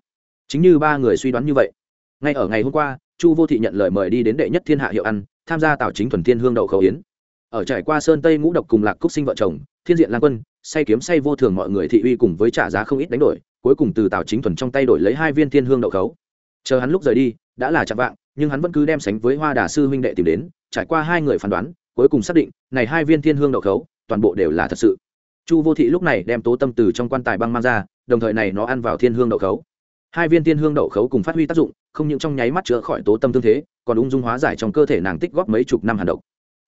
Chính như ba người suy đoán như vậy. Ngay ở ngày hôm qua, chu vô thị nhận lời mời đi đến đệ nhất thiên hạ hiệu ăn, tham gia tào chính thuần thiên hương đậu khẩu yến ở trải qua sơn tây ngũ độc cùng lạc cúc sinh vợ chồng, thiên diện lang quân, say kiếm say vô thường mọi người thị uy cùng với trả giá không ít đánh đổi, cuối cùng từ tào chính thuần trong tay đổi lấy hai viên thiên hương đậu khấu. Chờ hắn lúc rời đi, đã là chạm vạng, nhưng hắn vẫn cứ đem sánh với hoa đà sư huynh đệ tìm đến, trải qua hai người phán đoán, cuối cùng xác định, này hai viên thiên hương đậu khấu, toàn bộ đều là thật sự. Chu vô thị lúc này đem tố tâm từ trong quan tài băng mang ra, đồng thời này nó ăn vào thiên hương đậu khấu. Hai viên thiên hương đậu khấu cùng phát huy tác dụng, không những trong nháy mắt chữa khỏi tố tâm thương thế, còn ung dung hóa giải trong cơ thể nàng tích góp mấy chục năm hàn độc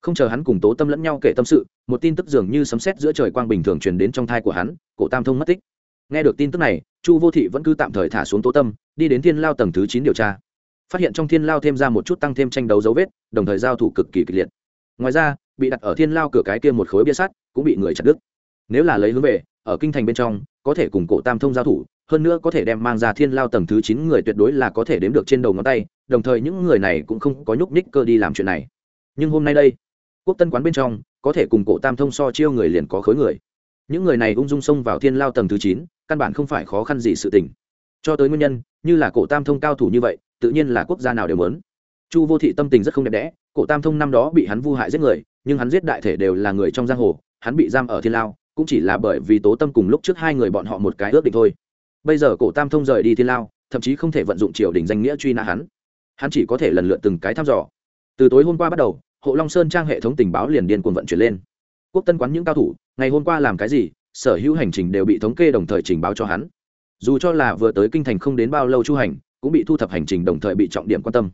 không chờ hắn cùng tố tâm lẫn nhau kể tâm sự, một tin tức dường như sấm sét giữa trời quang bình thường truyền đến trong thai của hắn, cổ tam thông mất tích. Nghe được tin tức này, chu vô thị vẫn cứ tạm thời thả xuống tố tâm, đi đến thiên lao tầng thứ chín điều tra. Phát hiện trong thiên lao thêm ra một chút tăng thêm tranh đấu dấu vết, đồng thời giao thủ cực kỳ kịch liệt. Ngoài ra, bị đặt ở thiên lao cửa cái kia một khối bia sắt, cũng bị người chặt đứt. Nếu là lấy hướng về, ở kinh thành bên trong, có thể cùng cổ tam thông giao thủ, hơn nữa có thể đem mang ra thiên lao tầng thứ chín người tuyệt đối là có thể đếm được trên đầu ngón tay, đồng thời những người này cũng không có nhúc nhích cơ đi làm chuyện này. Nhưng hôm nay đây quốc tân quán bên trong, có thể cùng cổ tam thông so chiêu người liền có khối người. Những người này ung dung xông vào thiên lao tầng thứ chín, căn bản không phải khó khăn gì sự tình. Cho tới nguyên nhân, như là cổ tam thông cao thủ như vậy, tự nhiên là quốc gia nào đều muốn. Chu vô thị tâm tình rất không đẹp đẽ, cổ tam thông năm đó bị hắn vu hại giết người, nhưng hắn giết đại thể đều là người trong giang hồ, hắn bị giam ở thiên lao, cũng chỉ là bởi vì tố tâm cùng lúc trước hai người bọn họ một cái ước định thôi. Bây giờ cổ tam thông rời đi thiên lao, thậm chí không thể vận dụng triều đình danh nghĩa truy nã hắn. Hắn chỉ có thể lần lượt từng cái thăm dò. Từ tối hôm qua bắt đầu hộ long sơn trang hệ thống tình báo liền điên cuồng vận chuyển lên. Quốc tân quán những cao thủ, ngày hôm qua làm cái gì, sở hữu hành trình đều bị thống kê đồng thời trình báo cho hắn. Dù cho là vừa tới kinh thành không đến bao lâu chu hành, cũng bị thu thập hành trình đồng thời bị trọng điểm quan tâm.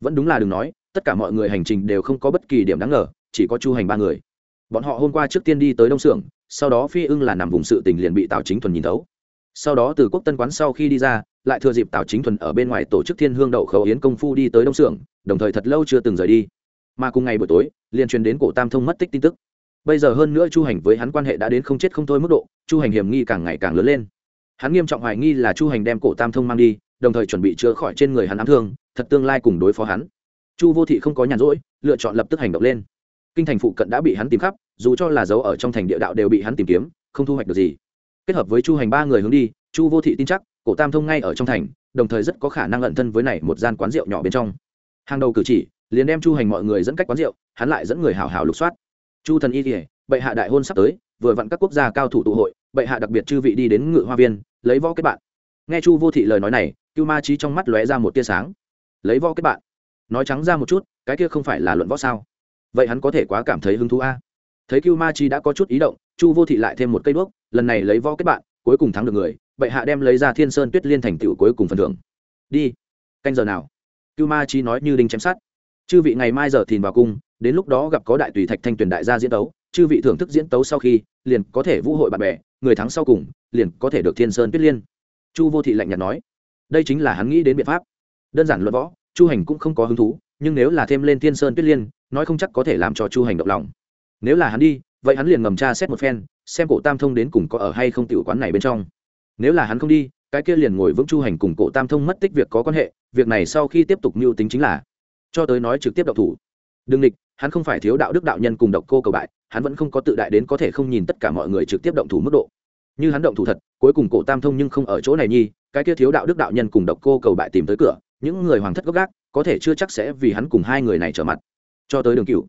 Vẫn đúng là đừng nói, tất cả mọi người hành trình đều không có bất kỳ điểm đáng ngờ, chỉ có chu hành ba người. Bọn họ hôm qua trước tiên đi tới đông xưởng sau đó phi ưng là nằm vùng sự tình liền bị tào chính thuần nhìn thấu. Sau đó từ quốc tân quán sau khi đi ra, lại thừa dịp tào chính thuần ở bên ngoài tổ chức thiên hương đậu khẩu yến công phu đi tới đông xưởng đồng thời thật lâu chưa từng rời đi mà cùng ngày buổi tối, liền truyền đến cổ tam thông mất tích tin tức. Bây giờ hơn nữa chu hành với hắn quan hệ đã đến không chết không thôi mức độ, chu hành hiểm nghi càng ngày càng lớn lên. Hắn nghiêm trọng hoài nghi là chu hành đem cổ tam thông mang đi, đồng thời chuẩn bị chữa khỏi trên người hắn ám thương, thật tương lai cùng đối phó hắn. Chu vô thị không có nhàn rỗi, lựa chọn lập tức hành động lên. Kinh thành phụ cận đã bị hắn tìm khắp, dù cho là dấu ở trong thành địa đạo đều bị hắn tìm kiếm, không thu hoạch được gì. Kết hợp với chu hành ba người hướng đi, chu vô thị tin chắc, cổ tam thông ngay ở trong thành, đồng thời rất có khả năng ẩn thân với này một gian quán rượu nhỏ bên trong. Hàng đầu cử chỉ liền đem chu hành mọi người dẫn cách quán rượu, hắn lại dẫn người hào hào lục soát. Chu thần y kỉa bệ hạ đại hôn sắp tới, vừa vặn các quốc gia cao thủ tụ hội, bệ hạ đặc biệt chư vị đi đến ngự hoa viên, lấy võ kết bạn. Nghe chu vô thị lời nói này, cưu ma trí trong mắt lóe ra một tia sáng. Lấy võ kết bạn. Nói trắng ra một chút, cái kia không phải là luận võ sao? Vậy hắn có thể quá cảm thấy hứng thú a? Thấy cưu ma chi đã có chút ý động, chu vô thị lại thêm một cây đuốc, lần này lấy võ kết bạn, cuối cùng thắng được người, bệ hạ đem lấy ra thiên sơn tuyết liên thành tựu cuối cùng phần thưởng. Đi. Canh giờ nào? Cưu ma chi nói như đinh chém sát chư vị ngày mai giờ thìn vào cung, đến lúc đó gặp có đại tùy thạch thanh tuyển đại gia diễn tấu, chư vị thưởng thức diễn tấu sau khi, liền có thể vũ hội bạn bè, người thắng sau cùng, liền có thể được thiên sơn tuyết liên. Chu vô thị lạnh nhạt nói, đây chính là hắn nghĩ đến biện pháp. Đơn giản luận võ, chu hành cũng không có hứng thú, nhưng nếu là thêm lên thiên sơn tuyết liên, nói không chắc có thể làm cho chu hành động lòng. Nếu là hắn đi, vậy hắn liền ngầm tra xét một phen, xem cổ tam thông đến cùng có ở hay không tiểu quán này bên trong. Nếu là hắn không đi, cái kia liền ngồi vững chu hành cùng cổ tam thông mất tích việc có quan hệ, việc này sau khi tiếp tục mưu tính chính là cho tới nói trực tiếp độc thủ. Đừng địch, hắn không phải thiếu đạo đức đạo nhân cùng độc cô cầu bại, hắn vẫn không có tự đại đến có thể không nhìn tất cả mọi người trực tiếp động thủ mức độ. Như hắn động thủ thật, cuối cùng cổ tam thông nhưng không ở chỗ này nhi, cái kia thiếu đạo đức đạo nhân cùng độc cô cầu bại tìm tới cửa, những người hoàng thất gốc gác, có thể chưa chắc sẽ vì hắn cùng hai người này trở mặt. Cho tới đường cựu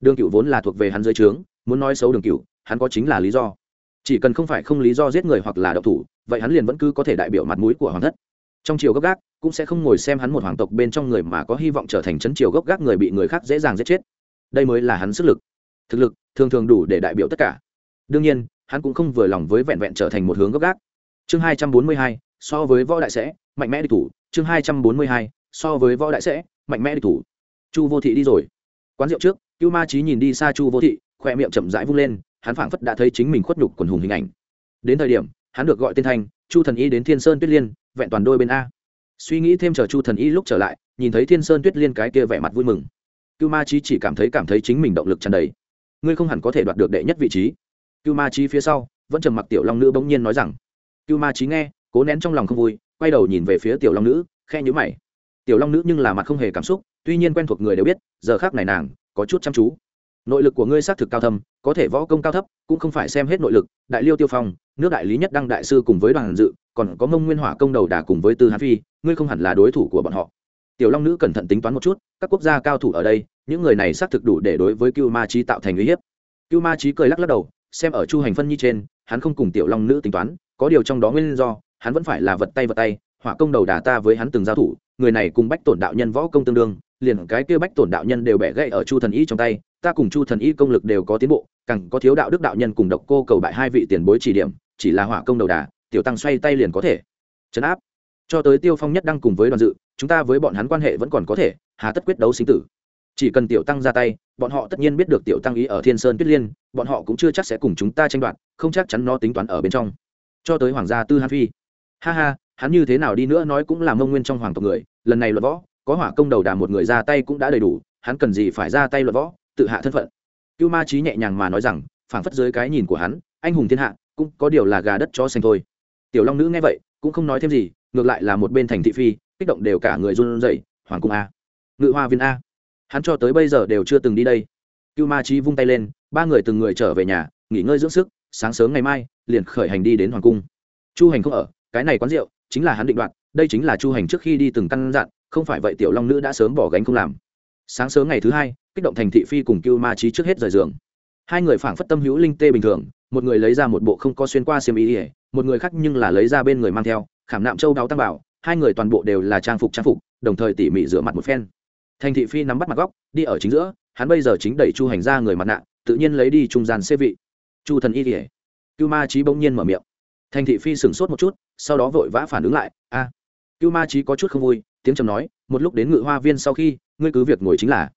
đường cựu vốn là thuộc về hắn dưới trướng, muốn nói xấu đường cựu hắn có chính là lý do. Chỉ cần không phải không lý do giết người hoặc là độc thủ, vậy hắn liền vẫn cứ có thể đại biểu mặt mũi của hoàng thất trong triều gốc gác, cũng sẽ không ngồi xem hắn một hoàng tộc bên trong người mà có hy vọng trở thành chấn triều gốc gác người bị người khác dễ dàng giết chết. Đây mới là hắn sức lực. Thực lực, thường thường đủ để đại biểu tất cả. Đương nhiên, hắn cũng không vừa lòng với vẹn vẹn trở thành một hướng gốc gác. Chương hai trăm bốn mươi hai, so với võ đại sẽ, mạnh mẽ địch thủ. Chương hai trăm bốn mươi hai, so với võ đại sẽ, mạnh mẽ địch thủ. Chu vô thị đi rồi. Quán rượu trước, cưu ma trí nhìn đi xa chu vô thị, khoe miệng chậm rãi vung lên, hắn phảng phất đã thấy chính mình khuất nhục quần hùng hình ảnh. Đến thời điểm, hắn được gọi tên thanh, chu thần y đến thiên sơn tuyết liên vẹn toàn đôi bên a. Suy nghĩ thêm chờ chu thần y lúc trở lại, nhìn thấy thiên sơn tuyết liên cái kia vẻ mặt vui mừng. Cưu ma trí chỉ cảm thấy cảm thấy chính mình động lực tràn đầy. Ngươi không hẳn có thể đoạt được đệ nhất vị trí. Cưu ma trí phía sau, vẫn trầm mặc tiểu long nữ bỗng nhiên nói rằng, cưu ma trí nghe, cố nén trong lòng không vui, quay đầu nhìn về phía tiểu long nữ khe nhữ mày. Tiểu long nữ nhưng là mặt không hề cảm xúc, tuy nhiên quen thuộc người đều biết, giờ khác này nàng, có chút chăm chú. Nội lực của ngươi xác thực cao thâm, có thể võ công cao thấp, cũng không phải xem hết nội lực, đại liêu tiêu phong, nước đại lý nhất đăng đại sư cùng với đoàn dự còn có mông nguyên hỏa công đầu đà cùng với tư hán phi, ngươi không hẳn là đối thủ của bọn họ. Tiểu long nữ cẩn thận tính toán một chút, các quốc gia cao thủ ở đây, những người này xác thực đủ để đối với cưu ma trí tạo thành uy hiếp. Cưu ma trí cười lắc lắc đầu, xem ở chu hành phân nhi trên, hắn không cùng tiểu long nữ tính toán, có điều trong đó nguyên do, hắn vẫn phải là vật tay vật tay, hỏa công đầu đà ta với hắn từng giao thủ, người này cùng bách tổn đạo nhân võ công tương đương, liền cái kia bách tổn đạo nhân đều bẻ gãy ở chu thần y trong tay, ta cùng chu thần y công lực đều có tiến bộ, càng có thiếu đạo đức đạo nhân cùng độc cô cầu bại hai vị tiền bối chỉ điểm, chỉ là hỏa công đầu đà tiểu tăng xoay tay liền có thể. Chấn áp. Cho tới tiêu phong nhất đang cùng với đoàn dự, chúng ta với bọn hắn quan hệ vẫn còn có thể, hà tất quyết đấu sinh tử. Chỉ cần tiểu tăng ra tay, bọn họ tất nhiên biết được tiểu tăng ý ở thiên sơn tuyết liên, bọn họ cũng chưa chắc sẽ cùng chúng ta tranh đoạt, không chắc chắn nó tính toán ở bên trong. Cho tới hoàng gia tư hàn phi. Ha ha, hắn như thế nào đi nữa nói cũng là mông nguyên trong hoàng tộc người, lần này luật võ, có hỏa công đầu đà một người ra tay cũng đã đầy đủ, hắn cần gì phải ra tay luật võ, tự hạ thân phận. Cưu ma trí nhẹ nhàng mà nói rằng, phảng phất dưới cái nhìn của hắn, anh hùng thiên hạ, cũng có điều là gà đất cho xanh thôi tiểu long nữ nghe vậy, cũng không nói thêm gì, ngược lại là một bên thành thị phi, kích động đều cả người run rẩy, hoàng cung a, ngự hoa viên a, hắn cho tới bây giờ đều chưa từng đi đây. Cưu ma trí vung tay lên, ba người từng người trở về nhà, nghỉ ngơi dưỡng sức, sáng sớm ngày mai, liền khởi hành đi đến hoàng cung. Chu hành không ở, cái này quán rượu, chính là hắn định đoạt, đây chính là chu hành trước khi đi từng căn dặn, không phải vậy tiểu long nữ đã sớm bỏ gánh không làm. Sáng sớm ngày thứ hai, kích động thành thị phi cùng cưu ma trí trước hết rời giường. Hai người phảng phất tâm hữu linh tê bình thường, một người lấy ra một bộ không có xuyên qua xiêm ý ỉa một người khác nhưng là lấy ra bên người mang theo, khảm nạm châu đáo tăng bảo, hai người toàn bộ đều là trang phục trang phục, đồng thời tỉ mỉ rửa mặt một phen. Thành thị phi nắm bắt mặt góc, đi ở chính giữa, hắn bây giờ chính đẩy chu hành ra người mặt nạ, tự nhiên lấy đi trung gian xê vị. Chu thần y ỉa cưu ma trí bỗng nhiên mở miệng. Thành thị phi sửng sốt một chút, sau đó vội vã phản ứng lại, a à. cưu ma trí có chút không vui, tiếng trầm nói, một lúc đến ngự hoa viên sau khi, ngươi cứ việc ngồi chính là.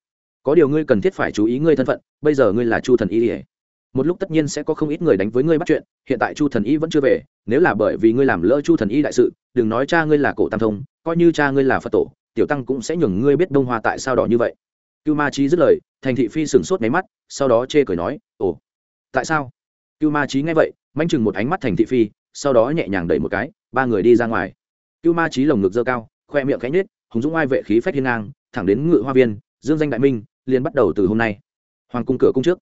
Có điều ngươi cần thiết phải chú ý ngươi thân phận, bây giờ ngươi là chu thần y ỉa một lúc tất nhiên sẽ có không ít người đánh với ngươi bắt chuyện, hiện tại chu thần y vẫn chưa về, nếu là bởi vì ngươi làm lỡ chu thần y đại sự, đừng nói cha ngươi là cổ tam thông, coi như cha ngươi là phật tổ, tiểu tăng cũng sẽ nhường ngươi biết đông hoa tại sao đỏ như vậy. Cưu ma trí dứt lời, thành thị phi sửng sốt máy mắt, sau đó chê cười nói, ồ, tại sao? Cưu ma trí nghe vậy, manh chừng một ánh mắt thành thị phi, sau đó nhẹ nhàng đẩy một cái, ba người đi ra ngoài. Cưu ma trí lồng ngực dơ cao, khoe miệng cánh nết hùng dũng ai vệ khí phách hiên ngang, thẳng đến ngự hoa viên, dương danh đại minh, liền bắt đầu từ hôm nay. Hoàng cung cửa cung trước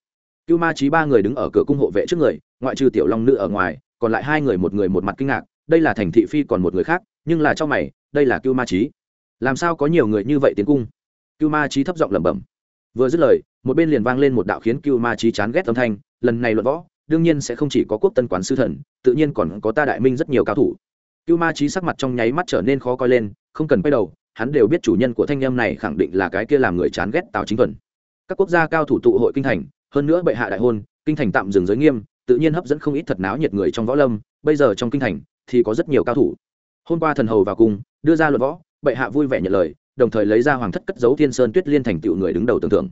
cưu ma trí ba người đứng ở cửa cung hộ vệ trước người, ngoại trừ tiểu long nữ ở ngoài, còn lại hai người một người một mặt kinh ngạc, đây là thành thị phi còn một người khác, nhưng là trong mày, đây là cưu ma trí làm sao có nhiều người như vậy tiến cung? Cưu ma trí thấp giọng lẩm bẩm. Vừa dứt lời, một bên liền vang lên một đạo khiến cưu ma trí chán ghét âm thanh, lần này luận võ, đương nhiên sẽ không chỉ có quốc tân quán sư thần, tự nhiên còn có ta đại minh rất nhiều cao thủ. Cưu ma trí sắc mặt trong nháy mắt trở nên khó coi lên, không cần quay đầu, hắn đều biết chủ nhân của thanh em này khẳng định là cái kia làm người chán ghét tào chính thuần. Các quốc gia cao thủ tụ hội kinh thành hơn nữa bệ hạ đại hôn, kinh thành tạm dừng giới nghiêm, tự nhiên hấp dẫn không ít thật náo nhiệt người trong võ lâm, bây giờ trong kinh thành thì có rất nhiều cao thủ. Hôm qua thần hầu vào cung, đưa ra luận võ, bệ hạ vui vẻ nhận lời, đồng thời lấy ra hoàng thất cất dấu thiên sơn tuyết liên thành tựu người đứng đầu tưởng tượng.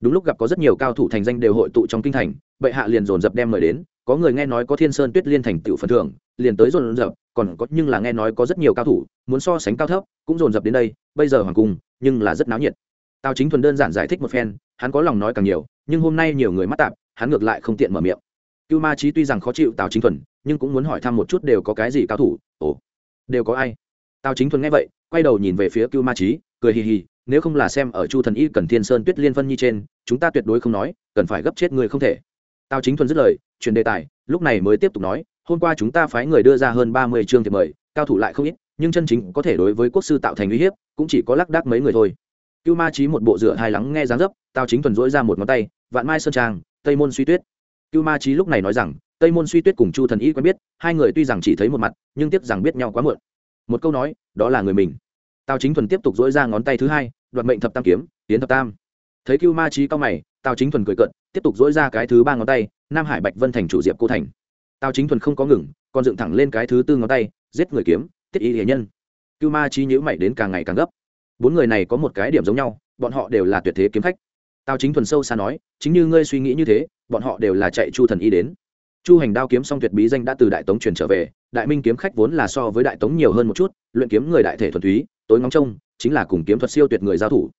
Đúng lúc gặp có rất nhiều cao thủ thành danh đều hội tụ trong kinh thành, bệ hạ liền dồn dập đem mời đến, có người nghe nói có thiên sơn tuyết liên thành tựu phần thưởng, liền tới dồn dập, còn có nhưng là nghe nói có rất nhiều cao thủ, muốn so sánh cao thấp, cũng dồn dập đến đây, bây giờ hoàng cung nhưng là rất náo nhiệt. Tào chính thuần đơn giản giải thích một phen, hắn có lòng nói càng nhiều nhưng hôm nay nhiều người mắc tạp, hắn ngược lại không tiện mở miệng. Cưu ma trí tuy rằng khó chịu tào chính thuần, nhưng cũng muốn hỏi thăm một chút đều có cái gì cao thủ? Ồ, đều có ai? Tào chính thuần nghe vậy, quay đầu nhìn về phía cưu ma trí cười hì hì, nếu không là xem ở chu thần y cần thiên sơn tuyết liên phân nhi trên, chúng ta tuyệt đối không nói, cần phải gấp chết người không thể. Tào chính thuần dứt lời, chuyển đề tài, lúc này mới tiếp tục nói, hôm qua chúng ta phái người đưa ra hơn ba mươi chương thiệp mời, cao thủ lại không ít, nhưng chân chính có thể đối với quốc sư tạo thành uy hiếp, cũng chỉ có lác đác mấy người thôi. Cưu ma trí một bộ dựa hai lắng nghe dáng dấp tào chính thuần dỗi ra một ngón tay, vạn mai sơn trang, tây môn suy tuyết. Cưu ma trí lúc này nói rằng, tây môn suy tuyết cùng chu thần y quen biết, hai người tuy rằng chỉ thấy một mặt, nhưng tiếc rằng biết nhau quá muộn. Một câu nói, đó là người mình. Tào chính thuần tiếp tục dỗi ra ngón tay thứ hai, đoạt mệnh thập tam kiếm, tiến thập tam. Thấy cưu ma trí cao mày, tào chính thuần cười cận tiếp tục dỗi ra cái thứ ba ngón tay, nam hải bạch vân thành chủ diệp cô thành. Tào chính thuần không có ngừng, còn dựng thẳng lên cái thứ tư ngón tay, giết người kiếm, tiết Y hiền nhân. Cưu ma trí nhữ mày đến càng ngày càng gấp. Bốn người này có một cái điểm giống nhau, bọn họ đều là tuyệt thế kiếm khách tào chính thuần sâu xa nói, chính như ngươi suy nghĩ như thế, bọn họ đều là chạy chu thần y đến. Chu hành đao kiếm song tuyệt bí danh đã từ đại tống truyền trở về, đại minh kiếm khách vốn là so với đại tống nhiều hơn một chút, luyện kiếm người đại thể thuần túy, tối ngóng trông, chính là cùng kiếm thuật siêu tuyệt người giao thủ.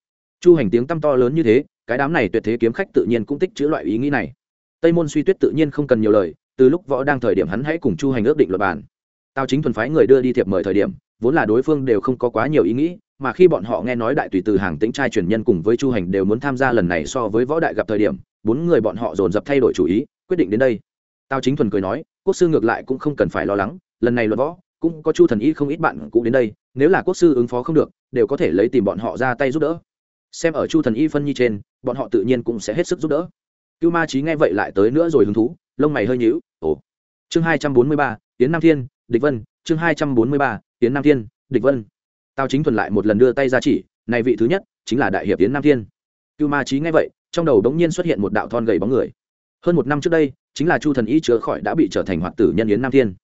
Chu hành tiếng tăm to lớn như thế, cái đám này tuyệt thế kiếm khách tự nhiên cũng tích chữ loại ý nghĩ này. Tây môn suy tuyết tự nhiên không cần nhiều lời, từ lúc võ đang thời điểm hắn hãy cùng chu hành ước định luật bản tao chính thuần phái người đưa đi thiệp mời thời điểm, vốn là đối phương đều không có quá nhiều ý nghĩ mà khi bọn họ nghe nói đại tùy từ hàng tĩnh trai truyền nhân cùng với chu hành đều muốn tham gia lần này so với võ đại gặp thời điểm, bốn người bọn họ dồn dập thay đổi chủ ý, quyết định đến đây. Tao chính thuần cười nói, quốc sư ngược lại cũng không cần phải lo lắng, lần này luận võ, cũng có chu thần y không ít bạn cũng đến đây, nếu là quốc sư ứng phó không được, đều có thể lấy tìm bọn họ ra tay giúp đỡ. Xem ở chu thần y phân nhi trên, bọn họ tự nhiên cũng sẽ hết sức giúp đỡ. Cưu ma trí nghe vậy lại tới nữa rồi hứng thú, lông mày hơi nhíu, ồ. Chương hai trăm bốn mươi ba tiến nam thiên, địch vân, chương hai trăm bốn mươi ba tiến nam thiên, địch vân tao chính thuần lại một lần đưa tay ra chỉ, này vị thứ nhất, chính là đại hiệp tiến nam thiên. Cưu ma trí nghe vậy, trong đầu đống nhiên xuất hiện một đạo thon gầy bóng người. Hơn một năm trước đây, chính là chu thần y chữa khỏi đã bị trở thành hoạt tử nhân yến nam thiên.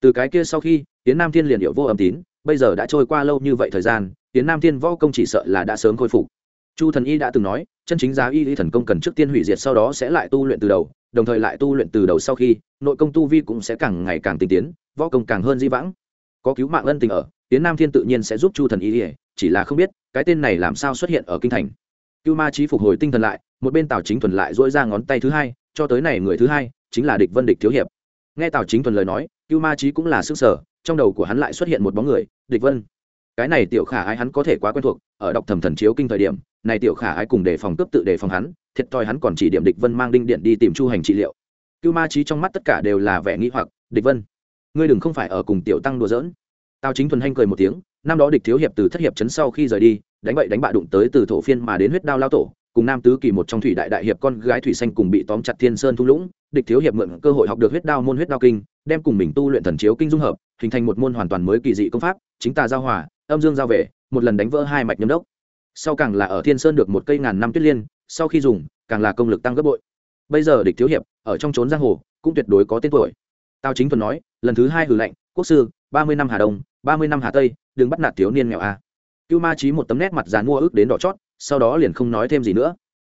Từ cái kia sau khi, yến nam thiên liền hiệu vô âm tín, bây giờ đã trôi qua lâu như vậy thời gian, yến nam thiên võ công chỉ sợ là đã sớm khôi phục. Chu thần y đã từng nói, chân chính giá y lý thần công cần trước tiên hủy diệt sau đó sẽ lại tu luyện từ đầu, đồng thời lại tu luyện từ đầu sau khi, nội công tu vi cũng sẽ càng ngày càng tinh tiến, võ công càng hơn di vãng có cứu mạng ân tình ở tiến nam thiên tự nhiên sẽ giúp chu thần y chỉ là không biết, cái tên này làm sao xuất hiện ở kinh thành. Cưu ma trí phục hồi tinh thần lại, một bên tào chính thuần lại dỗi ra ngón tay thứ hai, cho tới này người thứ hai, chính là địch vân địch thiếu hiệp. Nghe tào chính thuần lời nói, cưu ma trí cũng là sức sở trong đầu của hắn lại xuất hiện một bóng người, địch vân. Cái này tiểu khả ái hắn có thể quá quen thuộc, ở đọc thẩm thần chiếu kinh thời điểm, này tiểu khả ái cùng đề phòng cướp tự đề phòng hắn, thiệt thòi hắn còn chỉ điểm địch vân mang đinh điện đi tìm chu hành trị liệu. Cưu ma trí trong mắt tất cả đều là vẻ nghĩ hoặc, địch vân ngươi đừng không phải ở cùng tiểu tăng đùa giỡn. Tào chính thuần hanh cười một tiếng, năm đó địch thiếu hiệp từ thất hiệp chấn sau khi rời đi, đánh bậy đánh bạ đụng tới từ thổ phiên mà đến huyết đao lao tổ, cùng nam tứ kỳ một trong thủy đại đại hiệp con gái thủy xanh cùng bị tóm chặt thiên sơn thung lũng, địch thiếu hiệp mượn cơ hội học được huyết đao môn huyết đao kinh, đem cùng mình tu luyện thần chiếu kinh dung hợp, hình thành một môn hoàn toàn mới kỳ dị công pháp, chính tà giao hòa, âm dương giao về một lần đánh vỡ hai mạch nhâm đốc. Sau càng là ở thiên sơn được một cây ngàn năm tuyết liên, sau khi dùng, càng là công lực tăng gấp bội. Bây giờ địch thiếu hiệp, ở trong trốn giang hồ, cũng tuyệt đối có tên tuổi tao chính thuần nói, lần thứ hai hử lệnh quốc sư, ba mươi năm hà đông, ba mươi năm hà tây, đừng bắt nạt thiếu niên nghèo a. Cưu ma trí một tấm nét mặt dàn mua ước đến đỏ chót, sau đó liền không nói thêm gì nữa.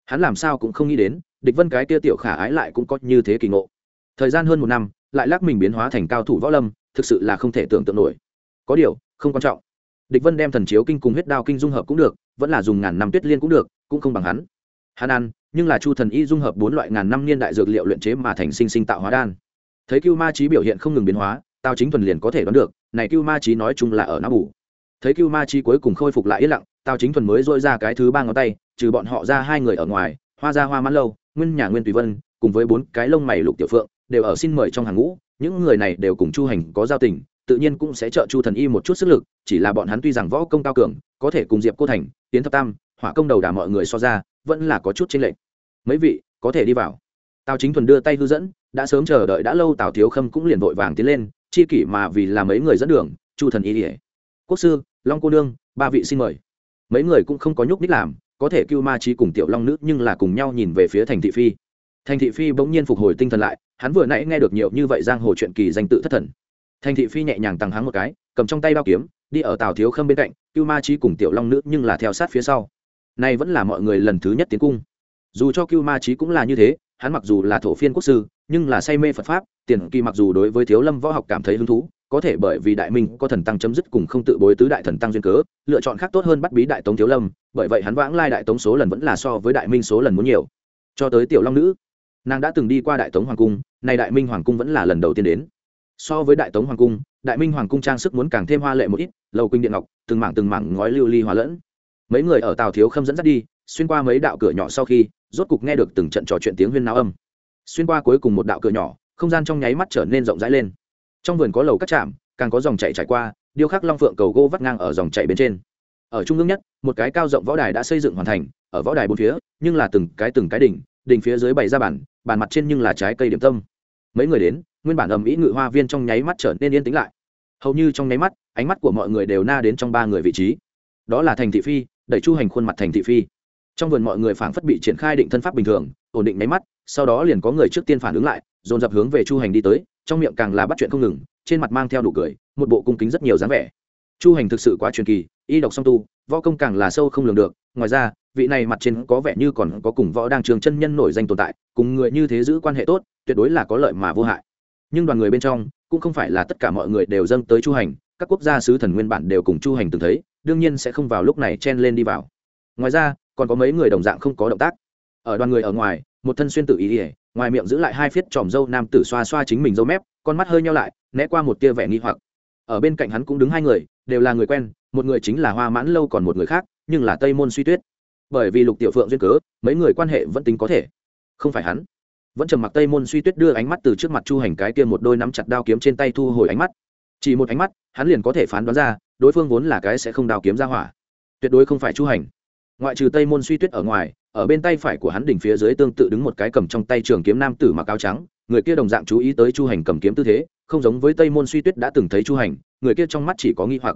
Hắn làm sao cũng không nghĩ đến, địch vân cái tia tiểu khả ái lại cũng có như thế kỳ ngộ. Thời gian hơn một năm, lại lắc mình biến hóa thành cao thủ võ lâm, thực sự là không thể tưởng tượng nổi. Có điều, không quan trọng. Địch vân đem thần chiếu kinh cùng huyết đao kinh dung hợp cũng được, vẫn là dùng ngàn năm tuyết liên cũng được, cũng không bằng hắn. Hắn ăn, nhưng là chu thần y dung hợp bốn loại ngàn năm niên đại dược liệu luyện chế mà thành sinh sinh tạo hóa đan thấy cưu ma trí biểu hiện không ngừng biến hóa tao chính thuần liền có thể đoán được, này cưu ma trí nói chung là ở não bù. Thấy cưu ma trí cuối cùng khôi phục lại yên lặng tao chính thuần mới dội ra cái thứ ba ngón tay, trừ bọn họ ra hai người ở ngoài, hoa ra hoa mãn lâu, nguyên nhà nguyên tùy vân, cùng với bốn cái lông mày lục tiểu phượng, đều ở xin mời trong hàng ngũ, những người này đều cùng chu hành có giao tình, tự nhiên cũng sẽ trợ chu thần y một chút sức lực, chỉ là bọn hắn tuy rằng võ công cao cường, có thể cùng diệp cô thành tiến thập tam, hỏa công đầu đà mọi người so ra, vẫn là có chút chênh lệch. Mấy vị, có thể đi vào. Tào chính thuần đưa tay hư dẫn đã sớm chờ đợi đã lâu tào thiếu khâm cũng liền vội vàng tiến lên, chi kỷ mà vì là mấy người dẫn đường, chu thần y ỉa quốc sư, long cô nương, ba vị xin mời. Mấy người cũng không có nhúc ních làm, có thể cưu ma trí cùng tiểu long nữ nhưng là cùng nhau nhìn về phía thành thị phi. Thành thị phi bỗng nhiên phục hồi tinh thần lại, hắn vừa nãy nghe được nhiều như vậy giang hồ chuyện kỳ danh tự thất thần. Thành thị phi nhẹ nhàng tăng háng một cái, cầm trong tay bao kiếm, đi ở tào thiếu khâm bên cạnh, cưu ma trí cùng tiểu long nữ nhưng là theo sát phía sau. Nay vẫn là mọi người lần thứ nhất tiến cung. Dù cho cưu ma trí cũng là như thế, hắn mặc dù là thổ phiên quốc sư nhưng là say mê phật pháp, tiền kỳ mặc dù đối với thiếu lâm võ học cảm thấy hứng thú, có thể bởi vì đại minh có thần tăng chấm dứt cùng không tự bối tứ đại thần tăng duyên cớ, lựa chọn khác tốt hơn bắt bí đại tống thiếu lâm, bởi vậy hắn vãng lai đại tống số lần vẫn là so với đại minh số lần muốn nhiều. Cho tới tiểu long nữ, nàng đã từng đi qua đại tống hoàng cung, nay đại minh hoàng cung vẫn là lần đầu tiên đến. So với đại tống hoàng cung, đại minh hoàng cung trang sức muốn càng thêm hoa lệ một ít, lầu quỳnh điện ngọc, từng mảng từng mảng ngói lưu ly hòa lẫn. Mấy người ở tàu thiếu khâm dẫn dắt đi, xuyên qua mấy đạo cửa nhỏ sau khi, rốt cục nghe được từng trận trò chuyện tiếng huyên náo âm xuyên qua cuối cùng một đạo cửa nhỏ, không gian trong nháy mắt trở nên rộng rãi lên. Trong vườn có lầu cắt chạm càng có dòng chảy trải qua, điêu khắc long phượng cầu gỗ vắt ngang ở dòng chảy bên trên. Ở trung ương nhất, một cái cao rộng võ đài đã xây dựng hoàn thành, ở võ đài bốn phía, nhưng là từng cái từng cái đỉnh đỉnh phía dưới bày ra bản bàn mặt trên nhưng là trái cây điểm tâm. Mấy người đến, nguyên bản ầm ĩ ngự hoa viên trong nháy mắt trở nên yên tĩnh lại. Hầu như trong nháy mắt, ánh mắt của mọi người đều na đến trong ba người vị trí. Đó là thành thị phi, đẩy chu hành khuôn mặt thành thị phi trong vườn mọi người phảng phất bị triển khai định thân pháp bình thường, ổn định máy mắt, sau đó liền có người trước tiên phản ứng lại, dồn dập hướng về chu hành đi tới, trong miệng càng là bắt chuyện không ngừng, trên mặt mang theo nụ cười, một bộ cung kính rất nhiều dáng vẻ. Chu hành thực sự quá truyền kỳ, y độc song tu, võ công càng là sâu không lường được, ngoài ra, vị này mặt trên có vẻ như còn có cùng võ đang trường chân nhân nổi danh tồn tại, cùng người như thế giữ quan hệ tốt, tuyệt đối là có lợi mà vô hại. Nhưng đoàn người bên trong, cũng không phải là tất cả mọi người đều dâng tới chu hành, các quốc gia sứ thần nguyên bản đều cùng chu hành từng thấy, đương nhiên sẽ không vào lúc này chen lên đi vào. Ngoài ra còn có mấy người đồng dạng không có động tác. Ở đoàn người ở ngoài, một thân xuyên tự ý ỉa ngoài miệng giữ lại hai phiết tròm dâu nam tử xoa xoa chính mình dâu mép, con mắt hơi nhau lại, né qua một tia vẻ nghi hoặc. Ở bên cạnh hắn cũng đứng hai người, đều là người quen, một người chính là hoa mãn lâu còn một người khác, nhưng là tây môn suy tuyết. Bởi vì lục tiểu phượng duyên cớ, mấy người quan hệ vẫn tính có thể. Không phải hắn. Vẫn trầm mặc tây môn suy tuyết đưa ánh mắt từ trước mặt chu hành cái kia một đôi nắm chặt đao kiếm trên tay thu hồi ánh mắt. Chỉ một ánh mắt, hắn liền có thể phán đoán ra, đối phương vốn là cái sẽ không đao kiếm ra hỏa. Tuyệt đối không phải chu hành ngoại trừ tây môn suy tuyết ở ngoài, ở bên tay phải của hắn đỉnh phía dưới tương tự đứng một cái cầm trong tay trường kiếm nam tử mặc áo trắng, người kia đồng dạng chú ý tới chu hành cầm kiếm tư thế, không giống với tây môn suy tuyết đã từng thấy chu hành, người kia trong mắt chỉ có nghi hoặc.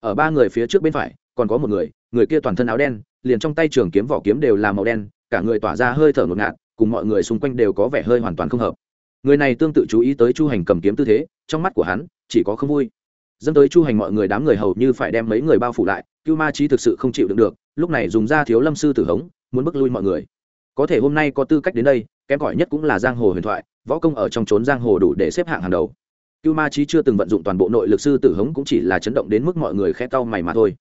Ở ba người phía trước bên phải, còn có một người người kia toàn thân áo đen, liền trong tay trường kiếm vỏ kiếm đều là màu đen, cả người tỏa ra hơi thở ngột ngạt, cùng mọi người xung quanh đều có vẻ hơi hoàn toàn không hợp. Người này tương tự chú ý tới chu hành cầm kiếm tư thế, trong mắt của hắn chỉ có không vui dẫn tới chu hành mọi người đám người hầu như phải đem mấy người bao phủ lại, cưu ma trí thực sự không chịu đựng được, lúc này dùng ra thiếu lâm sư tử hống, muốn bức lui mọi người. Có thể hôm nay có tư cách đến đây, kém cỏi nhất cũng là giang hồ huyền thoại, võ công ở trong trốn giang hồ đủ để xếp hạng hàng đầu. Cưu ma trí chưa từng vận dụng toàn bộ nội lực sư tử hống cũng chỉ là chấn động đến mức mọi người khẽ cau mày mà thôi.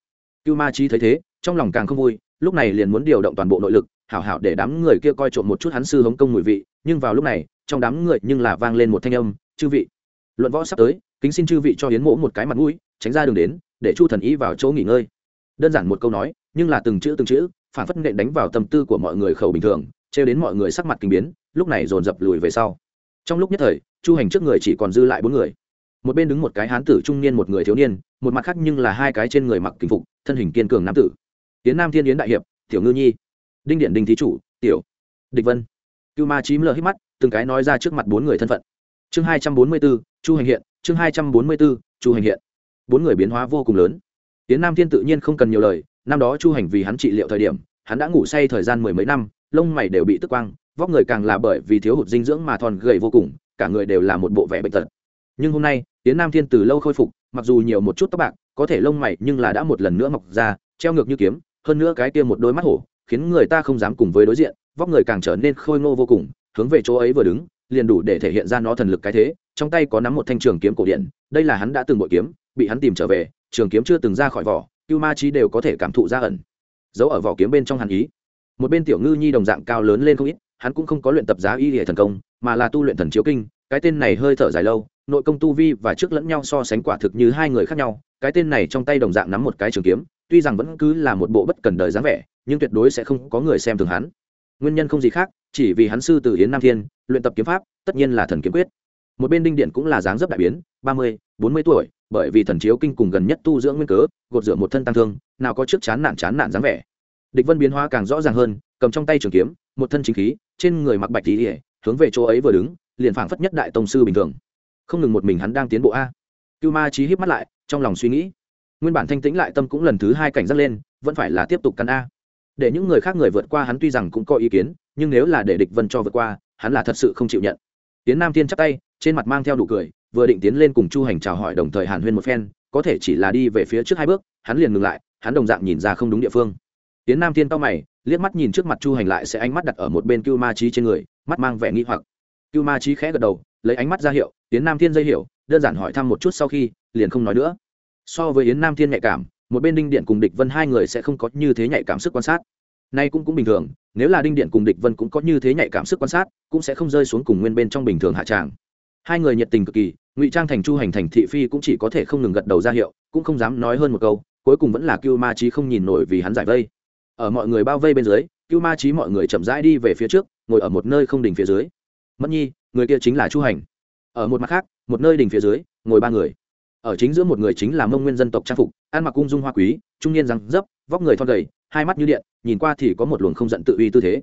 Cưu ma trí thấy thế, trong lòng càng không vui, lúc này liền muốn điều động toàn bộ nội lực, hảo hảo để đám người kia coi trộm một chút hắn sư hống công mùi vị, nhưng vào lúc này, trong đám người nhưng là vang lên một thanh âm, chư vị, luận võ sắp tới kính xin chư vị cho hiến mỗ một cái mặt mũi, tránh ra đường đến, để chu thần ý vào chỗ nghỉ ngơi. Đơn giản một câu nói, nhưng là từng chữ từng chữ, phản phất nện đánh vào tâm tư của mọi người khẩu bình thường, trêu đến mọi người sắc mặt kinh biến, lúc này dồn dập lùi về sau. Trong lúc nhất thời, chu hành trước người chỉ còn dư lại bốn người. Một bên đứng một cái hán tử trung niên một người thiếu niên, một mặt khác nhưng là hai cái trên người mặc kính phục, thân hình kiên cường nam tử. Tiến nam thiên yến đại hiệp, tiểu ngư nhi. Đinh điện đinh thí chủ, tiểu địch vân. Cưu ma chím lờ hít mắt, từng cái nói ra trước mặt bốn người thân phận. Chương hai trăm bốn mươi bốn, chu hành hiện chương hai trăm bốn mươi b ố chu hành hiện. Bốn người biến hóa vô cùng lớn. Tiến nam thiên tự nhiên không cần nhiều lời, năm đó chu hành vì hắn trị liệu thời điểm, hắn đã ngủ say thời gian mười mấy năm, lông mày đều bị tức quang, vóc người càng là bởi vì thiếu hụt dinh dưỡng mà thon gầy vô cùng, cả người đều là một bộ vẻ bệnh tật. Nhưng hôm nay, tiến nam thiên từ lâu khôi phục, mặc dù nhiều một chút tóc bạc, có thể lông mày nhưng là đã một lần nữa mọc ra, treo ngược như kiếm, hơn nữa cái kia một đôi mắt hổ, khiến người ta không dám cùng với đối diện, vóc người càng trở nên khôi ngô vô cùng, hướng về chỗ ấy vừa đứng, liền đủ để thể hiện ra nó thần lực cái thế trong tay có nắm một thanh trường kiếm cổ điển, đây là hắn đã từng bội kiếm, bị hắn tìm trở về, trường kiếm chưa từng ra khỏi vỏ, cưu ma trí đều có thể cảm thụ ra ẩn, giấu ở vỏ kiếm bên trong hàn ý. Một bên tiểu ngư nhi đồng dạng cao lớn lên không ít, hắn cũng không có luyện tập giá y hệ thần công, mà là tu luyện thần chiếu kinh, cái tên này hơi thở dài lâu, nội công tu vi và trước lẫn nhau so sánh quả thực như hai người khác nhau, cái tên này trong tay đồng dạng nắm một cái trường kiếm, tuy rằng vẫn cứ là một bộ bất cần đời dáng vẻ, nhưng tuyệt đối sẽ không có người xem thường hắn. Nguyên nhân không gì khác, chỉ vì hắn sư từ yến nam thiên, luyện tập kiếm pháp, tất nhiên là thần kiếm quyết một bên đinh điện cũng là dáng dấp đại biến, ba mươi, bốn mươi tuổi, bởi vì thần chiếu kinh cùng gần nhất tu dưỡng nguyên cớ, gột rửa một thân tăng thương, nào có trước chán nản chán nản dáng vẻ. Địch vân biến hóa càng rõ ràng hơn, cầm trong tay trường kiếm, một thân chính khí, trên người mặc bạch tí ỉa hướng về chỗ ấy vừa đứng, liền phảng phất nhất đại tông sư bình thường. Không ngừng một mình hắn đang tiến bộ a. Cưu ma trí híp mắt lại, trong lòng suy nghĩ. Nguyên bản thanh tĩnh lại tâm cũng lần thứ hai cảnh giác lên, vẫn phải là tiếp tục cắn a. Để những người khác người vượt qua hắn tuy rằng cũng có ý kiến, nhưng nếu là để địch vân cho vượt qua, hắn là thật sự không chịu nhận. Tiến nam thiên chắp tay trên mặt mang theo nụ cười, vừa định tiến lên cùng chu hành chào hỏi đồng thời hàn huyên một phen, có thể chỉ là đi về phía trước hai bước, hắn liền ngừng lại, hắn đồng dạng nhìn ra không đúng địa phương. Tiến nam thiên cao mày, liếc mắt nhìn trước mặt chu hành lại sẽ ánh mắt đặt ở một bên cưu ma trí trên người, mắt mang vẻ nghi hoặc. Cưu ma trí khẽ gật đầu, lấy ánh mắt ra hiệu tiến nam thiên dây hiểu, đơn giản hỏi thăm một chút sau khi, liền không nói nữa. So với yến nam thiên nhạy cảm, một bên đinh điện cùng địch vân hai người sẽ không có như thế nhạy cảm sức quan sát. Nay cũng cũng bình thường, nếu là đinh điện cùng địch vân cũng có như thế nhạy cảm sức quan sát, cũng sẽ không rơi xuống cùng nguyên bên trong bình thường hạ tràng hai người nhiệt tình cực kỳ, ngụy trang thành chu hành thành thị phi cũng chỉ có thể không ngừng gật đầu ra hiệu, cũng không dám nói hơn một câu, cuối cùng vẫn là cưu ma trí không nhìn nổi vì hắn giải vây. Ở mọi người bao vây bên dưới, cưu ma trí mọi người chậm rãi đi về phía trước, ngồi ở một nơi không đỉnh phía dưới. Mất nhi, người kia chính là chu hành. Ở một mặt khác, một nơi đỉnh phía dưới, ngồi ba người. Ở chính giữa một người chính là mông nguyên dân tộc trang phục, ăn mặc cung dung hoa quý, trung niên răng dấp, vóc người thon gầy, hai mắt như điện, nhìn qua thì có một luồng không giận tự uy tư thế.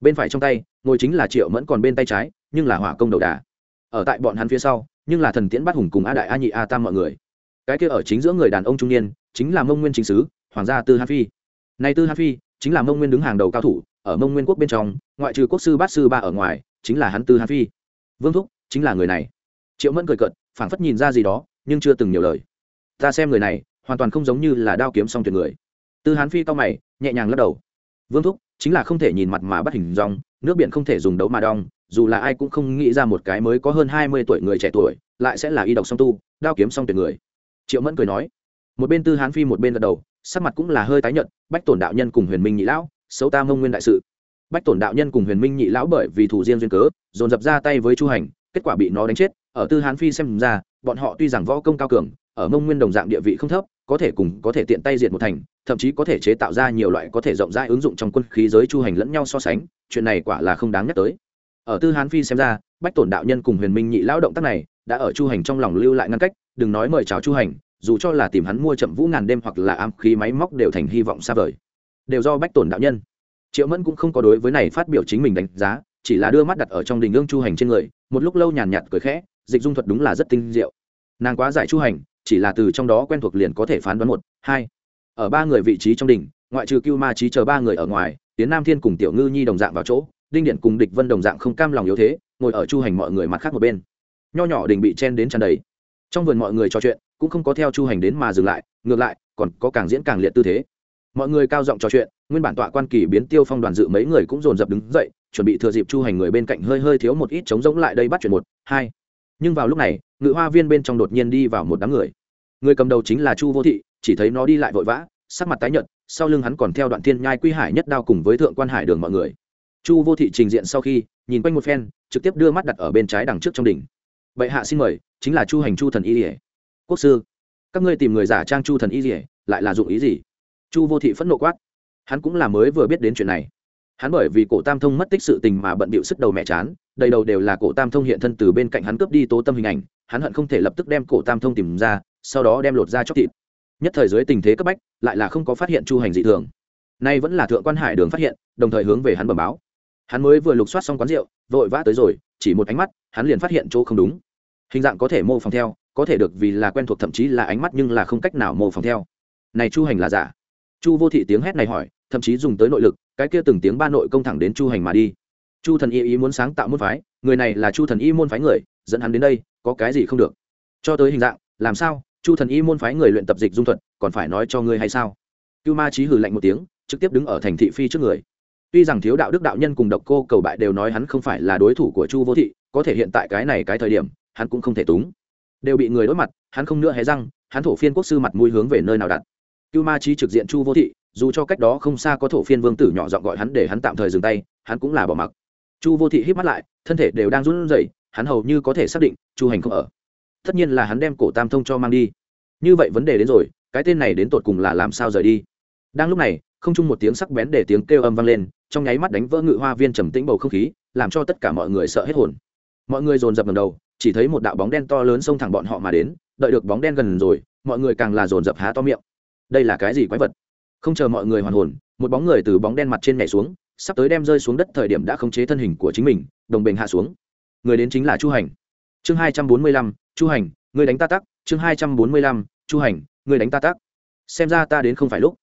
Bên phải trong tay, ngồi chính là triệu mẫn còn bên tay trái, nhưng là hỏa công đầu đà ở tại bọn hắn phía sau, nhưng là thần tiễn bát hùng cùng a đại a nhị a tam mọi người. Cái kia ở chính giữa người đàn ông trung niên, chính là mông nguyên chính sứ, hoàng gia tư han phi. Nay tư han phi, chính là mông nguyên đứng hàng đầu cao thủ, ở mông nguyên quốc bên trong, ngoại trừ quốc sư bát sư ba ở ngoài, chính là hắn tư han phi. Vương thúc, chính là người này. Triệu mẫn cười cợt, phảng phất nhìn ra gì đó, nhưng chưa từng nhiều lời. Ta xem người này, hoàn toàn không giống như là đao kiếm song tuyệt người. Tư hán phi cao mày, nhẹ nhàng lắc đầu. Vương thúc chính là không thể nhìn mặt mà bắt hình dong, nước biển không thể dùng đấu mà đong, dù là ai cũng không nghĩ ra một cái mới có hơn hai mươi tuổi người trẻ tuổi, lại sẽ là y độc song tu, đao kiếm song tuyệt người. Triệu mẫn cười nói, một bên tư hán phi một bên gật đầu, sắc mặt cũng là hơi tái nhợt, bách tổn đạo nhân cùng huyền minh nhị lão, xấu ta mông nguyên đại sự. Bách tổn đạo nhân cùng huyền minh nhị lão bởi vì thủ riêng duyên cớ, dồn dập ra tay với chu hành, kết quả bị nó đánh chết, ở tư hán phi xem ra, bọn họ tuy rằng võ công cao cường, ở mông nguyên đồng dạng địa vị không thấp có thể cùng có thể tiện tay diệt một thành, thậm chí có thể chế tạo ra nhiều loại có thể rộng rãi ứng dụng trong quân khí giới chu hành lẫn nhau so sánh, chuyện này quả là không đáng nhắc tới. Ở tư hán phi xem ra, bách tổn đạo nhân cùng huyền minh nhị lao động tác này đã ở chu hành trong lòng lưu lại ngăn cách, đừng nói mời chào chu hành, dù cho là tìm hắn mua chậm vũ ngàn đêm hoặc là ám khí máy móc đều thành hy vọng xa vời. Đều do bách tổn đạo nhân. Triệu mẫn cũng không có đối với này phát biểu chính mình đánh giá, chỉ là đưa mắt đặt ở trong đình ương chu hành trên người, một lúc lâu nhàn nhạt cười khẽ, dịch dung thuật đúng là rất tinh diệu. Nàng quá giải chu hành chỉ là từ trong đó quen thuộc liền có thể phán đoán một, hai. Ở ba người vị trí trong đỉnh, ngoại trừ cưu ma trí chờ ba người ở ngoài, tiến nam thiên cùng tiểu ngư nhi đồng dạng vào chỗ, đinh điện cùng địch vân đồng dạng không cam lòng yếu thế, ngồi ở chu hành mọi người mặt khác một bên. Nho nhỏ đình bị chen đến tràn đầy. Trong vườn mọi người trò chuyện, cũng không có theo chu hành đến mà dừng lại, ngược lại, còn có càng diễn càng liệt tư thế. Mọi người cao giọng trò chuyện, nguyên bản tọa quan kỳ biến tiêu phong đoàn dự mấy người cũng dồn dập đứng dậy, chuẩn bị thừa dịp chu hành người bên cạnh hơi hơi thiếu một ít chống rỗng lại đây bắt chuyện một, hai. Nhưng vào lúc này, ngự hoa viên bên trong đột nhiên đi vào một đám người người cầm đầu chính là chu vô thị, chỉ thấy nó đi lại vội vã, sắc mặt tái nhợt, sau lưng hắn còn theo đoạn thiên nhai quy hải nhất đao cùng với thượng quan hải đường mọi người. Chu vô thị trình diện sau khi, nhìn quanh một phen, trực tiếp đưa mắt đặt ở bên trái đằng trước trong đỉnh. Bệ hạ xin mời, chính là chu hành chu thần y rỉa quốc sư, các ngươi tìm người giả trang chu thần y rỉa lại là dụng ý gì? Chu vô thị phẫn nộ quát. Hắn cũng là mới vừa biết đến chuyện này. Hắn bởi vì cổ tam thông mất tích sự tình mà bận bịu sức đầu mẹ chán, đầy đầu đều là cổ tam thông hiện thân từ bên cạnh hắn cướp đi tố tâm hình ảnh, hắn hận không thể lập tức đem cổ tam thông tìm ra sau đó đem lột ra chóc thịt. Nhất thời dưới tình thế cấp bách, lại là không có phát hiện chu hành dị thường. Nay vẫn là thượng quan hải đường phát hiện, đồng thời hướng về hắn bẩm báo. Hắn mới vừa lục soát xong quán rượu, vội vã tới rồi, chỉ một ánh mắt, hắn liền phát hiện chỗ không đúng. Hình dạng có thể mô phỏng theo, có thể được vì là quen thuộc thậm chí là ánh mắt nhưng là không cách nào mô phỏng theo. Này chu hành là giả? Chu vô thị tiếng hét này hỏi, thậm chí dùng tới nội lực, cái kia từng tiếng ba nội công thẳng đến chu hành mà đi. Chu thần y ý muốn sáng tạo môn phái, người này là chu thần y môn phái người, dẫn hắn đến đây, có cái gì không được? Cho tới hình dạng, làm sao? Chu thần y môn phái người luyện tập dịch dung thuật, còn phải nói cho ngươi hay sao? Cưu ma trí hừ lạnh một tiếng, trực tiếp đứng ở thành thị phi trước người. Tuy rằng thiếu đạo đức đạo nhân cùng độc cô cầu bại đều nói hắn không phải là đối thủ của chu vô thị, có thể hiện tại cái này cái thời điểm, hắn cũng không thể túng. Đều bị người đối mặt, hắn không nữa hé răng, hắn thổ phiên quốc sư mặt mũi hướng về nơi nào đặt. Cưu ma trí trực diện chu vô thị, dù cho cách đó không xa có thổ phiên vương tử nhỏ dọn gọi hắn để hắn tạm thời dừng tay, hắn cũng là bỏ mặc. Chu vô thị hít mắt lại, thân thể đều đang run rẩy, hắn hầu như có thể xác định chu hành không ở tất nhiên là hắn đem cổ tam thông cho mang đi. Như vậy vấn đề đến rồi, cái tên này đến tột cùng là làm sao rời đi? Đang lúc này, không chung một tiếng sắc bén để tiếng kêu âm vang lên, trong nháy mắt đánh vỡ ngự hoa viên trầm tĩnh bầu không khí, làm cho tất cả mọi người sợ hết hồn. Mọi người dồn dập ngầm đầu, chỉ thấy một đạo bóng đen to lớn xông thẳng bọn họ mà đến, đợi được bóng đen gần rồi, mọi người càng là dồn dập há to miệng. Đây là cái gì quái vật? Không chờ mọi người hoàn hồn, một bóng người từ bóng đen mặt trên nhảy xuống, sắp tới đem rơi xuống đất thời điểm đã khống chế thân hình của chính mình, đồng bình hạ xuống. Người đến chính là chu hành. Chương hai trăm bốn mươi lăm chu hành người đánh ta tắc, chương hai trăm bốn mươi lăm, chu hành người đánh ta tắc. Xem ra ta đến không phải lúc.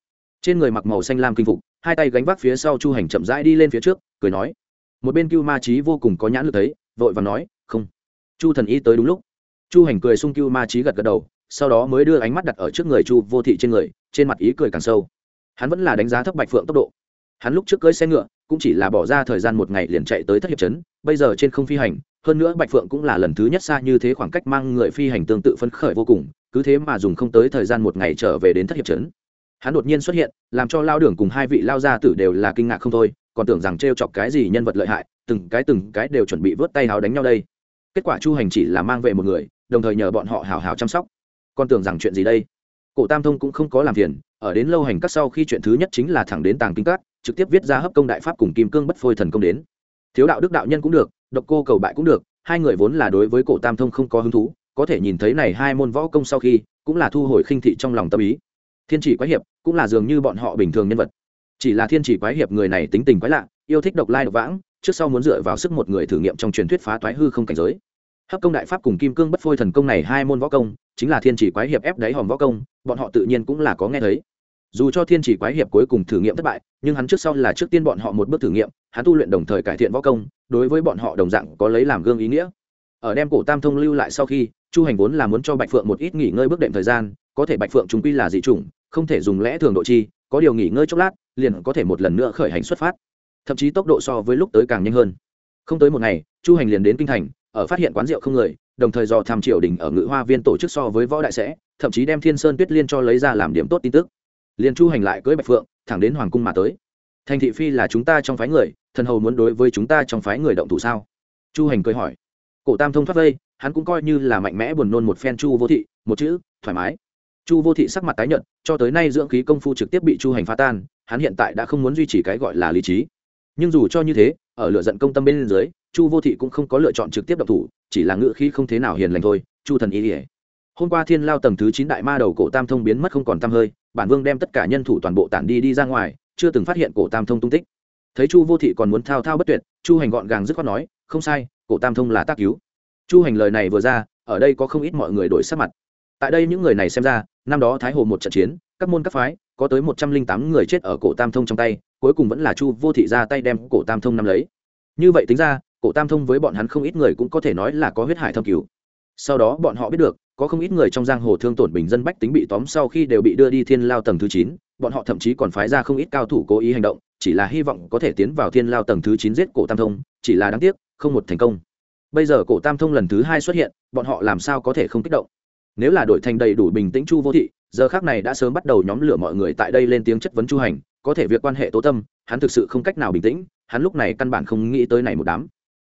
Trên người mặc màu xanh lam kinh phục, hai tay gánh vác phía sau chu hành chậm rãi đi lên phía trước, cười nói. Một bên cưu ma trí vô cùng có nhãn lực thấy, vội và nói, không. Chu thần y tới đúng lúc. Chu hành cười sung cưu ma trí gật gật đầu, sau đó mới đưa ánh mắt đặt ở trước người chu vô thị trên người, trên mặt ý cười càng sâu. Hắn vẫn là đánh giá thấp bạch phượng tốc độ. Hắn lúc trước cưới xe ngựa cũng chỉ là bỏ ra thời gian một ngày liền chạy tới thất hiệp trấn, bây giờ trên không phi hành, hơn nữa bạch phượng cũng là lần thứ nhất xa như thế khoảng cách mang người phi hành tương tự phấn khởi vô cùng, cứ thế mà dùng không tới thời gian một ngày trở về đến thất hiệp trấn. Hắn đột nhiên xuất hiện, làm cho lao đường cùng hai vị lao gia tử đều là kinh ngạc không thôi, còn tưởng rằng t r e o chọc cái gì nhân vật lợi hại, từng cái từng cái đều chuẩn bị vớt tay hào đánh nhau đây. Kết quả chu hành chỉ là mang về một người, đồng thời nhờ bọn họ hào hào chăm sóc. Còn tưởng rằng chuyện gì đây? Cổ tam thông cũng không có làm phiền, ở đến lâu hành các sau khi chuyện thứ nhất chính là thẳng đến tàng kinh các trực tiếp viết ra hấp công đại pháp cùng kim cương bất phôi thần công đến. Thiếu đạo đức đạo nhân cũng được, độc cô cầu bại cũng được, hai người vốn là đối với cổ tam thông không có hứng thú, có thể nhìn thấy này hai môn võ công sau khi, cũng là thu hồi khinh thị trong lòng tâm ý. Thiên chỉ quái hiệp cũng là dường như bọn họ bình thường nhân vật. Chỉ là thiên chỉ quái hiệp người này tính tình quái lạ, yêu thích độc lai độc vãng, trước sau muốn dựa vào sức một người thử nghiệm trong truyền thuyết phá toái hư không cảnh giới. Hấp công đại pháp cùng kim cương bất phôi thần công này hai môn võ công, chính là thiên chỉ quái hiệp ép đáy hòm võ công, bọn họ tự nhiên cũng là có nghe thấy dù cho thiên chỉ quái hiệp cuối cùng thử nghiệm thất bại, nhưng hắn trước sau là trước tiên bọn họ một bước thử nghiệm, hắn tu luyện đồng thời cải thiện võ công, đối với bọn họ đồng dạng có lấy làm gương ý nghĩa. Ở đem cổ tam thông lưu lại sau khi, chu hành vốn là muốn cho bạch phượng một ít nghỉ ngơi bước đệm thời gian, có thể bạch phượng chúng quy là dị chủng, không thể dùng lẽ thường độ chi, có điều nghỉ ngơi chốc lát, liền có thể một lần nữa khởi hành xuất phát. Thậm chí tốc độ so với lúc tới càng nhanh hơn. Không tới một ngày, chu hành liền đến kinh thành, ở phát hiện quán rượu không người, đồng thời dò tham triều đình ở ngự hoa viên tổ chức so với võ đại sẽ, thậm chí đem thiên sơn tuyết liên cho lấy ra làm điểm tốt tin tức liền chu hành lại cưới bạch phượng, thẳng đến hoàng cung mà tới. Thành thị phi là chúng ta trong phái người, thần hầu muốn đối với chúng ta trong phái người động thủ sao? Chu hành cười hỏi. Cổ tam thông thoát vây, hắn cũng coi như là mạnh mẽ buồn nôn một phen chu vô thị, một chữ, thoải mái. Chu vô thị sắc mặt tái nhợt, cho tới nay dưỡng khí công phu trực tiếp bị chu hành phá tan, hắn hiện tại đã không muốn duy trì cái gọi là lý trí. Nhưng dù cho như thế, ở lựa giận công tâm bên dưới, chu vô thị cũng không có lựa chọn trực tiếp động thủ, chỉ là ngựa khí không thế nào hiền lành thôi, chu thần ý ỉa hôm qua thiên lao tầng thứ chín đại ma đầu cổ tam thông biến mất không còn t hơi bản vương đem tất cả nhân thủ toàn bộ tản đi đi ra ngoài, chưa từng phát hiện cổ tam thông tung tích. Thấy chu vô thị còn muốn thao thao bất tuyệt, chu hành gọn gàng dứt khoát nói, không sai, cổ tam thông là tác cứu. Chu hành lời này vừa ra, ở đây có không ít mọi người đổi sắc mặt. Tại đây những người này xem ra, năm đó thái hồ một trận chiến, các môn các phái, có tới một trăm linh tám người chết ở cổ tam thông trong tay, cuối cùng vẫn là chu vô thị ra tay đem cổ tam thông nắm lấy. Như vậy tính ra, cổ tam thông với bọn hắn không ít người cũng có thể nói là có huyết hải thâm cứu. Sau đó bọn họ biết được có không ít người trong giang hồ thương tổn bình dân bách tính bị tóm sau khi đều bị đưa đi thiên lao tầng thứ chín, bọn họ thậm chí còn phái ra không ít cao thủ cố ý hành động, chỉ là hy vọng có thể tiến vào thiên lao tầng thứ chín giết cổ tam thông, chỉ là đáng tiếc, không một thành công. Bây giờ cổ tam thông lần thứ hai xuất hiện, bọn họ làm sao có thể không kích động? Nếu là đổi thành đầy đủ bình tĩnh chu vô thị, giờ khác này đã sớm bắt đầu nhóm lửa mọi người tại đây lên tiếng chất vấn chu hành, có thể việc quan hệ tố tâm, hắn thực sự không cách nào bình tĩnh, hắn lúc này căn bản không nghĩ tới này một đám.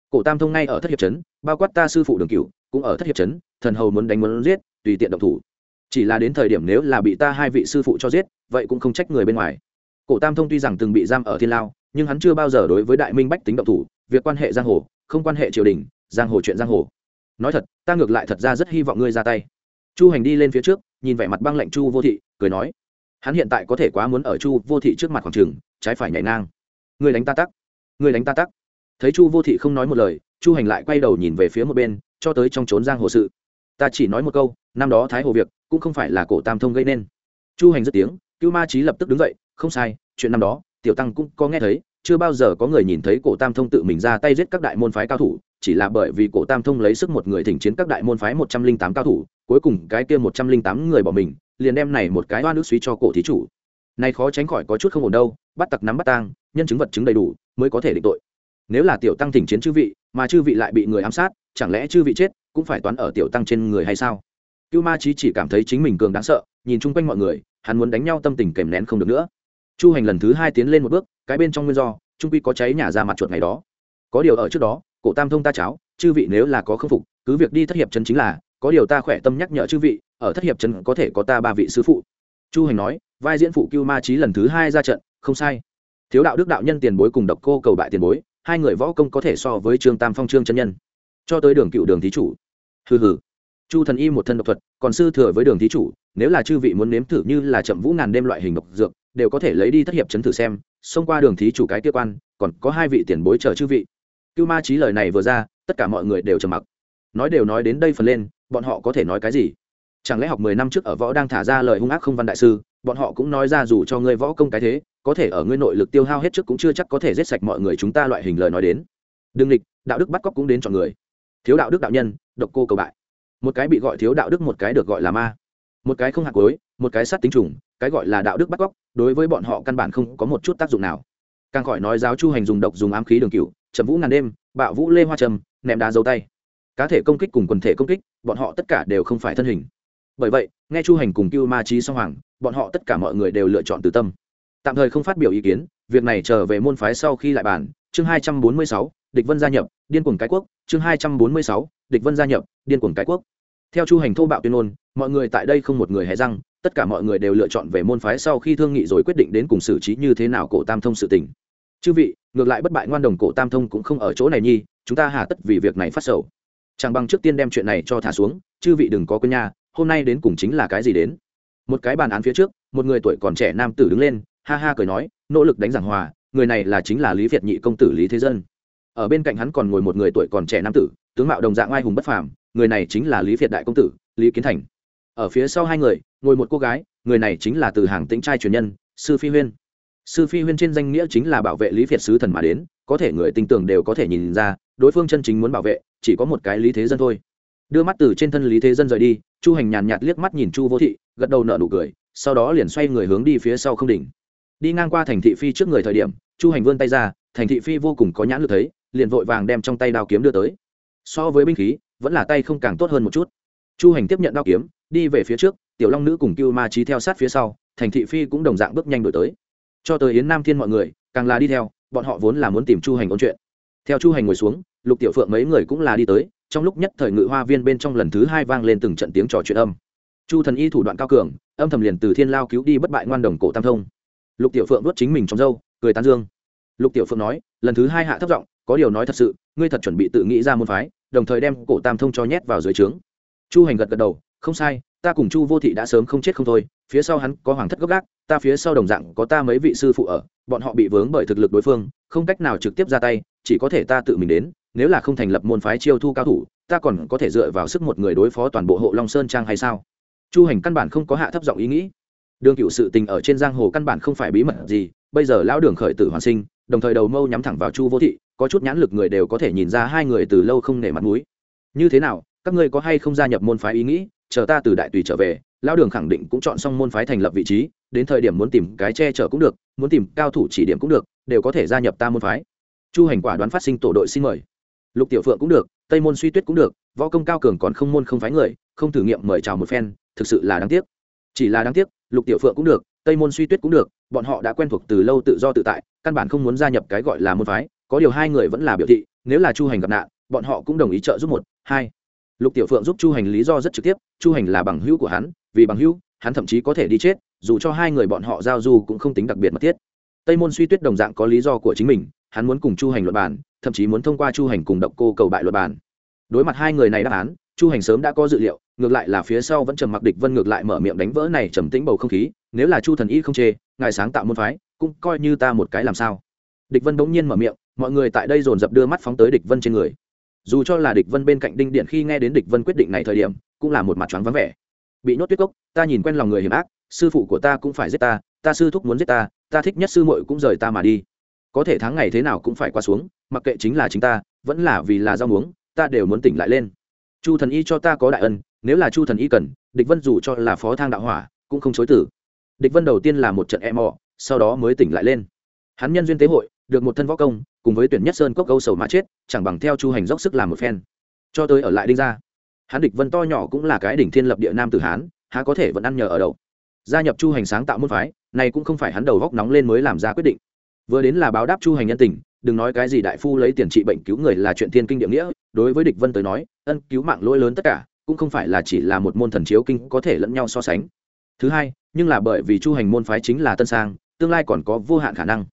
Cổ tam thông ngay ở thất hiệp trấn, bao quát ta sư phụ đường cửu, cũng ở thất hiệp trấn thần hầu muốn đánh muốn giết, tùy tiện động thủ. Chỉ là đến thời điểm nếu là bị ta hai vị sư phụ cho giết, vậy cũng không trách người bên ngoài. Cổ tam thông tuy rằng từng bị giam ở thiên lao, nhưng hắn chưa bao giờ đối với đại minh bách tính động thủ, việc quan hệ giang hồ, không quan hệ triều đình, giang hồ chuyện giang hồ. Nói thật, ta ngược lại thật ra rất hy vọng ngươi ra tay. Chu hành đi lên phía trước, nhìn vẻ mặt băng lạnh chu vô thị, cười nói, hắn hiện tại có thể quá muốn ở chu vô thị trước mặt khoảng trường trái phải nhảy ngang. Người đánh ta tắc người đánh ta tắc. Thấy chu vô thị không nói một lời, chu hành lại quay đầu nhìn về phía một bên, cho tới trong trốn giang hồ sự ta chỉ nói một câu, năm đó thái hồ việc cũng không phải là cổ tam thông gây nên. Chu hành dứt tiếng, cưu ma trí lập tức đứng dậy, không sai, chuyện năm đó, tiểu tăng cũng có nghe thấy, chưa bao giờ có người nhìn thấy cổ tam thông tự mình ra tay giết các đại môn phái cao thủ, chỉ là bởi vì cổ tam thông lấy sức một người thỉnh chiến các đại môn phái một trăm linh tám cao thủ, cuối cùng cái kia một trăm linh tám người bỏ mình, liền đem này một cái oan ức suý cho cổ thí chủ. Này khó tránh khỏi có chút không ổn đâu, bắt tặc nắm bắt tang, nhân chứng vật chứng đầy đủ, mới có thể định tội. Nếu là tiểu tăng thỉnh chiến chư vị, mà chư vị lại bị người ám sát, chẳng lẽ chư vị chết? Cũng phải toán ở tiểu tăng trên người hay sao? Cưu ma trí chỉ cảm thấy chính mình cường đáng sợ, nhìn chung quanh mọi người, hắn muốn đánh nhau tâm tình kèm nén không được nữa. Chu hành lần thứ hai tiến lên một bước, cái bên trong nguyên do trung quy có cháy nhà ra mặt chuột ngày đó. Có điều ở trước đó, cổ tam thông ta cháo, chư vị nếu là có khâm phục, cứ việc đi thất hiệp chân chính là, có điều ta khỏe tâm nhắc nhở chư vị, ở thất hiệp chân có thể có ta ba vị sư phụ. Chu hành nói, vai diễn phụ cưu ma trí lần thứ hai ra trận, không sai. Thiếu đạo đức đạo nhân tiền bối cùng độc cô cầu bại tiền bối, hai người võ công có thể so với trương tam phong trương chân nhân. Cho tới đường cựu đường thí chủ hừ hừ. Chu thần y một thân độc thuật, còn sư thừa với đường thí chủ, nếu là chư vị muốn nếm thử như là chậm vũ ngàn đêm loại hình độc dược, đều có thể lấy đi thất hiệp chấn thử xem, xông qua đường thí chủ cái tiêu quan, còn có hai vị tiền bối chờ chư vị. Cưu ma trí lời này vừa ra, tất cả mọi người đều trầm mặc. Nói đều nói đến đây phần lên, bọn họ có thể nói cái gì? Chẳng lẽ học mười năm trước ở võ đang thả ra lời hung ác không văn đại sư, bọn họ cũng nói ra dù cho ngươi võ công cái thế, có thể ở ngươi nội lực tiêu hao hết trước cũng chưa chắc có thể giết sạch mọi người chúng ta loại hình lời nói đến. Đương lịch, đạo đức bắt cóc cũng đến chọn người thiếu đạo đức đạo nhân, độc cô cầu bại. Một cái bị gọi thiếu đạo đức, một cái được gọi là ma. Một cái không hạt cối một cái sát tính trùng, cái gọi là đạo đức bắt cóc đối với bọn họ căn bản không có một chút tác dụng nào. Càng khỏi nói giáo chu hành dùng độc, dùng ám khí đường cựu chậm vũ ngàn đêm, bạo vũ lê hoa trầm, ném đá dấu tay. Cá thể công kích cùng quần thể công kích, bọn họ tất cả đều không phải thân hình. Bởi vậy, nghe chu hành cùng cưu ma trí song hoàng, bọn họ tất cả mọi người đều lựa chọn từ tâm. Tạm thời không phát biểu ý kiến, việc này trở về môn phái sau khi lại bàn chương hai trăm bốn mươi sáu, địch vân gia nhập, điên cuồng cái quốc, chương hai trăm bốn mươi sáu, địch vân gia nhập, điên cuồng cái quốc. Theo chu hành thô bạo tuyên ngôn, mọi người tại đây không một người hề răng, tất cả mọi người đều lựa chọn về môn phái sau khi thương nghị rồi quyết định đến cùng xử trí như thế nào cổ tam thông sự tình. Chư vị, ngược lại bất bại ngoan đồng cổ tam thông cũng không ở chỗ này nhi, chúng ta hà tất vì việc này phát sầu. Chẳng bằng trước tiên đem chuyện này cho thả xuống, chư vị đừng có quên nha, hôm nay đến cùng chính là cái gì đến? Một cái bàn án phía trước, một người tuổi còn trẻ nam tử đứng lên, ha ha cười nói, nỗ lực đánh giảng hòa người này là chính là lý việt nhị công tử lý thế dân ở bên cạnh hắn còn ngồi một người tuổi còn trẻ nam tử tướng mạo đồng dạng oai hùng bất phàm người này chính là lý việt đại công tử lý kiến thành ở phía sau hai người ngồi một cô gái người này chính là từ hàng tĩnh trai truyền nhân sư phi huyên sư phi huyên trên danh nghĩa chính là bảo vệ lý việt sứ thần mà đến có thể người tinh tưởng đều có thể nhìn ra đối phương chân chính muốn bảo vệ chỉ có một cái lý thế dân thôi đưa mắt từ trên thân lý thế dân rời đi chu hành nhàn nhạt liếc mắt nhìn chu vô thị gật đầu nợ nụ cười sau đó liền xoay người hướng đi phía sau không đỉnh đi ngang qua thành thị phi trước người thời điểm chu hành vươn tay ra, thành thị phi vô cùng có nhãn lực thấy, liền vội vàng đem trong tay đao kiếm đưa tới. So với binh khí, vẫn là tay không càng tốt hơn một chút. Chu hành tiếp nhận đao kiếm, đi về phía trước, tiểu long nữ cùng cưu ma trí theo sát phía sau, thành thị phi cũng đồng dạng bước nhanh đổi tới. Cho tới yến nam thiên mọi người, càng là đi theo, bọn họ vốn là muốn tìm chu hành ôn chuyện. Theo chu hành ngồi xuống, lục tiểu phượng mấy người cũng là đi tới, trong lúc nhất thời ngự hoa viên bên trong lần thứ hai vang lên từng trận tiếng trò chuyện âm. Chu thần y thủ đoạn cao cường, âm thầm liền từ thiên lao cứu đi bất bại ngoan đồng cổ tam thông. Lục tiểu phượng đuốt chính mình trong dâu cười tán dương. Lục tiểu phượng nói, lần thứ hai hạ thấp giọng, có điều nói thật sự, ngươi thật chuẩn bị tự nghĩ ra môn phái, đồng thời đem cổ tam thông cho nhét vào dưới trướng. Chu hành gật gật đầu, không sai, ta cùng chu vô thị đã sớm không chết không thôi, phía sau hắn có hoàng thất gốc gác, ta phía sau đồng dạng có ta mấy vị sư phụ ở, bọn họ bị vướng bởi thực lực đối phương, không cách nào trực tiếp ra tay, chỉ có thể ta tự mình đến, nếu là không thành lập môn phái chiêu thu cao thủ, ta còn có thể dựa vào sức một người đối phó toàn bộ hộ long sơn trang hay sao? Chu hành căn bản không có hạ thấp giọng ý nghĩ đường cựu sự tình ở trên giang hồ căn bản không phải bí mật gì, bây giờ lão đường khởi tử hoàn sinh, đồng thời đầu mâu nhắm thẳng vào chu vô thị, có chút nhãn lực người đều có thể nhìn ra hai người từ lâu không nể mặt mũi. Như thế nào, các ngươi có hay không gia nhập môn phái ý nghĩ, chờ ta từ đại tùy trở về, lão đường khẳng định cũng chọn xong môn phái thành lập vị trí, đến thời điểm muốn tìm cái che chở cũng được, muốn tìm cao thủ chỉ điểm cũng được, đều có thể gia nhập ta môn phái. Chu hành quả đoán phát sinh tổ đội xin mời. Lục tiểu phượng cũng được, tây môn suy tuyết cũng được, võ công cao cường còn không môn không phái người, không thử nghiệm mời chào một phen, thực sự là đáng tiếc. Chỉ là đáng tiếc lục tiểu phượng cũng được tây môn suy tuyết cũng được bọn họ đã quen thuộc từ lâu tự do tự tại căn bản không muốn gia nhập cái gọi là môn phái có điều hai người vẫn là biểu thị nếu là chu hành gặp nạn bọn họ cũng đồng ý trợ giúp một hai lục tiểu phượng giúp chu hành lý do rất trực tiếp chu hành là bằng hữu của hắn vì bằng hữu hắn thậm chí có thể đi chết dù cho hai người bọn họ giao du cũng không tính đặc biệt mật thiết tây môn suy tuyết đồng dạng có lý do của chính mình hắn muốn cùng chu hành luật bản, thậm chí muốn thông qua chu hành cùng độc cô cầu bại luật bản. đối mặt hai người này đáp án chu hành sớm đã có dự liệu ngược lại là phía sau vẫn trầm mặc địch vân ngược lại mở miệng đánh vỡ này trầm tĩnh bầu không khí, nếu là chu thần y không chê, ngài sáng tạo môn phái, cũng coi như ta một cái làm sao. Địch vân bỗng nhiên mở miệng, mọi người tại đây dồn dập đưa mắt phóng tới địch vân trên người. Dù cho là địch vân bên cạnh đinh điện khi nghe đến địch vân quyết định này thời điểm, cũng là một mặt choáng vắng vẻ. Bị nhốt tuyết cốc, ta nhìn quen lòng người hiểm ác, sư phụ của ta cũng phải giết ta ta sư thúc muốn giết ta ta thích nhất sư muội cũng rời ta mà đi. Có thể tháng ngày thế nào cũng phải qua xuống, mặc kệ chính là chính ta, vẫn là vì là rau muống, ta đều muốn tỉnh lại lên. Chu thần y cho ta có đại ân nếu là chu thần y cần, địch vân dù cho là phó thang đạo hỏa, cũng không chối tử địch vân đầu tiên là một trận e mò, sau đó mới tỉnh lại lên. Hắn nhân duyên tế hội, được một thân võ công, cùng với tuyển nhất sơn cốc câu sầu mà chết, chẳng bằng theo chu hành dốc sức làm một phen. Cho tới ở lại đinh ra hắn địch vân to nhỏ cũng là cái đỉnh thiên lập địa nam tử hán, há có thể vẫn ăn nhờ ở đậu. Gia nhập chu hành sáng tạo môn phái, này cũng không phải hắn đầu góc nóng lên mới làm ra quyết định. Vừa đến là báo đáp chu hành nhân tình, đừng nói cái gì đại phu lấy tiền trị bệnh cứu người là chuyện thiên kinh địa nghĩa, đối với địch vân tới nói, ân cứu mạng lỗi lớn tất cả cũng không phải là chỉ là một môn thần chiếu kinh có thể lẫn nhau so sánh. Thứ hai, nhưng là bởi vì chu hành môn phái chính là tân sang, tương lai còn có vô hạn khả năng.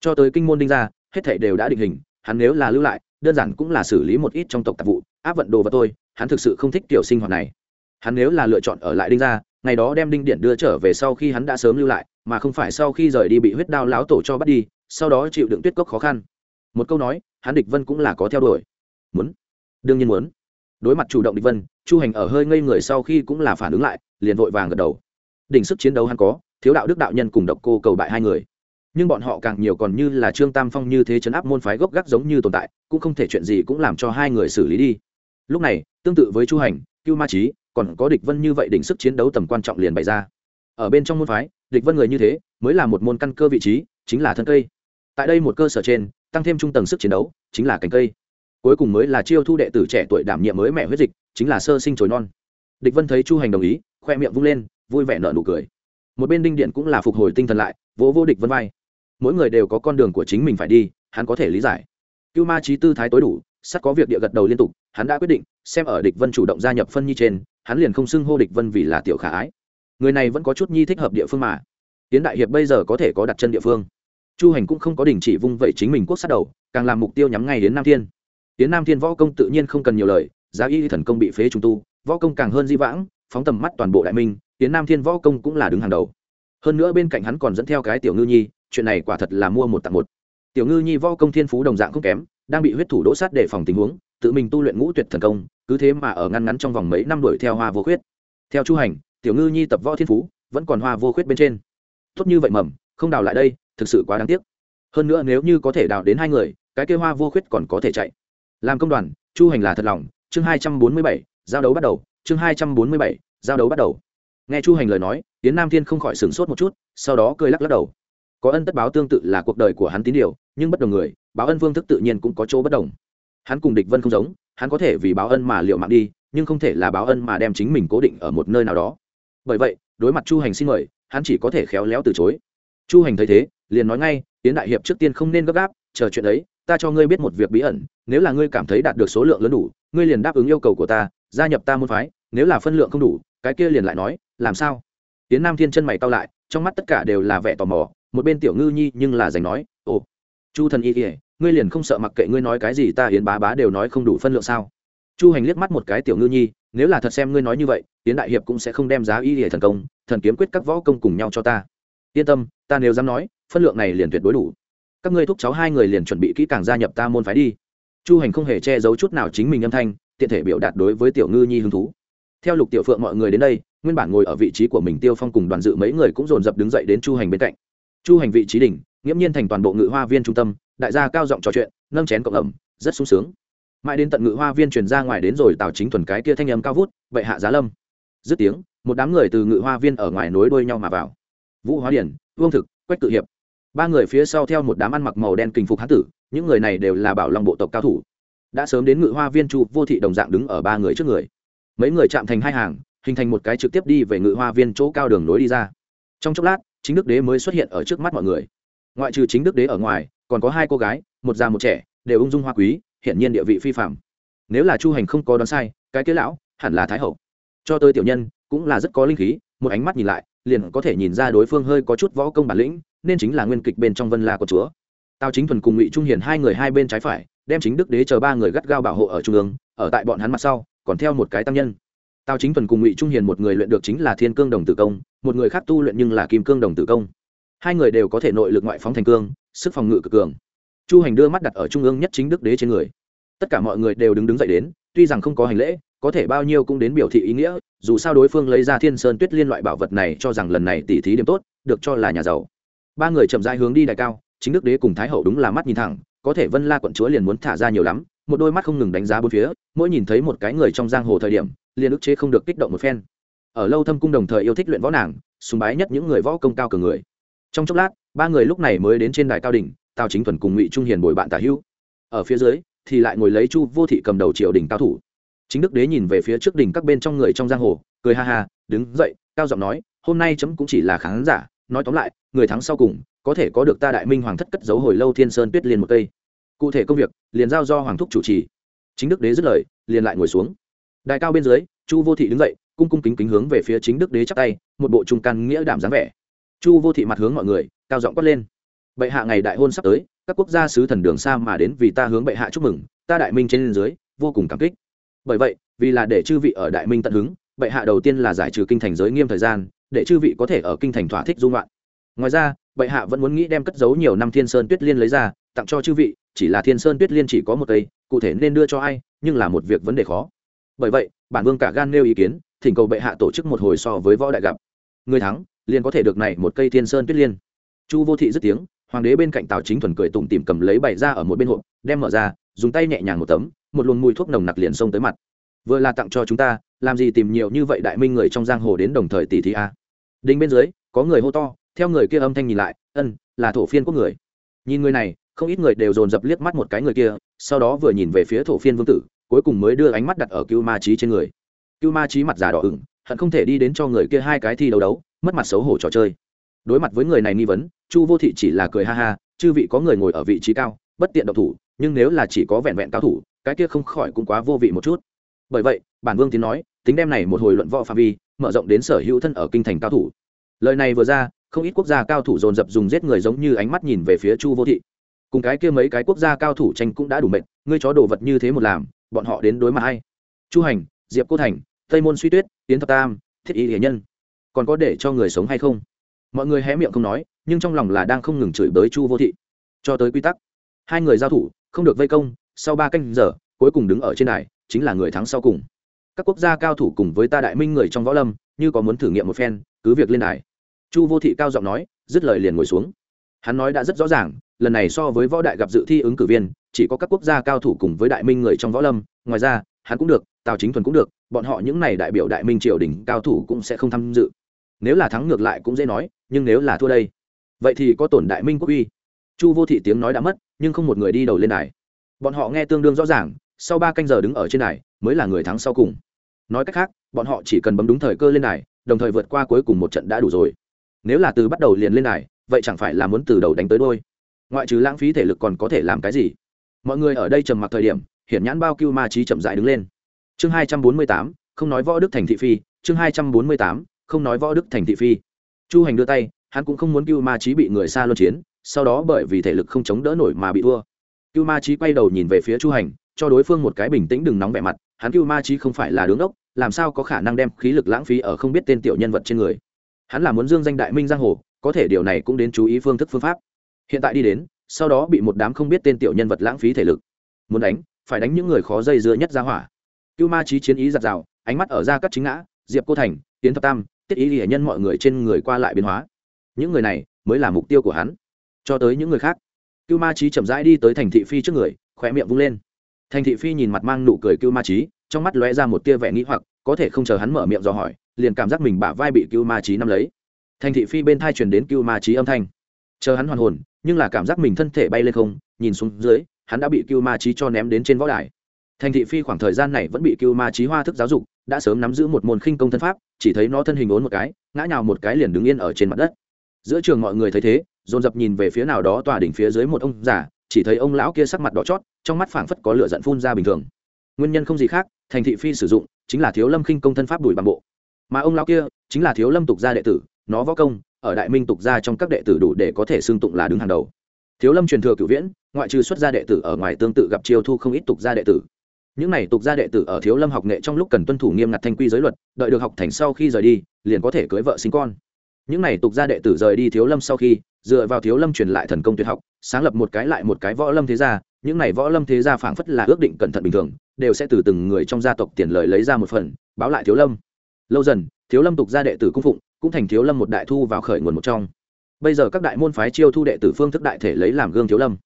Cho tới kinh môn đinh ra, hết thảy đều đã định hình, hắn nếu là lưu lại, đơn giản cũng là xử lý một ít trong tộc tạp vụ, áp vận đồ và tôi hắn thực sự không thích kiểu sinh hoạt này. Hắn nếu là lựa chọn ở lại đinh ra, ngày đó đem đinh điện đưa trở về sau khi hắn đã sớm lưu lại, mà không phải sau khi rời đi bị huyết đao láo tổ cho bắt đi, sau đó chịu đựng tuyết cốc khó khăn. Một câu nói, hắn địch vân cũng là có theo đuổi. Muốn. Đương nhiên muốn đối mặt chủ động địch vân, chu hành ở hơi ngây người sau khi cũng là phản ứng lại, liền vội vàng gật đầu. Đỉnh sức chiến đấu hắn có, thiếu đạo đức đạo nhân cùng độc cô cầu bại hai người. Nhưng bọn họ càng nhiều còn như là trương tam phong như thế chấn áp môn phái gốc gác giống như tồn tại, cũng không thể chuyện gì cũng làm cho hai người xử lý đi. Lúc này, tương tự với chu hành, cưu ma trí còn có địch vân như vậy đỉnh sức chiến đấu tầm quan trọng liền bày ra. Ở bên trong môn phái, địch vân người như thế, mới là một môn căn cơ vị trí, chính là thân cây. Tại đây một cơ sở trên, tăng thêm trung tầng sức chiến đấu, chính là cánh cây cuối cùng mới là chiêu thu đệ tử trẻ tuổi đảm nhiệm mới mẹ huyết dịch, chính là sơ sinh trồi non. Địch vân thấy chu hành đồng ý, khoe miệng vung lên, vui vẻ nở nụ cười. Một bên đinh điện cũng là phục hồi tinh thần lại, vỗ vô địch vân vai. Mỗi người đều có con đường của chính mình phải đi, hắn có thể lý giải. Cưu ma trí tư thái tối đủ, sắt có việc địa gật đầu liên tục, hắn đã quyết định, xem ở địch vân chủ động gia nhập phân nhi trên, hắn liền không xưng hô địch vân vì là tiểu khả ái. Người này vẫn có chút nhi thích hợp địa phương mà. Tiến đại hiệp bây giờ có thể có đặt chân địa phương. Chu hành cũng không có đình chỉ vung vẩy chính mình quốc sát đầu, càng làm mục tiêu nhắm ngay đến nam thiên tiến nam thiên võ công tự nhiên không cần nhiều lời, giá y thần công bị phế trùng tu, võ công càng hơn di vãng, phóng tầm mắt toàn bộ đại minh, tiến nam thiên võ công cũng là đứng hàng đầu. Hơn nữa bên cạnh hắn còn dẫn theo cái tiểu ngư nhi, chuyện này quả thật là mua một tặng một. Tiểu ngư nhi võ công thiên phú đồng dạng không kém, đang bị huyết thủ đỗ sát để phòng tình huống, tự mình tu luyện ngũ tuyệt thần công, cứ thế mà ở ngăn ngắn trong vòng mấy năm đuổi theo hoa vô khuyết. Theo chu hành, tiểu ngư nhi tập võ thiên phú, vẫn còn hoa vô khuyết bên trên. Tốt như vậy mầm, không đào lại đây, thực sự quá đáng tiếc. Hơn nữa nếu như có thể đào đến hai người, cái kia hoa vô khuyết còn có thể chạy làm công đoàn, chu hành là thật lòng. Chương hai trăm bốn mươi bảy, giao đấu bắt đầu. Chương hai trăm bốn mươi bảy, giao đấu bắt đầu. Nghe chu hành lời nói tiến nam thiên không khỏi sửng sốt một chút, sau đó cười lắc lắc đầu. Có ân tất báo tương tự là cuộc đời của hắn tín điều, nhưng bất đồng người, báo ân phương thức tự nhiên cũng có chỗ bất đồng. Hắn cùng địch vân không giống, hắn có thể vì báo ân mà liệu mạng đi, nhưng không thể là báo ân mà đem chính mình cố định ở một nơi nào đó. Bởi vậy, đối mặt chu hành xin mời, hắn chỉ có thể khéo léo từ chối. Chu hành thấy thế, liền nói ngay tiến đại hiệp trước tiên không nên gấp gáp, chờ chuyện ấy ta cho ngươi biết một việc bí ẩn, nếu là ngươi cảm thấy đạt được số lượng lớn đủ, ngươi liền đáp ứng yêu cầu của ta, gia nhập ta môn phái, nếu là phân lượng không đủ, cái kia liền lại nói, làm sao? Tiến nam thiên chân mày cao lại, trong mắt tất cả đều là vẻ tò mò, một bên tiểu ngư nhi nhưng là giành nói, ồ, chu thần y kỉa ngươi liền không sợ mặc kệ ngươi nói cái gì ta hiến bá bá đều nói không đủ phân lượng sao? Chu hành liếc mắt một cái tiểu ngư nhi, nếu là thật xem ngươi nói như vậy tiến đại hiệp cũng sẽ không đem giá y hệ thần công, thần kiếm quyết các võ công cùng nhau cho ta. Yên tâm, ta nếu dám nói, phân lượng này liền tuyệt đối đủ các ngươi thúc cháu hai người liền chuẩn bị kỹ càng gia nhập ta môn phái đi. Chu hành không hề che giấu chút nào chính mình âm thanh, tiện thể biểu đạt đối với tiểu ngư nhi hứng thú. Theo lục tiểu phượng mọi người đến đây, nguyên bản ngồi ở vị trí của mình tiêu phong cùng đoàn dự mấy người cũng dồn dập đứng dậy đến chu hành bên cạnh. Chu hành vị trí đỉnh, nghiễm nhiên thành toàn bộ ngự hoa viên trung tâm, đại gia cao giọng trò chuyện, nâng chén cộng ẩm, rất sung sướng. Mãi đến tận ngự hoa viên truyền ra ngoài đến rồi tào chính thuần cái kia thanh âm cao vút vậy hạ giá lâm. Dứt tiếng, một đám người từ ngự hoa viên ở ngoài nối đuôi nhau mà vào. Vũ hóa điển, vương thực, quách tự hiệp ba người phía sau theo một đám ăn mặc màu đen kinh phục hán tử, những người này đều là bảo long bộ tộc cao thủ. Đã sớm đến ngự hoa viên chu, vô thị đồng dạng đứng ở ba người trước người. Mấy người chạm thành hai hàng, hình thành một cái trực tiếp đi về ngự hoa viên chỗ cao đường nối đi ra. Trong chốc lát, chính đức đế mới xuất hiện ở trước mắt mọi người. Ngoại trừ chính đức đế ở ngoài, còn có hai cô gái, một già một trẻ, đều ung dung hoa quý, hiển nhiên địa vị phi phạm nếu là chu hành không có đoán sai, cái kế lão hẳn là thái hậu. Cho tới tiểu nhân, cũng là rất có linh khí, một ánh mắt nhìn lại, liền có thể nhìn ra đối phương hơi có chút võ công bản lĩnh nên chính là nguyên kịch bên trong vân la của chúa. Tào chính thuần cùng ngụy trung hiền hai người hai bên trái phải, đem chính đức đế chờ ba người gắt gao bảo hộ ở trung ương, ở tại bọn hắn mặt sau, còn theo một cái tăng nhân. Tào chính thuần cùng ngụy trung hiền một người luyện được chính là thiên cương đồng tử công, một người khác tu luyện nhưng là kim cương đồng tử công. Hai người đều có thể nội lực ngoại phóng thành cương, sức phòng ngự cực cường. Chu hành đưa mắt đặt ở trung ương nhất chính đức đế trên người. Tất cả mọi người đều đứng đứng dậy đến, tuy rằng không có hành lễ, có thể bao nhiêu cũng đến biểu thị ý nghĩa, dù sao đối phương lấy ra thiên sơn tuyết liên loại bảo vật này cho rằng lần này tỉ thí điểm tốt, được cho là nhà giàu ba người chậm rãi hướng đi đại cao, chính đức đế cùng thái hậu đúng là mắt nhìn thẳng, có thể vân la quận chúa liền muốn thả ra nhiều lắm, một đôi mắt không ngừng đánh giá bốn phía, mỗi nhìn thấy một cái người trong giang hồ thời điểm, liền ức chế không được kích động một phen. Ở lâu thâm cung đồng thời yêu thích luyện võ nàng, sùng bái nhất những người võ công cao cường người. Trong chốc lát, ba người lúc này mới đến trên đài cao đỉnh, tào chính thuần cùng ngụy trung hiền bồi bạn tả hữu. Ở phía dưới, thì lại ngồi lấy chu vô thị cầm đầu triều đình cao thủ. Chính đức đế nhìn về phía trước đỉnh các bên trong người trong giang hồ, cười ha ha, đứng dậy, cao giọng nói, hôm nay chấm cũng chỉ là khán giả nói tóm lại, người thắng sau cùng, có thể có được ta đại minh hoàng thất cất giấu hồi lâu thiên sơn tuyết liên một cây. Cụ thể công việc, liền giao do hoàng thúc chủ trì. Chính đức đế dứt lời, liền lại ngồi xuống. Đại cao bên dưới, chu vô thị đứng dậy, cung cung kính kính hướng về phía chính đức đế chắp tay, một bộ trung căn nghĩa đảm dáng vẻ. Chu vô thị mặt hướng mọi người, cao giọng quát lên. Bệ hạ ngày đại hôn sắp tới, các quốc gia sứ thần đường xa mà đến vì ta hướng bệ hạ chúc mừng, ta đại minh trên dưới, vô cùng cảm kích. Bởi vậy, vì là để chư vị ở đại minh tận hứng, bệ hạ đầu tiên là giải trừ kinh thành giới nghiêm thời gian để chư vị có thể ở kinh thành thỏa thích dung loạn ngoài ra, bệ hạ vẫn muốn nghĩ đem cất giấu nhiều năm thiên sơn tuyết liên lấy ra, tặng cho chư vị, chỉ là thiên sơn tuyết liên chỉ có một cây, cụ thể nên đưa cho ai, nhưng là một việc vấn đề khó. Bởi vậy, bản vương cả gan nêu ý kiến, thỉnh cầu bệ hạ tổ chức một hồi so với võ đại gặp. Người thắng, liền có thể được này một cây thiên sơn tuyết liên. Chu vô thị dứt tiếng, hoàng đế bên cạnh tào chính thuần cười tủm tìm cầm lấy bày ra ở một bên hộp, đem mở ra, dùng tay nhẹ nhàng một tấm, một luồng mùi thuốc nồng nặc liền xông tới mặt. Vừa là tặng cho chúng ta, làm gì tìm nhiều như vậy đại minh người trong giang hồ đến đồng thời tỷ thí a? Đinh bên dưới, có người hô to, theo người kia âm thanh nhìn lại, ân, là thổ phiên quốc người. Nhìn người này, không ít người đều dồn dập liếc mắt một cái người kia, sau đó vừa nhìn về phía thổ phiên vương tử, cuối cùng mới đưa ánh mắt đặt ở cưu ma trí trên người. Cưu ma trí mặt già đỏ ửng, hận không thể đi đến cho người kia hai cái thi đấu đấu, mất mặt xấu hổ trò chơi. Đối mặt với người này nghi vấn, chu vô thị chỉ là cười ha ha, chư vị có người ngồi ở vị trí cao, bất tiện độc thủ, nhưng nếu là chỉ có vẹn vẹn cao thủ, cái kia không khỏi cũng quá vô vị một chút. Bởi vậy, bản vương tiến nói, tính đem này một hồi luận võ phạm vi mở rộng đến sở hữu thân ở kinh thành cao thủ. Lời này vừa ra, không ít quốc gia cao thủ dồn dập dùng giết người giống như ánh mắt nhìn về phía chu vô thị. Cùng cái kia mấy cái quốc gia cao thủ tranh cũng đã đủ mệnh ngươi chó đồ vật như thế một làm, bọn họ đến đối mặt hay chu hành, diệp cô thành, tây môn suy tuyết tiến thập tam, thiết y hiền nhân. Còn có để cho người sống hay không? Mọi người hé miệng không nói, nhưng trong lòng là đang không ngừng chửi bới chu vô thị. Cho tới quy tắc, hai người giao thủ, không được vây công, sau ba canh giờ, cuối cùng đứng ở trên đài, chính là người thắng sau cùng các quốc gia cao thủ cùng với ta đại minh người trong võ lâm, như có muốn thử nghiệm một phen, cứ việc lên đài. Chu vô thị cao giọng nói, dứt lời liền ngồi xuống. Hắn nói đã rất rõ ràng, lần này so với võ đại gặp dự thi ứng cử viên, chỉ có các quốc gia cao thủ cùng với đại minh người trong võ lâm, ngoài ra, hắn cũng được, tào chính thuần cũng được, bọn họ những này đại biểu đại minh triều đình cao thủ cũng sẽ không tham dự. Nếu là thắng ngược lại cũng dễ nói, nhưng nếu là thua đây, vậy thì có tổn đại minh quốc uy. Chu vô thị tiếng nói đã mất, nhưng không một người đi đầu lên đài. Bọn họ nghe tương đương rõ ràng sau ba canh giờ đứng ở trên đài, mới là người thắng sau cùng. Nói cách khác, bọn họ chỉ cần bấm đúng thời cơ lên đài, đồng thời vượt qua cuối cùng một trận đã đủ rồi. Nếu là từ bắt đầu liền lên đài, vậy chẳng phải là muốn từ đầu đánh tới đôi? Ngoại trừ lãng phí thể lực còn có thể làm cái gì? Mọi người ở đây trầm mặc thời điểm, hiển nhãn bao cưu ma trí chậm dại đứng lên. Chương hai trăm bốn mươi tám, không nói võ đức thành thị phi, chương hai trăm bốn mươi tám, không nói võ đức thành thị phi. Chu hành đưa tay, hắn cũng không muốn cưu ma trí bị người xa luân chiến, sau đó bởi vì thể lực không chống đỡ nổi mà bị thua. Cưu ma trí quay đầu nhìn về phía chu hành cho đối phương một cái bình tĩnh đừng nóng vẻ mặt, hắn cưu ma trí không phải là đứng đốc, làm sao có khả năng đem khí lực lãng phí ở không biết tên tiểu nhân vật trên người? Hắn là muốn dương danh đại minh giang hồ, có thể điều này cũng đến chú ý phương thức phương pháp. Hiện tại đi đến, sau đó bị một đám không biết tên tiểu nhân vật lãng phí thể lực. Muốn đánh, phải đánh những người khó dây dưa nhất ra hỏa. Cưu ma trí chiến ý giặt rào, ánh mắt ở ra các chính ngã, diệp cô thành tiến thập tam, tiết ý hiển nhân mọi người trên người qua lại biến hóa. Những người này mới là mục tiêu của hắn. Cho tới những người khác, cưu ma trí chậm rãi đi tới thành thị phi trước người khỏe miệng vung lên thành thị phi nhìn mặt mang nụ cười cưu ma trí trong mắt lóe ra một tia vẻ nghĩ hoặc, có thể không chờ hắn mở miệng dò hỏi, liền cảm giác mình bả vai bị cưu ma trí nắm lấy. Thành thị phi bên thai truyền đến cưu ma trí âm thanh. Chờ hắn hoàn hồn, nhưng là cảm giác mình thân thể bay lên không, nhìn xuống dưới, hắn đã bị cưu ma trí cho ném đến trên võ đài. Thành thị phi khoảng thời gian này vẫn bị cưu ma trí hoa thức giáo dục, đã sớm nắm giữ một môn khinh công thân pháp, chỉ thấy nó thân hình ốn một cái, ngã nhào một cái liền đứng yên ở trên mặt đất. Giữa trường mọi người thấy thế, dồn dập nhìn về phía nào đó tòa đỉnh phía dưới một ông già chỉ thấy ông lão kia sắc mặt đỏ chót, trong mắt phảng phất có lửa giận phun ra bình thường. Nguyên nhân không gì khác, thành thị phi sử dụng chính là thiếu lâm khinh công thân pháp đùi bằng bộ. Mà ông lão kia chính là thiếu lâm tục gia đệ tử, nó võ công ở đại minh tục gia trong các đệ tử đủ để có thể xưng tụng là đứng hàng đầu. Thiếu lâm truyền thừa cửu viễn, ngoại trừ xuất gia đệ tử ở ngoài tương tự gặp chiêu thu không ít tục gia đệ tử. Những này tục gia đệ tử ở thiếu lâm học nghệ trong lúc cần tuân thủ nghiêm ngặt thanh quy giới luật, đợi được học thành sau khi rời đi, liền có thể cưới vợ sinh con những này tục gia đệ tử rời đi thiếu lâm sau khi, dựa vào thiếu lâm truyền lại thần công tuyệt học, sáng lập một cái lại một cái võ lâm thế gia, những này võ lâm thế gia phảng phất là ước định cẩn thận bình thường, đều sẽ từ từng người trong gia tộc tiền lời lấy ra một phần, báo lại thiếu lâm. Lâu dần, thiếu lâm tục gia đệ tử cung phụng, cũng thành thiếu lâm một đại thu vào khởi nguồn một trong. Bây giờ các đại môn phái chiêu thu đệ tử phương thức đại thể lấy làm gương thiếu lâm.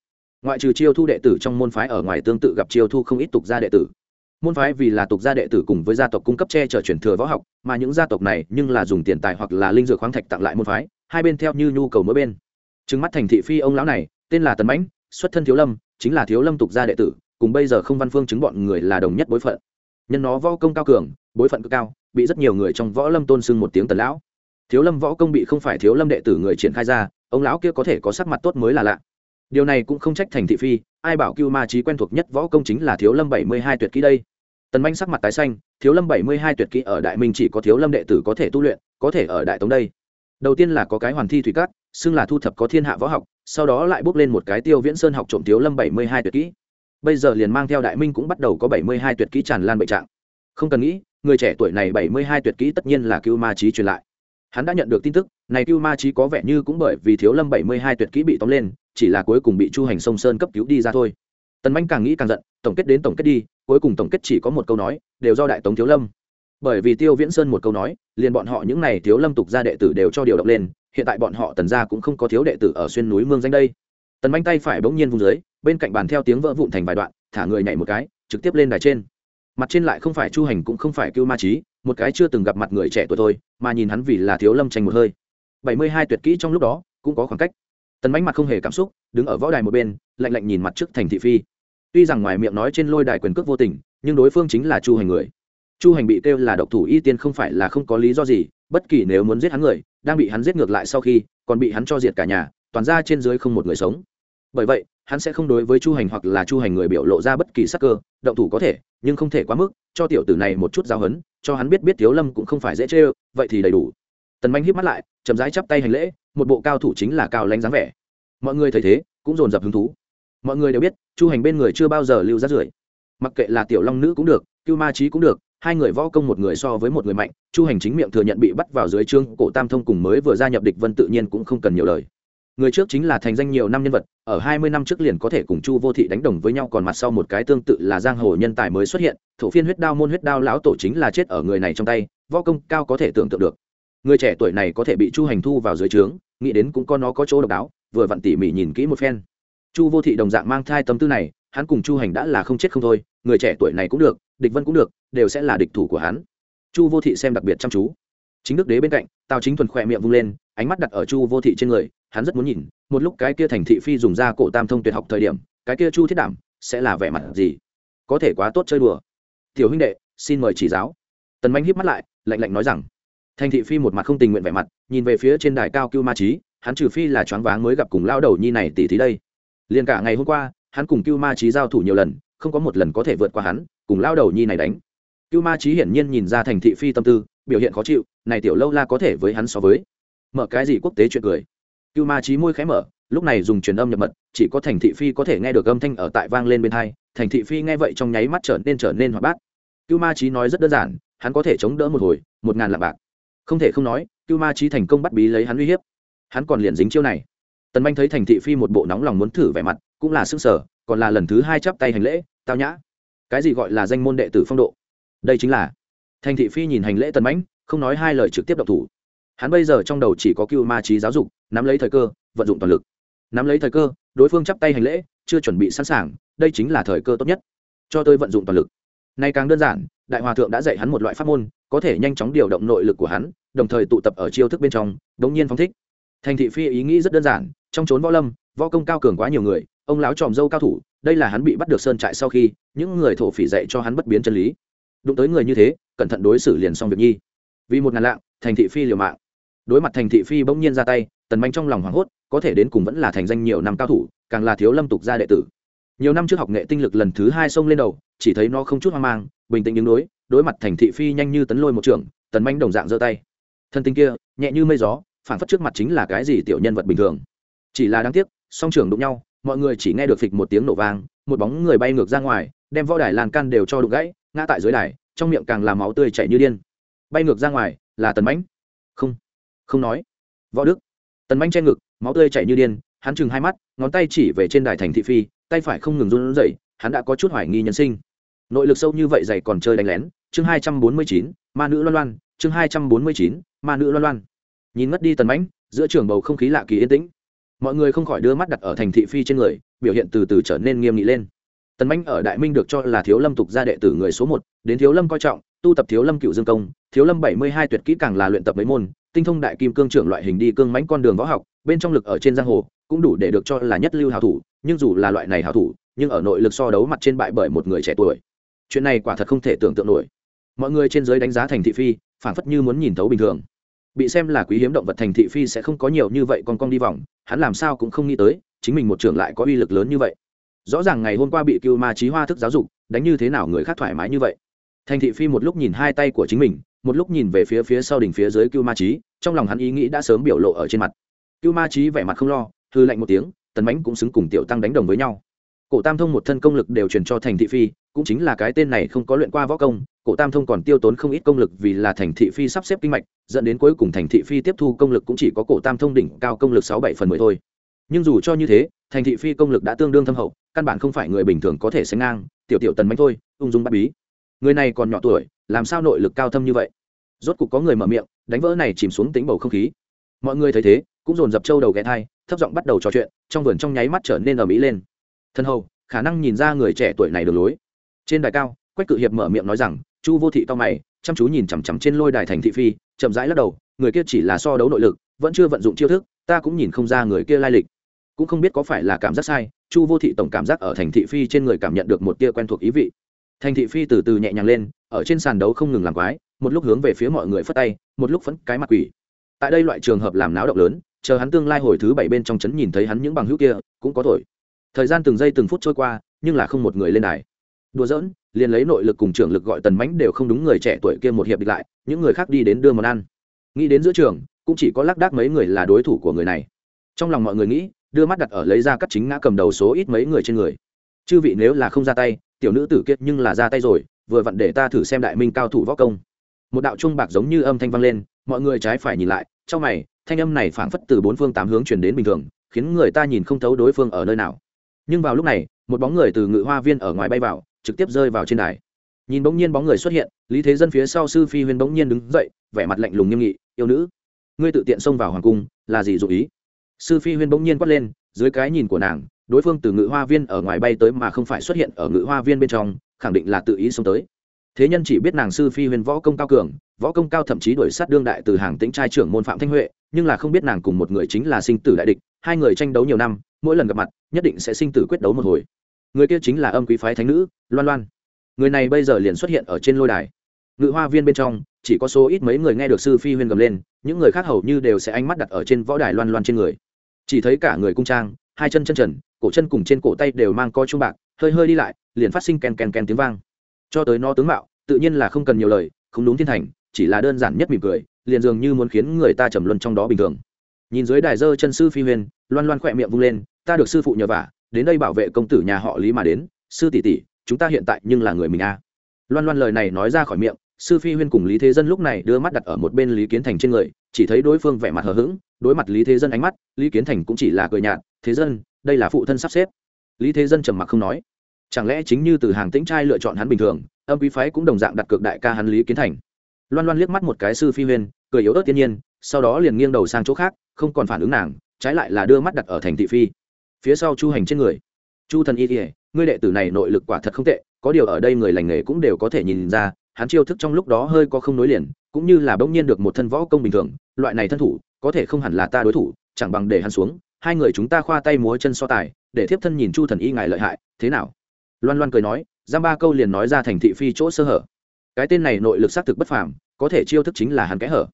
Ngoại trừ chiêu thu đệ tử trong môn phái ở ngoài tương tự gặp chiêu thu không ít tục gia đệ tử môn phái vì là tục gia đệ tử cùng với gia tộc cung cấp che chở truyền thừa võ học, mà những gia tộc này nhưng là dùng tiền tài hoặc là linh dược khoáng thạch tặng lại môn phái, hai bên theo như nhu cầu mỗi bên. Trừng mắt thành thị phi ông lão này, tên là tần mãnh, xuất thân thiếu lâm, chính là thiếu lâm tục gia đệ tử, cùng bây giờ không văn phương chứng bọn người là đồng nhất bối phận. Nhân nó võ công cao cường, bối phận cực cao, bị rất nhiều người trong võ lâm tôn sưng một tiếng tần lão. Thiếu lâm võ công bị không phải thiếu lâm đệ tử người triển khai ra, ông lão kia có thể có sắc mặt tốt mới là lạ điều này cũng không trách thành thị phi, ai bảo cưu ma trí quen thuộc nhất võ công chính là thiếu lâm bảy mươi hai tuyệt kỹ đây. Tần manh sắc mặt tái xanh, thiếu lâm bảy mươi hai tuyệt kỹ ở đại minh chỉ có thiếu lâm đệ tử có thể tu luyện, có thể ở đại tống đây. Đầu tiên là có cái hoàn thi thủy cát, xưng là thu thập có thiên hạ võ học, sau đó lại bước lên một cái tiêu viễn sơn học trộm thiếu lâm bảy mươi hai tuyệt kỹ. Bây giờ liền mang theo đại minh cũng bắt đầu có bảy mươi hai tuyệt kỹ tràn lan bệnh trạng. Không cần nghĩ, người trẻ tuổi này bảy mươi hai tuyệt kỹ tất nhiên là cưu ma trí truyền lại. Hắn đã nhận được tin tức, này cưu ma trí có vẻ như cũng bởi vì thiếu lâm bảy mươi hai tuyệt kỹ bị tóm lên chỉ là cuối cùng bị chu hành sông sơn cấp cứu đi ra thôi. Tần manh càng nghĩ càng giận, tổng kết đến tổng kết đi, cuối cùng tổng kết chỉ có một câu nói, đều do đại tống thiếu lâm. Bởi vì tiêu viễn sơn một câu nói, liền bọn họ những n à y thiếu lâm tục gia đệ tử đều cho điều động lên, hiện tại bọn họ tần gia cũng không có thiếu đệ tử ở xuyên núi mương danh đây. Tần manh tay phải bỗng nhiên vùng dưới, bên cạnh bàn theo tiếng vỡ vụn thành vài đoạn, thả người nhảy một cái, trực tiếp lên đài trên. Mặt trên lại không phải chu hành cũng không phải cưu ma trí một cái chưa từng gặp mặt người trẻ tuổi thôi, mà nhìn hắn vì là thiếu lâm tranh một hơi. Bảy mươi hai tuyệt kỹ trong lúc đó, cũng có khoảng cách tần bánh mặt không hề cảm xúc, đứng ở võ đài một bên, lạnh lạnh nhìn mặt trước thành thị phi. Tuy rằng ngoài miệng nói trên lôi đài quyền cước vô tình, nhưng đối phương chính là chu hành người. Chu hành bị kêu là độc thủ y tiên không phải là không có lý do gì, bất kỳ nếu muốn giết hắn người, đang bị hắn giết ngược lại sau khi, còn bị hắn cho diệt cả nhà, toàn ra trên dưới không một người sống. Bởi vậy, hắn sẽ không đối với chu hành hoặc là chu hành người biểu lộ ra bất kỳ sắc cơ, động thủ có thể, nhưng không thể quá mức, cho tiểu tử này một chút giáo hấn cho hắn biết biết thiếu lâm cũng không phải dễ chê ơ, vậy thì đầy đủ. Tần manh híp mắt lại chậm rãi chắp tay hành lễ, một bộ cao thủ chính là cao lãnh dáng vẻ. Mọi người thấy thế, cũng dồn dập hứng thú. Mọi người đều biết, chu hành bên người chưa bao giờ lưu rát rưởi. Mặc kệ là tiểu long nữ cũng được, cưu ma trí cũng được, hai người võ công một người so với một người mạnh, chu hành chính miệng thừa nhận bị bắt vào dưới trương cổ tam thông cùng mới vừa gia nhập địch vân tự nhiên cũng không cần nhiều lời. Người trước chính là thành danh nhiều năm nhân vật, ở hai mươi năm trước liền có thể cùng chu vô thị đánh đồng với nhau, còn mặt sau một cái tương tự là giang hồ nhân tài mới xuất hiện, thổ phiên huyết đao môn huyết đao lão tổ chính là chết ở người này trong tay, võ công cao có thể tưởng tượng được người trẻ tuổi này có thể bị chu hành thu vào dưới trướng, nghĩ đến cũng có nó có chỗ độc đáo, vừa vặn tỉ mỉ nhìn kỹ một phen. Chu vô thị đồng dạng mang thai tâm tư này, hắn cùng chu hành đã là không chết không thôi, người trẻ tuổi này cũng được, địch vân cũng được, đều sẽ là địch thủ của hắn. Chu vô thị xem đặc biệt chăm chú. Chính đức đế bên cạnh, tào chính thuần khỏe miệng vung lên, ánh mắt đặt ở chu vô thị trên người, hắn rất muốn nhìn, một lúc cái kia thành thị phi dùng ra cổ tam thông tuyệt học thời điểm, cái kia chu thiết đảm sẽ là vẻ mặt gì? Có thể quá tốt chơi đùa. Tiểu huynh đệ, xin mời chỉ giáo. Tần manh híp mắt lại, lạnh lạnh nói rằng thành thị phi một mặt không tình nguyện vẻ mặt, nhìn về phía trên đài cao cưu ma trí hắn trừ phi là choáng váng mới gặp cùng lao đầu nhi này tỷ thí đây. Liền cả ngày hôm qua, hắn cùng cưu ma trí giao thủ nhiều lần, không có một lần có thể vượt qua hắn, cùng lao đầu nhi này đánh. Cưu ma trí hiển nhiên nhìn ra thành thị phi tâm tư, biểu hiện khó chịu, này tiểu lâu la có thể với hắn so với. Mở cái gì quốc tế chuyện cười. Cưu ma trí môi khé mở, lúc này dùng truyền âm nhập mật, chỉ có thành thị phi có thể nghe được âm thanh ở tại vang lên bên hai, thành thị phi nghe vậy trong nháy mắt trở nên trở nên hoạt bát. Cưu ma trí nói rất đơn giản, hắn có thể chống đỡ một hồi, một ngàn lạng bạc không thể không nói, cưu ma trí thành công bắt bí lấy hắn uy hiếp. Hắn còn liền dính chiêu này. Tần manh thấy thành thị phi một bộ nóng lòng muốn thử vẻ mặt, cũng là sức sở còn là lần thứ hai chắp tay hành lễ, tao nhã. Cái gì gọi là danh môn đệ tử phong độ? Đây chính là thành thị phi nhìn hành lễ tần mãnh không nói hai lời trực tiếp độc thủ. Hắn bây giờ trong đầu chỉ có cưu ma trí giáo dục, nắm lấy thời cơ, vận dụng toàn lực. Nắm lấy thời cơ, đối phương chắp tay hành lễ, chưa chuẩn bị sẵn sàng, đây chính là thời cơ tốt nhất, cho tôi vận dụng toàn lực. Nay càng đơn giản đại hòa thượng đã dạy hắn một loại pháp môn, có thể nhanh chóng điều động nội lực của hắn, đồng thời tụ tập ở chiêu thức bên trong, đống nhiên phong thích. Thành thị phi ý nghĩ rất đơn giản, trong trốn võ lâm, võ công cao cường quá nhiều người, ông lão tròm dâu cao thủ, đây là hắn bị bắt được sơn trại sau khi, những người thổ phỉ dạy cho hắn bất biến chân lý. Đụng tới người như thế, cẩn thận đối xử liền xong việc nhi. Vì một ngàn lạng, thành thị phi liều mạng. Đối mặt thành thị phi bỗng nhiên ra tay, tần manh trong lòng hoảng hốt, có thể đến cùng vẫn là thành danh nhiều năm cao thủ, càng là thiếu lâm tục gia đệ tử. Nhiều năm trước học nghệ tinh lực lần thứ hai xông lên đầu, chỉ thấy nó không chút hoang mang bình tĩnh đứng đối đối mặt thành thị phi nhanh như tấn lôi một trường, tần manh đồng dạng giơ tay. Thân tinh kia, nhẹ như mây gió phản phất trước mặt chính là cái gì tiểu nhân vật bình thường. Chỉ là đáng tiếc, song trường đụng nhau, mọi người chỉ nghe được phịch một tiếng nổ vang, một bóng người bay ngược ra ngoài, đem võ đài lan can đều cho đụng gãy, ngã tại dưới đài, trong miệng càng làm máu tươi chảy như điên. Bay ngược ra ngoài, là tần mãnh không không nói. Võ đức. Tần mãnh che ngực, máu tươi chảy như điên, hắn chừng hai mắt, ngón tay chỉ về trên đài thành thị phi, tay phải không ngừng run rẩy, hắn đã có chút hoài nghi nhân sinh nội lực sâu như vậy dày còn chơi đánh lén. Chương hai trăm bốn mươi chín, ma nữ loan loan. Chương hai trăm bốn mươi chín, ma nữ loan loan. Nhìn mất đi tần mãnh, giữa trường bầu không khí lạ kỳ yên tĩnh. Mọi người không khỏi đưa mắt đặt ở thành thị phi trên người, biểu hiện từ từ trở nên nghiêm nghị lên. Tần mãnh ở đại minh được cho là thiếu lâm tục gia đệ tử người số một, đến thiếu lâm coi trọng, tu tập thiếu lâm cựu dương công. Thiếu lâm bảy mươi hai tuyệt kỹ càng là luyện tập mấy môn, tinh thông đại kim cương trưởng loại hình đi cương mãnh con đường võ học, bên trong lực ở trên giang hồ, cũng đủ để được cho là nhất lưu hào thủ, nhưng dù là loại này hào thủ, nhưng ở nội lực so đấu mặt trên bại bởi một người trẻ tuổi chuyện này quả thật không thể tưởng tượng nổi. Mọi người trên giới đánh giá thành thị phi phản phất như muốn nhìn thấu bình thường. Bị xem là quý hiếm động vật thành thị phi sẽ không có nhiều như vậy con con đi vòng, hắn làm sao cũng không nghĩ tới, chính mình một trưởng lại có uy lực lớn như vậy. Rõ ràng ngày hôm qua bị cưu ma trí hoa thức giáo dục, đánh như thế nào người khác thoải mái như vậy. Thành thị phi một lúc nhìn hai tay của chính mình, một lúc nhìn về phía phía sau đỉnh phía dưới cưu ma trí trong lòng hắn ý nghĩ đã sớm biểu lộ ở trên mặt. Cưu ma trí vẻ mặt không lo hư lạnh một tiếng, tần mãnh cũng xứng cùng tiểu tăng đánh đồng với nhau. Cổ tam thông một thân công lực đều truyền cho thành thị phi cũng chính là cái tên này không có luyện qua võ công, cổ tam thông còn tiêu tốn không ít công lực vì là thành thị phi sắp xếp kinh mạch, dẫn đến cuối cùng thành thị phi tiếp thu công lực cũng chỉ có cổ tam thông đỉnh cao công lực sáu bảy phần mười thôi. Nhưng dù cho như thế, thành thị phi công lực đã tương đương thâm hậu, căn bản không phải người bình thường có thể sánh ngang, tiểu tiểu tần mánh thôi, ung dung bắt bí. Người này còn nhỏ tuổi, làm sao nội lực cao thâm như vậy? Rốt cục có người mở miệng, đánh vỡ này chìm xuống tính bầu không khí. Mọi người thấy thế, cũng dồn dập trâu đầu ghé thai, thấp giọng bắt đầu trò chuyện, trong vườn trong nháy mắt trở nên ở mỹ lên. Thân hầu, khả năng nhìn ra người trẻ tuổi này đường lối trên đài cao, quách cự hiệp mở miệng nói rằng, chu vô thị to mày, chăm chú nhìn chằm chằm trên lôi đài thành thị phi, chậm rãi lắc đầu, người kia chỉ là so đấu nội lực, vẫn chưa vận dụng chiêu thức, ta cũng nhìn không ra người kia lai lịch. Cũng không biết có phải là cảm giác sai, chu vô thị tổng cảm giác ở thành thị phi trên người cảm nhận được một tia quen thuộc ý vị. Thành thị phi từ từ nhẹ nhàng lên, ở trên sàn đấu không ngừng làm quái, một lúc hướng về phía mọi người phất tay, một lúc phấn cái mặt quỷ. Tại đây loại trường hợp làm náo động lớn, chờ hắn tương lai hồi thứ bảy bên trong trấn nhìn thấy hắn những bằng hữu kia, cũng có thổi thời gian từng giây từng phút trôi qua, nhưng là không một người lên đài đùa giỡn, liền lấy nội lực cùng trưởng lực gọi tần mãnh đều không đúng người trẻ tuổi kia một hiệp địch lại, những người khác đi đến đưa món ăn. Nghĩ đến giữa trường, cũng chỉ có lác đác mấy người là đối thủ của người này. Trong lòng mọi người nghĩ, đưa mắt đặt ở lấy ra cắt chính ngã cầm đầu số ít mấy người trên người. Chư vị nếu là không ra tay, tiểu nữ tử kiệt nhưng là ra tay rồi, vừa vặn để ta thử xem đại minh cao thủ võ công. Một đạo trung bạc giống như âm thanh vang lên, mọi người trái phải nhìn lại, trong mày, thanh âm này phảng phất từ bốn phương tám hướng truyền đến bình thường, khiến người ta nhìn không thấu đối phương ở nơi nào. Nhưng vào lúc này, một bóng người từ ngự hoa viên ở ngoài bay vào trực tiếp rơi vào trên đài. Nhìn bỗng nhiên bóng người xuất hiện, lý thế dân phía sau sư phi huyên bỗng nhiên đứng dậy, vẻ mặt lạnh lùng nghiêm nghị, yêu nữ, ngươi tự tiện xông vào hoàng cung, là gì dụ ý? Sư phi huyên bỗng nhiên quát lên, dưới cái nhìn của nàng, đối phương từ ngự hoa viên ở ngoài bay tới mà không phải xuất hiện ở ngự hoa viên bên trong, khẳng định là tự ý xông tới. Thế nhân chỉ biết nàng sư phi huyền võ công cao cường, võ công cao thậm chí đuổi sát đương đại từ hàng tĩnh trai trưởng môn phạm thanh huệ, nhưng là không biết nàng cùng một người chính là sinh tử đại địch, hai người tranh đấu nhiều năm, mỗi lần gặp mặt, nhất định sẽ sinh tử quyết đấu một hồi người kia chính là âm quý phái thánh nữ loan loan. Người này bây giờ liền xuất hiện ở trên lôi đài. Ngự hoa viên bên trong chỉ có số ít mấy người nghe được sư phi huyên gầm lên những người khác hầu như đều sẽ ánh mắt đặt ở trên võ đài loan loan trên người. Chỉ thấy cả người cung trang hai chân chân trần cổ chân cùng trên cổ tay đều mang co trung bạc hơi hơi đi lại liền phát sinh kèn kèn kèn tiếng vang. Cho tới nó tướng mạo tự nhiên là không cần nhiều lời không đúng thiên thành chỉ là đơn giản nhất mỉm cười liền dường như muốn khiến người ta trầm luân trong đó bình thường. Nhìn dưới đài dơ chân sư phi huyên, loan loan khỏe miệng vung lên ta được sư phụ nhờ vả đến đây bảo vệ công tử nhà họ lý mà đến, sư tỷ tỷ, chúng ta hiện tại nhưng là người mình a loan loan lời này nói ra khỏi miệng, sư phi huyên cùng lý thế dân lúc này đưa mắt đặt ở một bên lý kiến thành trên người, chỉ thấy đối phương vẻ mặt hờ hững, đối mặt lý thế dân ánh mắt, lý kiến thành cũng chỉ là cười nhạt, thế dân, đây là phụ thân sắp xếp. Lý thế dân trầm mặc không nói. Chẳng lẽ chính như từ hàng tĩnh trai lựa chọn hắn bình thường, âm quý phái cũng đồng dạng đặt cược đại ca hắn lý kiến thành? Loan loan liếc mắt một cái sư phi huyên, cười yếu ớt tiên nhiên, sau đó liền nghiêng đầu sang chỗ khác, không còn phản ứng nàng, trái lại là đưa mắt đặt ở thành thị phi phía sau chu hành trên người. Chu thần y kỉa ngươi đệ tử này nội lực quả thật không tệ, có điều ở đây người lành nghề cũng đều có thể nhìn ra, hắn chiêu thức trong lúc đó hơi có không nối liền, cũng như là bỗng nhiên được một thân võ công bình thường, loại này thân thủ, có thể không hẳn là ta đối thủ, chẳng bằng để hắn xuống, hai người chúng ta khoa tay múa chân so tài, để thiếp thân nhìn chu thần y ngài lợi hại, thế nào? Loan loan cười nói giam ba câu liền nói ra thành thị phi chỗ sơ hở. Cái tên này nội lực xác thực bất phàm, có thể chiêu thức chính là hắn kẽ hở.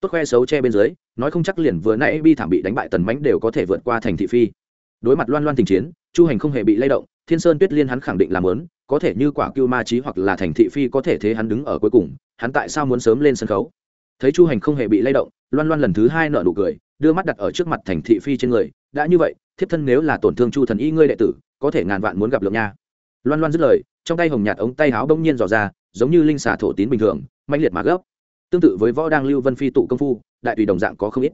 Tốt khoe xấu che bên dưới, nói không chắc liền vừa nãy bi thảm bị đánh bại tần mánh đều có thể vượt qua thành thị phi đối mặt loan loan tình chiến, chu hành không hề bị lay động, thiên sơn tuyết liên hắn khẳng định làm lớn có thể như quả cưu ma trí hoặc là thành thị phi có thể thế hắn đứng ở cuối cùng, hắn tại sao muốn sớm lên sân khấu? Thấy chu hành không hề bị lay động, loan loan lần thứ hai nợ nụ cười, đưa mắt đặt ở trước mặt thành thị phi trên người, đã như vậy, thiếp thân nếu là tổn thương chu thần y ngươi đệ tử, có thể ngàn vạn muốn gặp lượng nha. Loan loan dứt lời, trong tay hồng nhạt ống tay áo bỗng nhiên dò ra, giống như linh xà thổ tín bình thường mạnh liệt mà gấp. Tương tự với võ đang lưu vân phi tụ công phu, đại tùy đồng dạng có không ít.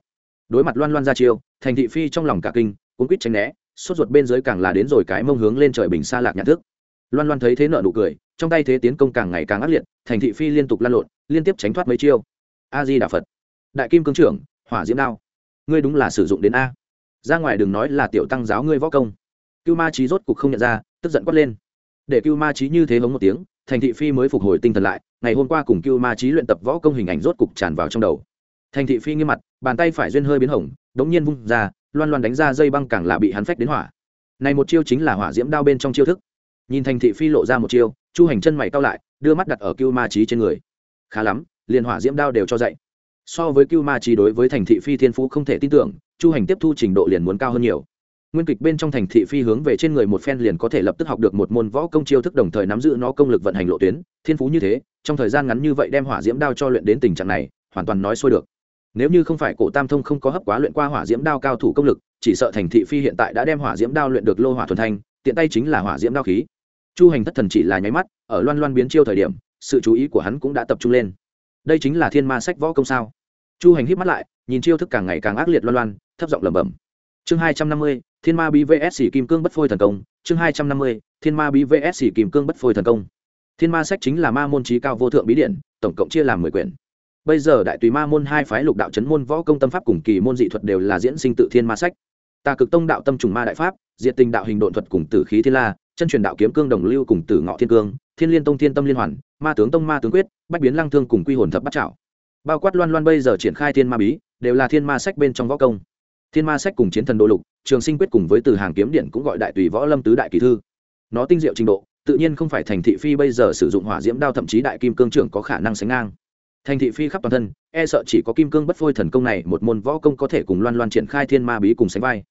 Đối mặt loan loan ra chiêu, thành thị phi trong lòng cả kinh cuốn quýt tránh né, sốt ruột bên dưới càng là đến rồi cái mông hướng lên trời bình xa lạc nhạc thức. Loan loan thấy thế nợ nụ cười, trong tay thế tiến công càng ngày càng ác liệt, thành thị phi liên tục lan lộn, liên tiếp tránh thoát mấy chiêu. A di đà phật đại kim cương trưởng, hỏa diễm đao. Ngươi đúng là sử dụng đến a. Ra ngoài đừng nói là tiểu tăng giáo ngươi võ công. Cưu ma trí rốt cục không nhận ra, tức giận quát lên. Để cưu ma trí như thế hống một tiếng, thành thị phi mới phục hồi tinh thần lại, ngày hôm qua cùng cưu ma trí luyện tập võ công hình ảnh rốt cục tràn vào trong đầu. Thành thị phi nghiêm mặt, bàn tay phải duyên hơi biến hỏng đống nhiên vung ra loan loan đánh ra dây băng càng là bị hắn phách đến hỏa. Này một chiêu chính là hỏa diễm đao bên trong chiêu thức. Nhìn thành thị phi lộ ra một chiêu, chu hành chân mày cao lại, đưa mắt đặt ở cưu ma trí trên người. Khá lắm, liền hỏa diễm đao đều cho dạy. So với cưu ma trí đối với thành thị phi thiên phú không thể tin tưởng, chu hành tiếp thu trình độ liền muốn cao hơn nhiều. Nguyên kịch bên trong thành thị phi hướng về trên người một phen liền có thể lập tức học được một môn võ công chiêu thức đồng thời nắm giữ nó công lực vận hành lộ tuyến. Thiên phú như thế, trong thời gian ngắn như vậy đem hỏa diễm đao cho luyện đến tình trạng này, hoàn toàn nói xuôi được nếu như không phải cổ tam thông không có hấp quá luyện qua hỏa diễm đao cao thủ công lực, chỉ sợ thành thị phi hiện tại đã đem hỏa diễm đao luyện được lô hỏa thuần thanh, tiện tay chính là hỏa diễm đao khí. Chu hành thất thần chỉ là nháy mắt, ở loan loan biến chiêu thời điểm, sự chú ý của hắn cũng đã tập trung lên. Đây chính là thiên ma sách võ công sao? Chu hành hít mắt lại, nhìn chiêu thức càng ngày càng ác liệt loan loan, thấp giọng lẩm bẩm. Chương hai trăm năm mươi, thiên ma bí vs kim cương bất phôi thần công. Chương hai trăm năm mươi, thiên ma bí vs kim cương bất phôi thần công. Thiên ma sách chính là ma môn trí cao vô thượng bí điện tổng cộng chia làm mười quyển bây giờ đại tùy ma môn hai phái lục đạo c môn võ công tâm pháp cùng kỳ môn dị thuật đều là diễn sinh tự thiên ma sách. Tà cực tông đạo tâm trùng ma đại pháp, diệt tình đạo hình độn thuật cùng tử khí thiên la, chân truyền đạo kiếm cương đồng lưu cùng tử ngọ thiên cương, thiên liên tông thiên tâm liên hoàn, ma tướng tông ma tướng quyết, bách biến lăng thương cùng quy hồn thập bắt trảo. Bao quát loan loan bây giờ triển khai thiên ma bí, đều là thiên ma sách bên trong võ công. Thiên ma sách cùng chiến thần đô lục, trường sinh quyết cùng với từ hàng kiếm điện cũng gọi đại tùy võ lâm tứ đại kỳ thư. Nó tinh diệu trình độ, tự nhiên không phải thành thị phi bây giờ sử dụng hỏa diễm đao thậm chí đại kim cương trưởng có khả năng sánh ngang thành thị phi khắp toàn thân e sợ chỉ có kim cương bất phôi thần công này, một môn võ công có thể cùng loan loan triển khai thiên ma bí cùng sánh vai.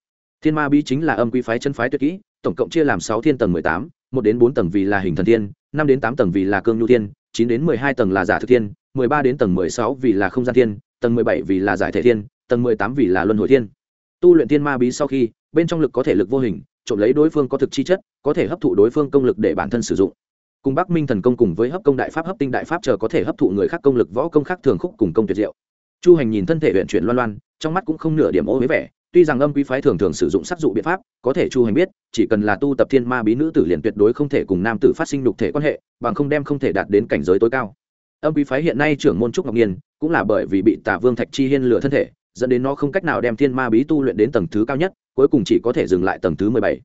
Thiên ma bí chính là âm quý phái chân phái tuyệt kỹ, tổng cộng chia làm sáu thiên tầng mười tám, một đến bốn tầng vì là hình thần thiên, năm đến tám tầng vì là cương nhu thiên, chín đến mười hai tầng là giả thực thiên, mười ba đến tầng mười sáu vì là không gian thiên, tầng mười bảy vì là giải thể thiên, tầng mười tám vì là luân hồi thiên. Tu luyện thiên ma bí sau khi, bên trong lực có thể lực vô hình, trộm lấy đối phương có thực chi chất, có thể hấp thụ đối phương công lực để bản thân sử dụng cùng bắc minh thần công cùng với hấp công đại pháp, hấp tinh đại pháp chờ có thể hấp thụ người khác công lực, võ công khác thường khúc cùng công tuyệt diệu. Chu hành nhìn thân thể huyện chuyển loan loan, trong mắt cũng không nửa điểm ô với vẻ, tuy rằng âm quý phái thường thường sử dụng sắc dụ biện pháp, có thể chu hành biết, chỉ cần là tu tập thiên ma bí nữ tử liền tuyệt đối không thể cùng nam tử phát sinh đục thể quan hệ, bằng không đem không thể đạt đến cảnh giới tối cao. Âm quý phái hiện nay trưởng môn trúc ngọc nhiên cũng là bởi vì bị tả vương thạch chi hiên lừa thân thể, dẫn đến nó không cách nào đem thiên ma bí tu luyện đến tầng thứ cao nhất, cuối cùng chỉ có thể dừng lại tầng thứ mười bảy.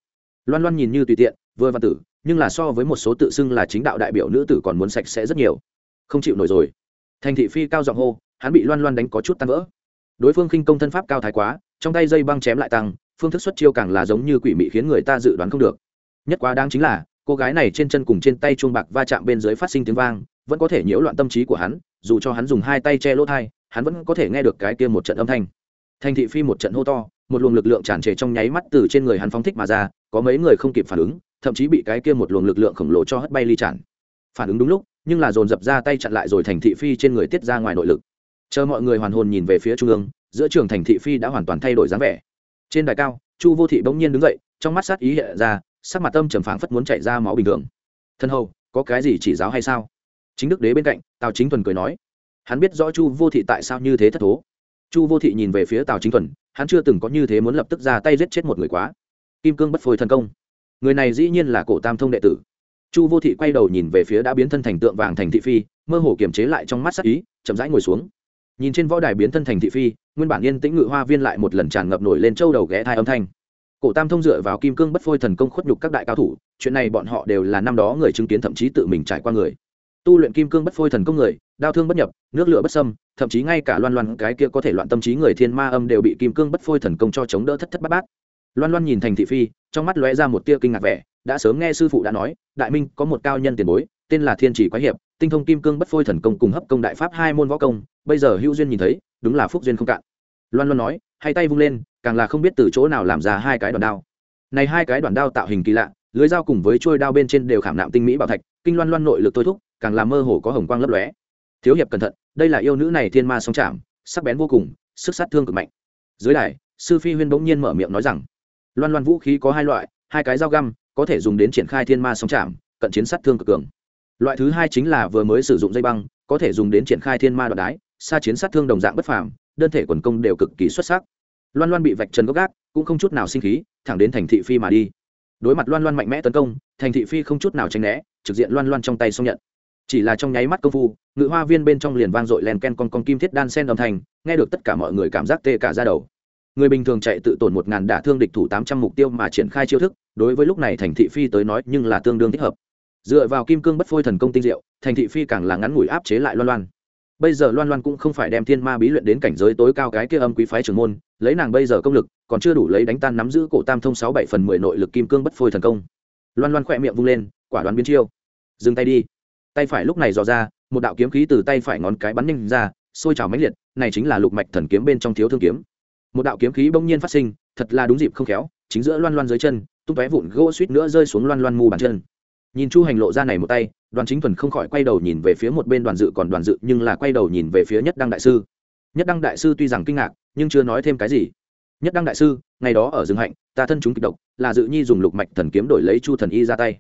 Loan loan nhìn như tùy tiện, vừa văn tử nhưng là so với một số tự xưng là chính đạo đại biểu nữ tử còn muốn sạch sẽ rất nhiều. Không chịu nổi rồi. Thành thị phi cao giọng hô, hắn bị loan loan đánh có chút tan vỡ. Đối phương khinh công thân pháp cao thái quá, trong tay dây băng chém lại tăng, phương thức xuất chiêu càng là giống như quỷ mị khiến người ta dự đoán không được. Nhất quá đáng chính là, cô gái này trên chân cùng trên tay chuông bạc va chạm bên dưới phát sinh tiếng vang, vẫn có thể nhiễu loạn tâm trí của hắn, dù cho hắn dùng hai tay che lỗ thai, hắn vẫn có thể nghe được cái kia một trận âm thanh. Thành thị phi một trận hô to, một luồng lực lượng tràn trề trong nháy mắt từ trên người hắn phóng thích mà ra, có mấy người không kịp phản ứng thậm chí bị cái kia một luồng lực lượng khổng lồ cho hất bay ly tràn. Phản ứng đúng lúc, nhưng là dồn dập ra tay chặn lại rồi thành thị phi trên người tiết ra ngoài nội lực. Chờ mọi người hoàn hồn nhìn về phía trung ương, giữa trường thành thị phi đã hoàn toàn thay đổi dáng vẻ. Trên đài cao, chu vô thị bỗng nhiên đứng dậy, trong mắt sát ý hiện ra, sắc mặt tâm trầm phảng phất muốn chạy ra máu bình thường. Thân hầu, có cái gì chỉ giáo hay sao? Chính đức đế bên cạnh, tào chính thuần cười nói. Hắn biết rõ chu vô thị tại sao như thế thất thố. Chu vô thị nhìn về phía tào chính thuần, hắn chưa từng có như thế muốn lập tức ra tay giết chết một người quá. Kim cương bất phôi thần công người này dĩ nhiên là cổ tam thông đệ tử. Chu vô thị quay đầu nhìn về phía đã biến thân thành tượng vàng thành thị phi, mơ hồ kiềm chế lại trong mắt sắc ý, chậm rãi ngồi xuống. Nhìn trên võ đài biến thân thành thị phi, nguyên bản yên tĩnh ngự hoa viên lại một lần tràn ngập nổi lên châu đầu ghé thai âm thanh. Cổ tam thông dựa vào kim cương bất phôi thần công khuất nhục các đại cao thủ, chuyện này bọn họ đều là năm đó người chứng kiến thậm chí tự mình trải qua người. Tu luyện kim cương bất phôi thần công người đao thương bất nhập, nước lửa bất xâm, thậm chí ngay cả loan loan cái kia có thể loạn tâm trí người thiên ma âm đều bị kim cương bất phôi thần công cho chống đỡ thất thất bát bát. Loan loan nhìn thành thị phi trong mắt lóe ra một tia kinh ngạc vẻ, đã sớm nghe sư phụ đã nói, đại minh có một cao nhân tiền bối, tên là thiên chỉ quái hiệp, tinh thông kim cương bất phôi thần công cùng hấp công đại pháp hai môn võ công, bây giờ hữu duyên nhìn thấy, đúng là phúc duyên không cạn. Loan loan nói, hai tay vung lên, càng là không biết từ chỗ nào làm ra hai cái đoạn đao. Này hai cái đoạn đao tạo hình kỳ lạ, lưới dao cùng với trôi đao bên trên đều khảm nạm tinh mỹ bảo thạch, kinh loan loan nội lực thôi thúc, càng làm mơ hồ có hồng quang lấp lóe. Thiếu hiệp cẩn thận, đây là yêu nữ này thiên ma song chạm sắc bén vô cùng, sức sát thương cực mạnh. Dưới đài, sư phi huyên bỗng nhiên mở miệng nói rằng loan loan vũ khí có hai loại, hai cái dao găm, có thể dùng đến triển khai thiên ma song chạm cận chiến sát thương cực cường. Loại thứ hai chính là vừa mới sử dụng dây băng, có thể dùng đến triển khai thiên ma đoạn đái xa chiến sát thương đồng dạng bất phàm, đơn thể quần công đều cực kỳ xuất sắc. Loan loan bị vạch trần gốc gác, cũng không chút nào sinh khí, thẳng đến thành thị phi mà đi. Đối mặt loan loan mạnh mẽ tấn công, thành thị phi không chút nào tránh né, trực diện loan loan trong tay xong nhận. Chỉ là trong nháy mắt công phu, ngự hoa viên bên trong liền vang dội len ken con con kim thiết đan sen âm thanh nghe được tất cả mọi người cảm giác tê cả ra đầu người bình thường chạy tự tổn một ngàn đả thương địch thủ tám trăm mục tiêu mà triển khai chiêu thức, đối với lúc này thành thị phi tới nói nhưng là tương đương thích hợp. Dựa vào kim cương bất phôi thần công tinh diệu, thành thị phi càng là ngắn ngủi áp chế lại loan loan. Bây giờ loan loan cũng không phải đem thiên ma bí luyện đến cảnh giới tối cao cái kia âm quý phái trưởng môn, lấy nàng bây giờ công lực, còn chưa đủ lấy đánh tan nắm giữ cổ tam thông sáu bảy phần mười nội lực kim cương bất phôi thần công. Loan loan khỏe miệng vung lên, quả đoán biến chiêu. Dừng tay đi. Tay phải lúc này dò ra, một đạo kiếm khí từ tay phải ngón cái bắn nhanh ra, sôi trào mãnh liệt, này chính là lục mạch thần kiếm bên trong thiếu thương kiếm một đạo kiếm khí bỗng nhiên phát sinh, thật là đúng dịp không khéo, chính giữa loan loan dưới chân, tung tóe vụn gỗ suýt nữa rơi xuống loan loan mù bàn chân. Nhìn chu hành lộ ra này một tay, đoàn chính thuần không khỏi quay đầu nhìn về phía một bên đoàn dự còn đoàn dự, nhưng là quay đầu nhìn về phía nhất đăng đại sư. Nhất đăng đại sư tuy rằng kinh ngạc, nhưng chưa nói thêm cái gì. Nhất đăng đại sư, ngày đó ở rừng hạnh, ta thân chúng kịch độc, là dự nhi dùng lục mạch thần kiếm đổi lấy chu thần y ra tay.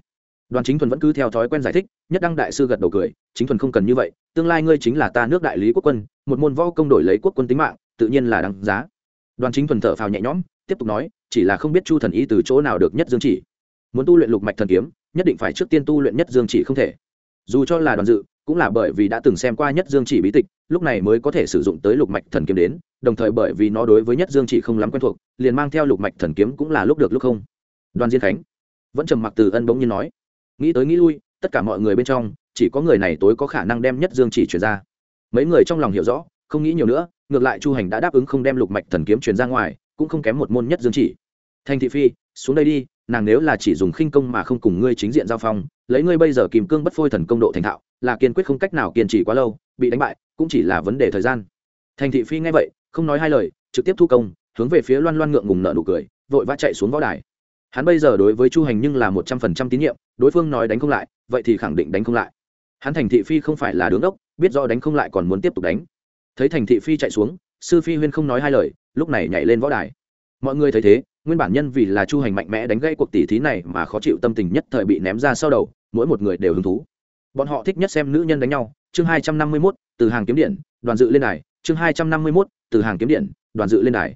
Đoàn chính thuần vẫn cứ theo thói quen giải thích, nhất đăng đại sư gật đầu cười, chính thuần không cần như vậy, tương lai ngươi chính là ta nước đại lý quốc quân, một môn võ công đổi lấy quốc quân tính mạng, tự nhiên là đăng giá đoàn chính thuần thở phào nhẹ nhõm, tiếp tục nói, chỉ là không biết chu thần y từ chỗ nào được nhất dương chỉ. Muốn tu luyện lục mạch thần kiếm, nhất định phải trước tiên tu luyện nhất dương chỉ không thể. Dù cho là đoàn dự, cũng là bởi vì đã từng xem qua nhất dương chỉ bí tịch, lúc này mới có thể sử dụng tới lục mạch thần kiếm đến, đồng thời bởi vì nó đối với nhất dương chỉ không lắm quen thuộc, liền mang theo lục mạch thần kiếm cũng là lúc được lúc không. Đoàn diên khánh vẫn trầm mặc từ ân bỗng nhiên nói, nghĩ tới nghĩ lui, tất cả mọi người bên trong, chỉ có người này tối có khả năng đem nhất dương chỉ truyền ra. Mấy người trong lòng hiểu rõ không nghĩ nhiều nữa, ngược lại chu hành đã đáp ứng không đem lục mạch thần kiếm truyền ra ngoài, cũng không kém một môn nhất dương chỉ. Thanh thị phi, xuống đây đi, nàng nếu là chỉ dùng khinh công mà không cùng ngươi chính diện giao phong, lấy ngươi bây giờ kìm cương bất phôi thần công độ thành thạo, là kiên quyết không cách nào kiên trì quá lâu, bị đánh bại, cũng chỉ là vấn đề thời gian. Thành thị phi nghe vậy, không nói hai lời, trực tiếp thu công, hướng về phía loan loan ngượng ngùng nợ nụ cười, vội vã chạy xuống võ đài. Hắn bây giờ đối với chu hành nhưng là một trăm phần trăm tín nhiệm, đối phương nói đánh không lại, vậy thì khẳng định đánh không lại. Hắn thành thị phi không phải là đứng đốc, biết do đánh không lại còn muốn tiếp tục đánh thấy thành thị phi chạy xuống, sư phi huyên không nói hai lời, lúc này nhảy lên võ đài. Mọi người thấy thế, nguyên bản nhân vì là chu hành mạnh mẽ đánh gây cuộc tỷ thí này mà khó chịu tâm tình nhất thời bị ném ra sau đầu, mỗi một người đều hứng thú. Bọn họ thích nhất xem nữ nhân đánh nhau. Chương hai trăm năm mươi mốt, từ hàng kiếm điện, đoàn dự lên đài. Chương hai trăm năm mươi mốt, từ hàng kiếm điện, đoàn dự lên đài.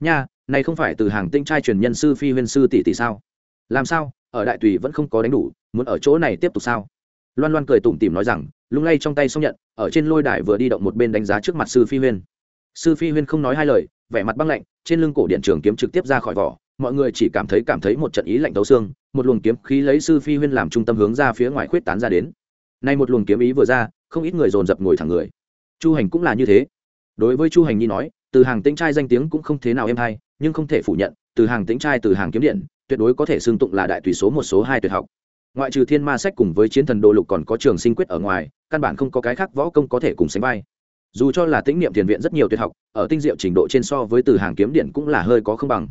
Nha, này không phải từ hàng tinh trai truyền nhân sư phi huyên sư tỷ tỷ sao? Làm sao? Ở đại tùy vẫn không có đánh đủ, muốn ở chỗ này tiếp tục sao? Loan loan cười tủm tỉm nói rằng lung lay trong tay xong nhận, ở trên lôi đài vừa đi động một bên đánh giá trước mặt sư phi huyên. Sư phi huyên không nói hai lời, vẻ mặt băng lạnh, trên lưng cổ điện trường kiếm trực tiếp ra khỏi vỏ, mọi người chỉ cảm thấy cảm thấy một trận ý lạnh thấu xương, một luồng kiếm khí lấy sư phi huyên làm trung tâm hướng ra phía ngoài khuyết tán ra đến. Nay một luồng kiếm ý vừa ra, không ít người dồn dập ngồi thẳng người. Chu hành cũng là như thế. Đối với chu hành nhi nói, từ hàng tĩnh trai danh tiếng cũng không thế nào êm hay, nhưng không thể phủ nhận, từ hàng tĩnh trai từ hàng kiếm điện, tuyệt đối có thể xương tụng là đại tùy số một số hai tuyệt học ngoại trừ thiên ma sách cùng với chiến thần đồ lục còn có trường sinh quyết ở ngoài, căn bản không có cái khác võ công có thể cùng sánh vai. Dù cho là tĩnh niệm tiền viện rất nhiều tuyệt học, ở tinh diệu trình độ trên so với từ hàng kiếm điện cũng là hơi có không bằng.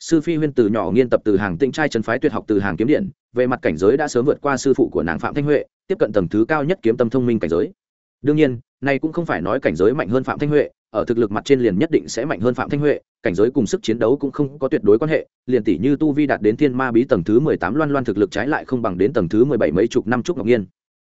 Sư phi huyên từ nhỏ nghiên tập từ hàng tĩnh trai trấn phái tuyệt học từ hàng kiếm điện, về mặt cảnh giới đã sớm vượt qua sư phụ của nàng phạm thanh huệ, tiếp cận tầng thứ cao nhất kiếm tâm thông minh cảnh giới. Đương nhiên, này cũng không phải nói cảnh giới mạnh hơn phạm thanh huệ, ở thực lực mặt trên liền nhất định sẽ mạnh hơn phạm thanh huệ cảnh giới cùng sức chiến đấu cũng không có tuyệt đối quan hệ, liền tỷ như tu vi đạt đến thiên ma bí tầng thứ mười tám loan loan thực lực trái lại không bằng đến tầng thứ mười bảy mấy chục năm trúc ngọc nhiên.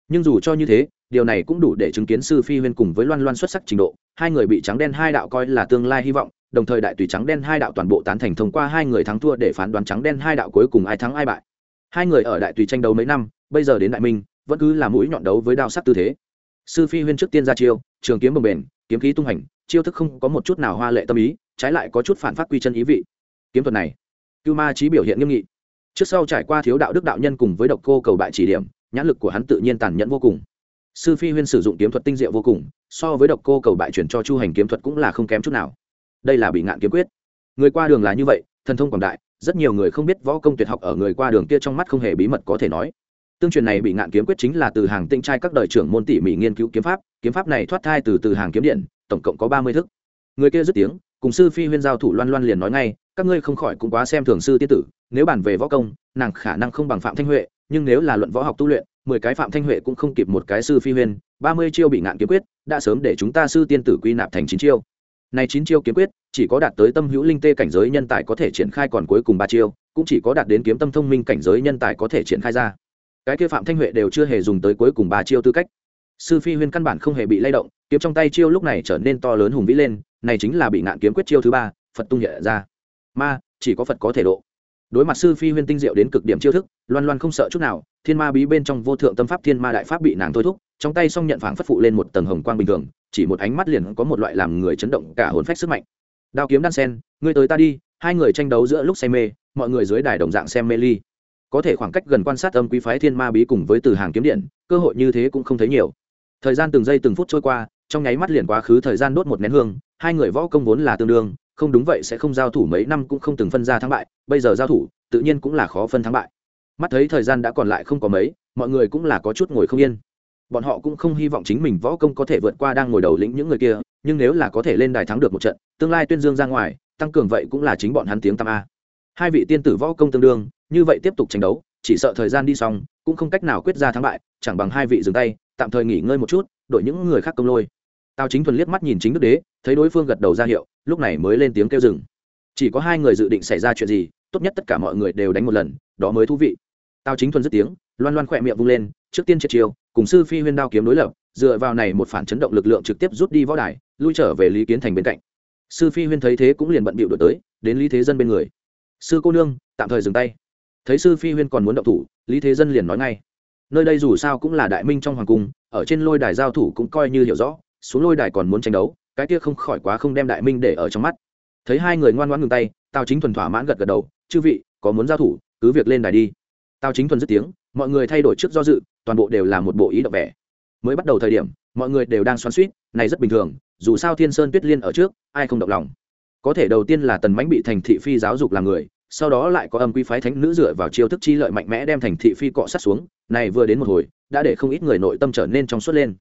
Nhưng dù cho như thế, điều này cũng đủ để chứng kiến sư phi huyên cùng với loan loan xuất sắc trình độ, hai người bị trắng đen hai đạo coi là tương lai hy vọng, đồng thời đại tùy trắng đen hai đạo toàn bộ tán thành thông qua hai người thắng thua để phán đoán trắng đen hai đạo cuối cùng ai thắng ai bại. Hai người ở đại tùy tranh đấu mấy năm, bây giờ đến đại minh, vẫn cứ là mũi nhọn đấu với đao sắc tư thế. Sư phi huyên trước tiên ra chiêu, trường kiếm bồng bền kiếm khí tung hành, chiêu thức không có một chút nào hoa lệ tâm ý trái lại có chút phản phát quy chân ý vị. Kiếm thuật này, cưu ma trí biểu hiện nghiêm nghị. Trước sau trải qua thiếu đạo đức đạo nhân cùng với độc cô cầu bại chỉ điểm, nhãn lực của hắn tự nhiên tàn nhẫn vô cùng. Sư phi huyên sử dụng kiếm thuật tinh diệu vô cùng, so với độc cô cầu bại chuyển cho chu hành kiếm thuật cũng là không kém chút nào. Đây là bị ngạn kiếm quyết. Người qua đường là như vậy, thần thông quảng đại, rất nhiều người không biết võ công tuyệt học ở người qua đường kia trong mắt không hề bí mật có thể nói. Tương truyền này bị ngạn kiếm quyết chính là từ hàng tinh trai các đời trưởng môn tỉ mỉ nghiên cứu kiếm pháp kiếm pháp này thoát thai từ từ hàng kiếm điện, tổng cộng có ba mươi thức người kia dứt tiếng, cùng sư phi huyên giao thủ loan loan liền nói ngay, các ngươi không khỏi cũng quá xem thường sư tiết tử, nếu bàn về võ công, nàng khả năng không bằng phạm thanh huệ, nhưng nếu là luận võ học tu luyện, mười cái phạm thanh huệ cũng không kịp một cái sư phi huyên, ba mươi chiêu bị ngạn kiếm quyết, đã sớm để chúng ta sư tiên tử quy nạp thành chín chiêu. Này chín chiêu kiếm quyết, chỉ có đạt tới tâm hữu linh tê cảnh giới nhân tài có thể triển khai còn cuối cùng ba chiêu, cũng chỉ có đạt đến kiếm tâm thông minh cảnh giới nhân tài có thể triển khai ra. Cái kia phạm thanh huệ đều chưa hề dùng tới cuối cùng ba chiêu tư cách. Sư phi huyên căn bản không hề bị lay động, kiếm trong tay chiêu lúc này trở nên to lớn hùng vĩ lên này chính là bị ngạn kiếm quyết chiêu thứ ba, phật tung nhẹ ra. Ma, chỉ có phật có thể độ. Đối mặt sư phi huyên tinh diệu đến cực điểm chiêu thức, loan loan không sợ chút nào, thiên ma bí bên trong vô thượng tâm pháp thiên ma đại pháp bị nàng thôi thúc, trong tay xong nhận phảng phất phụ lên một tầng hồng quang bình thường, chỉ một ánh mắt liền có một loại làm người chấn động cả hồn phách sức mạnh. Đao kiếm đan sen, ngươi tới ta đi, hai người tranh đấu giữa lúc say mê, mọi người dưới đài đồng dạng xem mê ly. Có thể khoảng cách gần quan sát âm quý phái thiên ma bí cùng với từ hàng kiếm điện, cơ hội như thế cũng không thấy nhiều. Thời gian từng giây từng phút trôi qua trong nháy mắt liền quá khứ thời gian đốt một nén hương, hai người võ công vốn là tương đương, không đúng vậy sẽ không giao thủ mấy năm cũng không từng phân ra thắng bại, bây giờ giao thủ, tự nhiên cũng là khó phân thắng bại. Mắt thấy thời gian đã còn lại không có mấy, mọi người cũng là có chút ngồi không yên. Bọn họ cũng không hy vọng chính mình võ công có thể vượt qua đang ngồi đầu lĩnh những người kia, nhưng nếu là có thể lên đài thắng được một trận, tương lai tuyên dương ra ngoài, tăng cường vậy cũng là chính bọn hắn tiếng tam a. Hai vị tiên tử võ công tương đương, như vậy tiếp tục tranh đấu, chỉ sợ thời gian đi xong, cũng không cách nào quyết ra thắng bại, chẳng bằng hai vị dừng tay, tạm thời nghỉ ngơi một chút, đổi những người khác công lôi tào chính thuần liếc mắt nhìn chính đức đế, thấy đối phương gật đầu ra hiệu, lúc này mới lên tiếng kêu dừng. Chỉ có hai người dự định xảy ra chuyện gì, tốt nhất tất cả mọi người đều đánh một lần, đó mới thú vị. Tào chính thuần dứt tiếng, loan loan khỏe miệng vung lên, trước tiên triệt chiêu, cùng sư phi huyên đao kiếm đối lập, dựa vào này một phản chấn động lực lượng trực tiếp rút đi võ đài, lui trở về lý kiến thành bên cạnh. Sư phi huyên thấy thế cũng liền bận bịu đổi tới, đến lý thế dân bên người. Sư cô nương, tạm thời dừng tay. Thấy sư phi huyên còn muốn động thủ, lý thế dân liền nói ngay. Nơi đây dù sao cũng là đại minh trong hoàng cung, ở trên lôi đài giao thủ cũng coi như hiểu rõ xuống lôi đài còn muốn tranh đấu, cái kia không khỏi quá không đem đại minh để ở trong mắt. Thấy hai người ngoan ngoãn ngừng tay, tào chính thuần thỏa mãn gật gật đầu, chư vị, có muốn giao thủ, cứ việc lên đài đi. Tào chính thuần dứt tiếng, mọi người thay đổi trước do dự, toàn bộ đều là một bộ ý động vẻ. Mới bắt đầu thời điểm, mọi người đều đang xoắn suýt này rất bình thường, dù sao thiên sơn tuyết liên ở trước, ai không động lòng. Có thể đầu tiên là tần mãnh bị thành thị phi giáo dục làm người, sau đó lại có âm quy phái thánh nữ dựa vào chiêu thức chi lợi mạnh mẽ đem thành thị phi cọ sát xuống, này vừa đến một hồi, đã để không ít người nội tâm trở nên trong suốt lên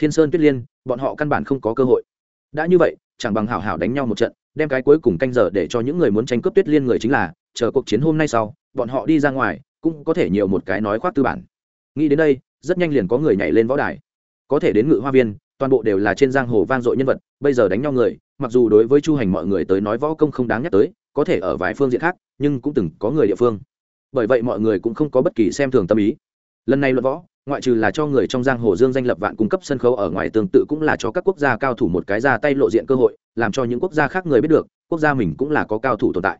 thiên sơn tuyết liên, bọn họ căn bản không có cơ hội. Đã như vậy, chẳng bằng hảo hảo đánh nhau một trận, đem cái cuối cùng canh giờ để cho những người muốn tranh cướp tuyết liên người chính là, chờ cuộc chiến hôm nay sau, bọn họ đi ra ngoài, cũng có thể nhiều một cái nói khoác tư bản. Nghĩ đến đây, rất nhanh liền có người nhảy lên võ đài. Có thể đến ngự hoa viên, toàn bộ đều là trên giang hồ vang dội nhân vật, bây giờ đánh nhau người, mặc dù đối với chu hành mọi người tới nói võ công không đáng nhắc tới, có thể ở vài phương diện khác, nhưng cũng từng có người địa phương. Bởi vậy mọi người cũng không có bất kỳ xem thường tâm ý. Lần này luận võ ngoại trừ là cho người trong giang hồ dương danh lập vạn cung cấp sân khấu ở ngoài tương tự cũng là cho các quốc gia cao thủ một cái ra tay lộ diện cơ hội, làm cho những quốc gia khác người biết được, quốc gia mình cũng là có cao thủ tồn tại.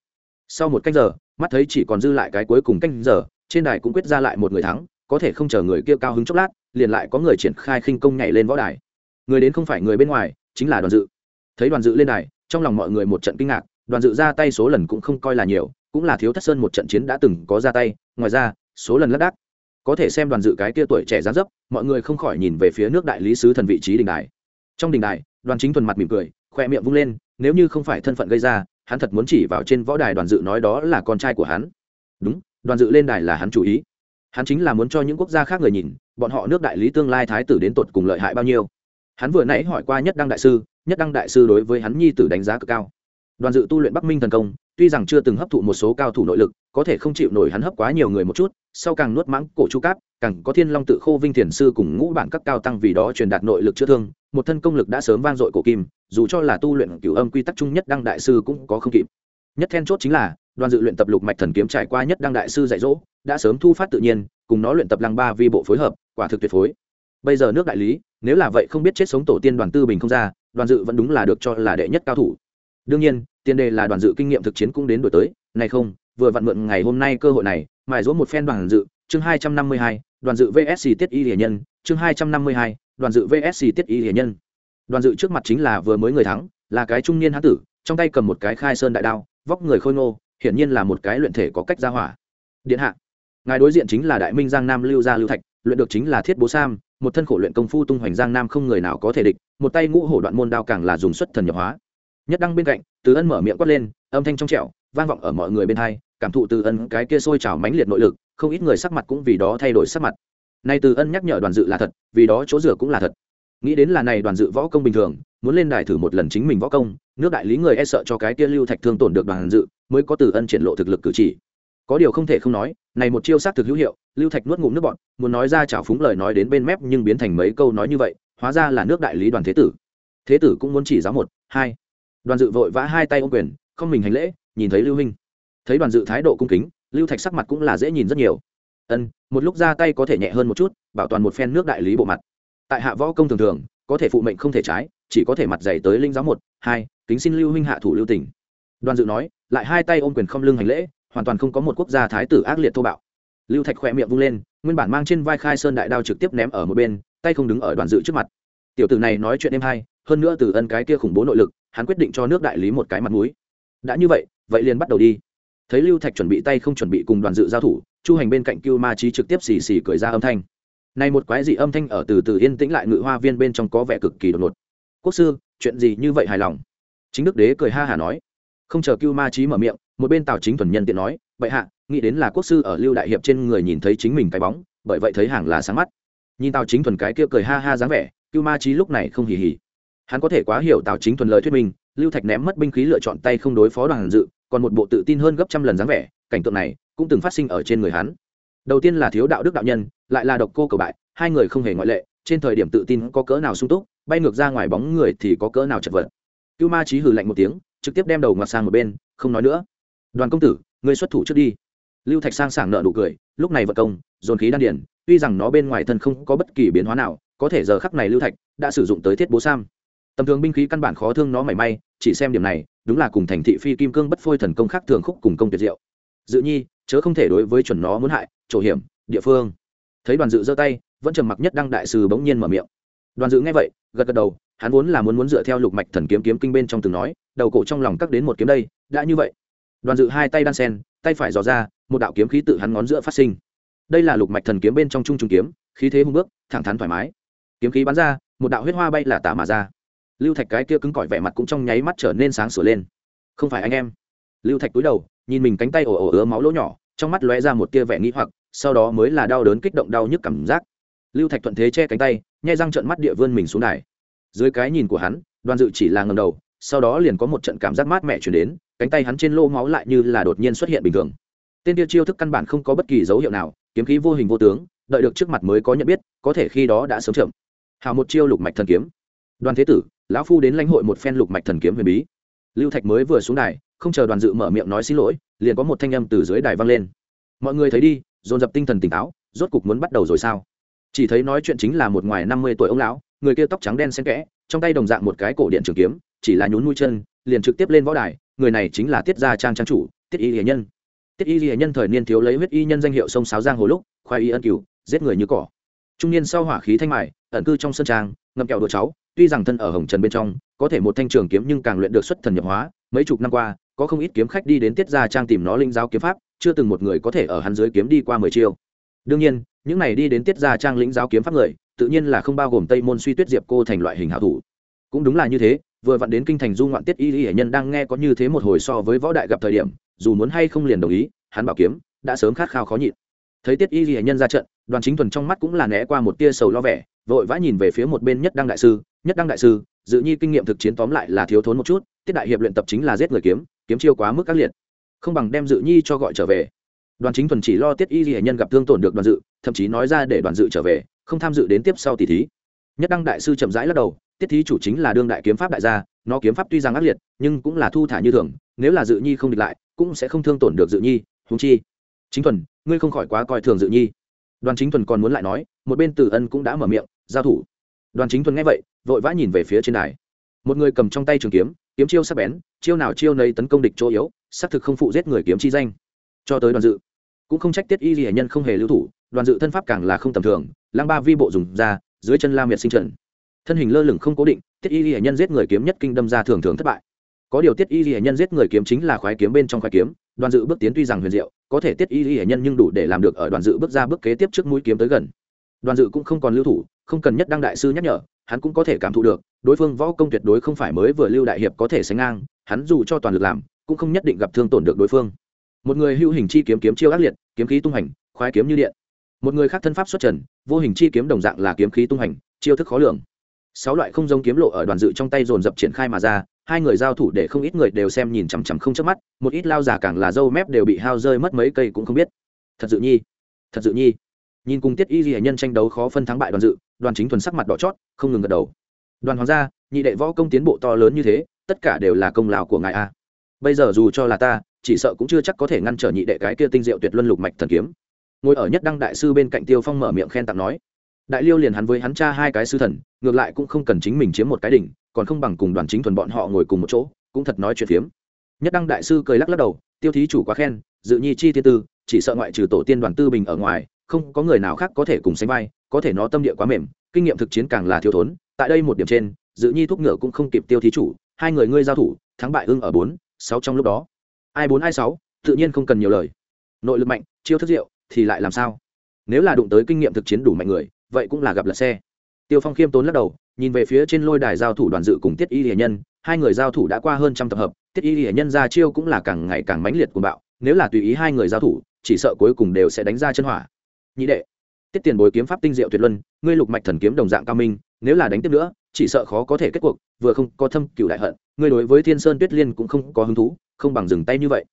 Sau một canh giờ, mắt thấy chỉ còn dư lại cái cuối cùng canh giờ, trên đài cũng quyết ra lại một người thắng, có thể không chờ người kia cao hứng chốc lát, liền lại có người triển khai khinh công nhảy lên võ đài. Người đến không phải người bên ngoài, chính là đoàn dự. Thấy đoàn dự lên đài, trong lòng mọi người một trận kinh ngạc, đoàn dự ra tay số lần cũng không coi là nhiều, cũng là thiếu thất sơn một trận chiến đã từng có ra tay, ngoài ra, số lần lác đác có thể xem đoàn dự cái kia tuổi trẻ gián dấp, mọi người không khỏi nhìn về phía nước đại lý sứ thần vị trí đình đài. Trong đình đài, đoàn chính thuần mặt mỉm cười, khoe miệng vung lên, nếu như không phải thân phận gây ra, hắn thật muốn chỉ vào trên võ đài đoàn dự nói đó là con trai của hắn. Đúng, đoàn dự lên đài là hắn chủ ý. Hắn chính là muốn cho những quốc gia khác người nhìn, bọn họ nước đại lý tương lai thái tử đến tột cùng lợi hại bao nhiêu. Hắn vừa nãy hỏi qua nhất đăng đại sư, nhất đăng đại sư đối với hắn nhi tử đánh giá cực cao đoàn dự tu luyện bắc minh thần công, tuy rằng chưa từng hấp thụ một số cao thủ nội lực, có thể không chịu nổi hắn hấp quá nhiều người một chút, sau càng nuốt mãng cổ chu cáp, càng có thiên long tự khô vinh thiền sư cùng ngũ bản các cao tăng vì đó truyền đạt nội lực chữa thương, một thân công lực đã sớm vang dội cổ kim, dù cho là tu luyện cửu âm quy tắc chung nhất đăng đại sư cũng có không kịp. Nhất then chốt chính là, đoàn dự luyện tập lục mạch thần kiếm trải qua nhất đăng đại sư dạy dỗ, đã sớm thu phát tự nhiên, cùng nó luyện tập lăng ba vi bộ phối hợp, quả thực tuyệt phối. Bây giờ nước đại lý, nếu là vậy không biết chết sống tổ tiên đoàn tư bình không ra, đoàn dự vẫn đúng là được cho là đệ nhất cao thủ. Đương nhiên tiền đề là đoàn dự kinh nghiệm thực chiến cũng đến đổi tới. Này không, vừa vặn mượn ngày hôm nay cơ hội này, mài dỗ một phen đoàn dự. Chương hai trăm năm mươi hai, đoàn dự vsc tiết y hiền nhân. Chương hai trăm năm mươi hai, đoàn dự vsc tiết y hiền nhân. Đoàn dự trước mặt chính là vừa mới người thắng, là cái trung niên hán tử, trong tay cầm một cái khai sơn đại đao, vóc người khôi ngô, hiển nhiên là một cái luyện thể có cách ra hỏa. Điện hạ, ngài đối diện chính là đại minh giang nam lưu gia lưu thạch, luyện được chính là thiết bố sam, một thân khổ luyện công phu tung hoành giang nam không người nào có thể địch, một tay ngũ hổ đoạn môn đao càng là dùng xuất thần nhập hóa nhất đăng bên cạnh, từ ân mở miệng quát lên, âm thanh trong trẻo, vang vọng ở mọi người bên hai, cảm thụ từ ân cái kia sôi trào mãnh liệt nội lực, không ít người sắc mặt cũng vì đó thay đổi sắc mặt. Nay từ ân nhắc nhở đoàn dự là thật, vì đó chỗ rửa cũng là thật. Nghĩ đến là này đoàn dự võ công bình thường, muốn lên đài thử một lần chính mình võ công, nước đại lý người e sợ cho cái kia lưu thạch thương tổn được đoàn dự, mới có từ ân triển lộ thực lực cử chỉ. Có điều không thể không nói, này một chiêu xác thực hữu hiệu, lưu thạch nuốt ngụm nước bọn muốn nói ra chảo phúng lời nói đến bên mép nhưng biến thành mấy câu nói như vậy, hóa ra là nước đại lý đoàn thế tử. Thế tử cũng muốn chỉ giáo một, hai đoàn dự vội vã hai tay ô quyền, không mình hành lễ, nhìn thấy lưu huynh thấy đoàn dự thái độ cung kính, lưu thạch sắc mặt cũng là dễ nhìn rất nhiều. Ân, một lúc ra tay có thể nhẹ hơn một chút, bảo toàn một phen nước đại lý bộ mặt. Tại hạ võ công thường thường, có thể phụ mệnh không thể trái, chỉ có thể mặt dày tới linh giáo một, hai, kính xin lưu huynh hạ thủ lưu tỉnh đoàn dự nói, lại hai tay ôm quyền không lưng hành lễ, hoàn toàn không có một quốc gia thái tử ác liệt thô bạo. Lưu thạch khỏe miệng vung lên, nguyên bản mang trên vai khai sơn đại đao trực tiếp ném ở một bên, tay không đứng ở đoàn dự trước mặt. Tiểu tử này nói chuyện em hay hơn nữa từ ân cái kia khủng bố nội lực, hắn quyết định cho nước đại lý một cái mặt mũi. Đã như vậy vậy liền bắt đầu đi. Thấy lưu thạch chuẩn bị tay không chuẩn bị cùng đoàn dự giao thủ, chu hành bên cạnh cưu ma trí trực tiếp xì xì cười ra âm thanh. Này một quái dị âm thanh ở từ từ yên tĩnh lại ngự hoa viên bên trong có vẻ cực kỳ đột ngột. Quốc sư, chuyện gì như vậy hài lòng? Chính đức đế cười ha hả nói. Không chờ cưu ma trí mở miệng, một bên tào chính thuần nhân tiện nói, vậy hạ, nghĩ đến là quốc sư ở lưu đại hiệp trên người nhìn thấy chính mình cái bóng, bởi vậy thấy hàng là sáng mắt. Nhìn tào chính thuần cái kia cười ha ha dáng vẻ, cưu ma trí lúc này không hì hì hắn có thể quá hiểu tào chính thuần lời thuyết minh, lưu thạch ném mất binh khí lựa chọn tay không đối phó đoàn dự, còn một bộ tự tin hơn gấp trăm lần dáng vẻ, cảnh tượng này cũng từng phát sinh ở trên người hắn. Đầu tiên là thiếu đạo đức đạo nhân, lại là độc cô cầu bại, hai người không hề ngoại lệ, trên thời điểm tự tin có cỡ nào sung túc, bay ngược ra ngoài bóng người thì có cỡ nào chật vật. Cưu ma trí hừ lạnh một tiếng, trực tiếp đem đầu ngoặt sang một bên, không nói nữa. Đoàn công tử, ngươi xuất thủ trước đi. Lưu thạch sang sảng nợ nụ cười, lúc này vật công, dồn khí đan điển tuy rằng nó bên ngoài thân không có bất kỳ biến hóa nào, có thể giờ khắc này lưu thạch đã sử dụng tới thiết bố sam tầm thường binh khí căn bản khó thương nó mảy may, chỉ xem điểm này, đúng là cùng thành thị phi kim cương bất phôi thần công khác thường khúc cùng công tuyệt diệu. Dự nhi, chớ không thể đối với chuẩn nó muốn hại, chỗ hiểm, địa phương. Thấy đoàn dự giơ tay, vẫn trầm mặc nhất đăng đại sư bỗng nhiên mở miệng. Đoàn dự nghe vậy, gật gật đầu, hắn vốn là muốn muốn dựa theo lục mạch thần kiếm kiếm kinh bên trong từng nói, đầu cổ trong lòng cắt đến một kiếm đây, đã như vậy. Đoàn dự hai tay đan sen, tay phải dò ra, một đạo kiếm khí tự hắn ngón giữa phát sinh. Đây là lục mạch thần kiếm bên trong trung trung kiếm, khí thế hung bước, thẳng thắn thoải mái. Kiếm khí bắn ra, một đạo huyết hoa bay là tả mà ra lưu thạch cái kia cứng cỏi vẻ mặt cũng trong nháy mắt trở nên sáng sửa lên. Không phải anh em. Lưu thạch cúi đầu, nhìn mình cánh tay ồ ồ ứa máu lỗ nhỏ, trong mắt lóe ra một tia vẻ nghĩ hoặc, sau đó mới là đau đớn kích động đau nhức cảm giác. Lưu thạch thuận thế che cánh tay, nhai răng trận mắt địa vươn mình xuống đài. Dưới cái nhìn của hắn, đoàn dự chỉ là ngầm đầu, sau đó liền có một trận cảm giác mát mẻ chuyển đến, cánh tay hắn trên lô máu lại như là đột nhiên xuất hiện bình thường. Tên tiêu chiêu thức căn bản không có bất kỳ dấu hiệu nào, kiếm khí vô hình vô tướng, đợi được trước mặt mới có nhận biết, có thể khi đó đã sớm chậm. Hào một chiêu lục mạch thần kiếm. Đoàn thế tử lão phu đến lãnh hội một phen lục mạch thần kiếm huyền bí. Lưu thạch mới vừa xuống đài, không chờ đoàn dự mở miệng nói xin lỗi, liền có một thanh âm từ dưới đài vang lên. Mọi người thấy đi, dồn dập tinh thần tỉnh táo, rốt cục muốn bắt đầu rồi sao? Chỉ thấy nói chuyện chính là một ngoài năm mươi tuổi ông lão, người kia tóc trắng đen xen kẽ, trong tay đồng dạng một cái cổ điện trường kiếm, chỉ là nhún mũi chân, liền trực tiếp lên võ đài, người này chính là tiết gia trang trang chủ, tiết y hiền nhân. Tiết y hiền nhân thời niên thiếu lấy huyết y nhân danh hiệu sông sáo giang hồ lúc, khoai y ân cửu giết người như cỏ. Trung niên sau hỏa khí thanh mại ẩn cư trong sân trang, ngậm kẹo đồ cháu tuy rằng thân ở hồng trần bên trong, có thể một thanh trường kiếm nhưng càng luyện được xuất thần nhập hóa. Mấy chục năm qua, có không ít kiếm khách đi đến tiết gia trang tìm nó linh giáo kiếm pháp, chưa từng một người có thể ở hắn dưới kiếm đi qua mười chiêu. Đương nhiên, những này đi đến tiết gia trang lĩnh giáo kiếm pháp người, tự nhiên là không bao gồm tây môn suy tuyết diệp cô thành loại hình hảo thủ. Cũng đúng là như thế, vừa vặn đến kinh thành du ngoạn tiết y y hệ nhân đang nghe có như thế một hồi so với võ đại gặp thời điểm, dù muốn hay không liền đồng ý, hắn bảo kiếm đã sớm khát khao khó nhịn. Thấy tiết y y hệ nhân ra trận, đoàn chính thuần trong mắt cũng là né qua một tia sầu lo vẻ, vội vã nhìn về phía một bên nhất đăng đại sư nhất đăng đại sư, dự nhi kinh nghiệm thực chiến tóm lại là thiếu thốn một chút, tiết đại hiệp luyện tập chính là giết người kiếm kiếm chiêu quá mức các liệt. Không bằng đem dự nhi cho gọi trở về. Đoàn chính thuần chỉ lo tiết y y nhân gặp thương tổn được đoàn dự, thậm chí nói ra để đoàn dự trở về, không tham dự đến tiếp sau tỷ thí. Nhất đăng đại sư chậm rãi lắc đầu, tiết thí chủ chính là đương đại kiếm pháp đại gia, nó kiếm pháp tuy rằng ác liệt, nhưng cũng là thu thả như thường, nếu là dự nhi không địch lại, cũng sẽ không thương tổn được dự nhi húng chi. Chính thuần, ngươi không khỏi quá coi thường dự nhi. Đoàn chính thuần còn muốn lại nói, một bên từ ân cũng đã mở miệng, giao thủ. Đoàn chính thuần nghe vậy vội vã nhìn về phía trên đài. Một người cầm trong tay trường kiếm kiếm chiêu sắc bén, chiêu nào chiêu nấy tấn công địch chỗ yếu, xác thực không phụ giết người kiếm chi danh. Cho tới đoàn dự, cũng không trách tiết y ghi nhân không hề lưu thủ, đoàn dự thân pháp càng là không tầm thường, lăng ba vi bộ dùng ra, dưới chân la miệt sinh trần thân hình lơ lửng không cố định, tiết y ghi nhân giết người kiếm nhất kinh đâm ra thường thường thất bại. Có điều tiết y ghi nhân giết người kiếm chính là khoái kiếm bên trong khoái kiếm, đoàn dự bước tiến tuy rằng huyền diệu, có thể tiết y ghi nhân nhưng đủ để làm được ở đoàn dự bước ra bước kế tiếp trước mũi kiếm tới gần. Đoàn dự cũng không còn lưu thủ, không cần nhất đăng đại sư nhắc nhở hắn cũng có thể cảm thụ được, đối phương võ công tuyệt đối không phải mới vừa lưu đại hiệp có thể sánh ngang, hắn dù cho toàn lực làm, cũng không nhất định gặp thương tổn được đối phương. Một người hữu hình chi kiếm kiếm chiêu ác liệt, kiếm khí tung hành, khoái kiếm như điện. Một người khác thân pháp xuất trần, vô hình chi kiếm đồng dạng là kiếm khí tung hành, chiêu thức khó lường. Sáu loại không giống kiếm lộ ở đoàn dự trong tay dồn dập triển khai mà ra, hai người giao thủ để không ít người đều xem nhìn chằm chằm không chớp mắt, một ít lao giả càng là dâu mép đều bị hao rơi mất mấy cây cũng không biết. Thật dự nhi, thật dự nhi nhìn cùng tiết y ghi nhân tranh đấu khó phân thắng bại đoàn dự, đoàn chính thuần sắc mặt đỏ chót, không ngừng gật đầu. Đoàn hoàng gia, nhị đệ võ công tiến bộ to lớn như thế, tất cả đều là công lao của ngài a bây giờ dù cho là ta, chỉ sợ cũng chưa chắc có thể ngăn trở nhị đệ cái kia tinh diệu tuyệt luân lục mạch thần kiếm. Ngồi ở nhất đăng đại sư bên cạnh tiêu phong mở miệng khen tặng nói, đại liêu liền hắn với hắn cha hai cái sư thần, ngược lại cũng không cần chính mình chiếm một cái đỉnh, còn không bằng cùng đoàn chính thuần bọn họ ngồi cùng một chỗ, cũng thật nói chuyện phiếm. Nhất đăng đại sư cười lắc lắc đầu, tiêu thí chủ quá khen, dự nhi chi thiên tư, chỉ sợ ngoại trừ tổ tiên đoàn tư bình ở ngoài không có người nào khác có thể cùng sánh vai, có thể nó tâm địa quá mềm, kinh nghiệm thực chiến càng là thiếu thốn. Tại đây một điểm trên, dự nhi thuốc ngựa cũng không kịp tiêu thí chủ, hai người ngươi giao thủ, thắng bại ưng ở bốn, sáu trong lúc đó. Ai bốn, ai sáu, tự nhiên không cần nhiều lời. Nội lực mạnh, chiêu thức diệu, thì lại làm sao? Nếu là đụng tới kinh nghiệm thực chiến đủ mạnh người, vậy cũng là gặp lật xe. Tiêu phong khiêm tốn lắc đầu, nhìn về phía trên lôi đài giao thủ đoàn dự cùng tiết y hiền nhân, hai người giao thủ đã qua hơn trăm tập hợp, tiết y hiền nhân ra chiêu cũng là càng ngày càng mãnh liệt của bạo, nếu là tùy ý hai người giao thủ, chỉ sợ cuối cùng đều sẽ đánh ra chân hỏa nhị đệ. Tiết tiền bối kiếm pháp tinh diệu tuyệt luân, ngươi lục mạch thần kiếm đồng dạng cao minh, nếu là đánh tiếp nữa, chỉ sợ khó có thể kết cuộc, vừa không có thâm cựu đại hận, ngươi đối với thiên sơn tuyết liên cũng không có hứng thú, không bằng dừng tay như vậy.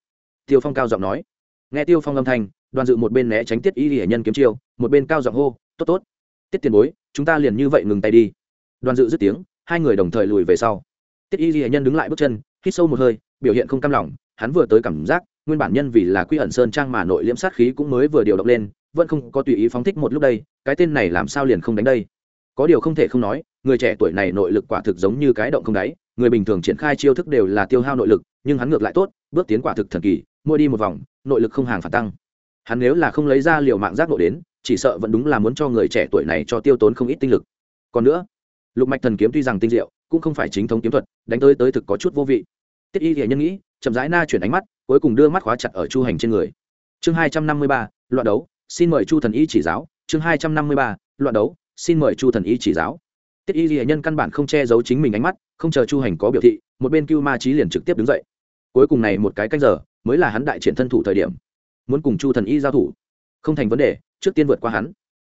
Tiêu phong cao giọng nói. Nghe tiêu phong âm thanh, đoàn dự một bên né tránh tiết y hệ nhân kiếm chiêu, một bên cao giọng hô, tốt tốt. Tiết tiền bối, chúng ta liền như vậy ngừng tay đi. Đoàn dự dứt tiếng, hai người đồng thời lùi về sau. Tiết y hệ nhân đứng lại bước chân, hít sâu một hơi, biểu hiện không cam lòng, hắn vừa tới cảm giác, nguyên bản nhân vì là quy ẩn sơn trang mà nội liễm sát khí cũng mới vừa điều động lên vẫn không có tùy ý phóng thích một lúc đây, cái tên này làm sao liền không đánh đây? Có điều không thể không nói, người trẻ tuổi này nội lực quả thực giống như cái động không đáy, người bình thường triển khai chiêu thức đều là tiêu hao nội lực, nhưng hắn ngược lại tốt, bước tiến quả thực thần kỳ mua đi một vòng, nội lực không hàng phản tăng. Hắn nếu là không lấy ra liều mạng giác nội đến, chỉ sợ vẫn đúng là muốn cho người trẻ tuổi này cho tiêu tốn không ít tinh lực. Còn nữa, lục mạch thần kiếm tuy rằng tinh diệu, cũng không phải chính thống kiếm thuật, đánh tới tới thực có chút vô vị. Tiết y thì nhân nghĩ, chậm rãi na chuyển ánh mắt, cuối cùng đưa mắt khóa chặt ở chu hành trên người. Chương hai trăm năm mươi ba, loạn đấu xin mời chu thần y chỉ giáo, chương hai trăm năm mươi ba, loạn đấu, xin mời chu thần y chỉ giáo. Tiết y ghi nhân căn bản không che giấu chính mình ánh mắt, không chờ chu hành có biểu thị, một bên cưu ma trí liền trực tiếp đứng dậy. Cuối cùng này một cái canh giờ, mới là hắn đại triển thân thủ thời điểm. Muốn cùng chu thần y giao thủ, không thành vấn đề, trước tiên vượt qua hắn.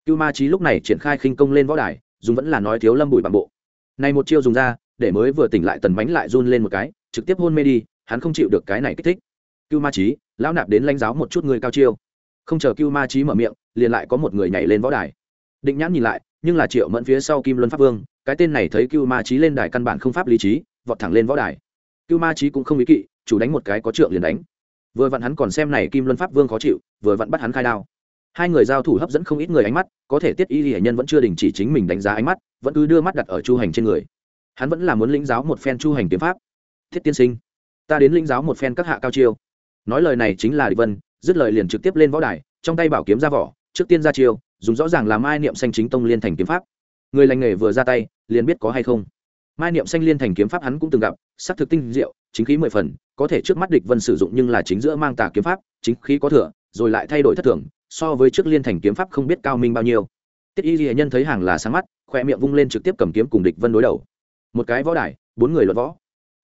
Cưu ma trí lúc này triển khai khinh công lên võ đài, dùng vẫn là nói thiếu lâm bụi bằng bộ. Này một chiêu dùng ra, để mới vừa tỉnh lại tần bánh lại run lên một cái, trực tiếp hôn mê đi, hắn không chịu được cái này kích thích. Cưu ma trí lão nạp đến lãnh giáo một chút người cao chiêu không chờ cưu ma trí mở miệng, liền lại có một người nhảy lên võ đài. Định nhãn nhìn lại, nhưng là triệu mẫn phía sau kim luân pháp vương, cái tên này thấy cưu ma trí lên đài căn bản không pháp lý trí, vọt thẳng lên võ đài. Cưu ma trí cũng không ý kỵ, chủ đánh một cái có trượng liền đánh. Vừa vặn hắn còn xem này kim luân pháp vương khó chịu, vừa vặn bắt hắn khai đao. Hai người giao thủ hấp dẫn không ít người ánh mắt, có thể tiết y hệ nhân vẫn chưa đình chỉ chính mình đánh giá ánh mắt, vẫn cứ đưa mắt đặt ở chu hành trên người. Hắn vẫn là muốn lĩnh giáo một phen chu hành kiếm pháp. Thiết tiên sinh, ta đến lĩnh giáo một phen các hạ cao chiêu. Nói lời này chính là địch vân dứt lời liền trực tiếp lên võ đài, trong tay bảo kiếm ra vỏ, trước tiên ra chiêu, dùng rõ ràng là mai niệm xanh chính tông liên thành kiếm pháp. Người lành nghề vừa ra tay, liền biết có hay không. Mai niệm xanh liên thành kiếm pháp hắn cũng từng gặp, sắc thực tinh diệu, chính khí mười phần, có thể trước mắt địch vân sử dụng nhưng là chính giữa mang tà kiếm pháp, chính khí có thừa, rồi lại thay đổi thất thường, so với trước liên thành kiếm pháp không biết cao minh bao nhiêu. Tiết y hệ nhân thấy hàng là sáng mắt, khoe miệng vung lên trực tiếp cầm kiếm cùng địch vân đối đầu. Một cái võ đài, bốn người luận võ.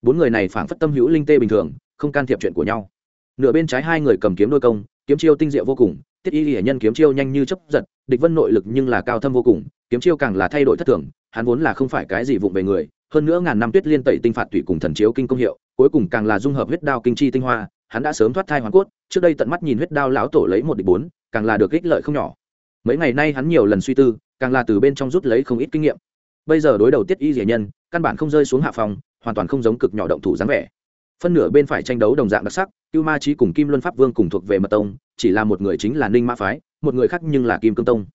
Bốn người này phảng phất tâm hữu linh tê bình thường, không can thiệp chuyện của nhau nửa bên trái hai người cầm kiếm đôi công, kiếm chiêu tinh diệu vô cùng, tiết y hiển nhân kiếm chiêu nhanh như chấp giật, địch vân nội lực nhưng là cao thâm vô cùng, kiếm chiêu càng là thay đổi thất thường, hắn vốn là không phải cái gì vụng về người, hơn nữa ngàn năm tuyết liên tẩy tinh phạt tùy cùng thần chiếu kinh công hiệu, cuối cùng càng là dung hợp huyết đao kinh chi tinh hoa, hắn đã sớm thoát thai hoàn cốt, trước đây tận mắt nhìn huyết đao lão tổ lấy một địch bốn, càng là được ích lợi không nhỏ. Mấy ngày nay hắn nhiều lần suy tư, càng là từ bên trong rút lấy không ít kinh nghiệm. Bây giờ đối đầu tiết y hiển nhân, căn bản không rơi xuống hạ phòng, hoàn toàn không giống cực nhỏ động thủ dáng vẻ phân nửa bên phải tranh đấu đồng dạng đặc sắc, cưu ma trí cùng kim luân pháp vương cùng thuộc về mật tông, chỉ là một người chính là ninh mã phái, một người khác nhưng là kim cương tông.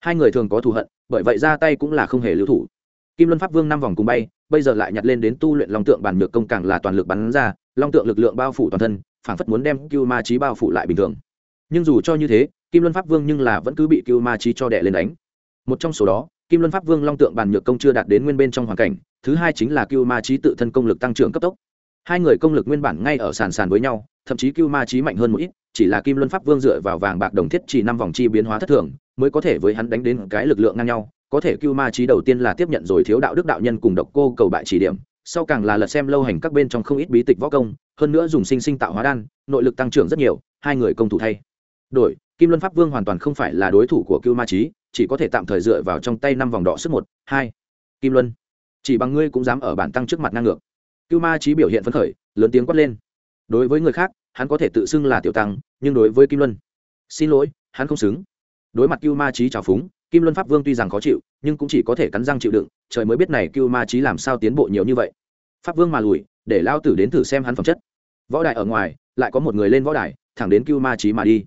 Hai người thường có thù hận, bởi vậy ra tay cũng là không hề lưu thủ. Kim luân pháp vương năm vòng cùng bay, bây giờ lại nhặt lên đến tu luyện long tượng bản nhược công càng là toàn lực bắn ra, long tượng lực lượng bao phủ toàn thân, phảng phất muốn đem cưu ma trí bao phủ lại bình thường. Nhưng dù cho như thế, kim luân pháp vương nhưng là vẫn cứ bị cưu ma trí cho đẻ lên đánh. Một trong số đó, kim luân pháp vương long tượng Bàn nhược công chưa đạt đến nguyên bên trong hoàn cảnh, thứ hai chính là cưu ma trí tự thân công lực tăng trưởng cấp tốc hai người công lực nguyên bản ngay ở sàn sàn với nhau, thậm chí cưu ma trí mạnh hơn một ít, chỉ là kim luân pháp vương dựa vào vàng bạc đồng thiết chỉ năm vòng chi biến hóa thất thường, mới có thể với hắn đánh đến cái lực lượng ngang nhau. Có thể cưu ma trí đầu tiên là tiếp nhận rồi thiếu đạo đức đạo nhân cùng độc cô cầu bại chỉ điểm, sau càng là lật xem lâu hành các bên trong không ít bí tịch võ công, hơn nữa dùng sinh sinh tạo hóa đan, nội lực tăng trưởng rất nhiều, hai người công thủ thay. Đổi, kim luân pháp vương hoàn toàn không phải là đối thủ của cưu ma trí chỉ có thể tạm thời dựa vào trong tay năm vòng đỏ sức một, hai. Kim luân, chỉ bằng ngươi cũng dám ở bản tăng trước mặt ngang ngược cưu ma trí biểu hiện phấn khởi, lớn tiếng quát lên. Đối với người khác, hắn có thể tự xưng là tiểu tăng, nhưng đối với kim luân, xin lỗi, hắn không xứng. Đối mặt cưu ma trí trào phúng, kim luân pháp vương tuy rằng khó chịu, nhưng cũng chỉ có thể cắn răng chịu đựng, trời mới biết này cưu ma trí làm sao tiến bộ nhiều như vậy. Pháp vương mà lùi, để lao tử đến thử xem hắn phẩm chất. Võ đài ở ngoài, lại có một người lên võ đài, thẳng đến cưu ma trí mà đi.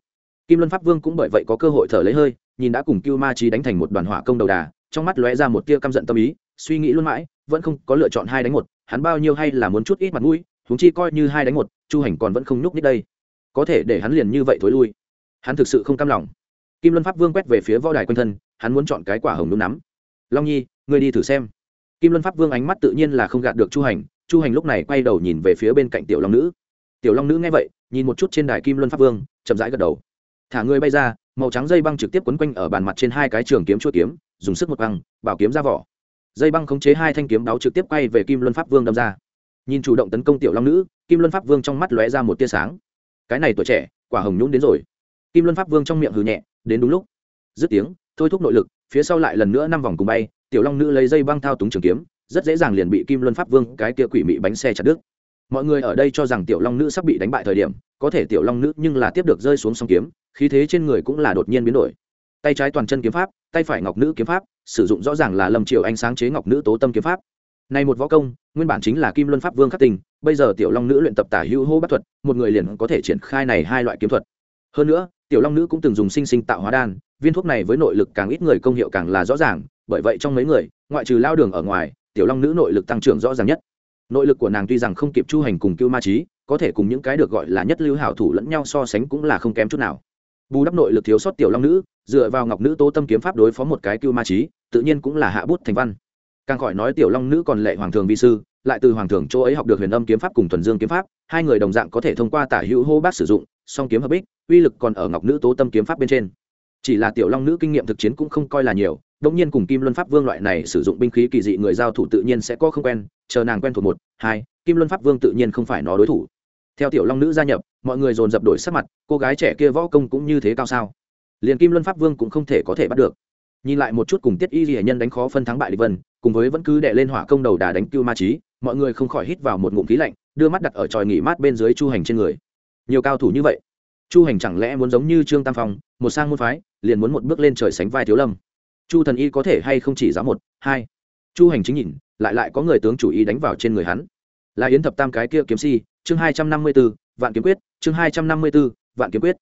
Kim luân pháp vương cũng bởi vậy có cơ hội thở lấy hơi, nhìn đã cùng cưu ma trí đánh thành một đoàn hỏa công đầu đà, trong mắt lóe ra một tia căm giận tâm ý, suy nghĩ luôn mãi, vẫn không có lựa chọn hai đánh một hắn bao nhiêu hay là muốn chút ít mặt mũi húng chi coi như hai đánh một, chu hành còn vẫn không nhúc nhích đây. Có thể để hắn liền như vậy thối lui. Hắn thực sự không cam lòng. Kim luân pháp vương quét về phía võ đài quanh thân, hắn muốn chọn cái quả hồng đúng nắm. Long nhi, ngươi đi thử xem. Kim luân pháp vương ánh mắt tự nhiên là không gạt được chu hành chu hành lúc này quay đầu nhìn về phía bên cạnh tiểu long nữ. Tiểu long nữ nghe vậy, nhìn một chút trên đài kim luân pháp vương, chậm rãi gật đầu. Thả người bay ra, màu trắng dây băng trực tiếp quấn quanh ở bàn mặt trên hai cái trường kiếm chuỗi kiếm, dùng sức một băng, bảo kiếm ra vỏ dây băng khống chế hai thanh kiếm đáo trực tiếp quay về kim luân pháp vương đâm ra. Nhìn chủ động tấn công tiểu long nữ, kim luân pháp vương trong mắt lóe ra một tia sáng. Cái này tuổi trẻ, quả hồng nhún đến rồi. Kim luân pháp vương trong miệng hừ nhẹ, đến đúng lúc. Dứt tiếng, thôi thúc nội lực, phía sau lại lần nữa năm vòng cùng bay, tiểu long nữ lấy dây băng thao túng trường kiếm, rất dễ dàng liền bị kim luân pháp vương cái tia quỷ mị bánh xe chặt đứt. Mọi người ở đây cho rằng tiểu long nữ sắp bị đánh bại thời điểm, có thể tiểu long nữ nhưng là tiếp được rơi xuống song kiếm, khí thế trên người cũng là đột nhiên biến đổi tay trái toàn chân kiếm pháp, tay phải ngọc nữ kiếm pháp, sử dụng rõ ràng là lâm triều ánh sáng chế ngọc nữ tố tâm kiếm pháp. Này một võ công, nguyên bản chính là kim luân pháp vương khắc tình bây giờ tiểu long nữ luyện tập tả hữu hô bắt thuật, một người liền có thể triển khai này hai loại kiếm thuật. Hơn nữa, tiểu long nữ cũng từng dùng sinh sinh tạo hóa đan, viên thuốc này với nội lực càng ít người công hiệu càng là rõ ràng, bởi vậy trong mấy người, ngoại trừ lao đường ở ngoài, tiểu long nữ nội lực tăng trưởng rõ ràng nhất. Nội lực của nàng tuy rằng không kịp chu hành cùng cưu ma trí có thể cùng những cái được gọi là nhất lưu hảo thủ lẫn nhau so sánh cũng là không kém chút nào bù đắp nội lực thiếu sót tiểu long nữ, dựa vào ngọc nữ tố tâm kiếm pháp đối phó một cái cưu ma trí, tự nhiên cũng là hạ bút thành văn. Càng khỏi nói tiểu long nữ còn lệ hoàng thường vi sư, lại từ hoàng thường chỗ ấy học được huyền âm kiếm pháp cùng thuần dương kiếm pháp, hai người đồng dạng có thể thông qua tả hữu hô bác sử dụng, song kiếm hợp ích, uy lực còn ở ngọc nữ tố tâm kiếm pháp bên trên. Chỉ là tiểu long nữ kinh nghiệm thực chiến cũng không coi là nhiều đông nhiên cùng kim luân pháp vương loại này sử dụng binh khí kỳ dị người giao thủ tự nhiên sẽ có không quen, chờ nàng quen thuộc một, hai, kim luân pháp vương tự nhiên không phải nó đối thủ. Theo tiểu long nữ gia nhập mọi người dồn dập đổi sắc mặt, cô gái trẻ kia võ công cũng như thế cao sao? Liền kim luân pháp vương cũng không thể có thể bắt được. Nhìn lại một chút cùng tiết y ghi nhân đánh khó phân thắng bại địch vân, cùng với vẫn cứ đệ lên hỏa công đầu đà đánh cưu ma trí mọi người không khỏi hít vào một ngụm khí lạnh, đưa mắt đặt ở tròi nghỉ mát bên dưới chu hành trên người. Nhiều cao thủ như vậy, chu hành chẳng lẽ muốn giống như trương tam phong, một sang môn phái, liền muốn một bước lên trời sánh vai thiếu lâm? Chu thần y có thể hay không chỉ giá một, hai? Chu hành chính nhìn, lại lại có người tướng chủ ý đánh vào trên người hắn. Là yến thập tam cái kia kiếm si, chương hai trăm năm mươi b ố vạn kiếm quyết chương hai trăm năm mươi b ố vạn kiếm quyết.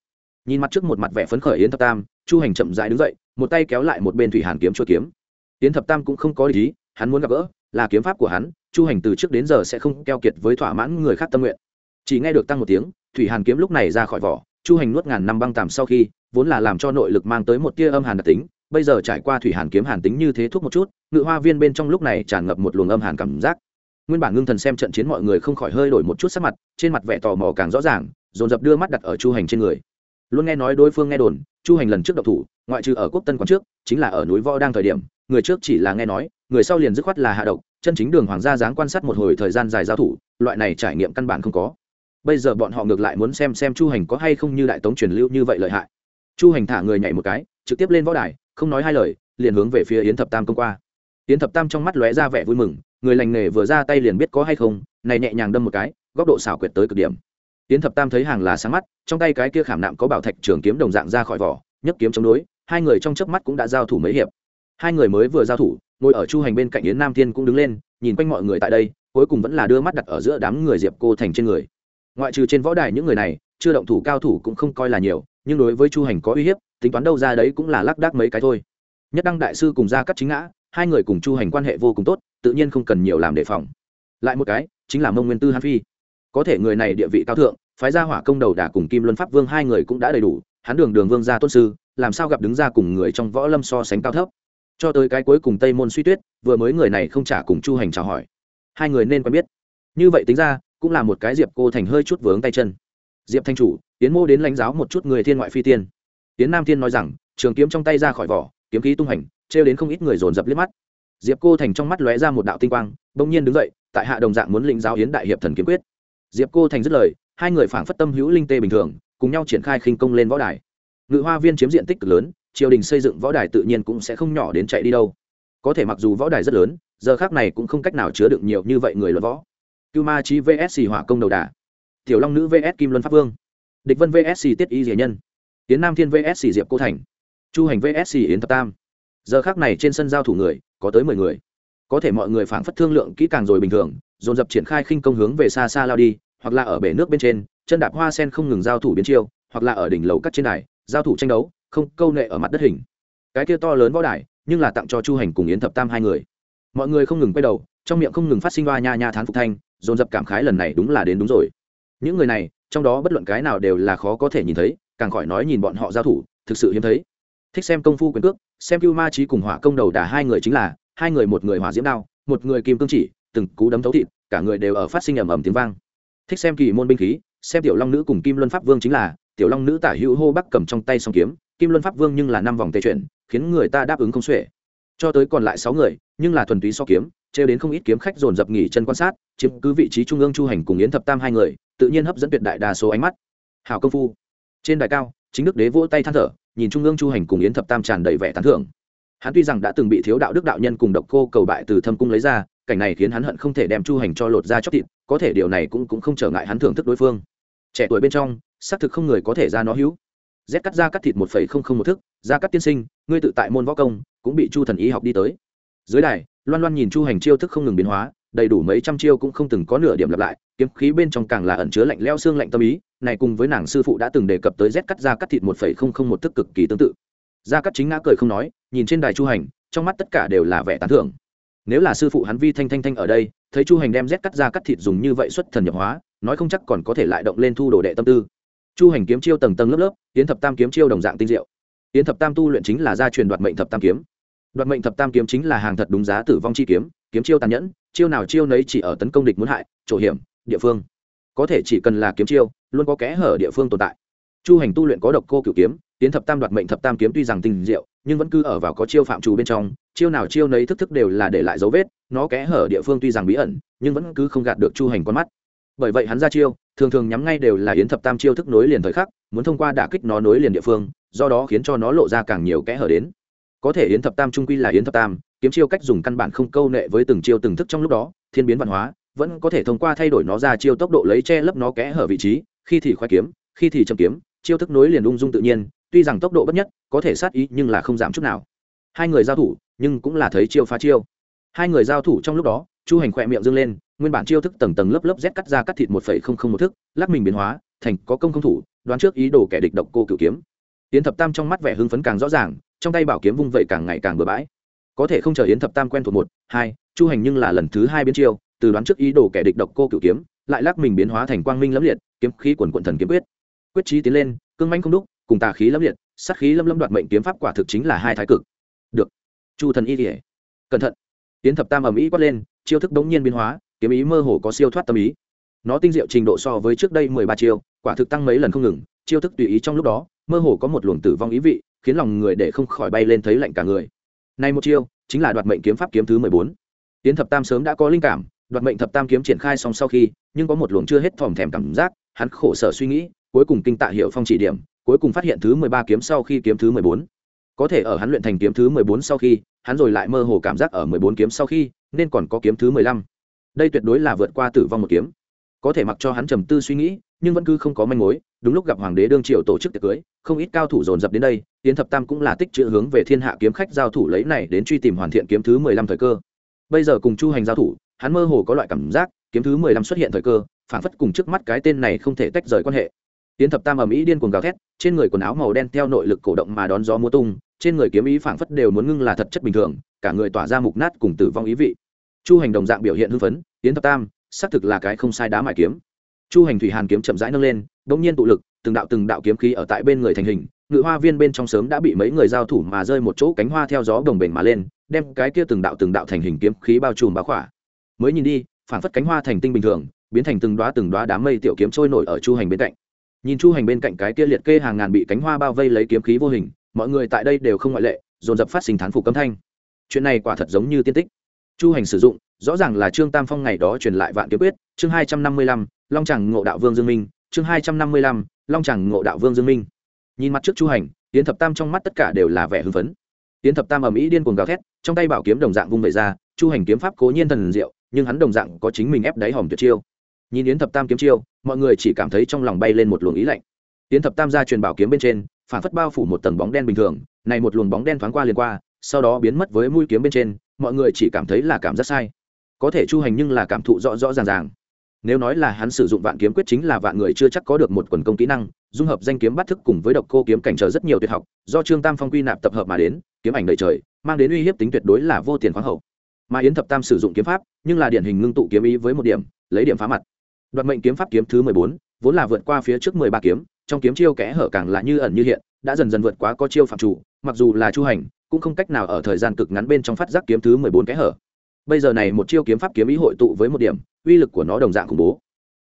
Nhìn mặt trước một mặt vẻ phấn khởi yến thập tam, chu hành chậm dại đứng dậy, một tay kéo lại một bên thủy hàn kiếm chua kiếm. Yến thập tam cũng không có ý, hắn muốn gặp gỡ, là kiếm pháp của hắn, chu hành từ trước đến giờ sẽ không keo kiệt với thỏa mãn người khác tâm nguyện. Chỉ nghe được tăng một tiếng, thủy hàn kiếm lúc này ra khỏi vỏ, chu hành nuốt ngàn năm băng tàm sau khi, vốn là làm cho nội lực mang tới một tia âm hàn đặc tính, bây giờ trải qua thủy hàn kiếm hàn tính như thế thuốc một chút, ngự hoa viên bên trong lúc này tràn ngập một luồng âm hàn cảm giác. Nguyên bản ngưng thần xem trận chiến mọi người không khỏi hơi đổi một chút sắc mặt, trên mặt vẻ tò mò càng rõ ràng dồn dập đưa mắt đặt ở chu hành trên người. Luôn nghe nói đối phương nghe đồn, chu hành lần trước độc thủ, ngoại trừ ở quốc tân quán trước, chính là ở núi võ đang thời điểm, người trước chỉ là nghe nói, người sau liền dứt khoát là hạ độc, chân chính đường hoàng gia dáng quan sát một hồi thời gian dài giao thủ, loại này trải nghiệm căn bản không có. Bây giờ bọn họ ngược lại muốn xem xem chu hành có hay không như đại tống truyền lưu như vậy lợi hại. Chu hành thả người nhảy một cái, trực tiếp lên võ đài, không nói hai lời, liền hướng về phía yến thập tam công qua. Yến thập tam trong mắt lóe ra vẻ vui mừng, người lành nghề vừa ra tay liền biết có hay không, này nhẹ nhàng đâm một cái, góc độ xảo quyệt tới cực điểm yến thập tam thấy hàng là sáng mắt, trong tay cái kia khảm nạm có bảo thạch trường kiếm đồng dạng ra khỏi vỏ, nhấc kiếm chống đối, hai người trong chớp mắt cũng đã giao thủ mấy hiệp. Hai người mới vừa giao thủ, ngồi ở chu hành bên cạnh yến nam thiên cũng đứng lên, nhìn quanh mọi người tại đây, cuối cùng vẫn là đưa mắt đặt ở giữa đám người diệp cô thành trên người. Ngoại trừ trên võ đài những người này, chưa động thủ cao thủ cũng không coi là nhiều, nhưng đối với chu hành có uy hiếp, tính toán đâu ra đấy cũng là lác đác mấy cái thôi. Nhất đăng đại sư cùng ra cắt chính ngã, hai người cùng chu hành quan hệ vô cùng tốt, tự nhiên không cần nhiều làm đề phòng. Lại một cái, chính là mông nguyên tư hán phi có thể người này địa vị cao thượng, phái gia hỏa công đầu đà cùng kim luân pháp vương hai người cũng đã đầy đủ, hắn đường đường vương gia tôn sư, làm sao gặp đứng ra cùng người trong võ lâm so sánh cao thấp? Cho tới cái cuối cùng tây môn suy tuyết, vừa mới người này không trả cùng chu hành chào hỏi. Hai người nên quen biết. Như vậy tính ra, cũng là một cái diệp cô thành hơi chút vướng tay chân. Diệp thanh chủ tiến mô đến lãnh giáo một chút người thiên ngoại phi tiên. Tiến nam thiên nói rằng, trường kiếm trong tay ra khỏi vỏ, kiếm khí tung hành, trêu đến không ít người dồn dập liếc mắt. Diệp cô thành trong mắt lóe ra một đạo tinh quang, bỗng nhiên đứng dậy, tại hạ đồng dạng muốn lĩnh giáo hiến đại hiệp thần kiếm quyết diệp cô thành dứt lời, hai người phảng phất tâm hữu linh tê bình thường, cùng nhau triển khai khinh công lên võ đài. Ngự hoa viên chiếm diện tích cực lớn, triều đình xây dựng võ đài tự nhiên cũng sẽ không nhỏ đến chạy đi đâu. Có thể mặc dù võ đài rất lớn, giờ khác này cũng không cách nào chứa được nhiều như vậy người luận võ. Cưu ma chi vs hỏa công đầu đà. Tiểu long nữ vs kim luân pháp vương. Địch vân vs tiết y dĩa nhân. Tiến nam thiên vs diệp cô thành. Chu hành vs yến thập tam. Giờ khác này trên sân giao thủ người, có tới mười người. Có thể mọi người phảng phất thương lượng kỹ càng rồi bình thường dồn dập triển khai khinh công hướng về xa xa lao đi, hoặc là ở bể nước bên trên, chân đạp hoa sen không ngừng giao thủ biến chiêu, hoặc là ở đỉnh lầu cắt trên đài, giao thủ tranh đấu, không, câu nệ ở mặt đất hình. Cái kia to lớn võ đài, nhưng là tặng cho chu hành cùng yến thập tam hai người. Mọi người không ngừng quay đầu, trong miệng không ngừng phát sinh hoa nha nha thán phục thanh, dồn dập cảm khái lần này đúng là đến đúng rồi. Những người này, trong đó bất luận cái nào đều là khó có thể nhìn thấy, càng khỏi nói nhìn bọn họ giao thủ, thực sự hiếm thấy. Thích xem công phu quyền cước, xem cưu ma trí cùng hỏa công đầu đả hai người chính là, hai người một người hỏa diễm đao, một người kim cương chỉ từng cú đấm thấu thịt, cả người đều ở phát sinh ầm ầm tiếng vang. Thích xem kỳ môn binh khí, xem tiểu long nữ cùng kim luân pháp vương chính là, tiểu long nữ tả hữu hô bắc cầm trong tay song kiếm, kim luân pháp vương nhưng là năm vòng tê chuyển, khiến người ta đáp ứng không xuể. Cho tới còn lại sáu người, nhưng là thuần túy so kiếm, trêu đến không ít kiếm khách dồn dập nghỉ chân quan sát, chiếm cứ vị trí trung ương chu hành cùng yến thập tam hai người, tự nhiên hấp dẫn tuyệt đại đa số ánh mắt. Hào công phu. Trên đài cao, chính đức đế vỗ tay than thở, nhìn trung ương chu hành cùng yến thập tam tràn đầy vẻ tán thưởng. Hắn tuy rằng đã từng bị thiếu đạo đức đạo nhân cùng độc cô cầu bại từ thâm cung lấy ra cảnh này khiến hắn hận không thể đem chu hành cho lột ra chóc thịt, có thể điều này cũng cũng không trở ngại hắn thưởng thức đối phương. Trẻ tuổi bên trong, xác thực không người có thể ra nó hữu. Rét cắt ra cắt thịt một phẩy không không một thức ra cắt tiên sinh, ngươi tự tại môn võ công, cũng bị chu thần y học đi tới. Dưới đài, loan loan nhìn chu hành chiêu thức không ngừng biến hóa, đầy đủ mấy trăm chiêu cũng không từng có nửa điểm lặp lại, kiếm khí bên trong càng là ẩn chứa lạnh leo xương lạnh tâm ý, này cùng với nàng sư phụ đã từng đề cập tới rét cắt ra cắt thịt một phẩy không không một thức cực kỳ tương tự. Ra cắt chính ngã cười không nói, nhìn trên đài chu hành, trong mắt tất cả đều là vẻ tán thưởng nếu là sư phụ hắn vi thanh thanh thanh ở đây, thấy chu hành đem rét cắt ra cắt thịt dùng như vậy xuất thần nhập hóa, nói không chắc còn có thể lại động lên thu đồ đệ tâm tư. Chu hành kiếm chiêu tầng tầng lớp lớp, yến thập tam kiếm chiêu đồng dạng tinh diệu. Yến thập tam tu luyện chính là gia truyền đoạt mệnh thập tam kiếm. Đoạt mệnh thập tam kiếm chính là hàng thật đúng giá tử vong chi kiếm kiếm chiêu tàn nhẫn, chiêu nào chiêu nấy chỉ ở tấn công địch muốn hại, chỗ hiểm, địa phương. Có thể chỉ cần là kiếm chiêu, luôn có kẽ hở địa phương tồn tại. Chu hành tu luyện có độc cô cựu kiếm tiến thập tam đoạt mệnh thập tam kiếm tuy rằng tinh diệu, nhưng vẫn cứ ở vào có chiêu phạm trù bên trong, chiêu nào chiêu nấy thức thức đều là để lại dấu vết, nó kẽ hở địa phương tuy rằng bí ẩn, nhưng vẫn cứ không gạt được chu hành con mắt. Bởi vậy hắn ra chiêu, thường thường nhắm ngay đều là yến thập tam chiêu thức nối liền thời khắc, muốn thông qua đả kích nó nối liền địa phương, do đó khiến cho nó lộ ra càng nhiều kẽ hở đến. Có thể yến thập tam trung quy là yến thập tam, kiếm chiêu cách dùng căn bản không câu nệ với từng chiêu từng thức trong lúc đó, thiên biến văn hóa, vẫn có thể thông qua thay đổi nó ra chiêu tốc độ lấy che lấp nó kẽ hở vị trí, khi thì khoai kiếm, khi thì châm kiếm, chiêu thức nối liền ung dung tự nhiên tuy rằng tốc độ bất nhất, có thể sát ý nhưng là không giảm chút nào. Hai người giao thủ, nhưng cũng là thấy chiêu phá chiêu. Hai người giao thủ trong lúc đó, chu hành khỏe miệng dâng lên, nguyên bản chiêu thức tầng tầng lớp lớp rét cắt ra cắt thịt một phẩy không không một thức, lắc mình biến hóa, thành có công không thủ, đoán trước ý đồ kẻ địch độc cô cửu kiếm. Yến thập tam trong mắt vẻ hưng phấn càng rõ ràng, trong tay bảo kiếm vung vẩy càng ngày càng bừa bãi. Có thể không chờ yến thập tam quen thuộc một, hai, chu hành nhưng là lần thứ hai biến chiêu, từ đoán trước ý đồ kẻ địch độc cô cửu kiếm, lại lắc mình biến hóa thành quang minh lẫm liệt, kiếm khí quần quận thần kiếm quyết. Quyết trí tiến lên, cương manh không đúc cùng tà khí lâm liệt, sát khí lâm lâm đoạt mệnh kiếm pháp quả thực chính là hai thái cực. Được. Chu thần y kỉa cẩn thận. Tiến thập tam ầm ĩ quát lên, chiêu thức đống nhiên biến hóa, kiếm ý mơ hồ có siêu thoát tâm ý. Nó tinh diệu trình độ so với trước đây mười ba chiêu, quả thực tăng mấy lần không ngừng, chiêu thức tùy ý trong lúc đó, mơ hồ có một luồng tử vong ý vị, khiến lòng người để không khỏi bay lên thấy lạnh cả người. Nay một chiêu, chính là đoạt mệnh kiếm pháp kiếm thứ mười bốn. Tiến thập tam sớm đã có linh cảm, đoạt mệnh thập tam kiếm triển khai xong sau khi, nhưng có một luồng chưa hết thòm thèm cảm giác, hắn khổ sở suy nghĩ, cuối cùng kinh tạ hiệu phong chỉ điểm cuối cùng phát hiện thứ mười ba kiếm sau khi kiếm thứ mười bốn. Có thể ở hắn luyện thành kiếm thứ mười bốn sau khi, hắn rồi lại mơ hồ cảm giác ở mười bốn kiếm sau khi, nên còn có kiếm thứ mười lăm. Đây tuyệt đối là vượt qua tử vong một kiếm. Có thể mặc cho hắn trầm tư suy nghĩ, nhưng vẫn cứ không có manh mối, đúng lúc gặp hoàng đế đương triều tổ chức tiệc cưới, không ít cao thủ dồn dập đến đây tiến thập tam cũng là tích chữ hướng về thiên hạ kiếm khách giao thủ lấy này đến truy tìm hoàn thiện kiếm thứ mười lăm thời cơ. Bây giờ cùng chu hành giao thủ, hắn mơ hồ có loại cảm giác, kiếm thứ mười lăm xuất hiện thời cơ phản phất cùng trước mắt cái tên này không thể tách rời quan hệ tiến thập tam ở mỹ điên cuồng gào thét, trên người quần áo màu đen theo nội lực cổ động mà đón gió múa tung, trên người kiếm ý phảng phất đều muốn ngưng là thật chất bình thường, cả người tỏa ra mục nát cùng tử vong ý vị. Chu hành đồng dạng biểu hiện hưng phấn tiến thập tam, xác thực là cái không sai đá mài kiếm. Chu hành thủy hàn kiếm chậm rãi nâng lên đ ỗ n g nhiên tụ lực, từng đạo từng đạo kiếm khí ở tại bên người thành hình, ngự hoa viên bên trong sớm đã bị mấy người giao thủ mà rơi một chỗ cánh hoa theo gió đồng bền mà lên, đem cái kia từng đạo từng đạo thành hình kiếm khí bao trùm bá khỏa. Mới nhìn đi, phảng phất cánh hoa thành tinh bình thường, biến thành từng đoá từng đoá đám mây tiểu kiếm trôi nổi ở chu hành bên cạnh nhìn chu hành bên cạnh cái kia liệt kê hàng ngàn bị cánh hoa bao vây lấy kiếm khí vô hình, mọi người tại đây đều không ngoại lệ, dồn dập phát sinh thán phục cấm thanh. Chuyện này quả thật giống như tiên tích. Chu hành sử dụng, rõ ràng là trương tam phong ngày đó truyền lại vạn kiếm quyết, chương hai trăm năm mươi lăm, long tràng ngộ đạo vương dương minh, chương hai trăm năm mươi lăm, long tràng ngộ đạo vương dương minh. Nhìn mặt trước chu hành tiến thập tam trong mắt tất cả đều là vẻ hưng phấn. Tiến thập tam ầm ĩ điên cuồng gào thét, trong tay bảo kiếm đồng dạng vung về ra, chu hành kiếm pháp cố nhiên thần diệu, nhưng hắn đồng dạng có chính mình ép đáy hòm tuyệt chiêu nhìn yến thập tam kiếm chiêu, mọi người chỉ cảm thấy trong lòng bay lên một luồng ý lạnh. Yến thập tam ra truyền bảo kiếm bên trên, phản phất bao phủ một tầng bóng đen bình thường, này một luồng bóng đen thoáng qua liền qua, sau đó biến mất với mũi kiếm bên trên, mọi người chỉ cảm thấy là cảm giác sai. Có thể chu hành nhưng là cảm thụ rõ rõ ràng ràng. Nếu nói là hắn sử dụng vạn kiếm quyết chính là vạn người chưa chắc có được một quần công kỹ năng, dung hợp danh kiếm bắt thức cùng với độc cô kiếm cảnh trở rất nhiều tuyệt học, do trương tam phong quy nạp tập hợp mà đến, kiếm ảnh đầy trời, mang đến uy hiếp tính tuyệt đối là vô tiền khoáng hậu. Mà yến thập tam sử dụng kiếm pháp, nhưng là điển hình ngưng tụ kiếm ý với một điểm, lấy điểm phá mặt đoạt mệnh kiếm pháp kiếm thứ mười bốn, vốn là vượt qua phía trước mười ba kiếm, trong kiếm chiêu kẽ hở càng là như ẩn như hiện, đã dần dần vượt quá có chiêu phạm chủ, mặc dù là chu hành, cũng không cách nào ở thời gian cực ngắn bên trong phát giác kiếm thứ mười bốn kẽ hở. Bây giờ này một chiêu kiếm pháp kiếm ý hội tụ với một điểm, uy lực của nó đồng dạng khủng bố.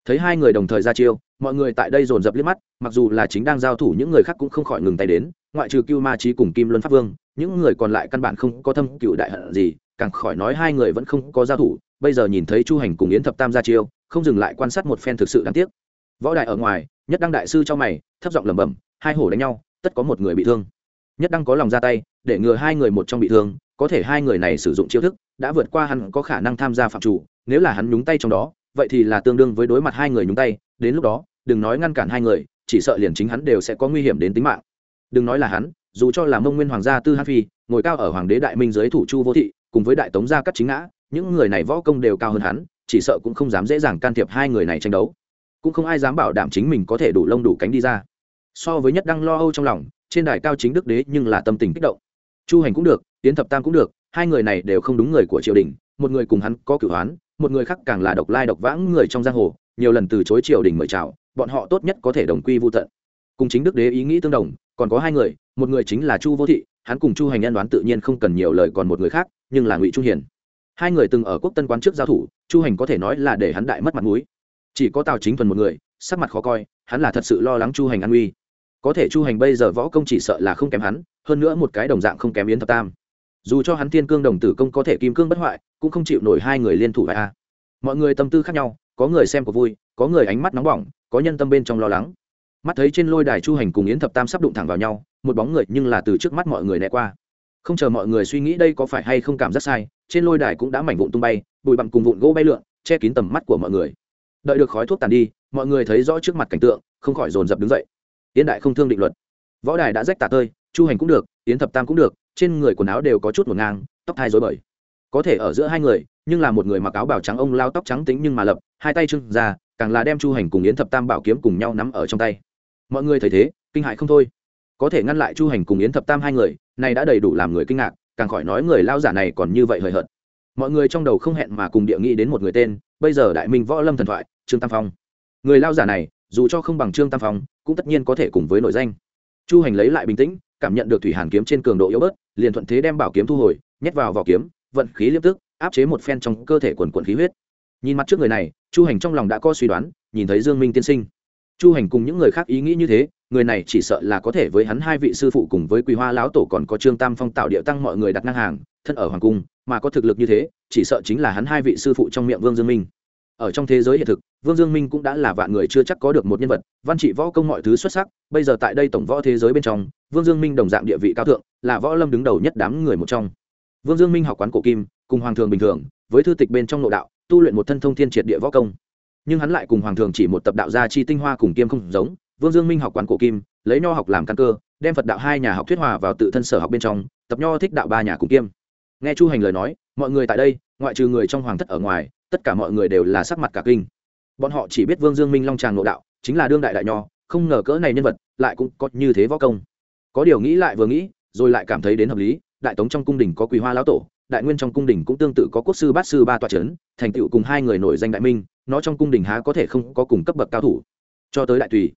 Thấy hai người đồng thời ra chiêu, mọi người tại đây dồn dập liếc mắt, mặc dù là chính đang giao thủ những người khác cũng không khỏi ngừng tay đến, ngoại trừ cưu ma trí cùng kim luân pháp vương, những người còn lại căn bản không có thâm cựu đại hận gì, càng khỏi nói hai người vẫn không có giao thủ. Bây giờ nhìn thấy chu hành cùng yến thập tam ra chiêu không dừng lại quan sát một phen thực sự đáng tiếc. Võ đại ở ngoài, nhất đăng đại sư cho mày, thấp giọng lẩm bẩm, hai hổ đánh nhau, tất có một người bị thương. Nhất đăng có lòng ra tay, để ngừa hai người một trong bị thương, có thể hai người này sử dụng chiêu thức, đã vượt qua hắn có khả năng tham gia phạm chủ, nếu là hắn nhúng tay trong đó, vậy thì là tương đương với đối mặt hai người nhúng tay, đến lúc đó, đừng nói ngăn cản hai người, chỉ sợ liền chính hắn đều sẽ có nguy hiểm đến tính mạng. Đừng nói là hắn, dù cho là mông nguyên hoàng gia tư han phi, ngồi cao ở hoàng đế đại minh dưới thủ chu vô thị, cùng với đại tống gia cắt chính ngã, những người này võ công đều cao hơn hắn chỉ sợ cũng không dám dễ dàng can thiệp hai người này tranh đấu. Cũng không ai dám bảo đảm chính mình có thể đủ lông đủ cánh đi ra. So với nhất đăng lo âu trong lòng, trên đài cao chính đức đế nhưng là tâm tình kích động. Chu hành cũng được tiến thập tam cũng được, hai người này đều không đúng người của triều đình, một người cùng hắn có cửu hoán một người khác càng là độc lai độc vãng người trong giang hồ, nhiều lần từ chối triều đình mời chào, bọn họ tốt nhất có thể đồng quy vô tận. Cùng chính đức đế ý nghĩ tương đồng, còn có hai người, một người chính là chu vô thị, hắn cùng chu hành nhân đoán tự nhiên không cần nhiều lời còn một người khác, nhưng là ngụy trung hiền hai người từng ở quốc tân quán trước giao thủ, chu hành có thể nói là để hắn đại mất mặt mũi. Chỉ có tào chính thuần một người, sắc mặt khó coi, hắn là thật sự lo lắng chu hành an uy có thể chu hành bây giờ võ công chỉ sợ là không kém hắn, hơn nữa một cái đồng dạng không kém yến thập tam. Dù cho hắn thiên cương đồng tử công có thể kim cương bất hoại, cũng không chịu nổi hai người liên thủ vậy a à. mọi người tâm tư khác nhau, có người xem có vui, có người ánh mắt nóng bỏng, có nhân tâm bên trong lo lắng. Mắt thấy trên lôi đài chu hành cùng yến thập tam sắp đụng thẳng vào nhau, một bóng người nhưng là từ trước mắt mọi người né qua. Không chờ mọi người suy nghĩ đây có phải hay không cảm giác sai trên lôi đài cũng đã mảnh vụn tung bay, bụi bặm cùng vụn gỗ bay lượn, che kín tầm mắt của mọi người. Đợi được khói thuốc tàn đi, mọi người thấy rõ trước mặt cảnh tượng, không khỏi dồn dập đứng dậy. Tiến đại không thương định luật. Võ đài đã rách tả tơi, chu hành cũng được tiến thập tam cũng được, trên người quần áo đều có chút một ngang, tóc thai dối bời. Có thể ở giữa hai người, nhưng là một người mặc áo bảo trắng ông lao tóc trắng tính nhưng mà lập, hai tay trưng ra, càng là đem chu hành cùng yến thập tam bảo kiếm cùng nhau nắm ở trong tay. Mọi người thấy thế, kinh hại không thôi. Có thể ngăn lại chu hành cùng yến thập tam hai người, này đã đầy đủ làm người kinh ngạc càng khỏi nói người lao giả này còn như vậy hời hợt. Mọi người trong đầu không hẹn mà cùng địa nghĩ đến một người tên, bây giờ đại minh võ lâm thần thoại, trương tam phong. Người lao giả này, dù cho không bằng trương tam phong, cũng tất nhiên có thể cùng với nội danh. Chu hành lấy lại bình tĩnh, cảm nhận được thủy hàn kiếm trên cường độ yếu bớt, liền thuận thế đem bảo kiếm thu hồi, nhét vào vỏ kiếm, vận khí liếp tức, áp chế một phen trong cơ thể quần quần khí huyết. Nhìn mặt trước người này, chu hành trong lòng đã có suy đoán, nhìn thấy dương minh tiên sinh. Chu hành cùng những người khác ý nghĩ như thế người này chỉ sợ là có thể với hắn hai vị sư phụ cùng với quý hoa lão tổ còn có trương tam phong tạo địa tăng mọi người đặt ngang hàng, thân ở hoàng cung, mà có thực lực như thế, chỉ sợ chính là hắn hai vị sư phụ trong miệng vương dương minh. Ở trong thế giới hiện thực, vương dương minh cũng đã là vạn người chưa chắc có được một nhân vật, văn trị võ công mọi thứ xuất sắc, bây giờ tại đây tổng võ thế giới bên trong, vương dương minh đồng dạng địa vị cao thượng, là võ lâm đứng đầu nhất đám người một trong. Vương dương minh học quán cổ kim, cùng hoàng thường bình thường, với thư tịch bên trong nội đạo, tu luyện một thân thông thiên triệt địa võ công. Nhưng hắn lại cùng hoàng thường chỉ một tập đạo gia chi tinh hoa cùng kiêm không giống vương dương minh học quán cổ kim, lấy nho học làm căn cơ, đem phật đạo hai nhà học thuyết hòa vào tự thân sở học bên trong, tập nho thích đạo ba nhà cùng kiêm. Nghe chu hành lời nói, mọi người tại đây, ngoại trừ người trong hoàng thất ở ngoài, tất cả mọi người đều là sắc mặt cả kinh. Bọn họ chỉ biết vương dương minh long tràng nội đạo, chính là đương đại đại nho, không ngờ cỡ này nhân vật, lại cũng có như thế võ công. Có điều nghĩ lại vừa nghĩ, rồi lại cảm thấy đến hợp lý, đại tống trong cung đình có quý hoa lão tổ, đại nguyên trong cung đình cũng tương tự có quốc sư bát sư ba tọa trấn, thành tựu cùng hai người nổi danh đại minh, nó trong cung đình há có thể không có cùng cấp bậc cao thủ. Cho tới đại tùy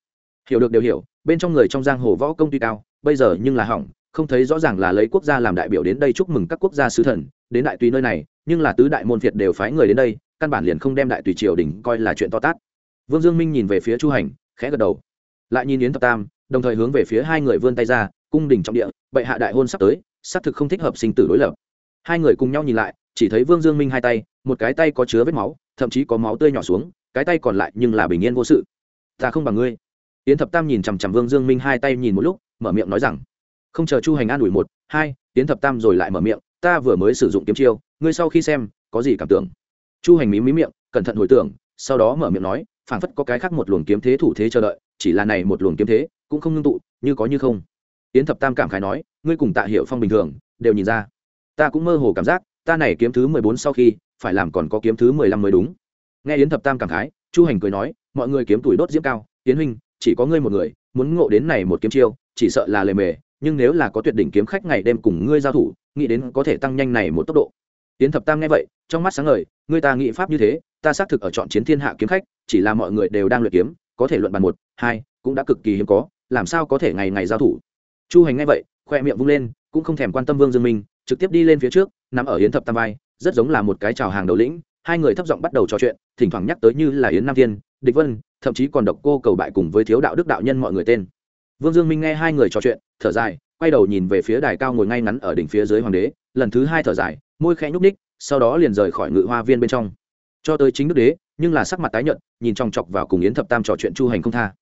hiểu được đều hiểu, bên trong người trong giang hồ võ công tuy cao, bây giờ nhưng là hỏng, không thấy rõ ràng là lấy quốc gia làm đại biểu đến đây chúc mừng các quốc gia sứ thần, đến đại tùy nơi này, nhưng là tứ đại môn việt đều phái người đến đây, căn bản liền không đem đại tùy triều đình coi là chuyện to tát. Vương dương minh nhìn về phía chu hành, khẽ gật đầu. Lại nhìn yến thập tam, đồng thời hướng về phía hai người vươn tay ra, cung đình trọng địa, bệ hạ đại hôn sắp tới, xác thực không thích hợp sinh tử đối lập. Hai người cùng nhau nhìn lại, chỉ thấy vương dương minh hai tay, một cái tay có chứa vết máu, thậm chí có máu tươi nhỏ xuống, cái tay còn lại nhưng là bình yên vô sự. Ta không bằng ngươi. Tiến thập tam nhìn chằm chằm vương dương minh hai tay nhìn một lúc, mở miệng nói rằng, không chờ chu hành an ủi một, hai tiến thập tam rồi lại mở miệng, ta vừa mới sử dụng kiếm chiêu, ngươi sau khi xem, có gì cảm tưởng? Chu hành mí mí miệng, cẩn thận hồi tưởng, sau đó mở miệng nói, phảng phất có cái khác một luồng kiếm thế thủ thế chờ đợi, chỉ là này một luồng kiếm thế, cũng không ngưng tụ, như có như không. Tiến thập tam cảm khái nói, ngươi cùng tạ hiệu phong bình thường, đều nhìn ra. Ta cũng mơ hồ cảm giác, ta này kiếm thứ mười bốn sau khi, phải làm còn có kiếm thứ mười lăm mới đúng. Nghe yến thập tam cảm khái, chu hành cười nói, mọi người kiếm tuổi đốt diễm cao, yến huynh chỉ có ngươi một người, muốn ngộ đến này một kiếm chiêu, chỉ sợ là lề mề, nhưng nếu là có tuyệt đỉnh kiếm khách ngày đêm cùng ngươi giao thủ, nghĩ đến có thể tăng nhanh này một tốc độ. Yến thập tam nghe vậy, trong mắt sáng ngời, ngươi ta nghĩ pháp như thế, ta xác thực ở chọn chiến thiên hạ kiếm khách, chỉ là mọi người đều đang luyện kiếm, có thể luận bàn một, hai, cũng đã cực kỳ hiếm có, làm sao có thể ngày ngày giao thủ? Chu hành nghe vậy, khoe miệng vung lên, cũng không thèm quan tâm vương dương minh, trực tiếp đi lên phía trước, nằm ở yến thập tam vai, rất giống là một cái chào hàng đầu lĩnh, hai người thấp giọng bắt đầu trò chuyện, thỉnh thoảng nhắc tới như là yến nam thiên địch vân, thậm chí còn độc cô cầu bại cùng với thiếu đạo đức đạo nhân mọi người tên. Vương dương minh nghe hai người trò chuyện, thở dài, quay đầu nhìn về phía đài cao ngồi ngay ngắn ở đỉnh phía dưới hoàng đế, lần thứ hai thở dài, môi khẽ nhúc ních sau đó liền rời khỏi ngự hoa viên bên trong. Cho tới chính đức đế, nhưng là sắc mặt tái nhợt, nhìn trong chọc vào cùng yến thập tam trò chuyện chu hành không tha.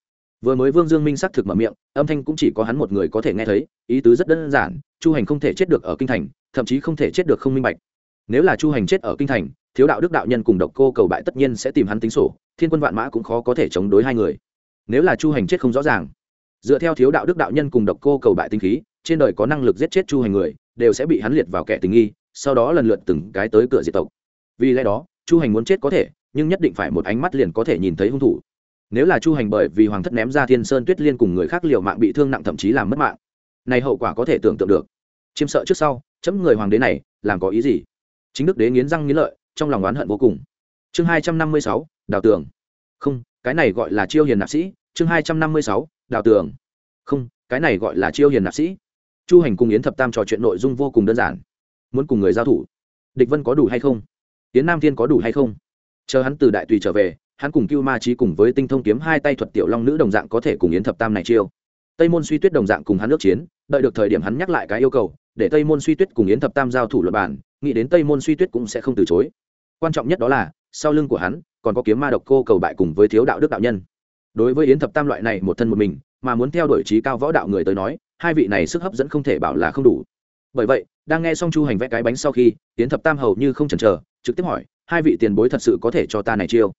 Vừa mới vương dương minh xác thực mở miệng, âm thanh cũng chỉ có hắn một người có thể nghe thấy, ý tứ rất đơn giản, chu hành không thể chết được ở kinh thành, thậm chí không thể chết được không minh bạch. Nếu là chu hành chết ở kinh thành thiếu đạo đức đạo nhân cùng độc cô cầu bại tất nhiên sẽ tìm hắn tính sổ, thiên quân vạn mã cũng khó có thể chống đối hai người. Nếu là chu hành chết không rõ ràng, dựa theo thiếu đạo đức đạo nhân cùng độc cô cầu bại tinh khí, trên đời có năng lực giết chết chu hành người, đều sẽ bị hắn liệt vào kẻ tình nghi, sau đó lần lượt từng cái tới cửa diệt tộc. Vì lẽ đó, chu hành muốn chết có thể, nhưng nhất định phải một ánh mắt liền có thể nhìn thấy hung thủ. Nếu là chu hành bởi vì hoàng thất ném ra thiên sơn tuyết liên cùng người khác liều mạng bị thương nặng thậm chí làm mất mạng, này hậu quả có thể tưởng tượng được. Chiêm sợ trước sau, chấm người hoàng đế này, làm có ý gì? Chính đức đế nghiến răng nghiến lợi trong lòng oán hận vô cùng. Chương hai trăm năm mươi sáu, đào tường. Không, cái này gọi là chiêu hiền nạp sĩ. Chương hai trăm năm mươi sáu, đào tường. Không, cái này gọi là chiêu hiền nạp sĩ. Chu hành cùng yến thập tam trò chuyện nội dung vô cùng đơn giản. Muốn cùng người giao thủ. Địch vân có đủ hay không? Yến nam thiên có đủ hay không? Chờ hắn từ đại tùy trở về, hắn cùng cưu ma trí cùng với tinh thông kiếm hai tay thuật tiểu long nữ đồng dạng có thể cùng yến thập tam này chiêu. Tây môn suy tuyết đồng dạng cùng hắn ước chiến, đợi được thời điểm hắn nhắc lại cái yêu cầu, để tây môn suy tuyết cùng yến thập tam giao thủ luật bản nghĩ đến tây môn suy tuyết cũng sẽ không từ chối quan trọng nhất đó là, sau lưng của hắn, còn có kiếm ma độc cô cầu bại cùng với thiếu đạo đức đạo nhân. Đối với yến thập tam loại này một thân một mình, mà muốn theo đuổi trí cao võ đạo người tới nói, hai vị này sức hấp dẫn không thể bảo là không đủ. Bởi vậy, đang nghe xong chu hành vẽ cái bánh sau khi, yến thập tam hầu như không chần chờ, trực tiếp hỏi, hai vị tiền bối thật sự có thể cho ta này chiêu?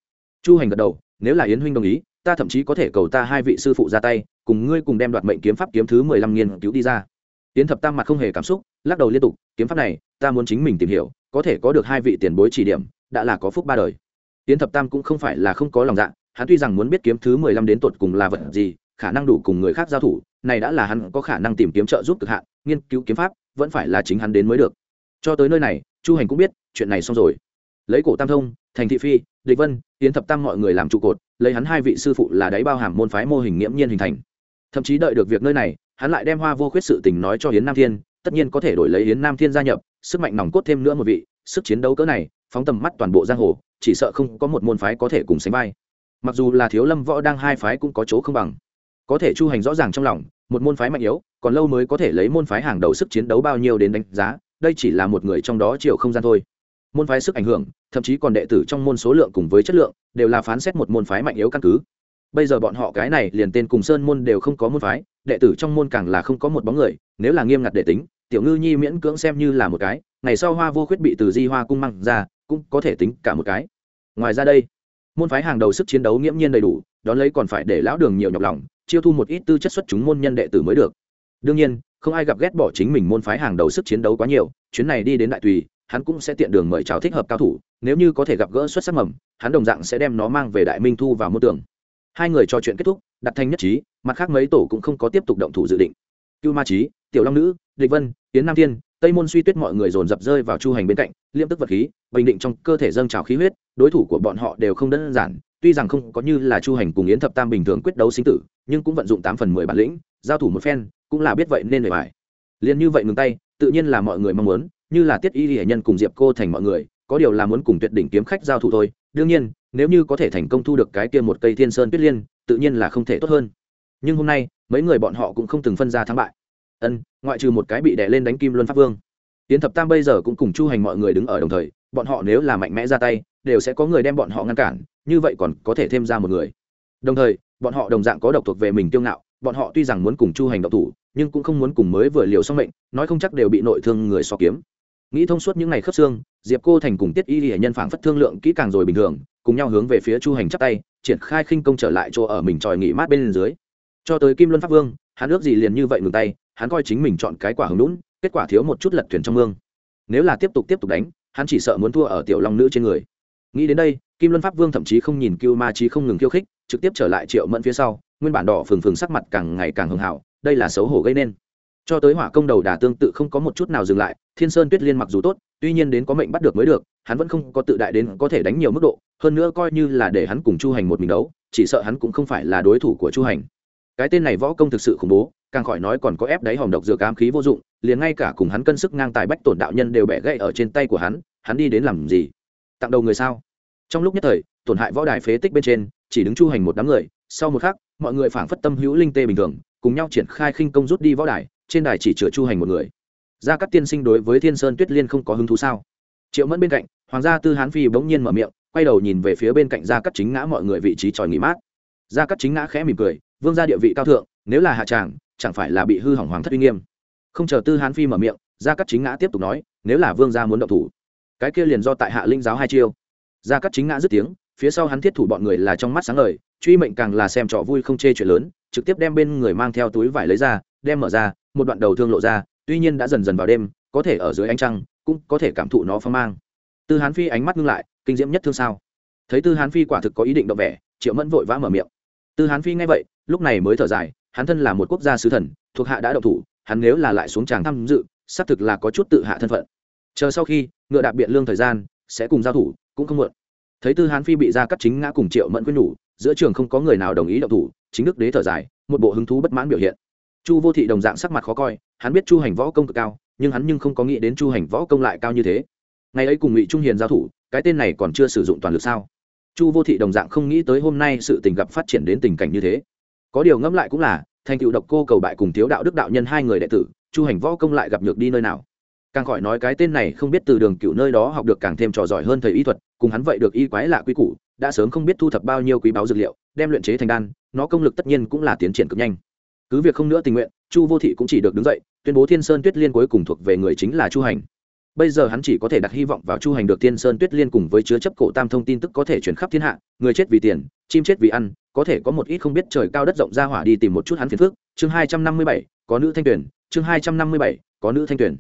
Chu hành gật đầu, nếu là yến huynh đồng ý, ta thậm chí có thể cầu ta hai vị sư phụ ra tay, cùng ngươi cùng đem đoạt mệnh kiếm pháp kiếm thứ mười lăm nghiên cứu đi ra. Yến thập tam mặt không hề cảm xúc, lắc đầu liên tục, kiếm pháp này, ta muốn chính mình tìm hiểu có thể có được hai vị tiền bối chỉ điểm, đã là có phúc ba đời. Tiễn thập tam cũng không phải là không có lòng dạ hắn tuy rằng muốn biết kiếm thứ mười lăm đến tột cùng là vật gì, khả năng đủ cùng người khác giao thủ, này đã là hắn có khả năng tìm kiếm trợ giúp cực hạn, nghiên cứu kiếm pháp, vẫn phải là chính hắn đến mới được. Cho tới nơi này, chu hành cũng biết, chuyện này xong rồi. Lấy cổ tam thông, thành thị phi, địch vân, tiến thập tam mọi người làm trụ cột, lấy hắn hai vị sư phụ là đáy bao hàm môn phái mô hình nghiễm nhiên hình thành. Thậm chí đợi được việc nơi này, hắn lại đem hoa vô khuyết sự tình nói cho hiến nam thiên, tất nhiên có thể đổi lấy hiến nam thiên gia nhập sức mạnh nòng cốt thêm nữa một vị, sức chiến đấu cỡ này, phóng tầm mắt toàn bộ giang hồ, chỉ sợ không có một môn phái có thể cùng sánh vai. Mặc dù là thiếu lâm võ đang hai phái cũng có chỗ không bằng. Có thể chu hành rõ ràng trong lòng, một môn phái mạnh yếu, còn lâu mới có thể lấy môn phái hàng đầu sức chiến đấu bao nhiêu đến đánh giá, đây chỉ là một người trong đó chiều không gian thôi. Môn phái sức ảnh hưởng, thậm chí còn đệ tử trong môn số lượng cùng với chất lượng, đều là phán xét một môn phái mạnh yếu căn cứ. Bây giờ bọn họ cái này liền tên cùng sơn môn đều không có môn phái, đệ tử trong môn càng là không có một bóng người, nếu là nghiêm ngặt để tính tiểu ngư nhi miễn cưỡng xem như là một cái, ngày sau hoa vô khuyết bị từ di hoa cung măng ra, cũng có thể tính cả một cái. Ngoài ra đây, môn phái hàng đầu sức chiến đấu nghiễm nhiên đầy đủ, đón lấy còn phải để lão đường nhiều nhọc lòng, chiêu thu một ít tư chất xuất chúng môn nhân đệ tử mới được. Đương nhiên, không ai gặp ghét bỏ chính mình môn phái hàng đầu sức chiến đấu quá nhiều, chuyến này đi đến đại tùy, hắn cũng sẽ tiện đường mời chào thích hợp cao thủ, nếu như có thể gặp gỡ xuất sắc mầm, hắn đồng dạng sẽ đem nó mang về đại minh thu vào môn tường. hai người trò chuyện kết thúc, đặt thanh nhất trí, mặt khác mấy tổ cũng không có tiếp tục động thủ dự định. Cưu ma trí tiểu long nữ địch vân tiến nam thiên, tây môn suy tuyết mọi người dồn dập rơi vào chu hành bên cạnh liêm tức vật khí, bình định trong cơ thể dâng trào khí huyết, đối thủ của bọn họ đều không đơn giản, tuy rằng không có như là chu hành cùng yến thập tam bình thường quyết đấu sinh tử, nhưng cũng vận dụng tám phần mười bản lĩnh, giao thủ một phen, cũng là biết vậy nên về bài. Liền như vậy ngừng tay, tự nhiên là mọi người mong muốn, như là tiết y hệ nhân cùng diệp cô thành mọi người, có điều là muốn cùng tuyệt đỉnh kiếm khách giao thủ thôi, đương nhiên, nếu như có thể thành công thu được cái kia một cây thiên sơn tuyết liên, tự nhiên là không thể tốt hơn. Nhưng hôm nay, mấy người bọn họ cũng không từng phân ra thắng bại ân, ngoại trừ một cái bị đè lên đánh kim luân pháp vương. Tiến thập tam bây giờ cũng cùng chu hành mọi người đứng ở đồng thời, bọn họ nếu là mạnh mẽ ra tay, đều sẽ có người đem bọn họ ngăn cản, như vậy còn có thể thêm ra một người. Đồng thời, bọn họ đồng dạng có độc thuộc về mình kiêu ngạo, bọn họ tuy rằng muốn cùng chu hành độc thủ, nhưng cũng không muốn cùng mới vừa liều xong mệnh, nói không chắc đều bị nội thương người so kiếm. Nghĩ thông suốt những ngày khớp xương, diệp cô thành cùng tiết y hệ nhân phảng phất thương lượng kỹ càng rồi bình thường, cùng nhau hướng về phía chu hành chắp tay, triển khai khinh công trở lại chỗ ở mình tròi nghỉ mát bên dưới. Cho tới kim luân pháp vương hắn ước gì liền như vậy ngừng tay, hắn coi chính mình chọn cái quả hứng lũn kết quả thiếu một chút lật thuyền trong mương. Nếu là tiếp tục tiếp tục đánh, hắn chỉ sợ muốn thua ở tiểu long nữ trên người. Nghĩ đến đây, kim luân pháp vương thậm chí không nhìn cưu ma trí không ngừng khiêu khích, trực tiếp trở lại triệu mẫn phía sau, nguyên bản đỏ phừng phừng sắc mặt càng ngày càng hưng hảo, đây là xấu hổ gây nên. Cho tới hỏa công đầu đà tương tự không có một chút nào dừng lại, thiên sơn tuyết liên mặc dù tốt, tuy nhiên đến có mệnh bắt được mới được, hắn vẫn không có tự đại đến có thể đánh nhiều mức độ, hơn nữa coi như là để hắn cùng chu hành một mình đấu, chỉ sợ hắn cũng không phải là đối thủ của chu hành cái tên này võ công thực sự khủng bố, càng khỏi nói còn có ép đáy hòm độc dược ám khí vô dụng, liền ngay cả cùng hắn cân sức ngang tài bách tổn đạo nhân đều bẻ gãy ở trên tay của hắn hắn đi đến làm gì? Tặng đầu người sao? Trong lúc nhất thời, tổn hại võ đài phế tích bên trên, chỉ đứng chu hành một đám người, sau một khắc, mọi người phảng phất tâm hữu linh tê bình thường, cùng nhau triển khai khinh công rút đi võ đài, trên đài chỉ chữa chu hành một người. Gia cát tiên sinh đối với thiên sơn tuyết liên không có hứng thú sao? Triệu mẫn bên cạnh, hoàng gia tư hán phi bỗng nhiên mở miệng, quay đầu nhìn về phía bên cạnh gia cát chính ngã mọi người vị trí tròi nghỉ mát. Gia cát chính ngã khẽ mỉm cười vương gia địa vị cao thượng, nếu là hạ tràng, chẳng phải là bị hư hỏng hoàng thất uy nghiêm. Không chờ tư hán phi mở miệng, gia cát chính ngã tiếp tục nói, nếu là vương gia muốn động thủ, cái kia liền do tại hạ linh giáo hai chiêu. Gia cát chính ngã dứt tiếng, phía sau hắn thiết thủ bọn người là trong mắt sáng ngời, truy mệnh càng là xem trò vui không chê chuyện lớn, trực tiếp đem bên người mang theo túi vải lấy ra, đem mở ra, một đoạn đầu thương lộ ra, tuy nhiên đã dần dần vào đêm, có thể ở dưới ánh trăng, cũng có thể cảm thụ nó phong mang. Tư hán phi ánh mắt ngưng lại, kinh diễm nhất thương sao. Thấy tư hán phi quả thực có ý định động vẻ, triệu mẫn vội vã mở miệng. Tư hán phi nghe vậy lúc này mới thở dài, hắn thân là một quốc gia sứ thần, thuộc hạ đã động thủ, hắn nếu là lại xuống tràng tham dự, xác thực là có chút tự hạ thân phận. Chờ sau khi, ngựa đạp biện lương thời gian, sẽ cùng giao thủ, cũng không muộn. Thấy tư hán phi bị ra cắt chính ngã cùng triệu mẫn quyên nhủ, giữa trường không có người nào đồng ý động thủ, chính đức đế thở dài, một bộ hứng thú bất mãn biểu hiện. Chu vô thị đồng dạng sắc mặt khó coi, hắn biết chu hành võ công cực cao, nhưng hắn nhưng không có nghĩ đến chu hành võ công lại cao như thế. Ngày ấy cùng ngụy trung hiền giao thủ, cái tên này còn chưa sử dụng toàn lực sao? Chu vô thị đồng dạng không nghĩ tới hôm nay sự tình gặp phát triển đến tình cảnh như thế có điều ngẫm lại cũng là, thành tựu độc cô cầu bại cùng thiếu đạo đức đạo nhân hai người đệ tử, chu hành võ công lại gặp nhược đi nơi nào? Càng khỏi nói cái tên này không biết từ đường cựu nơi đó học được càng thêm trò giỏi hơn thầy y thuật, cùng hắn vậy được y quái lạ quy củ, đã sớm không biết thu thập bao nhiêu quý báu dược liệu, đem luyện chế thành đan, nó công lực tất nhiên cũng là tiến triển cực nhanh. Cứ việc không nữa tình nguyện, chu vô thị cũng chỉ được đứng dậy, tuyên bố thiên sơn tuyết liên cuối cùng thuộc về người chính là chu hành bây giờ hắn chỉ có thể đặt hy vọng vào chu hành được tiên sơn tuyết liên cùng với chứa chấp cổ tam thông tin tức có thể chuyển khắp thiên hạ, người chết vì tiền, chim chết vì ăn, có thể có một ít không biết trời cao đất rộng ra hỏa đi tìm một chút hắn phiền phước chương hai trăm năm mươi bảy, có nữ thanh tuyển. Chương hai trăm năm mươi bảy, có nữ thanh tuyển.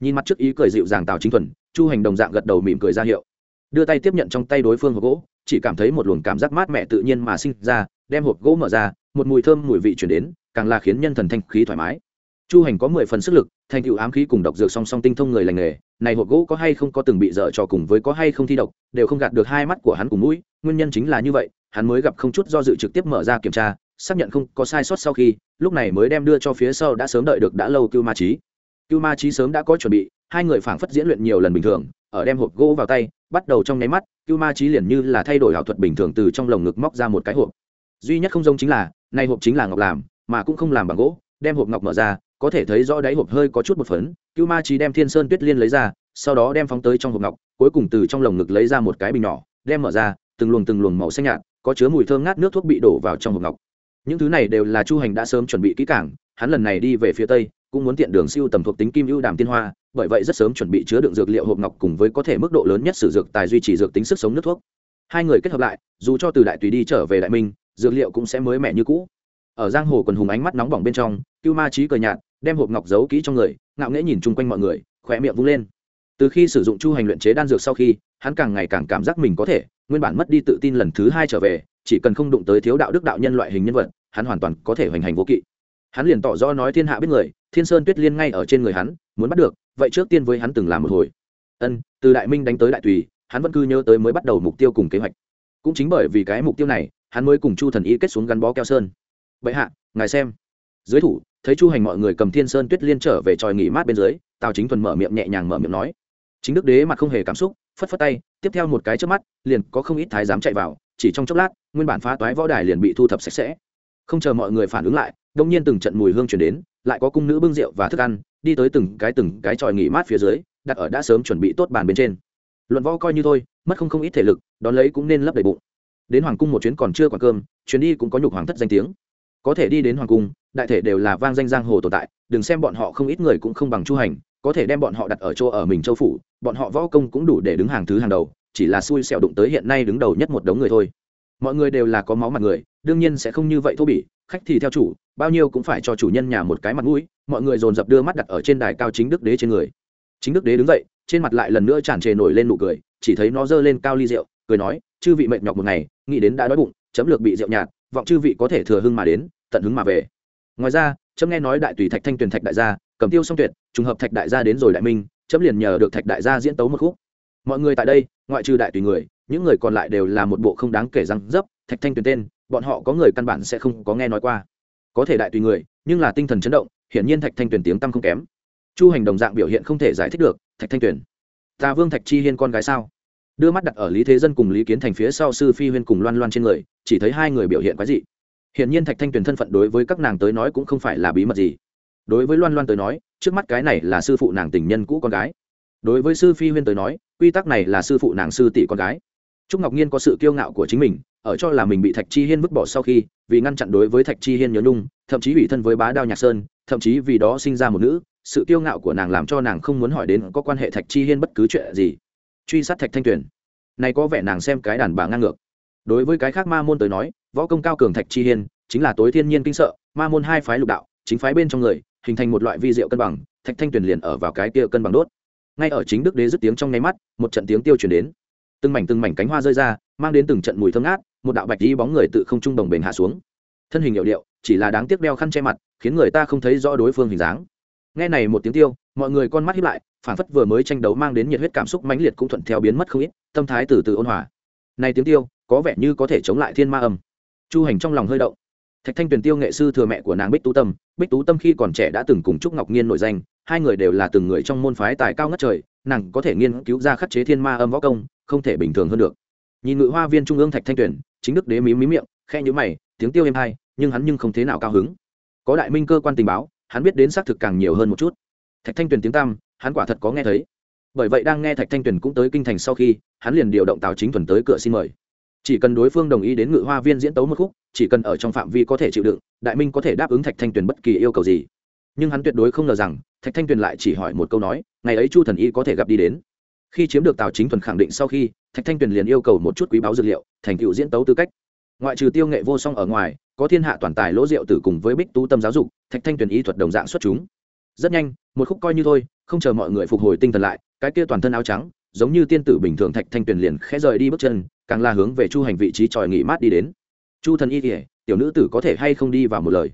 Nhìn mặt trước ý cười dịu dàng tào chính thuần, chu hành đồng dạng gật đầu mỉm cười ra hiệu. Đưa tay tiếp nhận trong tay đối phương hộp gỗ, chỉ cảm thấy một luồng cảm giác mát mẻ tự nhiên mà sinh ra, đem hộp gỗ mở ra, một mùi thơm mùi vị chuyển đến, càng là khiến nhân thần thanh khí thoải mái. Chu hành có mười phần sức lực, thành tựu ám khí cùng độc dược song song tinh thông người lành nghề này hộp gỗ có hay không có từng bị dở trò cùng với có hay không thi độc, đều không gạt được hai mắt của hắn cùng mũi, nguyên nhân chính là như vậy, hắn mới gặp không chút do dự trực tiếp mở ra kiểm tra, xác nhận không có sai sót sau khi, lúc này mới đem đưa cho phía sau đã sớm đợi được đã lâu cưu ma trí cưu ma trí sớm đã có chuẩn bị, hai người phảng phất diễn luyện nhiều lần bình thường, ở đem hộp gỗ vào tay, bắt đầu trong nháy mắt, cưu ma trí liền như là thay đổi ảo thuật bình thường từ trong lồng ngực móc ra một cái hộp. Duy nhất không giống chính là nay hộp chính là ngọc làm, mà cũng không làm bằng gỗ, đem hộp ngọc mở ra có thể thấy rõ đáy hộp hơi có chút một phấn, cưu ma trí đem thiên sơn tuyết liên lấy ra, sau đó đem phóng tới trong hộp ngọc, cuối cùng từ trong lồng ngực lấy ra một cái bình nhỏ, đem mở ra, từng luồng từng luồng màu xanh nhạt, có chứa mùi thơm ngát nước thuốc bị đổ vào trong hộp ngọc. Những thứ này đều là chu hành đã sớm chuẩn bị kỹ càng, hắn lần này đi về phía tây, cũng muốn tiện đường siêu tầm thuộc tính kim ưu đàm tiên hoa, bởi vậy rất sớm chuẩn bị chứa đựng dược liệu hộp ngọc cùng với có thể mức độ lớn nhất sử dược tài duy trì dược tính sức sống nước thuốc. Hai người kết hợp lại, dù cho từ đại tùy đi trở về đại minh, dược liệu cũng sẽ mới mẻ như cũ. Ở giang hồ quần hùng ánh mắt nóng bỏng bên trong, cưu ma trí cười nhạt đem hộp ngọc giấu kỹ trong người, ngạo nghễ nhìn chung quanh mọi người khỏe miệng vung lên. Từ khi sử dụng chu hành luyện chế đan dược sau khi, hắn càng ngày càng cảm giác mình có thể, nguyên bản mất đi tự tin lần thứ hai trở về, chỉ cần không đụng tới thiếu đạo đức đạo nhân loại hình nhân vật, hắn hoàn toàn có thể hoành hành vô kỵ. Hắn liền tỏ rõ nói thiên hạ biết người, thiên sơn tuyết liên ngay ở trên người hắn, muốn bắt được, vậy trước tiên với hắn từng làm một hồi. Ân, từ đại minh đánh tới đại tùy, hắn vẫn cứ nhớ tới mới bắt đầu mục tiêu cùng kế hoạch. Cũng chính bởi vì cái mục tiêu này, hắn mới cùng chu thần y kết xuống gắn bó keo sơn. Vậy hạ, ngài xem. Dưới thủ thấy chu hành mọi người cầm thiên sơn tuyết liên trở về tròi nghỉ mát bên dưới, tào chính thuần mở miệng nhẹ nhàng mở miệng nói, chính đức đế mặt không hề cảm xúc, phất phất tay, tiếp theo một cái trước mắt, liền có không ít thái giám chạy vào, chỉ trong chốc lát, nguyên bản phá toái võ đài liền bị thu thập sạch sẽ. Không chờ mọi người phản ứng lại, đông nhiên từng trận mùi hương chuyển đến, lại có cung nữ bưng rượu và thức ăn, đi tới từng cái từng cái tròi nghỉ mát phía dưới, đặt ở đã sớm chuẩn bị tốt bàn bên trên. Luận võ coi như thôi, mất không không ít thể lực, đón lấy cũng nên lấp đầy bụng. Đến hoàng cung một chuyến còn chưa quả cơm, chuyến đi cũng có nhục hoàng thất danh tiếng có thể đi đến hoàng cung, đại thể đều là vang danh giang hồ tồn tại, đừng xem bọn họ không ít người cũng không bằng chu hành, có thể đem bọn họ đặt ở chỗ ở mình châu phủ, bọn họ võ công cũng đủ để đứng hàng thứ hàng đầu, chỉ là xui xẻo đụng tới hiện nay đứng đầu nhất một đống người thôi. Mọi người đều là có máu mặt người, đương nhiên sẽ không như vậy thô bỉ, khách thì theo chủ, bao nhiêu cũng phải cho chủ nhân nhà một cái mặt mũi, mọi người dồn dập đưa mắt đặt ở trên đài cao chính đức đế trên người. Chính đức đế đứng dậy, trên mặt lại lần nữa tràn trề nổi lên nụ cười, chỉ thấy nó giơ lên cao ly rượu, cười nói, chư vị mệt nhọc một ngày, nghĩ đến đã đói bụng, chấm lược bị rượu nhạt vọng chư vị có thể thừa hưng mà đến, tận hứng mà về. Ngoài ra trâm nghe nói đại tùy thạch thanh tuyền thạch đại gia, cầm tiêu song tuyệt, trùng hợp thạch đại gia đến rồi đại minh, chấm liền nhờ được thạch đại gia diễn tấu một khúc. Mọi người tại đây, ngoại trừ đại tùy người, những người còn lại đều là một bộ không đáng kể răng dấp, thạch thanh tuyền tên, bọn họ có người căn bản sẽ không có nghe nói qua. Có thể đại tùy người, nhưng là tinh thần chấn động, hiển nhiên thạch thanh tuyền tiếng tăm không kém. Chu hành đồng dạng biểu hiện không thể giải thích được, thạch thanh tuyền. Ta vương thạch chi hiên con gái sao? Đưa mắt đặt ở lý thế dân cùng lý kiến thành phía sau sư phi huyên cùng loan loan trên người, chỉ thấy hai người biểu hiện quái dị. Hiển nhiên thạch thanh tuyền thân phận đối với các nàng tới nói cũng không phải là bí mật gì. Đối với loan loan tới nói, trước mắt cái này là sư phụ nàng tình nhân cũ con gái. Đối với sư phi huyên tới nói, quy tắc này là sư phụ nàng sư tỷ con gái. Trúc ngọc nhiên có sự kiêu ngạo của chính mình, ở cho là mình bị thạch chi hiên vứt bỏ sau khi, vì ngăn chặn đối với thạch chi hiên nhớ nhung, thậm chí ủy thân với bá đao nhạc sơn, thậm chí vì đó sinh ra một nữ, sự kiêu ngạo của nàng làm cho nàng không muốn hỏi đến có quan hệ thạch chi hiên bất cứ chuyện gì truy sát thạch thanh tuyền. Này có vẻ nàng xem cái đàn bà ngang ngược. Đối với cái khác ma môn tới nói, võ công cao cường thạch chi hiên, chính là tối thiên nhiên kinh sợ, ma môn hai phái lục đạo, chính phái bên trong người, hình thành một loại vi diệu cân bằng, thạch thanh tuyền liền ở vào cái kia cân bằng đốt. Ngay ở chính đức đế dứt tiếng trong nháy mắt, một trận tiếng tiêu chuyển đến. Từng mảnh từng mảnh cánh hoa rơi ra, mang đến từng trận mùi thơm ngát, một đạo bạch đi bóng người tự không trung đồng bền hạ xuống. Thân hình hiệu điệu, chỉ là đáng tiếc đeo khăn che mặt, khiến người ta không thấy rõ đối phương hình dáng nghe này một tiếng tiêu, mọi người con mắt hiếp lại phản phất vừa mới tranh đấu mang đến nhiệt huyết cảm xúc mãnh liệt cũng thuận theo biến mất không ít, tâm thái từ từ ôn hòa. Này tiếng tiêu, có vẻ như có thể chống lại thiên ma âm. Chu hành trong lòng hơi động. Thạch thanh tuyền tiêu nghệ sư thừa mẹ của nàng bích tú tâm, bích tú tâm khi còn trẻ đã từng cùng trúc ngọc nhiên nổi danh, hai người đều là từng người trong môn phái tài cao ngất trời, nàng có thể nghiên cứu ra khắc chế thiên ma âm võ công, không thể bình thường hơn được. Nhìn ngự hoa viên trung ương thạch thanh tuyền, chính đức đế mí mí miệng khe nhữ mày, tiếng tiêu êm hay nhưng hắn nhưng không thế nào cao hứng. Có đại minh cơ quan tình báo hắn biết đến xác thực càng nhiều hơn một chút. Thạch thanh tuyền tiếng tam hắn quả thật có nghe thấy. Bởi vậy đang nghe thạch thanh tuyền cũng tới kinh thành sau khi, hắn liền điều động tào chính thuần tới cửa xin mời. Chỉ cần đối phương đồng ý đến ngự hoa viên diễn tấu một khúc, chỉ cần ở trong phạm vi có thể chịu đựng, đại minh có thể đáp ứng thạch thanh tuyền bất kỳ yêu cầu gì. Nhưng hắn tuyệt đối không ngờ rằng, thạch thanh tuyền lại chỉ hỏi một câu nói, ngày ấy chu thần y có thể gặp đi đến? Khi chiếm được tào chính thuần khẳng định sau khi, thạch thanh tuyền liền yêu cầu một chút quý báo dược liệu, thành tựu diễn tấu tư cách ngoại trừ tiêu nghệ vô song ở ngoài, có thiên hạ toàn tài lỗ diệu tử cùng với bích tú tâm giáo dục, thạch thanh tuyền y thuật đồng dạng xuất chúng. Rất nhanh, một khúc coi như thôi, không chờ mọi người phục hồi tinh thần lại, cái kia toàn thân áo trắng, giống như tiên tử bình thường thạch thanh tuyền liền khẽ rời đi bước chân, càng là hướng về chu hành vị trí tròi nghỉ mát đi đến. Chu thần y kỉa tiểu nữ tử có thể hay không đi vào một lời?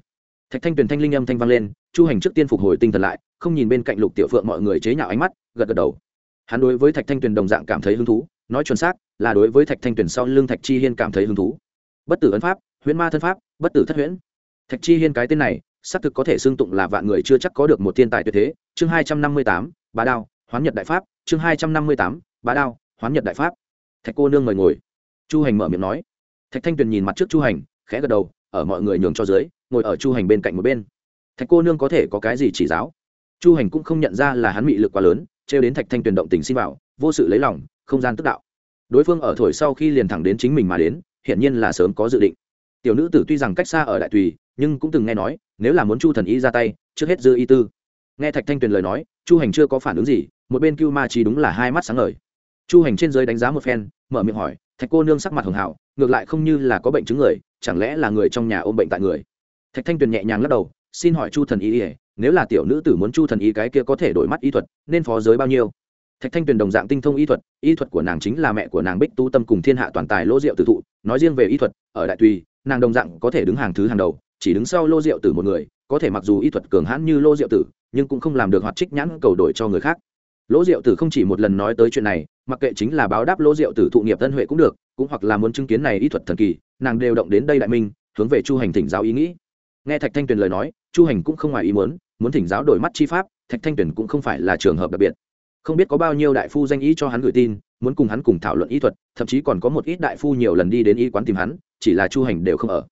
Thạch thanh tuyền thanh linh âm thanh vang lên, chu hành trước tiên phục hồi tinh thần lại, không nhìn bên cạnh lục tiểu phượng mọi người chế nhạo ánh mắt, gật gật đầu. Hắn đối với thạch thanh tuyền đồng dạng cảm thấy hứng thú, nói chuẩn xác, là đối với thạch thanh tuyền sau lưng thạch chi hiên cảm thấy hứng thú bất tử ấn pháp, huyễn ma thân pháp, bất tử thất huyễn. Thạch chi hiên cái tên này, xác thực có thể xưng tụng là vạn người chưa chắc có được một thiên tài tuyệt thế. Chương hai trăm năm mươi tám, bá đao, hoán nhật đại pháp. Chương hai trăm năm mươi tám, bá đao, hoán nhật đại pháp. Thạch cô nương mời ngồi. Chu hành mở miệng nói. Thạch thanh tuyền nhìn mặt trước chu hành, khẽ gật đầu, ở mọi người nhường cho dưới, ngồi ở chu hành bên cạnh một bên. Thạch cô nương có thể có cái gì chỉ giáo? Chu hành cũng không nhận ra là hắn bị lực quá lớn, trêu đến thạch thanh tuyền động tình xin vào, vô sự lấy lòng, không gian tức đạo. Đối phương ở thổi sau khi liền thẳng đến chính mình mà đến hiển nhiên là sớm có dự định. Tiểu nữ tử tuy rằng cách xa ở đại tùy, nhưng cũng từng nghe nói, nếu là muốn chu thần y ra tay, trước hết dư y tư. Nghe thạch thanh tuyền lời nói, chu hành chưa có phản ứng gì, một bên cưu ma chi đúng là hai mắt sáng ngời. Chu hành trên giới đánh giá một phen, mở miệng hỏi, thạch cô nương sắc mặt hường hảo ngược lại không như là có bệnh chứng người, chẳng lẽ là người trong nhà ôm bệnh tại người? Thạch thanh tuyền nhẹ nhàng lắc đầu, xin hỏi chu thần y nếu là tiểu nữ tử muốn chu thần y cái kia có thể đổi mắt y thuật, nên phó giới bao nhiêu? Thạch thanh tuyền đồng dạng tinh thông y thuật y thuật của nàng chính là mẹ của nàng bích tu tâm cùng thiên hạ toàn tài lỗ diệu tử thụ, nói riêng về y thuật, ở đại tùy, nàng đồng dạng có thể đứng hàng thứ hàng đầu, chỉ đứng sau lô diệu tử một người, có thể mặc dù y thuật cường hãn như lô diệu tử, nhưng cũng không làm được hoạt trích nhãn cầu đổi cho người khác. Lỗ diệu tử không chỉ một lần nói tới chuyện này, mặc kệ chính là báo đáp lỗ diệu tử thụ nghiệp tân huệ cũng được, cũng hoặc là muốn chứng kiến này y thuật thần kỳ, nàng đều động đến đây đại minh, hướng về chu hành thỉnh giáo ý nghĩ. Nghe thạch thanh tuyền lời nói, chu hành cũng không ngoài ý muốn muốn thỉnh giáo đổi mắt chi pháp, thạch thanh tuyền cũng không phải là trường hợp đặc biệt không biết có bao nhiêu đại phu danh ý cho hắn gửi tin, muốn cùng hắn cùng thảo luận y thuật, thậm chí còn có một ít đại phu nhiều lần đi đến y quán tìm hắn, chỉ là chu hành đều không ở.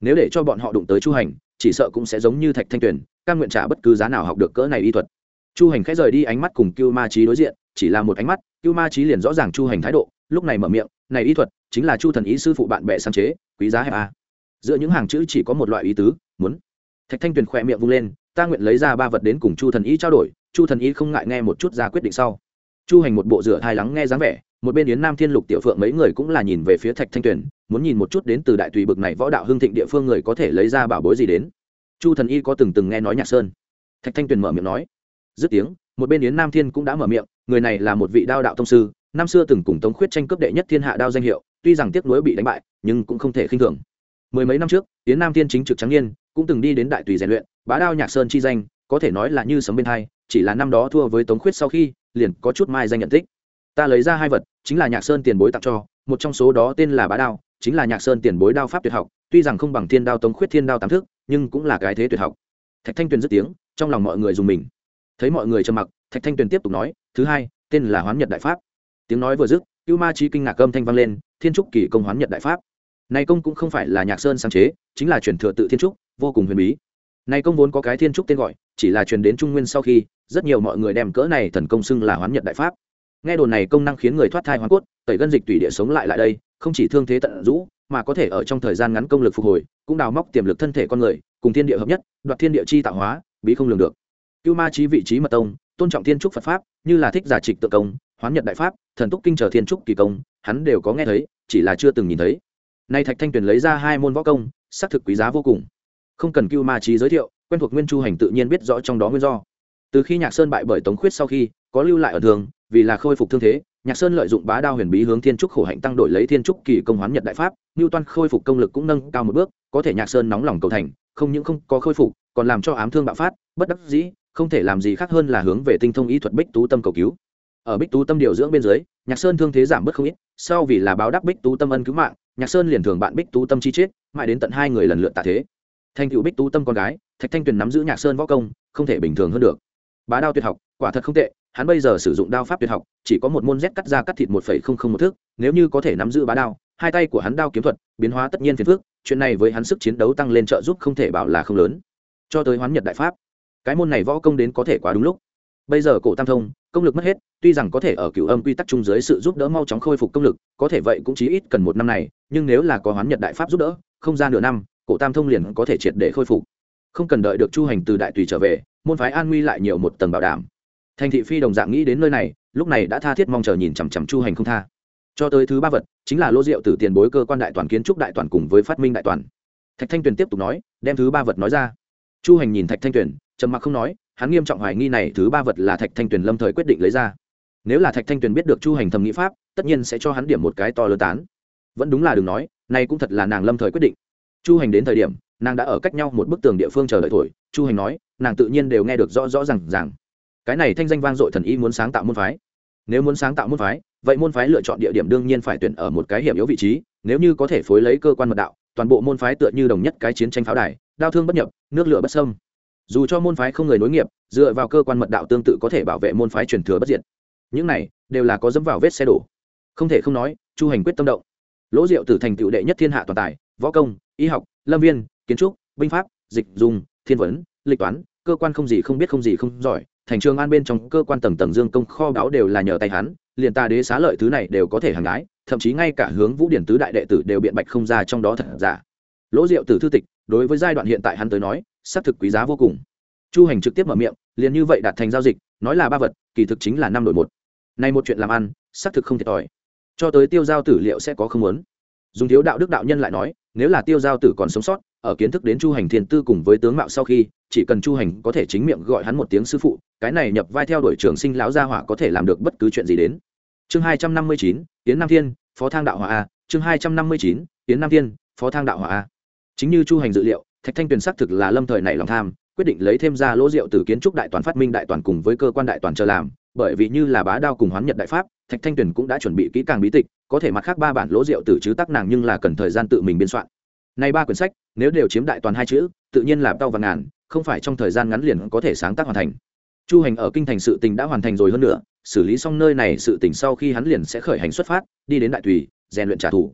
Nếu để cho bọn họ đụng tới chu hành, chỉ sợ cũng sẽ giống như thạch thanh tuyền căn nguyện trả bất cứ giá nào học được cỡ này y thuật. Chu hành khẽ rời đi ánh mắt cùng cưu ma trí đối diện, chỉ là một ánh mắt, cưu ma trí liền rõ ràng chu hành thái độ, lúc này mở miệng, này y thuật, chính là chu thần ý sư phụ bạn bè sáng chế, quý giá hẹp a giữa những hàng chữ chỉ có một loại ý tứ, muốn. Thạch thanh tuyền khỏe miệng vung lên, ta nguyện lấy ra ba vật đến cùng chu thần ý trao đổi chu thần Y không ngại nghe một chút ra quyết định sau. Chu hành một bộ rửa thai lắng nghe dáng vẻ, một bên yến nam thiên lục tiểu phượng mấy người cũng là nhìn về phía thạch thanh tuyền, muốn nhìn một chút đến từ đại tùy bực này võ đạo hương thịnh địa phương người có thể lấy ra bảo bối gì đến. Chu thần y có từng từng nghe nói nhạc sơn. Thạch thanh tuyền mở miệng nói. Dứt tiếng, một bên yến nam thiên cũng đã mở miệng, người này là một vị đao đạo thông sư, năm xưa từng cùng tống khuyết tranh cướp đệ nhất thiên hạ đao danh hiệu, tuy rằng tiếc nuối bị đánh bại, nhưng cũng không thể khinh thường. Mười mấy năm trước, yến nam thiên chính trực trắng niên, cũng từng đi đến đại tùy rèn luyện, bá đao nhạc sơn chi danh, có thể nói là như sấm bên hai chỉ là năm đó thua với tống khuyết sau khi, liền có chút mai danh nhận tích. Ta lấy ra hai vật, chính là nhạc sơn tiền bối tặng cho, một trong số đó tên là bá đao, chính là nhạc sơn tiền bối đao pháp tuyệt học, tuy rằng không bằng thiên đao tống khuyết thiên đao tám thức, nhưng cũng là cái thế tuyệt học. Thạch thanh tuyền dứt tiếng, trong lòng mọi người dùng mình. Thấy mọi người trầm mặc, thạch thanh tuyền tiếp tục nói, thứ hai, tên là hoán nhật đại pháp. Tiếng nói vừa dứt, cưu ma trí kinh ngạc âm thanh vang lên, thiên trúc kỳ công hoán nhật đại pháp. Này công cũng không phải là nhạc sơn sáng chế, chính là truyền thừa tự thiên trúc, vô cùng huyền bí. Này công vốn có cái thiên trúc tên gọi chỉ là truyền đến trung nguyên sau khi, rất nhiều mọi người đem cỡ này thần công xưng là hoán nhật đại pháp. Nghe đồn này công năng khiến người thoát thai hoán cốt, tẩy gân dịch tùy địa sống lại lại đây, không chỉ thương thế tận rũ, mà có thể ở trong thời gian ngắn công lực phục hồi, cũng đào móc tiềm lực thân thể con người, cùng thiên địa hợp nhất, đoạt thiên địa chi tạo hóa, bí không lường được. Cưu ma trí vị trí mật tông, tôn trọng thiên trúc phật pháp, như là thích giả trịch tự công, hoán nhật đại pháp, thần túc kinh chờ thiên trúc kỳ công, hắn đều có nghe thấy, chỉ là chưa từng nhìn thấy. Nay thạch thanh tuyền lấy ra hai môn võ công, xác thực quý giá vô cùng. Không cần cưu ma trí giới thiệu quen thuộc nguyên chu hành tự nhiên biết rõ trong đó nguyên do. Từ khi nhạc sơn bại bởi tống khuyết sau khi, có lưu lại ở thường vì là khôi phục thương thế, nhạc sơn lợi dụng bá đao huyền bí hướng thiên trúc khổ hạnh tăng đổi lấy thiên trúc kỳ công hoán nhật đại pháp ngưu toan khôi phục công lực cũng nâng cao một bước, có thể nhạc sơn nóng lòng cầu thành, không những không có khôi phục, còn làm cho ám thương bạo phát, bất đắc dĩ, không thể làm gì khác hơn là hướng về tinh thông y thuật bích tú tâm cầu cứu. Ở bích tú tâm điều dưỡng bên dưới, nhạc sơn thương thế giảm bớt không ít, sau vì là báo đáp bích tú tâm ân cứu mạng, nhạc sơn liền thường bạn bích tú tâm chi chết, mãi đến tận hai người lần lượt tạ thế thành cựu bích tú tâm con gái, thạch thanh tuyền nắm giữ nhạc sơn võ công, không thể bình thường hơn được. Bá đao tuyệt học, quả thật không tệ, hắn bây giờ sử dụng đao pháp tuyệt học, chỉ có một môn z cắt ra cắt thịt một phẩy không không một thước, nếu như có thể nắm giữ bá đao, hai tay của hắn đao kiếm thuật, biến hóa tất nhiên phiền phước chuyện này với hắn sức chiến đấu tăng lên trợ giúp không thể bảo là không lớn. Cho tới hoán nhật đại pháp, cái môn này võ công đến có thể quá đúng lúc. Bây giờ cổ tam thông, công lực mất hết, tuy rằng có thể ở cửu âm quy tắc chung dưới sự giúp đỡ mau chóng khôi phục công lực, có thể vậy cũng chỉ ít cần một năm này, nhưng nếu là có hoán nhật đại pháp giúp đỡ, không ra nửa năm cổ tam thông liền có thể triệt để khôi phục. Không cần đợi được chu hành từ đại tùy trở về, môn phái an nguy lại nhiều một tầng bảo đảm. Thành thị phi đồng dạng nghĩ đến nơi này, lúc này đã tha thiết mong chờ nhìn chằm chằm chu hành không tha. Cho tới thứ ba vật, chính là lô rượu từ tiền bối cơ quan đại toàn kiến trúc đại toàn cùng với phát minh đại toàn. Thạch thanh tuyền tiếp tục nói, đem thứ ba vật nói ra. Chu hành nhìn thạch thanh tuyền, trầm mặc không nói, hắn nghiêm trọng hoài nghi này thứ ba vật là thạch thanh tuyền lâm thời quyết định lấy ra. Nếu là thạch thanh tuyền biết được chu hành thầm nghĩ pháp, tất nhiên sẽ cho hắn điểm một cái to lớn tán. Vẫn đúng là đừng nói, này cũng thật là nàng lâm thời quyết định chu hành đến thời điểm, nàng đã ở cách nhau một bức tường địa phương chờ đợi thổi. Chu hành nói, nàng tự nhiên đều nghe được rõ rõ r à n g rằng cái này thanh danh vang dội thần y muốn sáng tạo môn phái. Nếu muốn sáng tạo môn phái, vậy môn phái lựa chọn địa điểm đương nhiên phải tuyển ở một cái hiểm yếu vị trí, nếu như có thể phối lấy cơ quan mật đạo, toàn bộ môn phái tựa như đồng nhất cái chiến tranh pháo đài đau thương bất nhập, nước lửa bất sâm dù cho môn phái không người nối nghiệp, dựa vào cơ quan mật đạo tương tự có thể bảo vệ môn phái truyền thừa bất diệt. Những này, đều là có dẫm vào vết xe đổ. Không thể không nói, chu hành quyết tâm động. Lỗ diệu từ thành tựu đệ nhất thiên hạ toàn tài, võ công y học, lâm viên, kiến trúc, binh pháp, dịch, dùng, thiên vấn, lịch toán, cơ quan không gì không biết không gì không giỏi, thành trường an bên trong cơ quan tầng tầng dương công kho báu đều là nhờ tay hắn, liền ta đế xá lợi thứ này đều có thể hàng gái thậm chí ngay cả hướng vũ điển tứ đại đệ tử đều biện bạch không ra trong đó thật giả. Lỗ diệu từ thư tịch, đối với giai đoạn hiện tại hắn tới nói, xác thực quý giá vô cùng. Chu hành trực tiếp mở miệng, liền như vậy đạt thành giao dịch, nói là ba vật, kỳ thực chính là năm đổi một. Nay một chuyện làm ăn, xác thực không thiệt thòi. Cho tới tiêu giao tử liệu sẽ có không muốn. Dùng thiếu đạo đức đạo nhân lại nói nếu là tiêu giao tử còn sống sót, ở kiến thức đến chu hành thiên tư cùng với tướng mạo sau khi, chỉ cần chu hành có thể chính miệng gọi hắn một tiếng sư phụ, cái này nhập vai theo đuổi trường sinh lão gia hỏa có thể làm được bất cứ chuyện gì đến. Chương hai trăm năm mươi chín, tiến nam thiên, phó thang đạo hỏa a. Chương hai trăm năm mươi chín, tiến nam thiên, phó thang đạo hỏa a. Chính như chu hành dự liệu, thạch thanh tuyền xác thực là lâm thời này lòng tham, quyết định lấy thêm ra lỗ rượu từ kiến trúc đại toàn phát minh đại toàn cùng với cơ quan đại toàn chờ làm, bởi vì như là bá đao cùng hoán nhật đại pháp, thạch thanh tuyền cũng đã chuẩn bị kỹ càng bí tịch có thể mặt khác ba bản lỗ rượu từ chứ tác nàng nhưng là cần thời gian tự mình biên soạn. Nay ba quyển sách, nếu đều chiếm đại toàn hai chữ, tự nhiên là tao và ngàn, không phải trong thời gian ngắn liền có thể sáng tác hoàn thành. Chu hành ở kinh thành sự tình đã hoàn thành rồi hơn nữa xử lý xong nơi này sự tình sau khi hắn liền sẽ khởi hành xuất phát, đi đến đại tùy, rèn luyện trả thù.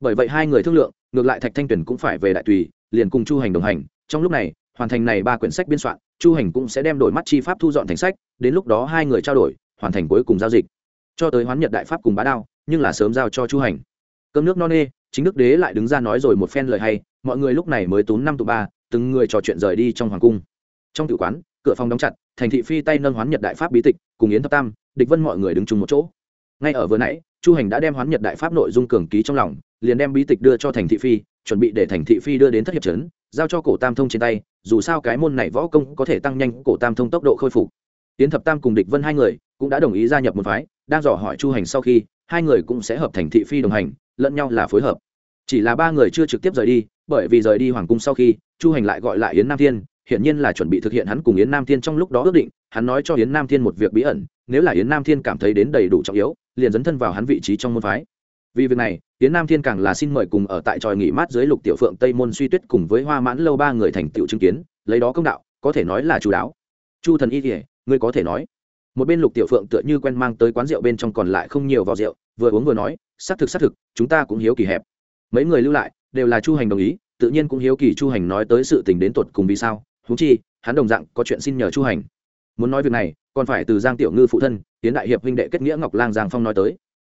Bởi vậy hai người thương lượng, ngược lại thạch thanh tuyền cũng phải về đại tùy, liền cùng chu hành đồng hành. Trong lúc này, hoàn thành này ba quyển sách biên soạn, chu hành cũng sẽ đem đổi mắt chi pháp thu dọn thành sách, đến lúc đó hai người trao đổi, hoàn thành cuối cùng giao dịch. Cho tới hoán nhật đại pháp cùng bá đao nhưng là sớm giao cho chu hành. Cơm nước no nê, chính đức đế lại đứng ra nói rồi một phen lời hay, mọi người lúc này mới tốn năm tụ ba, từng người trò chuyện rời đi trong hoàng cung. Trong tự quán, cửa phòng đóng chặt, thành thị phi tay nâng hoán nhật đại pháp bí tịch, cùng yến thập tam, địch vân mọi người đứng chung một chỗ. Ngay ở vừa nãy, chu hành đã đem hoán nhật đại pháp nội dung cường ký trong lòng, liền đem bí tịch đưa cho thành thị phi, chuẩn bị để thành thị phi đưa đến thất hiệp trấn, giao cho cổ tam thông trên tay, dù sao cái môn này võ công có thể tăng nhanh cổ tam thông tốc độ khôi phục. Tiến thập tam cùng địch vân hai người cũng đã đồng ý gia nhập một phái, đang dò hỏi chu hành sau khi hai người cũng sẽ hợp thành thị phi đồng hành, lẫn nhau là phối hợp. Chỉ là ba người chưa trực tiếp rời đi, bởi vì rời đi hoàng cung sau khi, chu hành lại gọi lại yến nam thiên, hiển nhiên là chuẩn bị thực hiện hắn cùng yến nam thiên trong lúc đó ước định, hắn nói cho yến nam thiên một việc bí ẩn, nếu là yến nam thiên cảm thấy đến đầy đủ trọng yếu, liền dấn thân vào hắn vị trí trong môn phái. Vì việc này, yến nam thiên càng là xin mời cùng ở tại tròi nghỉ mát dưới lục tiểu phượng tây môn suy tuyết cùng với hoa mãn lâu ba người thành tựu chứng kiến, lấy đó công đạo, có thể nói là chú đáo chu thần y thể ngươi có thể nói một bên lục tiểu phượng tựa như quen mang tới quán rượu bên trong còn lại không nhiều vào rượu, vừa uống vừa nói, xác thực xác thực, chúng ta cũng hiếu kỳ hẹp. Mấy người lưu lại, đều là chu hành đồng ý, tự nhiên cũng hiếu kỳ chu hành nói tới sự tình đến tột cùng vì sao. Húng chi, hắn đồng dạng có chuyện xin nhờ chu hành. Muốn nói việc này, còn phải từ giang tiểu ngư phụ thân tiến đại hiệp huynh đệ kết nghĩa ngọc lang giang phong nói tới.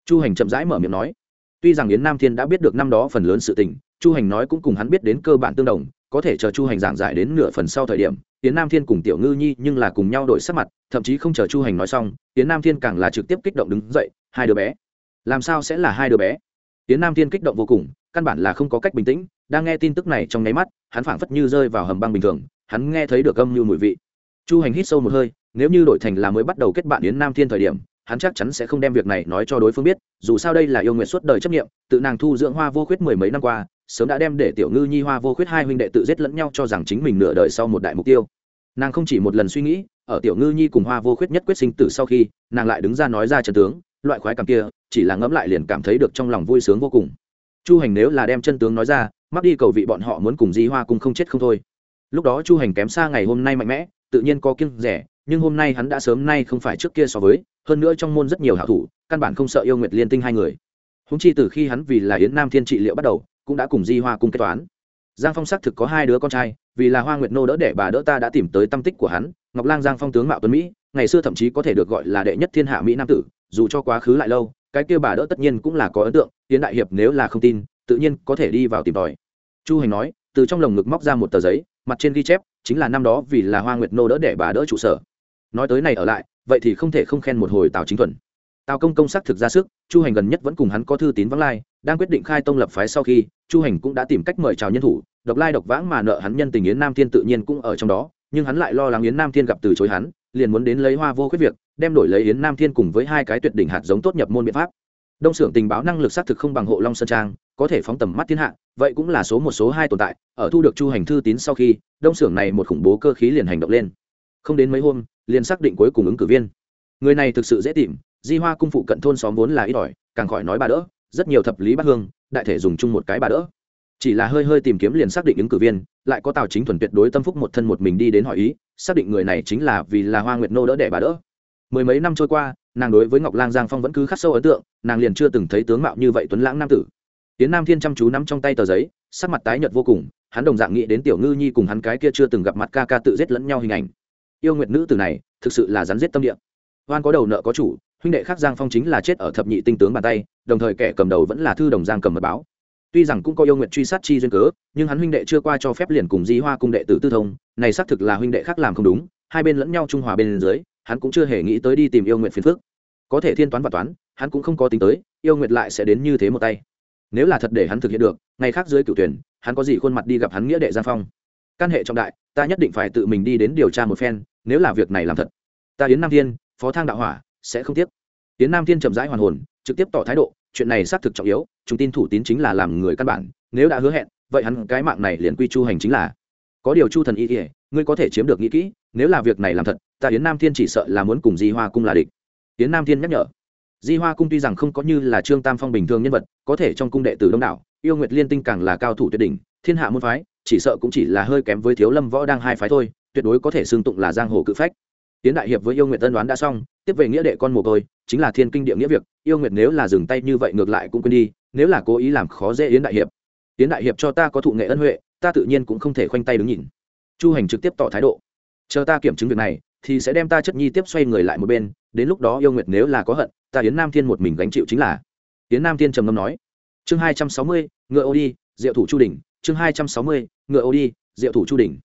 Chu hành chậm rãi mở miệng nói tuy rằng yến nam thiên đã biết được năm đó phần lớn sự tình, chu hành nói cũng cùng hắn biết đến cơ bản tương đồng, có thể chờ chu hành giảng giải đến nửa phần sau thời điểm, yến nam thiên cùng tiểu ngư nhi nhưng là cùng nhau đổi sắc mặt, thậm chí không chờ chu hành nói xong, yến nam thiên càng là trực tiếp kích động đứng dậy, hai đứa bé, làm sao sẽ là hai đứa bé? Yến nam thiên kích động vô cùng, căn bản là không có cách bình tĩnh, đang nghe tin tức này trong nháy mắt, hắn phảng phất như rơi vào hầm băng bình thường, hắn nghe thấy được âm như mùi vị. Chu hành hít sâu một hơi, nếu như đổi thành là mới bắt đầu kết bạn yến nam thiên thời điểm hắn chắc chắn sẽ không đem việc này nói cho đối phương biết, dù sao đây là yêu nguyện suốt đời chấp nghiệm tự nàng thu dưỡng hoa vô khuyết mười mấy năm qua, sớm đã đem để tiểu ngư nhi hoa vô khuyết hai huynh đệ tự giết lẫn nhau cho rằng chính mình nửa đời sau một đại mục tiêu. Nàng không chỉ một lần suy nghĩ, ở tiểu ngư nhi cùng hoa vô khuyết nhất quyết sinh tử sau khi, nàng lại đứng ra nói ra trần tướng, loại khoái cảm kia, chỉ là ngẫm lại liền cảm thấy được trong lòng vui sướng vô cùng. Chu hành nếu là đem chân tướng nói ra, mắc đi cầu vị bọn họ muốn cùng di hoa cùng không chết không thôi. Lúc đó chu hành kém xa ngày hôm nay mạnh mẽ, tự nhiên có kiêng rẻ nhưng hôm nay hắn đã sớm nay không phải trước kia so với, hơn nữa trong môn rất nhiều hảo thủ, căn bản không sợ yêu nguyệt liên tinh hai người. Húng chi từ khi hắn vì là yến nam thiên trị liệu bắt đầu, cũng đã cùng di hoa cung kế toán. Giang phong xác thực có hai đứa con trai, vì là hoa nguyệt nô đỡ để bà đỡ ta đã tìm tới tâm tích của hắn, ngọc lang giang phong tướng mạo tuấn mỹ, ngày xưa thậm chí có thể được gọi là đệ nhất thiên hạ mỹ nam tử, dù cho quá khứ lại lâu, cái kia bà đỡ tất nhiên cũng là có ấn tượng tiến đại hiệp nếu là không tin, tự nhiên có thể đi vào tìm tòi. Chu hành nói, từ trong lồng ngực móc ra một tờ giấy, mặt trên ghi chép, chính là năm đó vì là hoa nguyệt nô đỡ để bà đỡ trụ sở nói tới này ở lại, vậy thì không thể không khen một hồi tào chính thuần. Tào công công xác thực ra sức, chu hành gần nhất vẫn cùng hắn có thư tín vắng lai, đang quyết định khai tông lập phái sau khi, chu hành cũng đã tìm cách mời chào nhân thủ, độc lai độc vãng mà nợ hắn nhân tình yến nam thiên tự nhiên cũng ở trong đó, nhưng hắn lại lo lắng yến nam thiên gặp từ chối hắn, liền muốn đến lấy hoa vô khuyết việc, đem đổi lấy yến nam thiên cùng với hai cái tuyệt đỉnh hạt giống tốt nhập môn biện pháp. Đông xưởng tình báo năng lực xác thực không bằng hộ long sơn trang, có thể phóng tầm mắt thiên hạ, vậy cũng là số một, số hai tồn tại, ở thu được chu hành thư tín sau khi, đông xưởng này một khủng bố cơ khí liền hành động lên không đến mấy hôm, liền xác định cuối cùng ứng cử viên. Người này thực sự dễ tìm, di hoa cung phụ cận thôn xóm vốn là ít ỏi, càng khỏi nói bà đỡ, rất nhiều thập lý bát hương, đại thể dùng chung một cái bà đỡ. Chỉ là hơi hơi tìm kiếm liền xác định ứng cử viên, lại có tào chính thuần tuyệt đối tâm phúc một thân một mình đi đến hỏi ý, xác định người này chính là vì là hoa nguyệt nô đỡ để bà đỡ. Mười mấy năm trôi qua, nàng đối với ngọc lang giang phong vẫn cứ khắc sâu ấn tượng, nàng liền chưa từng thấy tướng mạo như vậy tuấn lãng nam tử. Tiến nam thiên chăm chú nắm trong tay tờ giấy, sắc mặt tái nhợt vô cùng, hắn đồng dạng nghĩ đến tiểu ngư nhi cùng hắn cái kia chưa từng gặp mặt ca ca tự giết lẫn nhau hình ảnh yêu nguyệt nữ tử này, thực sự là rắn giết tâm địa. Oan có đầu nợ có chủ, huynh đệ khác giang phong chính là chết ở thập nhị tinh tướng bàn tay, đồng thời kẻ cầm đầu vẫn là thư đồng giang cầm mật báo. Tuy rằng cũng có yêu nguyện truy sát chi duyên cớ, nhưng hắn huynh đệ chưa qua cho phép liền cùng di hoa cung đệ tử tư thông, này xác thực là huynh đệ khác làm không đúng, hai bên lẫn nhau trung hòa bên dưới, hắn cũng chưa hề nghĩ tới đi tìm yêu nguyện phiền phước có thể thiên toán và toán, hắn cũng không có tính tới, yêu nguyện lại sẽ đến như thế một tay. Nếu là thật để hắn thực hiện được, ngày khác dưới cựu tuyển, hắn có gì khuôn mặt đi gặp hắn nghĩa đệ giang phong căn hệ trọng đại, ta nhất định phải tự mình đi đến điều tra một phen, nếu là việc này làm thật. Ta yến nam thiên, phó thang đạo hỏa, sẽ không tiếc yến nam thiên chậm rãi hoàn hồn, trực tiếp tỏ thái độ, chuyện này xác thực trọng yếu, chúng tin thủ tín chính là làm người căn bản, nếu đã hứa hẹn, vậy hắn cái mạng này liền quy chu hành chính là. Có điều chu thần y kỉa ngươi có thể chiếm được nghĩ kỹ, nếu là việc này làm thật, ta yến nam thiên chỉ sợ là muốn cùng di hoa cung là địch. Yến nam thiên nhắc nhở. Di hoa cung tuy rằng không có như là trương tam phong bình thường nhân vật, có thể trong cung đệ tử đông đảo, yêu nguyệt liên tinh càng là cao thủ tuyệt đỉnh thiên hạ môn phái, chỉ sợ cũng chỉ là hơi kém với thiếu lâm võ đang hai phái thôi, tuyệt đối có thể xương tụng là giang hồ cự phách. Tiến đại hiệp với yêu nguyệt tân đoán đã xong, tiếp về nghĩa đệ con mồ côi, chính là thiên kinh địa nghĩa việc, yêu nguyệt nếu là dừng tay như vậy ngược lại cũng quên đi, nếu là cố ý làm khó dễ yến đại hiệp. Yến đại hiệp cho ta có thụ nghệ ân huệ, ta tự nhiên cũng không thể khoanh tay đứng nhìn. Chu hành trực tiếp tỏ thái độ. Chờ ta kiểm chứng việc này, thì sẽ đem ta chất nhi tiếp xoay người lại một bên, đến lúc đó yêu nguyệt nếu là có hận, ta yến nam thiên một mình gánh chịu chính là. Yến nam thiên trầm ngâm nói. Chương hai trăm sáu mươi, ngựa ô đi, diệu thủ chu đình chương hai trăm sáu mươi, ngựa ô đi, diệu thủ chu đình.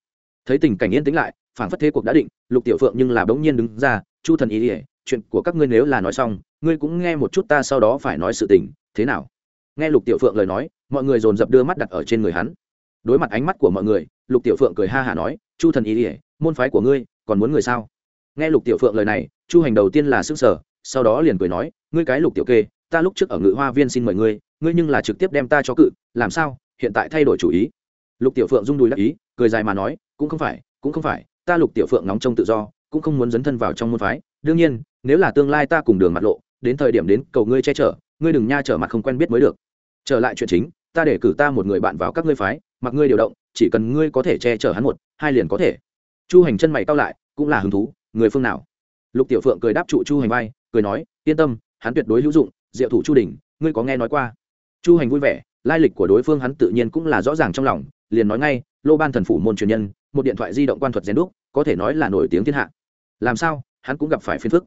Thấy tình cảnh yên tĩnh lại phản phất thế cuộc đã định, lục tiểu phượng nhưng là bỗng nhiên đứng ra, chu thần ý ỉa chuyện của các ngươi nếu là nói xong, ngươi cũng nghe một chút ta sau đó phải nói sự tình, thế nào? Nghe lục tiểu phượng lời nói, mọi người dồn dập đưa mắt đặt ở trên người hắn. Đối mặt ánh mắt của mọi người, lục tiểu phượng cười ha hả nói, chu thần ý ỉa môn phái của ngươi, còn muốn người sao? Nghe lục tiểu phượng lời này, chu hành đầu tiên là sức sở sau đó liền cười nói, ngươi cái lục tiểu kê, ta lúc trước ở ngự hoa viên xin mời ngươi ngươi nhưng là trực tiếp đem ta cho cự, làm sao? Hiện tại thay đổi chủ ý. Lục tiểu phượng rung đùi đắc ý, cười dài mà nói, cũng không phải, cũng không phải, ta lục tiểu phượng nóng trong tự do, cũng không muốn dấn thân vào trong môn phái. Đương nhiên, nếu là tương lai ta cùng đường mặt lộ, đến thời điểm đến cầu ngươi che chở, ngươi đừng nha trở mặt không quen biết mới được. Trở lại chuyện chính, ta để cử ta một người bạn vào các ngươi phái, mặc ngươi điều động, chỉ cần ngươi có thể che chở hắn một, hai liền có thể. Chu hành chân mày cao lại, cũng là hứng thú, người phương nào? Lục tiểu phượng cười đáp trụ chu hành vai, cười nói, yên tâm, hắn tuyệt đối hữu dụng, diệu thủ chu đình, ngươi có nghe nói qua? Chu hành vui vẻ lai lịch của đối phương hắn tự nhiên cũng là rõ ràng trong lòng, liền nói ngay, lô ban thần phủ môn truyền nhân, một điện thoại di động quan thuật gen đúc, có thể nói là nổi tiếng thiên hạ. Làm sao? Hắn cũng gặp phải phiền phức.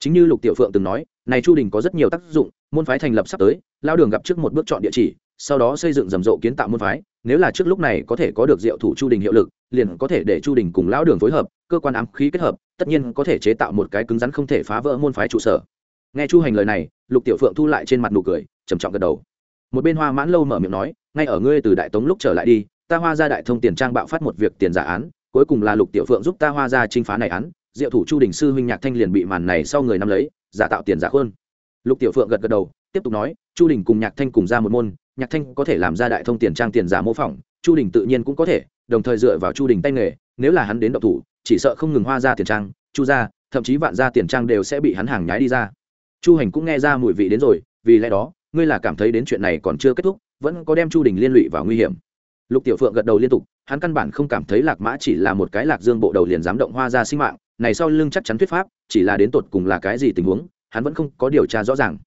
Chính như lục tiểu phượng từng nói, này chu đình có rất nhiều tác dụng, môn phái thành lập sắp tới, lao đường gặp trước một bước chọn địa chỉ, sau đó xây dựng rầm rộ kiến tạo môn phái, nếu là trước lúc này có thể có được diệu thủ chu đình hiệu lực, liền có thể để chu đình cùng lão đường phối hợp, cơ quan ám khí kết hợp, tất nhiên có thể chế tạo một cái cứng rắn không thể phá vỡ môn phái trụ sở. Nghe chu hành lời này, lục tiểu phượng thu lại trên mặt nụ cười, trầm trọng gật đầu một bên hoa mãn lâu mở miệng nói, ngay ở ngươi từ đại tống lúc trở lại đi, ta hoa ra đại thông tiền trang bạo phát một việc tiền giả án, cuối cùng là lục tiểu phượng giúp ta hoa ra trinh phá này án, diệu thủ chu đình sư huynh nhạc thanh liền bị màn này sau người năm lấy, giả tạo tiền giả hơn lục tiểu phượng gật gật đầu, tiếp tục nói, chu đình cùng nhạc thanh cùng ra một môn, nhạc thanh có thể làm ra đại thông tiền trang tiền giả mô phỏng, chu đình tự nhiên cũng có thể, đồng thời dựa vào chu đình tay nghề, nếu là hắn đến độc thủ, chỉ sợ không ngừng hoa ra tiền trang, chu ra thậm chí vạn ra tiền trang đều sẽ bị hắn hàng nhái đi ra. Chu hành cũng nghe ra mùi vị đến rồi, vì lẽ đó ngươi là cảm thấy đến chuyện này còn chưa kết thúc, vẫn có đem chu đình liên lụy vào nguy hiểm. Lục tiểu phượng gật đầu liên tục, hắn căn bản không cảm thấy lạc mã chỉ là một cái lạc dương bộ đầu liền dám động hoa ra sinh mạng, này sau lưng chắc chắn thuyết pháp, chỉ là đến tột cùng là cái gì tình huống, hắn vẫn không có điều tra rõ ràng.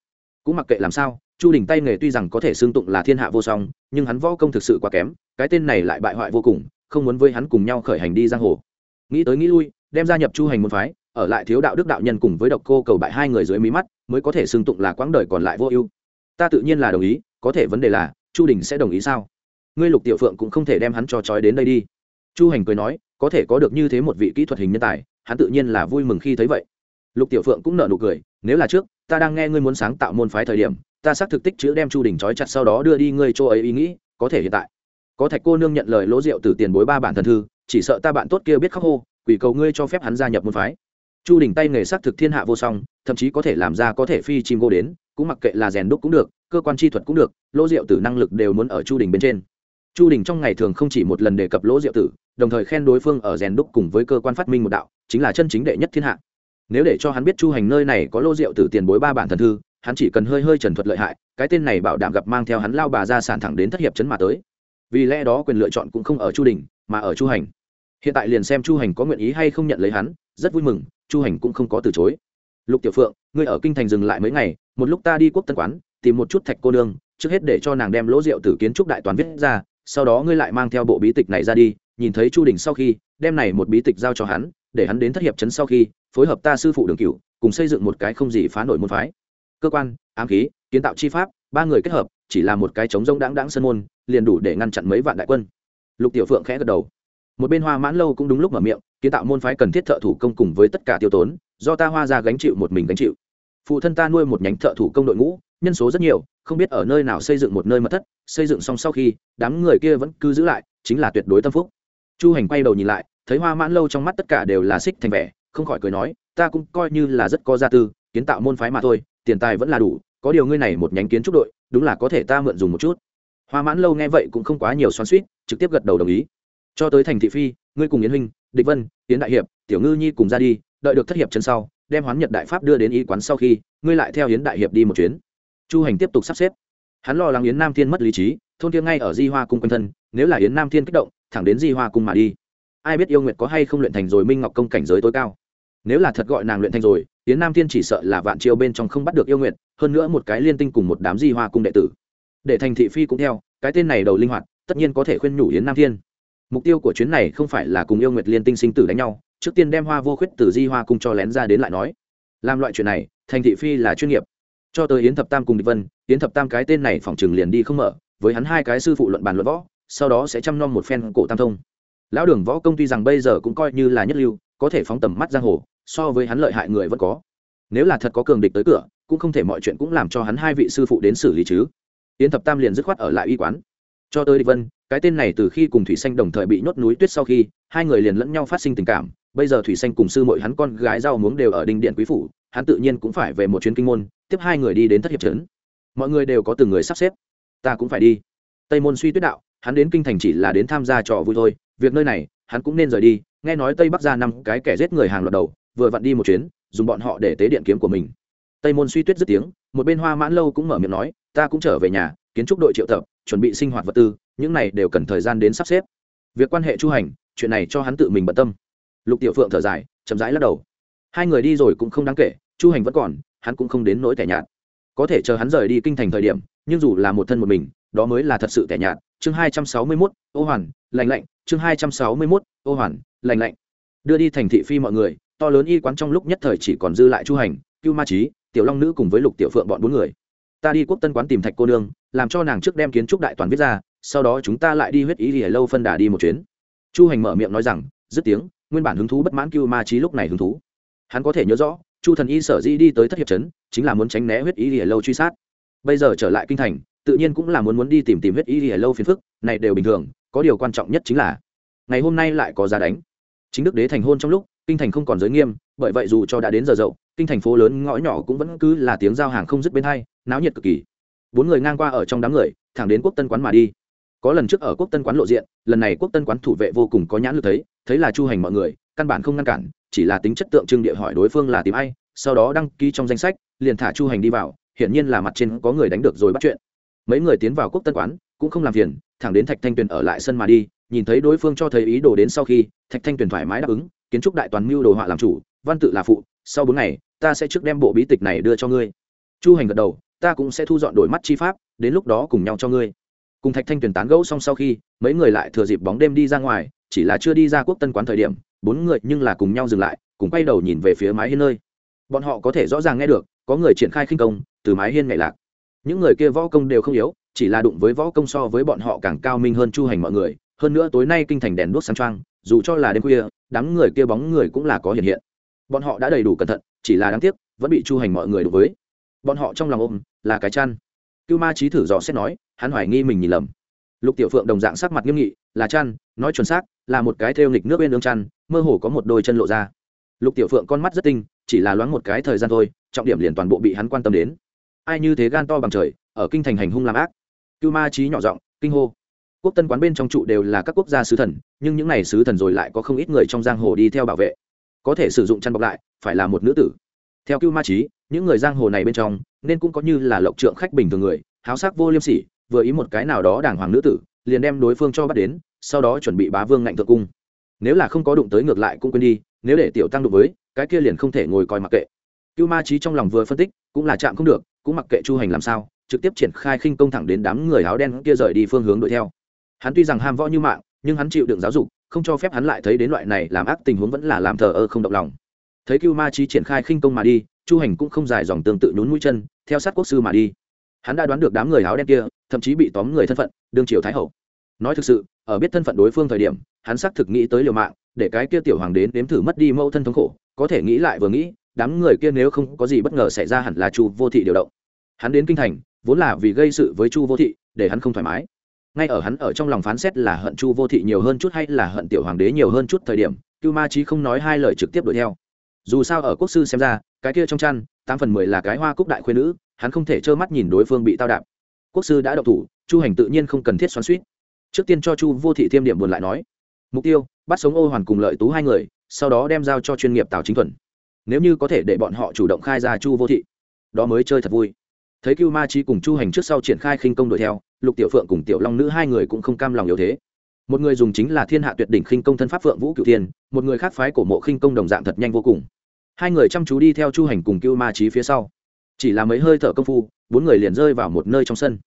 Cũng mặc kệ làm sao, chu đình tay nghề tuy rằng có thể xương tụng là thiên hạ vô song, nhưng hắn võ công thực sự quá kém, cái tên này lại bại hoại vô cùng, không muốn với hắn cùng nhau khởi hành đi giang hồ. Nghĩ tới nghĩ lui, đem gia nhập chu hành môn phái, ở lại thiếu đạo đức đạo nhân cùng với độc cô cầu bại hai người dưới mí mắt, mới có thể xương tụng là quãng đời còn lại vô ưu ta tự nhiên là đồng ý, có thể vấn đề là, chu đình sẽ đồng ý sao? Ngươi lục tiểu phượng cũng không thể đem hắn cho trói đến đây đi. Chu hành cười nói, có thể có được như thế một vị kỹ thuật hình nhân tài, hắn tự nhiên là vui mừng khi thấy vậy. Lục tiểu phượng cũng nở nụ cười, nếu là trước, ta đang nghe ngươi muốn sáng tạo môn phái thời điểm, ta xác thực tích chữ đem chu đình trói chặt sau đó đưa đi ngươi chỗ ấy ý nghĩ, có thể hiện tại. Có thạch cô nương nhận lời lỗ rượu từ tiền bối ba bản thần thư, chỉ sợ ta bạn tốt kia biết khóc hô, quỷ cầu ngươi cho phép hắn gia nhập môn phái. Chu đình tay nghề xác thực thiên hạ vô song, thậm chí có thể làm ra có thể phi chim gô đến cũng mặc kệ là rèn đúc cũng được, cơ quan chi thuật cũng được, lỗ diệu tử năng lực đều muốn ở chu đình bên trên. Chu đình trong ngày thường không chỉ một lần đề cập lỗ diệu tử, đồng thời khen đối phương ở rèn đúc cùng với cơ quan phát minh một đạo, chính là chân chính đệ nhất thiên hạ. Nếu để cho hắn biết chu hành nơi này có lỗ diệu tử tiền bối ba bản thần thư, hắn chỉ cần hơi hơi trần thuật lợi hại, cái tên này bảo đảm gặp mang theo hắn lao bà ra sản thẳng đến thất hiệp chấn mà tới. Vì lẽ đó quyền lựa chọn cũng không ở chu đình, mà ở chu hành. Hiện tại liền xem chu hành có nguyện ý hay không nhận lấy hắn, rất vui mừng, chu hành cũng không có từ chối. Lục tiểu phượng, ngươi ở kinh thành dừng lại mấy ngày một lúc ta đi quốc tân quán, tìm một chút thạch cô nương, trước hết để cho nàng đem lỗ rượu từ kiến trúc đại toàn viết ra, sau đó ngươi lại mang theo bộ bí tịch này ra đi, nhìn thấy chu đình sau khi, đem này một bí tịch giao cho hắn, để hắn đến thất hiệp trấn sau khi, phối hợp ta sư phụ đường cửu, cùng xây dựng một cái không gì phá nổi môn phái. Cơ quan, ám khí, kiến tạo chi pháp, ba người kết hợp, chỉ là một cái chống rông đáng đáng sân môn, liền đủ để ngăn chặn mấy vạn đại quân. Lục tiểu phượng khẽ gật đầu. Một bên hoa mãn lâu cũng đúng lúc mở miệng, kiến tạo môn phái cần thiết thợ thủ công cùng với tất cả tiêu tốn, do ta hoa ra gánh chịu một mình gánh chịu phụ thân ta nuôi một nhánh thợ thủ công đội ngũ, nhân số rất nhiều, không biết ở nơi nào xây dựng một nơi mật thất, xây dựng xong sau khi, đám người kia vẫn cứ giữ lại, chính là tuyệt đối tâm phúc. Chu hành quay đầu nhìn lại, thấy hoa mãn lâu trong mắt tất cả đều là xích thành vẻ, không khỏi cười nói, ta cũng coi như là rất có gia tư, kiến tạo môn phái mà thôi, tiền tài vẫn là đủ, có điều ngươi này một nhánh kiến trúc đội, đúng là có thể ta mượn dùng một chút. Hoa mãn lâu nghe vậy cũng không quá nhiều xoắn suýt trực tiếp gật đầu đồng ý. Cho tới thành thị phi, ngươi cùng yến huynh, địch vân, yến đại hiệp, tiểu ngư nhi cùng ra đi, đợi được thất hiệp chân sau đem hoán nhật đại pháp đưa đến y quán sau khi, ngươi lại theo yến đại hiệp đi một chuyến. Chu hành tiếp tục sắp xếp. Hắn lo lắng yến nam thiên mất lý trí, thôn kia ngay ở di hoa cung quanh thân, nếu là yến nam thiên kích động, thẳng đến di hoa cung mà đi. Ai biết yêu nguyệt có hay không luyện thành rồi minh ngọc công cảnh giới tối cao. Nếu là thật gọi nàng luyện thành rồi, yến nam thiên chỉ sợ là vạn chiêu bên trong không bắt được yêu nguyệt, hơn nữa một cái liên tinh cùng một đám di hoa cung đệ tử. Để thành thị phi cũng theo, cái tên này đầu linh hoạt, tất nhiên có thể khuyên nhủ yến nam thiên. Mục tiêu của chuyến này không phải là cùng yêu nguyệt liên tinh sinh tử đánh nhau trước tiên đem hoa vô khuyết từ di hoa cung cho lén ra đến lại nói. Làm loại chuyện này, thành thị phi là chuyên nghiệp. Cho tới yến thập tam cùng địch vân, yến thập tam cái tên này phòng chừng liền đi không mở, với hắn hai cái sư phụ luận bàn luận võ, sau đó sẽ chăm nom một phen cổ tam thông. Lão đường võ công tuy rằng bây giờ cũng coi như là nhất lưu, có thể phóng tầm mắt giang hồ, so với hắn lợi hại người vẫn có. Nếu là thật có cường địch tới cửa, cũng không thể mọi chuyện cũng làm cho hắn hai vị sư phụ đến xử lý chứ. Yến thập tam liền dứt khoát ở lại y quán. Cho tới địch vân, cái tên này từ khi cùng thủy xanh đồng thời bị nhốt núi tuyết sau khi, hai người liền lẫn nhau phát sinh tình cảm bây giờ thủy xanh cùng sư mội hắn con gái rau muống đều ở đinh điện quý phủ, hắn tự nhiên cũng phải về một chuyến kinh môn, tiếp hai người đi đến thất hiệp trấn. Mọi người đều có từng người sắp xếp. Ta cũng phải đi. Tây môn suy tuyết đạo, hắn đến kinh thành chỉ là đến tham gia trò vui thôi, việc nơi này, hắn cũng nên rời đi, nghe nói tây bắc ra năm cái kẻ giết người hàng loạt đầu, vừa vặn đi một chuyến, dùng bọn họ để tế điện kiếm của mình. Tây môn suy tuyết dứt tiếng, một bên hoa mãn lâu cũng mở miệng nói, ta cũng trở về nhà, kiến trúc đội triệu tập, chuẩn bị sinh hoạt vật tư, những này đều cần thời gian đến sắp xếp. Việc quan hệ chu hành, chuyện này cho hắn tự mình bận tâm lục tiểu phượng thở dài, chậm rãi lắc đầu. Hai người đi rồi cũng không đáng kể, chu hành vẫn còn, hắn cũng không đến nỗi tẻ nhạt. Có thể chờ hắn rời đi kinh thành thời điểm, nhưng dù là một thân một mình, đó mới là thật sự tẻ nhạt. Chương hai trăm sáu mươi mốt, ô hoàn lành lạnh. Chương hai trăm sáu mươi mốt, ô hoàn lành lạnh. Đưa đi thành thị phi mọi người, to lớn y quán trong lúc nhất thời chỉ còn dư lại chu hành, cưu ma trí tiểu long nữ cùng với lục tiểu phượng bọn bốn người. Ta đi quốc tân quán tìm thạch cô nương, làm cho nàng trước đem kiến trúc đại toàn viết ra, sau đó chúng ta lại đi huyết ý thì lâu phân đà đi một chuyến. Chu hành mở miệng nói rằng, dứt tiếng nguyên bản hứng thú bất mãn cưu ma trí lúc này hứng thú. Hắn có thể nhớ rõ, chu thần y sở di đi tới thất hiệp trấn, chính là muốn tránh né huyết y lìa lâu truy sát. Bây giờ trở lại kinh thành, tự nhiên cũng là muốn muốn đi tìm tìm huyết y lìa lâu phiền phức, này đều bình thường, có điều quan trọng nhất chính là, ngày hôm nay lại có giá đánh. Chính đức đế thành hôn trong lúc, kinh thành không còn giới nghiêm, bởi vậy dù cho đã đến giờ dậu, kinh thành phố lớn ngõ nhỏ cũng vẫn cứ là tiếng giao hàng không dứt bên hai, náo nhiệt cực kỳ. Bốn người ngang qua ở trong đám người, thẳng đến quốc tân quán mà đi có lần trước ở quốc tân quán lộ diện, lần này quốc tân quán thủ vệ vô cùng có nhãn lực thấy thấy là chu hành mọi người, căn bản không ngăn cản, chỉ là tính chất tượng trưng địa hỏi đối phương là tìm ai, sau đó đăng ký trong danh sách, liền thả chu hành đi vào, hiển nhiên là mặt trên có người đánh được rồi bắt chuyện. Mấy người tiến vào quốc tân quán, cũng không làm phiền, thẳng đến thạch thanh tuyền ở lại sân mà đi, nhìn thấy đối phương cho thấy ý đồ đến sau khi, thạch thanh tuyền thoải mái đáp ứng, kiến trúc đại toàn mưu đồ họa làm chủ, văn tự là phụ, sau bốn ngày, ta sẽ trước đem bộ bí tịch này đưa cho ngươi. Chu hành gật đầu, ta cũng sẽ thu dọn đổi mắt chi pháp, đến lúc đó cùng nhau cho ngươi cùng thạch thanh tuyền tán gẫu xong sau khi, mấy người lại thừa dịp bóng đêm đi ra ngoài, chỉ là chưa đi ra quốc tân quán thời điểm, bốn người nhưng là cùng nhau dừng lại, cùng quay đầu nhìn về phía mái hiên nơi. Bọn họ có thể rõ ràng nghe được, có người triển khai khinh công, từ mái hiên ngày lạc. Những người kia võ công đều không yếu, chỉ là đụng với võ công so với bọn họ càng cao minh hơn chu hành mọi người. Hơn nữa tối nay kinh thành đèn đuốc sáng trăng dù cho là đêm khuya, đám người kia bóng người cũng là có hiện hiện. Bọn họ đã đầy đủ cẩn thận, chỉ là đáng tiếc, vẫn bị chu hành mọi người đối với. Bọn họ trong lòng ôm, là cái chăn. Cưu ma trí thử dò xét nói hắn hoài nghi mình nhìn lầm. Lục tiểu phượng đồng dạng sắc mặt nghiêm nghị, là chăn, nói chuẩn xác, là một cái theo nghịch nước bên ương chăn, mơ hồ có một đôi chân lộ ra. Lục tiểu phượng con mắt rất tinh, chỉ là loáng một cái thời gian thôi, trọng điểm liền toàn bộ bị hắn quan tâm đến. Ai như thế gan to bằng trời, ở kinh thành hành hung làm ác. Cưu ma trí nhỏ giọng, kinh hô. Quốc tân quán bên trong trụ đều là các quốc gia sứ thần, nhưng những n à y sứ thần rồi lại có không ít người trong giang hồ đi theo bảo vệ. Có thể sử dụng chăn bọc lại, phải là một nữ tử. Theo cưu ma trí những người giang hồ này bên trong, nên cũng có như là lộc trượng khách bình thường người, háo sắc vô liêm sỉ vừa ý một cái nào đó đàng hoàng nữ tử, liền đem đối phương cho bắt đến, sau đó chuẩn bị bá vương ngạnh thượng cung. Nếu là không có đụng tới ngược lại cũng quên đi, nếu để tiểu tăng đụng với, cái kia liền không thể ngồi coi mặc kệ. Cưu ma trí trong lòng vừa phân tích, cũng là chạm không được, cũng mặc kệ chu hành làm sao, trực tiếp triển khai khinh công thẳng đến đám người áo đen kia rời đi phương hướng đuổi theo. Hắn tuy rằng ham võ như mạng, nhưng hắn chịu đựng giáo dục, không cho phép hắn lại thấy đến loại này làm ác tình huống vẫn là làm thờ ơ không động lòng. Thấy cưu ma trí triển khai khinh công mà đi, chu hành cũng không dài dòng tương tự nhún mũi chân, theo sát quốc sư mà đi. Hắn đã đoán được đám người áo đen kia thậm chí bị tóm người thân phận, đương triều thái hậu. Nói thực sự, ở biết thân phận đối phương thời điểm, hắn xác thực nghĩ tới liều mạng, để cái kia tiểu hoàng đến nếm thử mất đi mẫu thân thống khổ, có thể nghĩ lại vừa nghĩ, đám người kia nếu không có gì bất ngờ xảy ra hẳn là chu vô thị điều động. Hắn đến kinh thành, vốn là vì gây sự với chu vô thị, để hắn không thoải mái. Ngay ở hắn ở trong lòng phán xét là hận chu vô thị nhiều hơn chút hay là hận tiểu hoàng đế nhiều hơn chút thời điểm, cưu ma trí không nói hai lời trực tiếp đuổi theo. Dù sao ở quốc sư xem ra, cái kia trong chăn, tám phần mười là cái hoa cúc đại khuyên nữ, hắn không thể trơ mắt nhìn đối phương bị tao đạp quốc sư đã độc thủ, chu hành tự nhiên không cần thiết xoắn suýt trước tiên cho chu vô thị thêm điểm buồn lại nói, mục tiêu, bắt sống ô hoàn cùng lợi tú hai người, sau đó đem giao cho chuyên nghiệp tào chính thuần. Nếu như có thể để bọn họ chủ động khai ra chu vô thị, đó mới chơi thật vui. Thấy cưu ma trí cùng chu hành trước sau triển khai khinh công đuổi theo, lục tiểu phượng cùng tiểu long nữ hai người cũng không cam lòng yếu thế. Một người dùng chính là thiên hạ tuyệt đỉnh khinh công thân pháp phượng vũ cựu thiên, một người khác phái cổ mộ khinh công đồng dạng thật nhanh vô cùng. Hai người chăm chú đi theo chu hành cùng cưu ma trí phía sau. Chỉ là mấy hơi thở công phu bốn người liền rơi vào một nơi trong sân.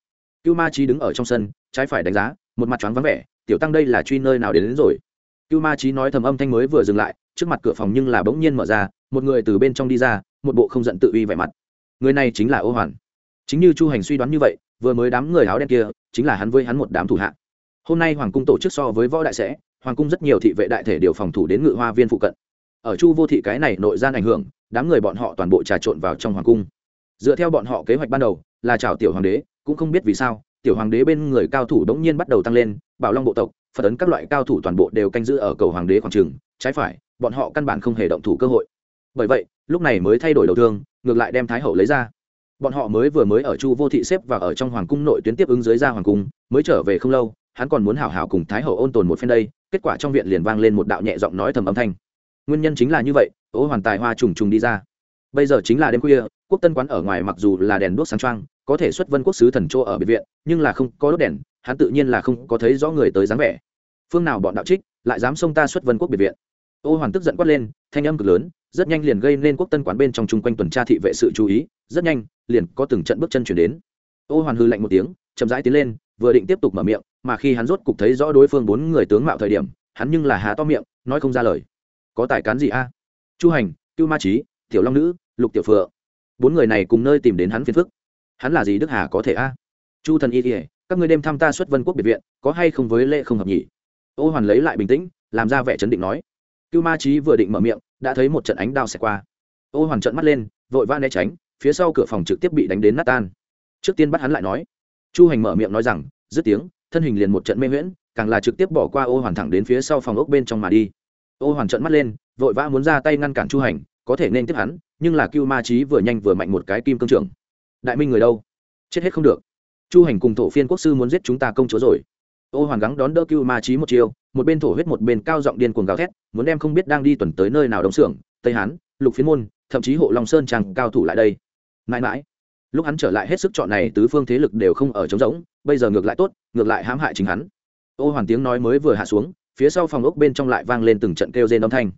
Cưu ma trí đứng ở trong sân trái phải đánh giá một mặt choáng vắng vẻ tiểu tăng đây là truy nơi nào đến, đến rồi? Cưu ma trí nói thầm âm thanh mới vừa dừng lại trước mặt cửa phòng nhưng là bỗng nhiên mở ra một người từ bên trong đi ra một bộ không giận tự uy vẻ mặt. Người này chính là ô hoàn. Chính như chu hành suy đoán như vậy vừa mới đám người áo đen kia chính là hắn với hắn một đám thủ hạ. Hôm nay hoàng cung tổ chức so với võ đại sẽ hoàng cung rất nhiều thị vệ đại thể điều phòng thủ đến ngự hoa viên phụ cận. Ở chu vô thị cái này nội gian ảnh hưởng đám người bọn họ toàn bộ trà trộn vào trong hoàng cung dựa theo bọn họ kế hoạch ban đầu, là chào tiểu hoàng đế, cũng không biết vì sao, tiểu hoàng đế bên người cao thủ đống nhiên bắt đầu tăng lên, bảo long bộ tộc, phật ấn các loại cao thủ toàn bộ đều canh giữ ở cầu hoàng đế khoảng trường, trái phải, bọn họ căn bản không hề động thủ cơ hội. Bởi vậy, lúc này mới thay đổi đầu thương, ngược lại đem thái hậu lấy ra. Bọn họ mới vừa mới ở chu vô thị xếp và ở trong hoàng cung nội tuyến tiếp ứng dưới ra hoàng cung, mới trở về không lâu, hắn còn muốn hào hào cùng thái hậu ôn tồn một phen đây, kết quả trong viện liền vang lên một đạo nhẹ giọng nói thầm âm thanh. Nguyên nhân chính là như vậy, ố hoàn tài hoa trùng trùng đi ra. Bây giờ chính là đêm khuya quốc tân quán ở ngoài mặc dù là đèn đuốc sáng trăng có thể xuất vân quốc sứ thần chỗ ở biệt viện, nhưng là không có đốt đèn, hắn tự nhiên là không có thấy rõ người tới dáng vẻ. Phương nào bọn đạo trích, lại dám xông ta xuất vân quốc biệt viện. Ô hoàn tức giận quát lên, thanh âm cực lớn, rất nhanh liền gây nên quốc tân quán bên trong chung quanh tuần tra thị vệ sự chú ý, rất nhanh, liền có từng trận bước chân chuyển đến. Ô hoàn hư lạnh một tiếng, chậm rãi tiến lên, vừa định tiếp tục mở miệng, mà khi hắn rốt cục thấy rõ đối phương bốn người tướng mạo thời điểm, hắn nhưng là há to miệng, nói không ra lời. Có tài cán gì a? Chu hành, cưu ma trí tiểu long nữ, lục tiểu phượng bốn người này cùng nơi tìm đến hắn phiền phức. Hắn là gì đức hà có thể a? Chu thần y kỉa các ngươi đêm thăm ta xuất vân quốc biệt viện, có hay không với lễ không hợp nhỉ? Ô hoàn lấy lại bình tĩnh, làm ra vẻ chấn định nói. Cưu ma trí vừa định mở miệng, đã thấy một trận ánh đao xẹt qua. Ô hoàn trận mắt lên, vội vã né tránh, phía sau cửa phòng trực tiếp bị đánh đến nát tan. Trước tiên bắt hắn lại nói. Chu hành mở miệng nói rằng, dứt tiếng, thân hình liền một trận mê nguyễn càng là trực tiếp bỏ qua ô hoàn thẳng đến phía sau phòng ốc bên trong mà đi. Ô hoàn trận mắt lên, vội vã muốn ra tay ngăn cản chu hành, có thể nên tiếp hắn nhưng là cưu ma trí vừa nhanh vừa mạnh một cái kim cương trưởng. Đại minh người đâu? Chết hết không được. Chu hành cùng thổ phiên quốc sư muốn giết chúng ta công chúa rồi. Ô hoàn gắng đón đỡ cưu ma trí một chiều một bên thổ huyết một bên cao giọng điên cuồng gào thét, muốn đem không biết đang đi tuần tới nơi nào đóng xưởng, tây hán, lục phiến môn, thậm chí hộ long sơn tràng cao thủ lại đây. Mãi mãi. Lúc hắn trở lại hết sức chọn này, tứ phương thế lực đều không ở trống rỗng, bây giờ ngược lại tốt, ngược lại hãm hại chính hắn. Ô hoàn tiếng nói mới vừa hạ xuống, phía sau phòng ốc bên trong lại vang lên từng trận kêu rên âm thanh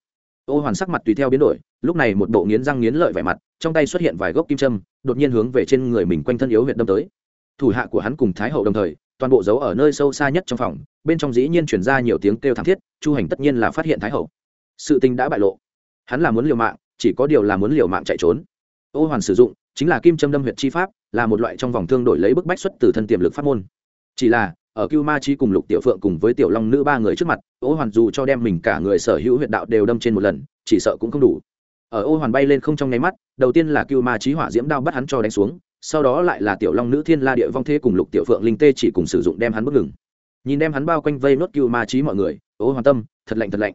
ô hoàn sắc mặt tùy theo biến đổi, lúc này một bộ nghiến răng nghiến lợi vẻ mặt, trong tay xuất hiện vài gốc kim châm, đột nhiên hướng về trên người mình quanh thân yếu huyện đâm tới. Thủ hạ của hắn cùng thái hậu đồng thời, toàn bộ giấu ở nơi sâu xa nhất trong phòng, bên trong dĩ nhiên chuyển ra nhiều tiếng kêu thảm thiết, chu hành tất nhiên là phát hiện thái hậu. Sự tình đã bại lộ. Hắn là muốn liều mạng, chỉ có điều là muốn liều mạng chạy trốn. Ô hoàn sử dụng, chính là kim châm đâm huyệt chi pháp, là một loại trong vòng thương đổi lấy bức bách xuất từ thân tiềm lực pháp môn. Chỉ là ở cưu ma chi cùng lục tiểu phượng cùng với tiểu long nữ ba người trước mặt, ô hoàn dù cho đem mình cả người sở hữu huyệt đạo đều đâm trên một lần, chỉ sợ cũng không đủ. Ở ô hoàn bay lên không trong nháy mắt, đầu tiên là cưu ma Chí hỏa diễm đao bắt hắn cho đánh xuống, sau đó lại là tiểu long nữ thiên la địa vong thế cùng lục tiểu phượng linh tê chỉ cùng sử dụng đem hắn bước ngừng. Nhìn đem hắn bao quanh vây nốt cưu ma Chí mọi người, ô hoàn tâm, thật lạnh thật lạnh.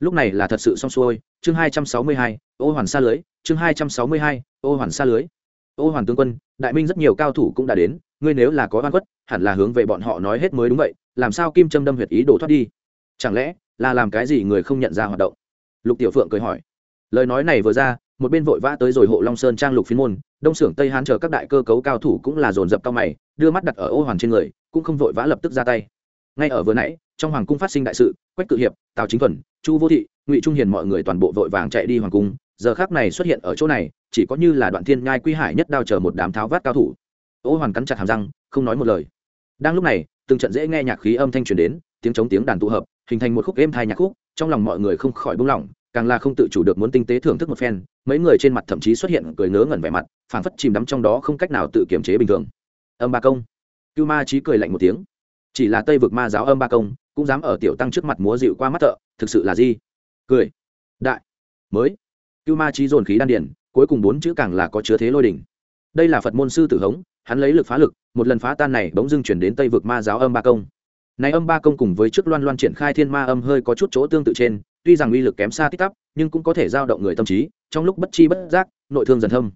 Lúc này là thật sự xong xuôi, chương hai trăm sáu mươi hai, ô hoàn xa lưới, chương hai trăm sáu mươi hai, ô hoàn xa lưới. Ô hoàn tướng quân, đại minh rất nhiều cao thủ cũng đã đến ngươi nếu là có oan khuất, hẳn là hướng về bọn họ nói hết mới đúng vậy, làm sao kim châm đâm huyệt ý đồ thoát đi? Chẳng lẽ là làm cái gì người không nhận ra hoạt động? Lục tiểu phượng cười hỏi. Lời nói này vừa ra, một bên vội vã tới rồi hộ long sơn trang lục phiên môn, đông xưởng tây hán chờ các đại cơ cấu cao thủ cũng là dồn dập cao mày, đưa mắt đặt ở ô hoàn trên người, cũng không vội vã lập tức ra tay. Ngay ở vừa nãy, trong hoàng cung phát sinh đại sự, quách cự hiệp, tào chính thuần, chu vô thị, ngụy trung hiền mọi người toàn bộ vội vàng chạy đi hoàng cung, giờ khác này xuất hiện ở chỗ này, chỉ có như là đoạn thiên nhai quy hải nhất đao chờ một đám tháo vát cao thủ ô hoàn cắn chặt hàm răng, không nói một lời. Đang lúc này, từng trận dễ nghe nhạc khí âm thanh truyền đến, tiếng chống tiếng đàn tụ hợp, hình thành một khúc êm thai nhạc khúc, trong lòng mọi người không khỏi buông lỏng càng là không tự chủ được muốn tinh tế thưởng thức một phen, mấy người trên mặt thậm chí xuất hiện cười ngớ ngẩn vẻ mặt, phảng phất chìm đắm trong đó không cách nào tự kiềm chế bình thường. Âm ba công. Cưu ma trí cười lạnh một tiếng. Chỉ là tây vực ma giáo âm ba công, cũng dám ở tiểu tăng trước mặt múa dịu qua mắt thợ, thực sự là gì? Cười. Đại. Mới. Cưu ma trí dồn khí đan điển cuối cùng bốn chữ càng là có chứa thế lôi đỉnh. Đây là phật môn sư tử hống hắn lấy lực phá lực, một lần phá tan này bỗng dưng chuyển đến tây vực ma giáo âm ba công. Này âm ba công cùng với trước loan loan triển khai thiên ma âm hơi có chút chỗ tương tự trên, tuy rằng uy lực kém xa tích tắp, nhưng cũng có thể giao động người tâm trí, trong lúc bất chi bất giác, nội thương dần thâm.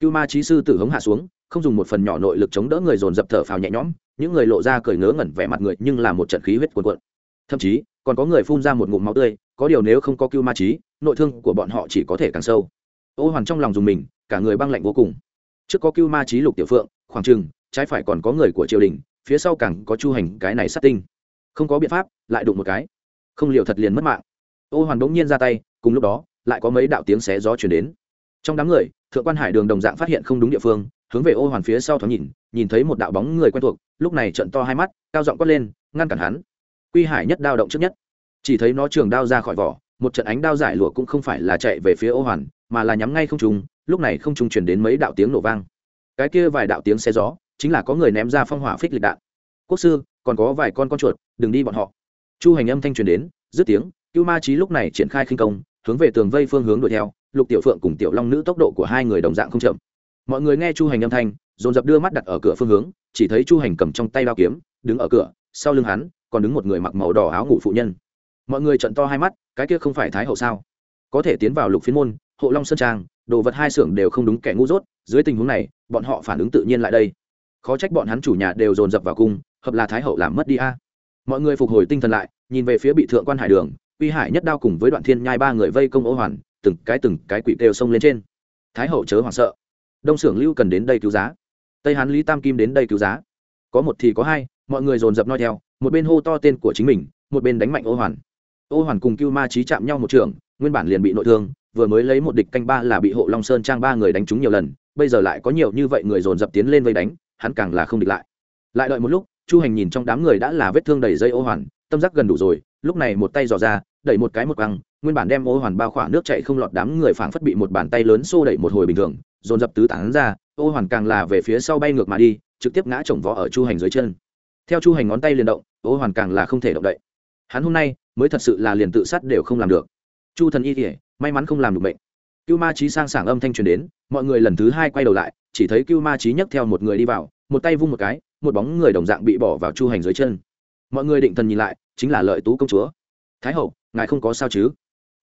Cưu ma trí sư tử hống hạ xuống, không dùng một phần nhỏ nội lực chống đỡ người dồn dập thở phào nhẹ nhõm, những người lộ ra cười ngớ ngẩn vẻ mặt người nhưng là một trận khí huyết cuồn cuộn. Thậm chí, còn có người phun ra một ngụm máu tươi, có điều nếu không có cưu ma trí, nội thương của bọn họ chỉ có thể càng sâu. Ô hoàn trong lòng dùng mình, cả người băng lạnh vô cùng. Trước có cưu ma trí lục tiểu phượng khoảng chừng, trái phải còn có người của triều đình, phía sau càng có chu hành cái này sát tinh. Không có biện pháp, lại đụng một cái. Không liệu thật liền mất mạng. Ô hoàn bỗng nhiên ra tay, cùng lúc đó, lại có mấy đạo tiếng xé gió chuyển đến. Trong đám người, thượng quan hải đường đồng dạng phát hiện không đúng địa phương, hướng về ô hoàn phía sau thoáng nhìn nhìn thấy một đạo bóng người quen thuộc, lúc này trận to hai mắt, cao giọng quát lên, ngăn cản hắn. Quy hải nhất đao động trước nhất. Chỉ thấy nó trường đao ra khỏi vỏ, một trận ánh đao giải lụa cũng không phải là chạy về phía ô hoàn, mà là nhắm ngay không trùng lúc này không trùng chuyển đến mấy đạo tiếng nổ vang cái kia vài đạo tiếng xe gió, chính là có người ném ra phong hỏa phích lịch đạn. Quốc sư, còn có vài con con chuột, đừng đi bọn họ. Chu hành âm thanh truyền đến, dứt tiếng, cưu ma trí lúc này triển khai khinh công, hướng về tường vây phương hướng đuổi theo, lục tiểu phượng cùng tiểu long nữ tốc độ của hai người đồng dạng không chậm. Mọi người nghe chu hành âm thanh, dồn dập đưa mắt đặt ở cửa phương hướng, chỉ thấy chu hành cầm trong tay bao kiếm, đứng ở cửa, sau lưng hắn, còn đứng một người mặc màu đỏ áo ngủ phụ nhân. Mọi người trận to hai mắt, cái kia không phải thái hậu sao? Có thể tiến vào lục phiến môn hộ long sơn trang, đồ vật hai xưởng đều không đúng kẻ ngu dốt, dưới tình huống này, bọn họ phản ứng tự nhiên lại đây. Khó trách bọn hắn chủ nhà đều dồn dập vào cung, hợp là thái hậu làm mất đi a. Mọi người phục hồi tinh thần lại, nhìn về phía bị thượng quan hải đường, uy hải nhất đao cùng với đoạn thiên nhai ba người vây công ô hoàn, từng cái từng cái quỷ kêu xông lên trên. Thái hậu chớ hoảng sợ. Đông xưởng lưu cần đến đây cứu giá. Tây hán lý tam kim đến đây cứu giá. Có một thì có hai, mọi người dồn dập noi theo, một bên hô to tên của chính mình, một bên đánh mạnh ô hoàn. Ô hoàn cùng cưu ma trí chạm nhau một trường, nguyên bản liền bị nội thương vừa mới lấy một địch canh ba là bị hộ long sơn trang ba người đánh trúng nhiều lần, bây giờ lại có nhiều như vậy người dồn dập tiến lên vây đánh, hắn càng là không địch lại. Lại đợi một lúc, chu hành nhìn trong đám người đã là vết thương đầy dây ô hoàn, tâm giác gần đủ rồi, lúc này một tay dò ra, đẩy một cái một căng nguyên bản đem ô hoàn bao khỏa nước chạy không lọt đám người phảng phất bị một bàn tay lớn xô đẩy một hồi bình thường, dồn dập tứ tán ra, ô hoàn càng là về phía sau bay ngược mà đi, trực tiếp ngã chồng vó ở chu hành dưới chân. Theo chu hành ngón tay liền động, ô hoàn càng là không thể động đậy. Hắn hôm nay mới thật sự là liền tự sát đều không làm được chu thần y kỉa may mắn không làm được bệnh. Cưu ma trí sang sảng âm thanh truyền đến, mọi người lần thứ hai quay đầu lại, chỉ thấy cưu ma trí nhấc theo một người đi vào, một tay vung một cái, một bóng người đồng dạng bị bỏ vào chu hành dưới chân. Mọi người định thần nhìn lại, chính là lợi tú công chúa. Thái hậu, ngài không có sao chứ?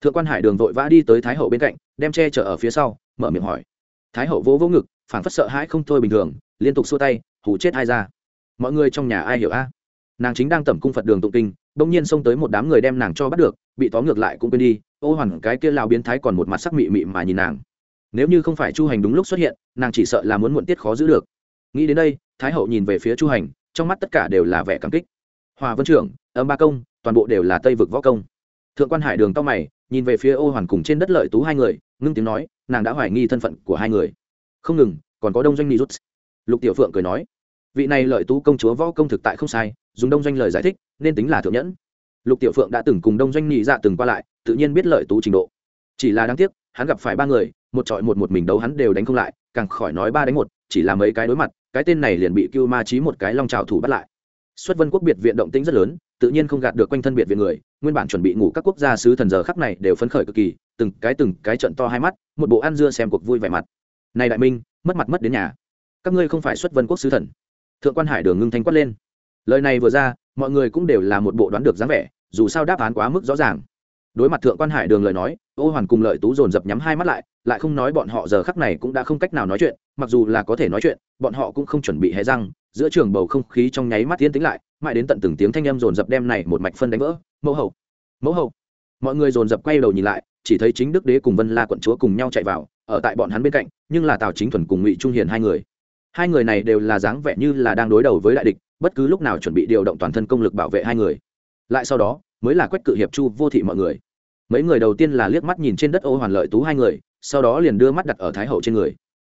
Thượng quan hải đường vội vã đi tới thái hậu bên cạnh, đem che chở ở phía sau, mở miệng hỏi. Thái hậu vỗ vỗ ngực, phảng phất sợ hãi không thôi bình thường, liên tục xua tay hủ chết ai ra. Mọi người trong nhà ai hiểu a? Nàng chính đang tẩm cung phật đường tụng kinh, bỗng nhiên xông tới một đám người đem nàng cho bắt được, bị tóm ngược lại cũng quên đi, ô hoàn cái kia lao biến thái còn một mặt sắc mị mị mà nhìn nàng. Nếu như không phải chu hành đúng lúc xuất hiện, nàng chỉ sợ là muốn muộn tiết khó giữ được. Nghĩ đến đây, thái hậu nhìn về phía chu hành, trong mắt tất cả đều là vẻ cảm kích. Hòa vân trưởng, âm ba công, toàn bộ đều là tây vực võ công. Thượng quan hải đường to mày, nhìn về phía ô hoàn cùng trên đất lợi tú hai người, ngưng tiếng nói, nàng đã hoài nghi thân phận của hai người. Không ngừng, còn có đông doanh ni rút. Lục tiểu phượng cười nói vị này lợi tú công chúa võ công thực tại không sai, dùng đông doanh lời giải thích, nên tính là thượng nhẫn. Lục tiểu phượng đã từng cùng đông doanh nhị dạ từng qua lại, tự nhiên biết lợi tú trình độ. Chỉ là đáng tiếc, hắn gặp phải ba người, một trọi một một mình đấu hắn đều đánh không lại, càng khỏi nói ba đánh một, chỉ là mấy cái đối mặt, cái tên này liền bị cưu ma trí một cái long trào thủ bắt lại. Xuất vân quốc biệt viện động tĩnh rất lớn, tự nhiên không gạt được quanh thân biệt viện người, nguyên bản chuẩn bị ngủ các quốc gia sứ thần giờ khắc này đều phấn khởi cực kỳ, từng cái từng cái trận to hai mắt, một bộ ăn dưa xem cuộc vui vẻ mặt. Này đại minh, mất mặt mất đến nhà. Các ngươi không phải xuất vân quốc sứ thần thượng quan hải đường ngưng thanh quát lên. Lời này vừa ra, mọi người cũng đều là một bộ đoán được dáng vẻ, dù sao đáp án quá mức rõ ràng. Đối mặt thượng quan hải đường lời nói, ô hoàn cùng lợi tú dồn dập nhắm hai mắt lại lại không nói bọn họ giờ khắc này cũng đã không cách nào nói chuyện, mặc dù là có thể nói chuyện, bọn họ cũng không chuẩn bị hé răng, giữa trường bầu không khí trong nháy mắt tiến tính lại, mãi đến tận từng tiếng thanh âm dồn dập đem này một mạch phân đánh vỡ. Mẫu hậu mẫu hậu. Mọi người dồn dập quay đầu nhìn lại, chỉ thấy chính đức đế cùng vân la quận chúa cùng nhau chạy vào, ở tại bọn hắn bên cạnh, nhưng là tào chính thuần cùng ngụy trung hiền hai người hai người này đều là dáng vẻ như là đang đối đầu với đại địch, bất cứ lúc nào chuẩn bị điều động toàn thân công lực bảo vệ hai người. Lại sau đó, mới là quách cự hiệp chu vô thị mọi người. Mấy người đầu tiên là liếc mắt nhìn trên đất ô hoàn lợi tú hai người, sau đó liền đưa mắt đặt ở thái hậu trên người.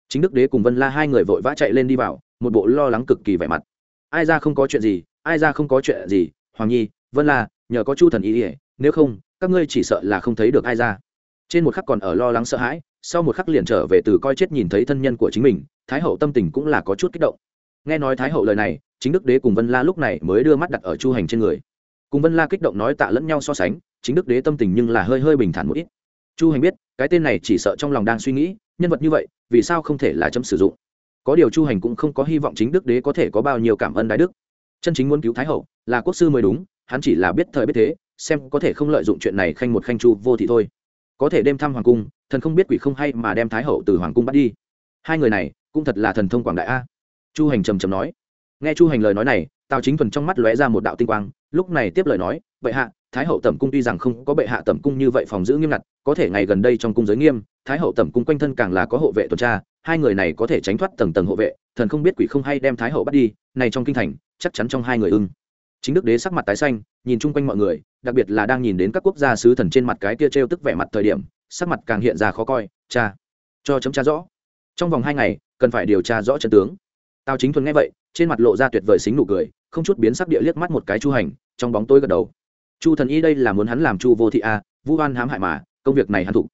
Chính đức đế cùng vân la hai người vội vã chạy lên đi vào, một bộ lo lắng cực kỳ vẻ mặt. Ai ra không có chuyện gì, ai ra không có chuyện gì, hoàng nhi, vân la, nhờ có chu thần ý ỉa nếu không, các ngươi chỉ sợ là không thấy được ai ra. Trên một khắc còn ở lo lắng sợ hãi sau một khắc liền trở về từ coi chết nhìn thấy thân nhân của chính mình, thái hậu tâm tình cũng là có chút kích động. Nghe nói thái hậu lời này, chính đức đế cùng vân la lúc này mới đưa mắt đặt ở chu hành trên người. Cùng vân la kích động nói tạ lẫn nhau so sánh, chính đức đế tâm tình nhưng là hơi hơi bình thản một ít. Chu hành biết, cái tên này chỉ sợ trong lòng đang suy nghĩ, nhân vật như vậy, vì sao không thể là chấm sử dụng? Có điều chu hành cũng không có hy vọng chính đức đế có thể có bao nhiêu cảm ơn đại đức. Chân chính muốn cứu thái hậu là quốc sư mới đúng, hắn chỉ là biết thời biết thế, xem có thể không lợi dụng chuyện này khanh một khanh chu vô thị thôi có thể đem thăm hoàng cung, thần không biết quỷ không hay mà đem thái hậu từ hoàng cung bắt đi. Hai người này cũng thật là thần thông quảng đại a. Chu hành trầm trầm nói. Nghe chu hành lời nói này, tào chính thuần trong mắt lóe ra một đạo tinh quang, lúc này tiếp lời nói, bệ hạ, thái hậu tẩm cung tuy rằng không có bệ hạ tẩm cung như vậy phòng giữ nghiêm ngặt, có thể ngày gần đây trong cung giới nghiêm, thái hậu tẩm cung quanh thân càng là có hộ vệ tuần tra, hai người này có thể tránh thoát tầng tầng hộ vệ, thần không biết quỷ không hay đem thái hậu bắt đi, này trong kinh thành, chắc chắn trong hai người ưng chính đức đế sắc mặt tái xanh, nhìn chung quanh mọi người, đặc biệt là đang nhìn đến các quốc gia sứ thần trên mặt cái kia trêu tức vẻ mặt thời điểm, sắc mặt càng hiện ra khó coi, cha, cho chấm tra rõ. Trong vòng hai ngày, cần phải điều tra rõ chân tướng. Tào chính thuần nghe vậy, trên mặt lộ ra tuyệt vời xính nụ cười, không chút biến sắc địa liếc mắt một cái chu hành, trong bóng tối gật đầu. Chu thần y đây là muốn hắn làm chu vô thị a vu oan hãm hại mà, công việc này hắn thục